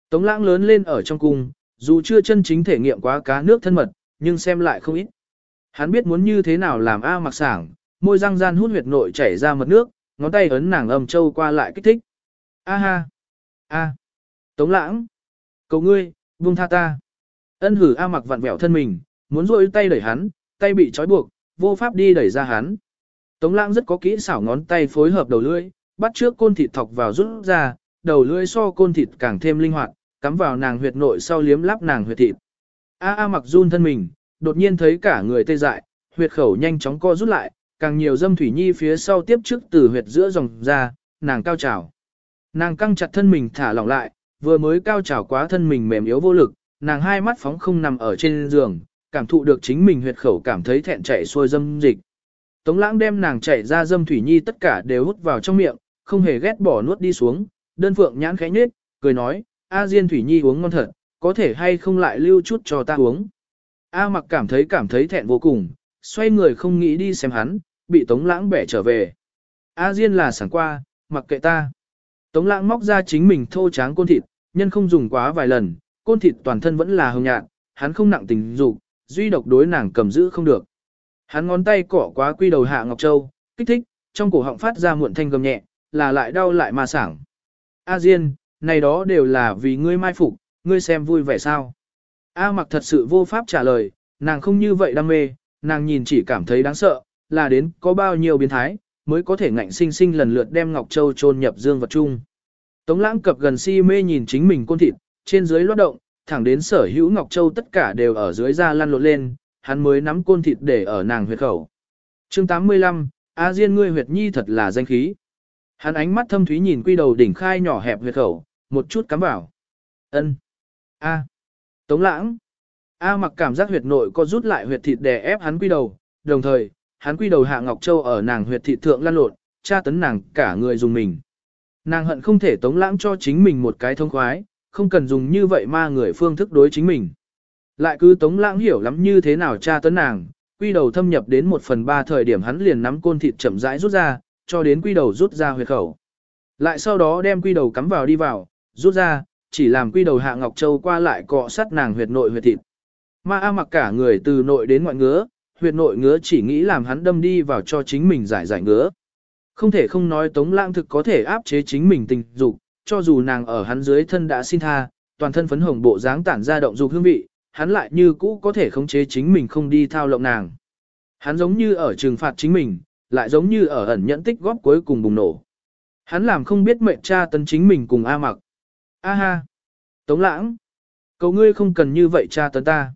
Tống lãng lớn lên ở trong cung, dù chưa chân chính thể nghiệm quá cá nước thân mật, nhưng xem lại không ít. Hắn biết muốn như thế nào làm A mặc sảng, môi răng gian hút huyệt nội chảy ra mật nước, ngón tay ấn nàng âm châu qua lại kích thích. A ha! A! Tống lãng! Cầu ngươi, buông tha ta! Ân hử A mặc vặn vẹo thân mình, muốn rôi tay đẩy hắn, tay bị trói buộc, vô pháp đi đẩy ra hắn. Tống lãng rất có kỹ xảo ngón tay phối hợp đầu lưỡi, bắt trước côn thịt thọc vào rút ra, đầu lưỡi so côn thịt càng thêm linh hoạt, cắm vào nàng huyệt nội sau liếm lắp nàng huyệt thịt. A A mặc run thân mình, đột nhiên thấy cả người tê dại, huyệt khẩu nhanh chóng co rút lại, càng nhiều dâm thủy nhi phía sau tiếp trước từ huyệt giữa dòng ra, nàng cao trào. Nàng căng chặt thân mình thả lỏng lại, vừa mới cao trào quá thân mình mềm yếu vô lực, nàng hai mắt phóng không nằm ở trên giường, cảm thụ được chính mình huyệt khẩu cảm thấy thẹn chảy xuôi dâm dịch. Tống lãng đem nàng chảy ra dâm thủy nhi tất cả đều hút vào trong miệng, không hề ghét bỏ nuốt đi xuống, đơn phượng nhãn khẽ nhếch, cười nói, A Diên thủy nhi uống ngon thật, có thể hay không lại lưu chút cho ta uống. A mặc cảm thấy cảm thấy thẹn vô cùng, xoay người không nghĩ đi xem hắn, bị Tống Lãng bẻ trở về. A Diên là sảng qua, mặc kệ ta. Tống Lãng móc ra chính mình thô tráng côn thịt, nhân không dùng quá vài lần, côn thịt toàn thân vẫn là hồng nhạt, hắn không nặng tình dục, duy độc đối nàng cầm giữ không được. Hắn ngón tay cỏ quá quy đầu hạ Ngọc Châu, kích thích, trong cổ họng phát ra muộn thanh gầm nhẹ, là lại đau lại mà sảng. A Diên, này đó đều là vì ngươi mai phục, ngươi xem vui vẻ sao. A mặc thật sự vô pháp trả lời, nàng không như vậy đam mê, nàng nhìn chỉ cảm thấy đáng sợ, là đến có bao nhiêu biến thái, mới có thể ngạnh sinh sinh lần lượt đem Ngọc Châu chôn nhập dương vật chung. Tống lãng cập gần si mê nhìn chính mình côn thịt, trên dưới loát động, thẳng đến sở hữu Ngọc Châu tất cả đều ở dưới da lăn lộn lên, hắn mới nắm côn thịt để ở nàng huyệt khẩu. chương 85, A Diên ngươi huyệt nhi thật là danh khí. Hắn ánh mắt thâm thúy nhìn quy đầu đỉnh khai nhỏ hẹp huyệt khẩu, một chút cắm vào. ân A. Tống lãng. A mặc cảm giác huyệt nội có rút lại huyệt thịt đè ép hắn quy đầu, đồng thời, hắn quy đầu hạ Ngọc Châu ở nàng huyệt thịt thượng lan lộn, tra tấn nàng cả người dùng mình. Nàng hận không thể tống lãng cho chính mình một cái thông khoái, không cần dùng như vậy ma người phương thức đối chính mình. Lại cứ tống lãng hiểu lắm như thế nào tra tấn nàng, quy đầu thâm nhập đến một phần ba thời điểm hắn liền nắm côn thịt chậm rãi rút ra, cho đến quy đầu rút ra huyệt khẩu. Lại sau đó đem quy đầu cắm vào đi vào, rút ra, chỉ làm quy đầu hạ Ngọc Châu qua lại cọ sát nàng huyệt nội huyệt thịt. Ma A mặc cả người từ nội đến ngoại ngứa, huyệt nội ngứa chỉ nghĩ làm hắn đâm đi vào cho chính mình giải giải ngứa. Không thể không nói Tống Lãng thực có thể áp chế chính mình tình dục, cho dù nàng ở hắn dưới thân đã xin tha, toàn thân phấn hồng bộ dáng tản ra động dục hương vị, hắn lại như cũ có thể khống chế chính mình không đi thao lộng nàng. Hắn giống như ở trừng phạt chính mình, lại giống như ở ẩn nhẫn tích góp cuối cùng bùng nổ. Hắn làm không biết mệnh cha tấn chính mình cùng A mặc. A ha! Tống lãng! cậu ngươi không cần như vậy cha tấn ta.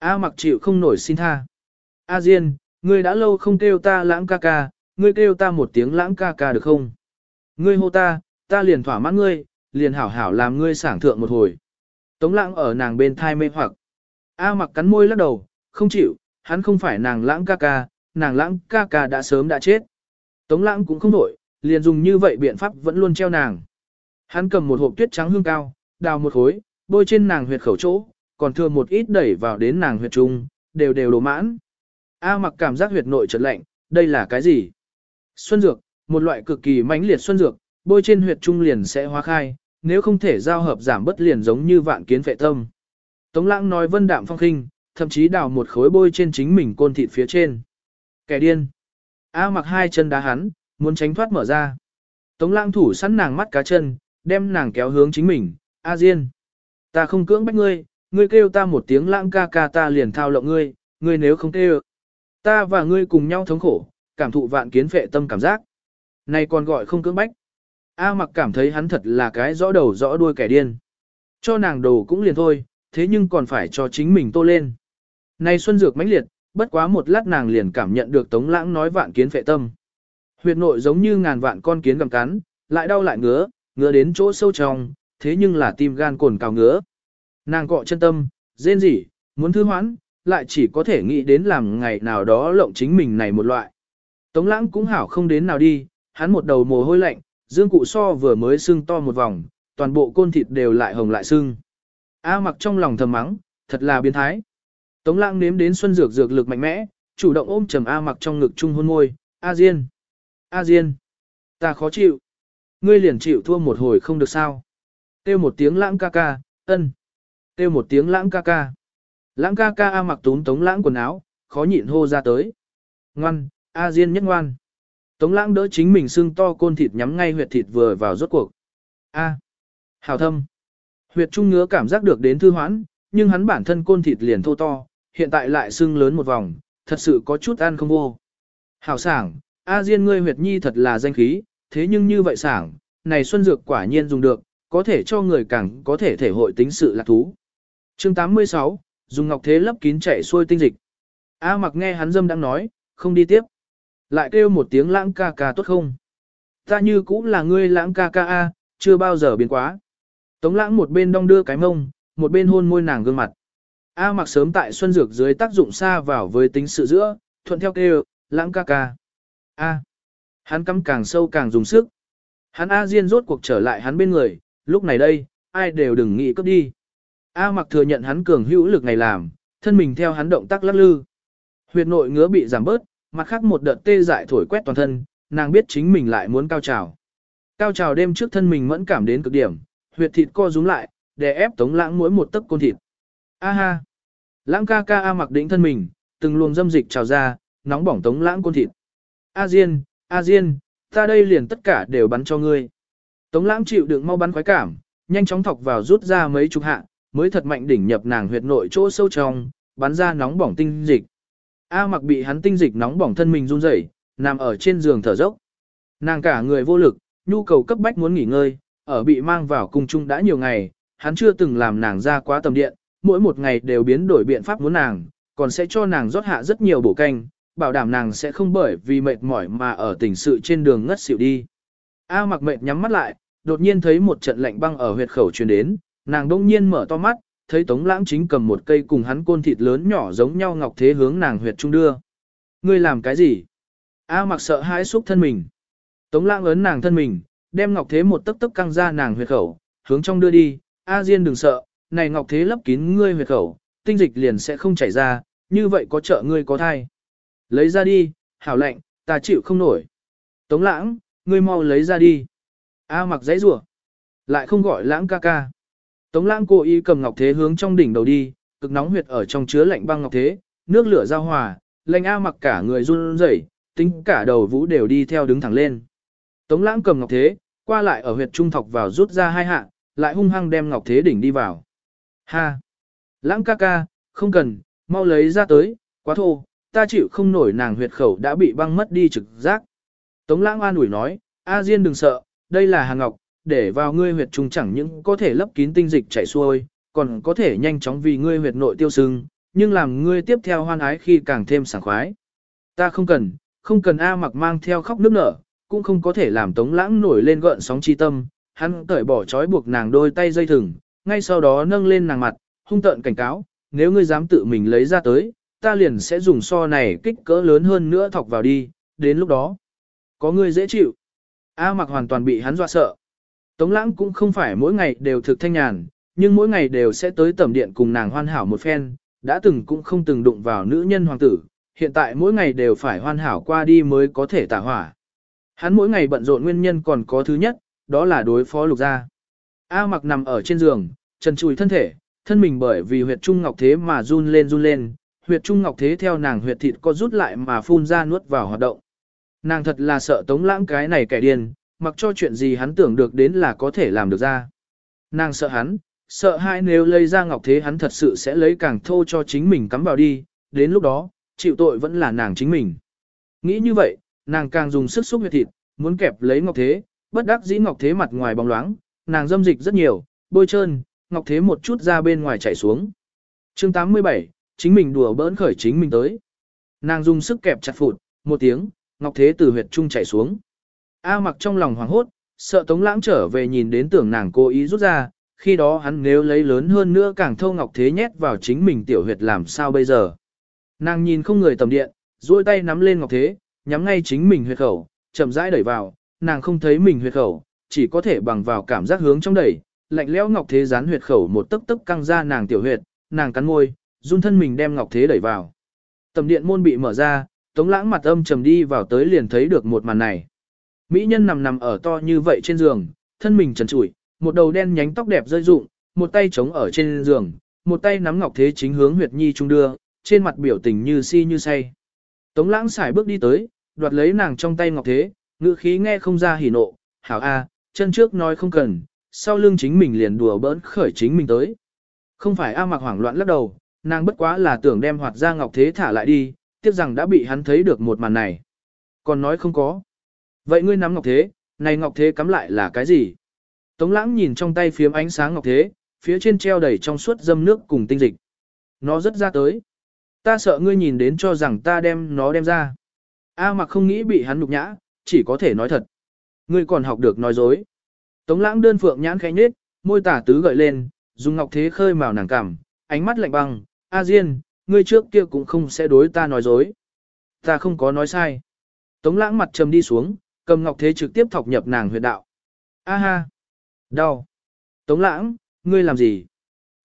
A mặc chịu không nổi xin tha. A Diên, ngươi đã lâu không kêu ta lãng ca ca, ngươi kêu ta một tiếng lãng ca ca được không? Ngươi hô ta, ta liền thỏa mãn ngươi, liền hảo hảo làm ngươi sảng thượng một hồi. Tống lãng ở nàng bên thai mê hoặc. A mặc cắn môi lắc đầu, không chịu, hắn không phải nàng lãng ca ca, nàng lãng ca ca đã sớm đã chết. Tống lãng cũng không nổi, liền dùng như vậy biện pháp vẫn luôn treo nàng. Hắn cầm một hộp tuyết trắng hương cao, đào một khối, bôi trên nàng huyệt khẩu chỗ, còn thừa một ít đẩy vào đến nàng huyệt trung, đều đều đổ mãn. A mặc cảm giác huyệt nội chợt lạnh, đây là cái gì? Xuân dược, một loại cực kỳ mãnh liệt xuân dược, bôi trên huyệt trung liền sẽ hóa khai, nếu không thể giao hợp giảm bất liền giống như vạn kiến vệ tâm. Tống lãng nói vân đạm phong khinh, thậm chí đào một khối bôi trên chính mình côn thịt phía trên. Kẻ điên. A mặc hai chân đá hắn, muốn tránh thoát mở ra. Tống lãng thủ sẵn nàng mắt cá chân, đem nàng kéo hướng chính mình. A Diên. Ta không cưỡng bách ngươi, ngươi kêu ta một tiếng lãng ca ca ta liền thao lộng ngươi, ngươi nếu không kêu. Ta và ngươi cùng nhau thống khổ, cảm thụ vạn kiến phệ tâm cảm giác. Này còn gọi không cưỡng bách. A mặc cảm thấy hắn thật là cái rõ đầu rõ đuôi kẻ điên. Cho nàng đồ cũng liền thôi, thế nhưng còn phải cho chính mình tô lên. Này xuân dược mãnh liệt, bất quá một lát nàng liền cảm nhận được tống lãng nói vạn kiến phệ tâm. Huyệt nội giống như ngàn vạn con kiến gầm cắn, lại đau lại ngứa, ngứa đến chỗ sâu trong, thế nhưng là tim gan cồn cào ngứa. Nàng cọ chân tâm, rên rỉ, muốn thư hoãn, lại chỉ có thể nghĩ đến làm ngày nào đó lộng chính mình này một loại. Tống lãng cũng hảo không đến nào đi, hắn một đầu mồ hôi lạnh, dương cụ so vừa mới sưng to một vòng, toàn bộ côn thịt đều lại hồng lại sưng. A mặc trong lòng thầm mắng, thật là biến thái. Tống lãng nếm đến xuân dược dược lực mạnh mẽ, chủ động ôm trầm A mặc trong ngực chung hôn môi, A Diên. A Diên. Ta khó chịu. Ngươi liền chịu thua một hồi không được sao. Têu một tiếng lãng ca ca, ân. Kêu một tiếng lãng ca ca. Lãng ca ca A mặc túm tống lãng quần áo, khó nhịn hô ra tới. Ngoan, A Diên nhất ngoan. Tống lãng đỡ chính mình xương to côn thịt nhắm ngay huyệt thịt vừa vào rốt cuộc. A. Hào thâm. Huyệt trung ngứa cảm giác được đến thư hoãn, nhưng hắn bản thân côn thịt liền thô to, hiện tại lại xương lớn một vòng, thật sự có chút ăn không vô. Hào sảng, A Diên ngươi huyệt nhi thật là danh khí, thế nhưng như vậy sảng, này xuân dược quả nhiên dùng được, có thể cho người càng có thể thể hội tính sự lạc thú. Chương 86, dùng ngọc thế lấp kín chảy xuôi tinh dịch. A mặc nghe hắn dâm đang nói, không đi tiếp. Lại kêu một tiếng lãng ca ca tốt không? Ta như cũng là ngươi lãng ca ca A, chưa bao giờ biến quá. Tống lãng một bên đong đưa cái mông, một bên hôn môi nàng gương mặt. A mặc sớm tại xuân dược dưới tác dụng xa vào với tính sự giữa, thuận theo kêu, lãng ca ca. A. Hắn cắm càng sâu càng dùng sức. Hắn A Diên rốt cuộc trở lại hắn bên người, lúc này đây, ai đều đừng nghĩ cấp đi. A mặc thừa nhận hắn cường hữu lực này làm, thân mình theo hắn động tác lắc lư. Huyệt nội ngứa bị giảm bớt, mặt khác một đợt tê dại thổi quét toàn thân, nàng biết chính mình lại muốn cao trào. Cao trào đêm trước thân mình mẫn cảm đến cực điểm, huyệt thịt co rúm lại, để ép tống lãng mỗi một tấc côn thịt. A ha! Lãng ca ca A mặc đỉnh thân mình, từng luồng dâm dịch trào ra, nóng bỏng tống lãng côn thịt. A Diên, A Diên, ta đây liền tất cả đều bắn cho ngươi. Tống lãng chịu đựng mau bắn khoái cảm, nhanh chóng thọc vào rút ra mấy chục hạ, mới thật mạnh đỉnh nhập nàng huyệt nội chỗ sâu trong, bắn ra nóng bỏng tinh dịch. A mặc bị hắn tinh dịch nóng bỏng thân mình run rẩy, nằm ở trên giường thở dốc. Nàng cả người vô lực, nhu cầu cấp bách muốn nghỉ ngơi, ở bị mang vào cung chung đã nhiều ngày, hắn chưa từng làm nàng ra quá tầm điện, mỗi một ngày đều biến đổi biện pháp muốn nàng, còn sẽ cho nàng rót hạ rất nhiều bổ canh, bảo đảm nàng sẽ không bởi vì mệt mỏi mà ở tình sự trên đường ngất xỉu đi. A mặc mệt nhắm mắt lại, đột nhiên thấy một trận lạnh băng ở huyệt khẩu truyền đến, nàng đông nhiên mở to mắt, thấy Tống Lãng chính cầm một cây cùng hắn côn thịt lớn nhỏ giống nhau ngọc thế hướng nàng huyệt trung đưa. Ngươi làm cái gì? A mặc sợ hãi xúc thân mình. Tống Lãng ấn nàng thân mình, đem ngọc thế một tấc tấc căng ra nàng huyệt khẩu, hướng trong đưa đi. A Diên đừng sợ, này ngọc thế lấp kín ngươi huyệt khẩu, tinh dịch liền sẽ không chảy ra, như vậy có trợ ngươi có thai. Lấy ra đi, hảo lạnh, ta chịu không nổi. Tống Lãng, ngươi mau lấy ra đi. A mặc giấy rủa lại không gọi lãng ca ca. Tống lãng cố ý cầm ngọc thế hướng trong đỉnh đầu đi, cực nóng huyệt ở trong chứa lạnh băng ngọc thế, nước lửa giao hòa, lạnh A mặc cả người run rẩy, tính cả đầu vũ đều đi theo đứng thẳng lên. Tống lãng cầm ngọc thế, qua lại ở huyệt trung thọc vào rút ra hai hạ, lại hung hăng đem ngọc thế đỉnh đi vào. Ha! Lãng ca ca, không cần, mau lấy ra tới, quá thô, ta chịu không nổi nàng huyệt khẩu đã bị băng mất đi trực giác. Tống lãng an ủi nói, A Diên đừng sợ, đây là hàng ngọc, để vào ngươi huyệt trùng chẳng những có thể lấp kín tinh dịch chảy xuôi, còn có thể nhanh chóng vì ngươi huyệt nội tiêu sưng, nhưng làm ngươi tiếp theo hoan ái khi càng thêm sảng khoái. Ta không cần, không cần A mặc mang theo khóc nước nở, cũng không có thể làm tống lãng nổi lên gợn sóng chi tâm, hắn cởi bỏ trói buộc nàng đôi tay dây thừng, ngay sau đó nâng lên nàng mặt, hung tợn cảnh cáo, nếu ngươi dám tự mình lấy ra tới, ta liền sẽ dùng so này kích cỡ lớn hơn nữa thọc vào đi, đến lúc đó, có ngươi dễ chịu. A mặc hoàn toàn bị hắn dọa sợ. Tống lãng cũng không phải mỗi ngày đều thực thanh nhàn, nhưng mỗi ngày đều sẽ tới tẩm điện cùng nàng hoàn hảo một phen, đã từng cũng không từng đụng vào nữ nhân hoàng tử, hiện tại mỗi ngày đều phải hoàn hảo qua đi mới có thể tả hỏa. Hắn mỗi ngày bận rộn nguyên nhân còn có thứ nhất, đó là đối phó lục gia. A mặc nằm ở trên giường, trần trùi thân thể, thân mình bởi vì huyệt trung ngọc thế mà run lên run lên, huyệt trung ngọc thế theo nàng huyệt thịt có rút lại mà phun ra nuốt vào hoạt động. Nàng thật là sợ tống lãng cái này kẻ điên, mặc cho chuyện gì hắn tưởng được đến là có thể làm được ra. Nàng sợ hắn, sợ hai nếu lấy ra ngọc thế hắn thật sự sẽ lấy càng thô cho chính mình cắm vào đi, đến lúc đó, chịu tội vẫn là nàng chính mình. Nghĩ như vậy, nàng càng dùng sức xúc huyệt thịt, muốn kẹp lấy ngọc thế, bất đắc dĩ ngọc thế mặt ngoài bóng loáng, nàng dâm dịch rất nhiều, bôi trơn, ngọc thế một chút ra bên ngoài chảy xuống. chương 87, chính mình đùa bỡn khởi chính mình tới. Nàng dùng sức kẹp chặt phụt, một tiếng, ngọc thế từ huyệt trung chảy xuống. A mặc trong lòng hoảng hốt, sợ tống lãng trở về nhìn đến tưởng nàng cố ý rút ra, khi đó hắn nếu lấy lớn hơn nữa càng thâu ngọc thế nhét vào chính mình tiểu huyệt làm sao bây giờ. Nàng nhìn không người tầm điện, duỗi tay nắm lên ngọc thế, nhắm ngay chính mình huyệt khẩu, chậm rãi đẩy vào, nàng không thấy mình huyệt khẩu, chỉ có thể bằng vào cảm giác hướng trong đẩy, lạnh lẽo ngọc thế dán huyệt khẩu một tấc tấc căng ra nàng tiểu huyệt, nàng cắn môi, run thân mình đem ngọc thế đẩy vào. Tầm điện môn bị mở ra, Tống Lãng mặt âm trầm đi vào tới liền thấy được một màn này. Mỹ nhân nằm nằm ở to như vậy trên giường, thân mình trần trụi, một đầu đen nhánh tóc đẹp rơi rụng, một tay chống ở trên giường, một tay nắm ngọc thế chính hướng huyệt nhi trung đưa, trên mặt biểu tình như si như say. Tống lãng xài bước đi tới, đoạt lấy nàng trong tay ngọc thế, ngữ khí nghe không ra hỉ nộ, hảo a, chân trước nói không cần, sau lưng chính mình liền đùa bỡn khởi chính mình tới. Không phải A mặc hoảng loạn lắc đầu, nàng bất quá là tưởng đem hoạt ra ngọc thế thả lại đi, tiếc rằng đã bị hắn thấy được một màn này. Còn nói không có. Vậy ngươi nắm ngọc thế, này ngọc thế cắm lại là cái gì? Tống lãng nhìn trong tay phiếm ánh sáng ngọc thế, phía trên treo đầy trong suốt dâm nước cùng tinh dịch. Nó rất ra tới. Ta sợ ngươi nhìn đến cho rằng ta đem nó đem ra. A mặc không nghĩ bị hắn nhục nhã, chỉ có thể nói thật. Ngươi còn học được nói dối. Tống lãng đơn phượng nhãn khẽ nhết, môi tả tứ gợi lên, dùng ngọc thế khơi màu nàng cảm, ánh mắt lạnh băng. A Diên, ngươi trước kia cũng không sẽ đối ta nói dối. Ta không có nói sai. Tống lãng mặt trầm đi xuống, cầm ngọc thế trực tiếp thọc nhập nàng huyệt đạo. A ha! Đau! Tống lãng, ngươi làm gì?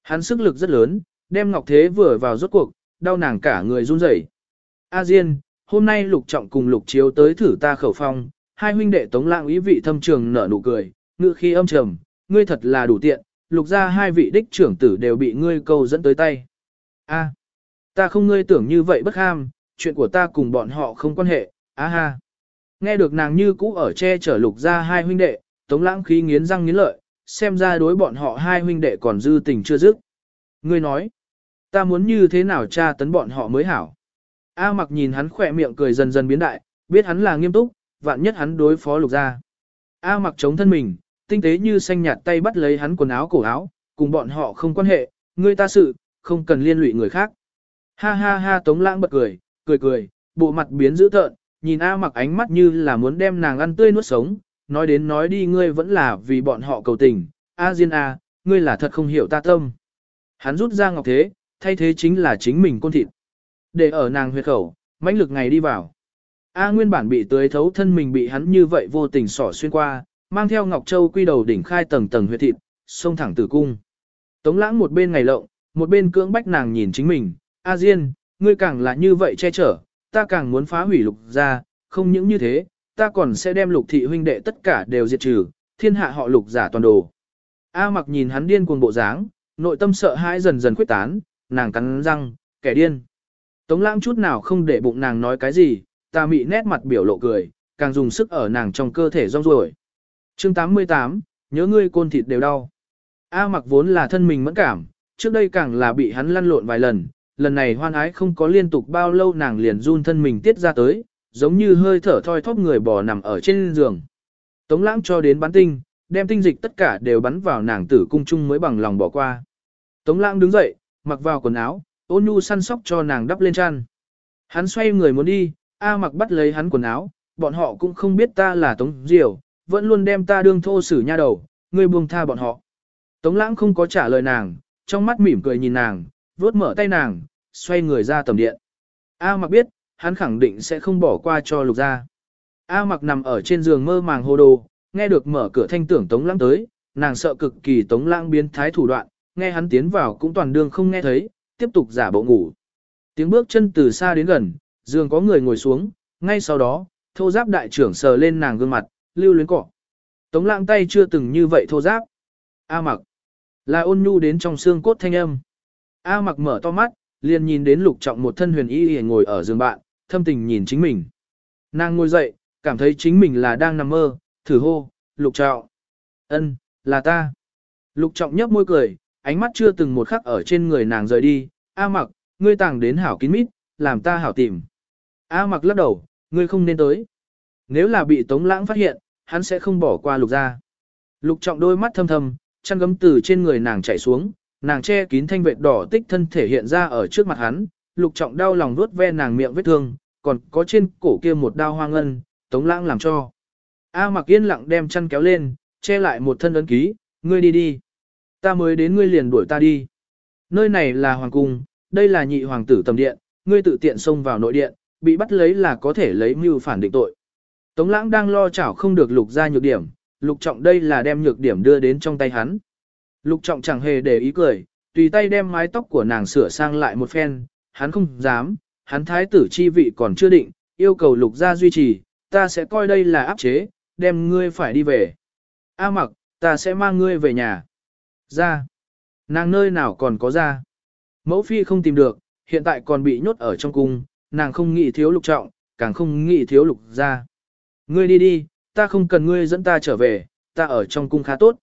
Hắn sức lực rất lớn, đem ngọc thế vừa vào rốt cuộc, đau nàng cả người run rẩy. A Diên, hôm nay lục trọng cùng lục chiếu tới thử ta khẩu phong, hai huynh đệ tống lãng ý vị thâm trường nở nụ cười, ngự khi âm trầm, ngươi thật là đủ tiện, lục ra hai vị đích trưởng tử đều bị ngươi câu dẫn tới tay. A, ta không ngươi tưởng như vậy bất ham, chuyện của ta cùng bọn họ không quan hệ, a ha. Nghe được nàng như cũ ở che chở lục ra hai huynh đệ, tống lãng khí nghiến răng nghiến lợi, xem ra đối bọn họ hai huynh đệ còn dư tình chưa dứt. Ngươi nói, ta muốn như thế nào tra tấn bọn họ mới hảo. A mặc nhìn hắn khỏe miệng cười dần dần biến đại, biết hắn là nghiêm túc, vạn nhất hắn đối phó lục ra. A mặc chống thân mình, tinh tế như xanh nhạt tay bắt lấy hắn quần áo cổ áo, cùng bọn họ không quan hệ, ngươi ta sự, không cần liên lụy người khác. Ha ha ha tống lãng bật cười, cười cười, bộ mặt biến dữ tợn, nhìn A mặc ánh mắt như là muốn đem nàng ăn tươi nuốt sống, nói đến nói đi ngươi vẫn là vì bọn họ cầu tình, A Diên A, ngươi là thật không hiểu ta tâm. Hắn rút ra ngọc thế, thay thế chính là chính mình côn thịt. Để ở nàng huyệt khẩu, mãnh lực ngày đi vào. A nguyên bản bị tưới thấu thân mình bị hắn như vậy vô tình sỏ xuyên qua, mang theo Ngọc Châu quy đầu đỉnh khai tầng tầng huyệt thịt, xông thẳng tử cung. Tống lãng một bên ngày lộng, một bên cưỡng bách nàng nhìn chính mình, A Diên, ngươi càng là như vậy che chở, ta càng muốn phá hủy lục gia. không những như thế, ta còn sẽ đem lục thị huynh đệ tất cả đều diệt trừ, thiên hạ họ lục giả toàn đồ. A mặc nhìn hắn điên cuồng bộ dáng, nội tâm sợ hãi dần dần khuyết tán, nàng cắn răng, kẻ điên. Tống lãng chút nào không để bụng nàng nói cái gì, ta mị nét mặt biểu lộ cười, càng dùng sức ở nàng trong cơ thể rong ruổi. chương 88, nhớ ngươi côn thịt đều đau. A mặc vốn là thân mình mẫn cảm, trước đây càng là bị hắn lăn lộn vài lần, lần này hoan ái không có liên tục bao lâu nàng liền run thân mình tiết ra tới, giống như hơi thở thoi thóp người bò nằm ở trên giường. Tống lãng cho đến bắn tinh, đem tinh dịch tất cả đều bắn vào nàng tử cung chung mới bằng lòng bỏ qua. Tống lãng đứng dậy, mặc vào quần áo, ôn nhu săn sóc cho nàng đắp lên chăn. Hắn xoay người muốn đi, A mặc bắt lấy hắn quần áo, bọn họ cũng không biết ta là Tống Diều, vẫn luôn đem ta đương thô sử nha đầu, ngươi buông tha bọn họ. Tống lãng không có trả lời nàng, trong mắt mỉm cười nhìn nàng, vuốt mở tay nàng, xoay người ra tầm điện. A mặc biết, hắn khẳng định sẽ không bỏ qua cho lục gia. A mặc nằm ở trên giường mơ màng hồ đồ, nghe được mở cửa thanh tưởng tống lãng tới, nàng sợ cực kỳ tống lãng biến thái thủ đoạn, nghe hắn tiến vào cũng toàn đương không nghe thấy, tiếp tục giả bộ ngủ. Tiếng bước chân từ xa đến gần, giường có người ngồi xuống, ngay sau đó, thô giáp đại trưởng sờ lên nàng gương mặt, lưu luyến cọ. Tống lãng tay chưa từng như vậy thô giáp. A mặc, là ôn nhu đến trong xương cốt thanh âm. A mặc mở to mắt, liền nhìn đến lục trọng một thân huyền y ngồi ở giường bạn, thâm tình nhìn chính mình. Nàng ngồi dậy, cảm thấy chính mình là đang nằm mơ, thử hô, lục trọng. ân, là ta. Lục trọng nhấp môi cười, ánh mắt chưa từng một khắc ở trên người nàng rời đi, A mặc, ngươi tàng đến hảo kín mít, làm ta hảo tìm. A mặc lắc đầu, ngươi không nên tới. Nếu là bị tống lãng phát hiện, hắn sẽ không bỏ qua lục ra. Lục trọng đôi mắt thâm thâm, chăn gấm từ trên người nàng chảy xuống, nàng che kín thanh vệt đỏ tích thân thể hiện ra ở trước mặt hắn, lục trọng đau lòng vuốt ve nàng miệng vết thương, còn có trên cổ kia một đao hoang ngân, tống lãng làm cho. A mặc yên lặng đem chăn kéo lên, che lại một thân ấn ký, ngươi đi đi. Ta mới đến ngươi liền đuổi ta đi. Nơi này là hoàng cung, đây là nhị hoàng tử tầm điện, ngươi tự tiện xông vào nội điện, bị bắt lấy là có thể lấy mưu phản định tội. Tống lãng đang lo chảo không được lục ra nhược điểm, lục trọng đây là đem nhược điểm đưa đến trong tay hắn. Lục trọng chẳng hề để ý cười, tùy tay đem mái tóc của nàng sửa sang lại một phen, hắn không dám, hắn thái tử chi vị còn chưa định, yêu cầu lục gia duy trì, ta sẽ coi đây là áp chế, đem ngươi phải đi về. A mặc, ta sẽ mang ngươi về nhà. Ra. Nàng nơi nào còn có ra. Mẫu phi không tìm được, hiện tại còn bị nhốt ở trong cung, nàng không nghĩ thiếu lục trọng, càng không nghĩ thiếu lục ra. Ngươi đi đi, ta không cần ngươi dẫn ta trở về, ta ở trong cung khá tốt.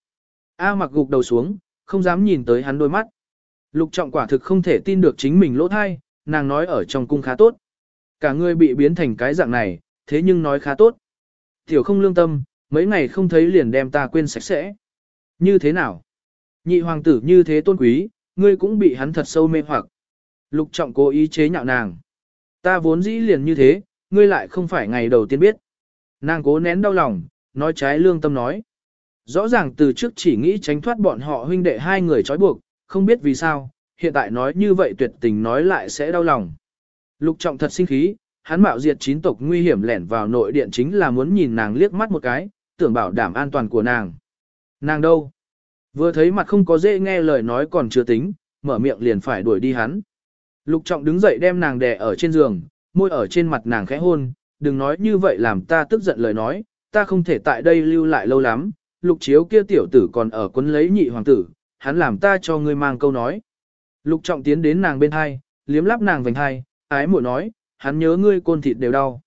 A mặc gục đầu xuống, không dám nhìn tới hắn đôi mắt. Lục trọng quả thực không thể tin được chính mình lỗ thai, nàng nói ở trong cung khá tốt. Cả người bị biến thành cái dạng này, thế nhưng nói khá tốt. Tiểu không lương tâm, mấy ngày không thấy liền đem ta quên sạch sẽ. Như thế nào? Nhị hoàng tử như thế tôn quý, ngươi cũng bị hắn thật sâu mê hoặc. Lục trọng cố ý chế nhạo nàng. Ta vốn dĩ liền như thế, ngươi lại không phải ngày đầu tiên biết. Nàng cố nén đau lòng, nói trái lương tâm nói. Rõ ràng từ trước chỉ nghĩ tránh thoát bọn họ huynh đệ hai người trói buộc, không biết vì sao, hiện tại nói như vậy tuyệt tình nói lại sẽ đau lòng. Lục trọng thật sinh khí, hắn mạo diệt chín tộc nguy hiểm lẻn vào nội điện chính là muốn nhìn nàng liếc mắt một cái, tưởng bảo đảm an toàn của nàng. Nàng đâu? Vừa thấy mặt không có dễ nghe lời nói còn chưa tính, mở miệng liền phải đuổi đi hắn. Lục trọng đứng dậy đem nàng đè ở trên giường, môi ở trên mặt nàng khẽ hôn, đừng nói như vậy làm ta tức giận lời nói, ta không thể tại đây lưu lại lâu lắm, lục chiếu kia tiểu tử còn ở quấn lấy nhị hoàng tử, hắn làm ta cho ngươi mang câu nói. Lục trọng tiến đến nàng bên hai, liếm lắp nàng vành hai, ái muội nói, hắn nhớ ngươi côn thịt đều đau.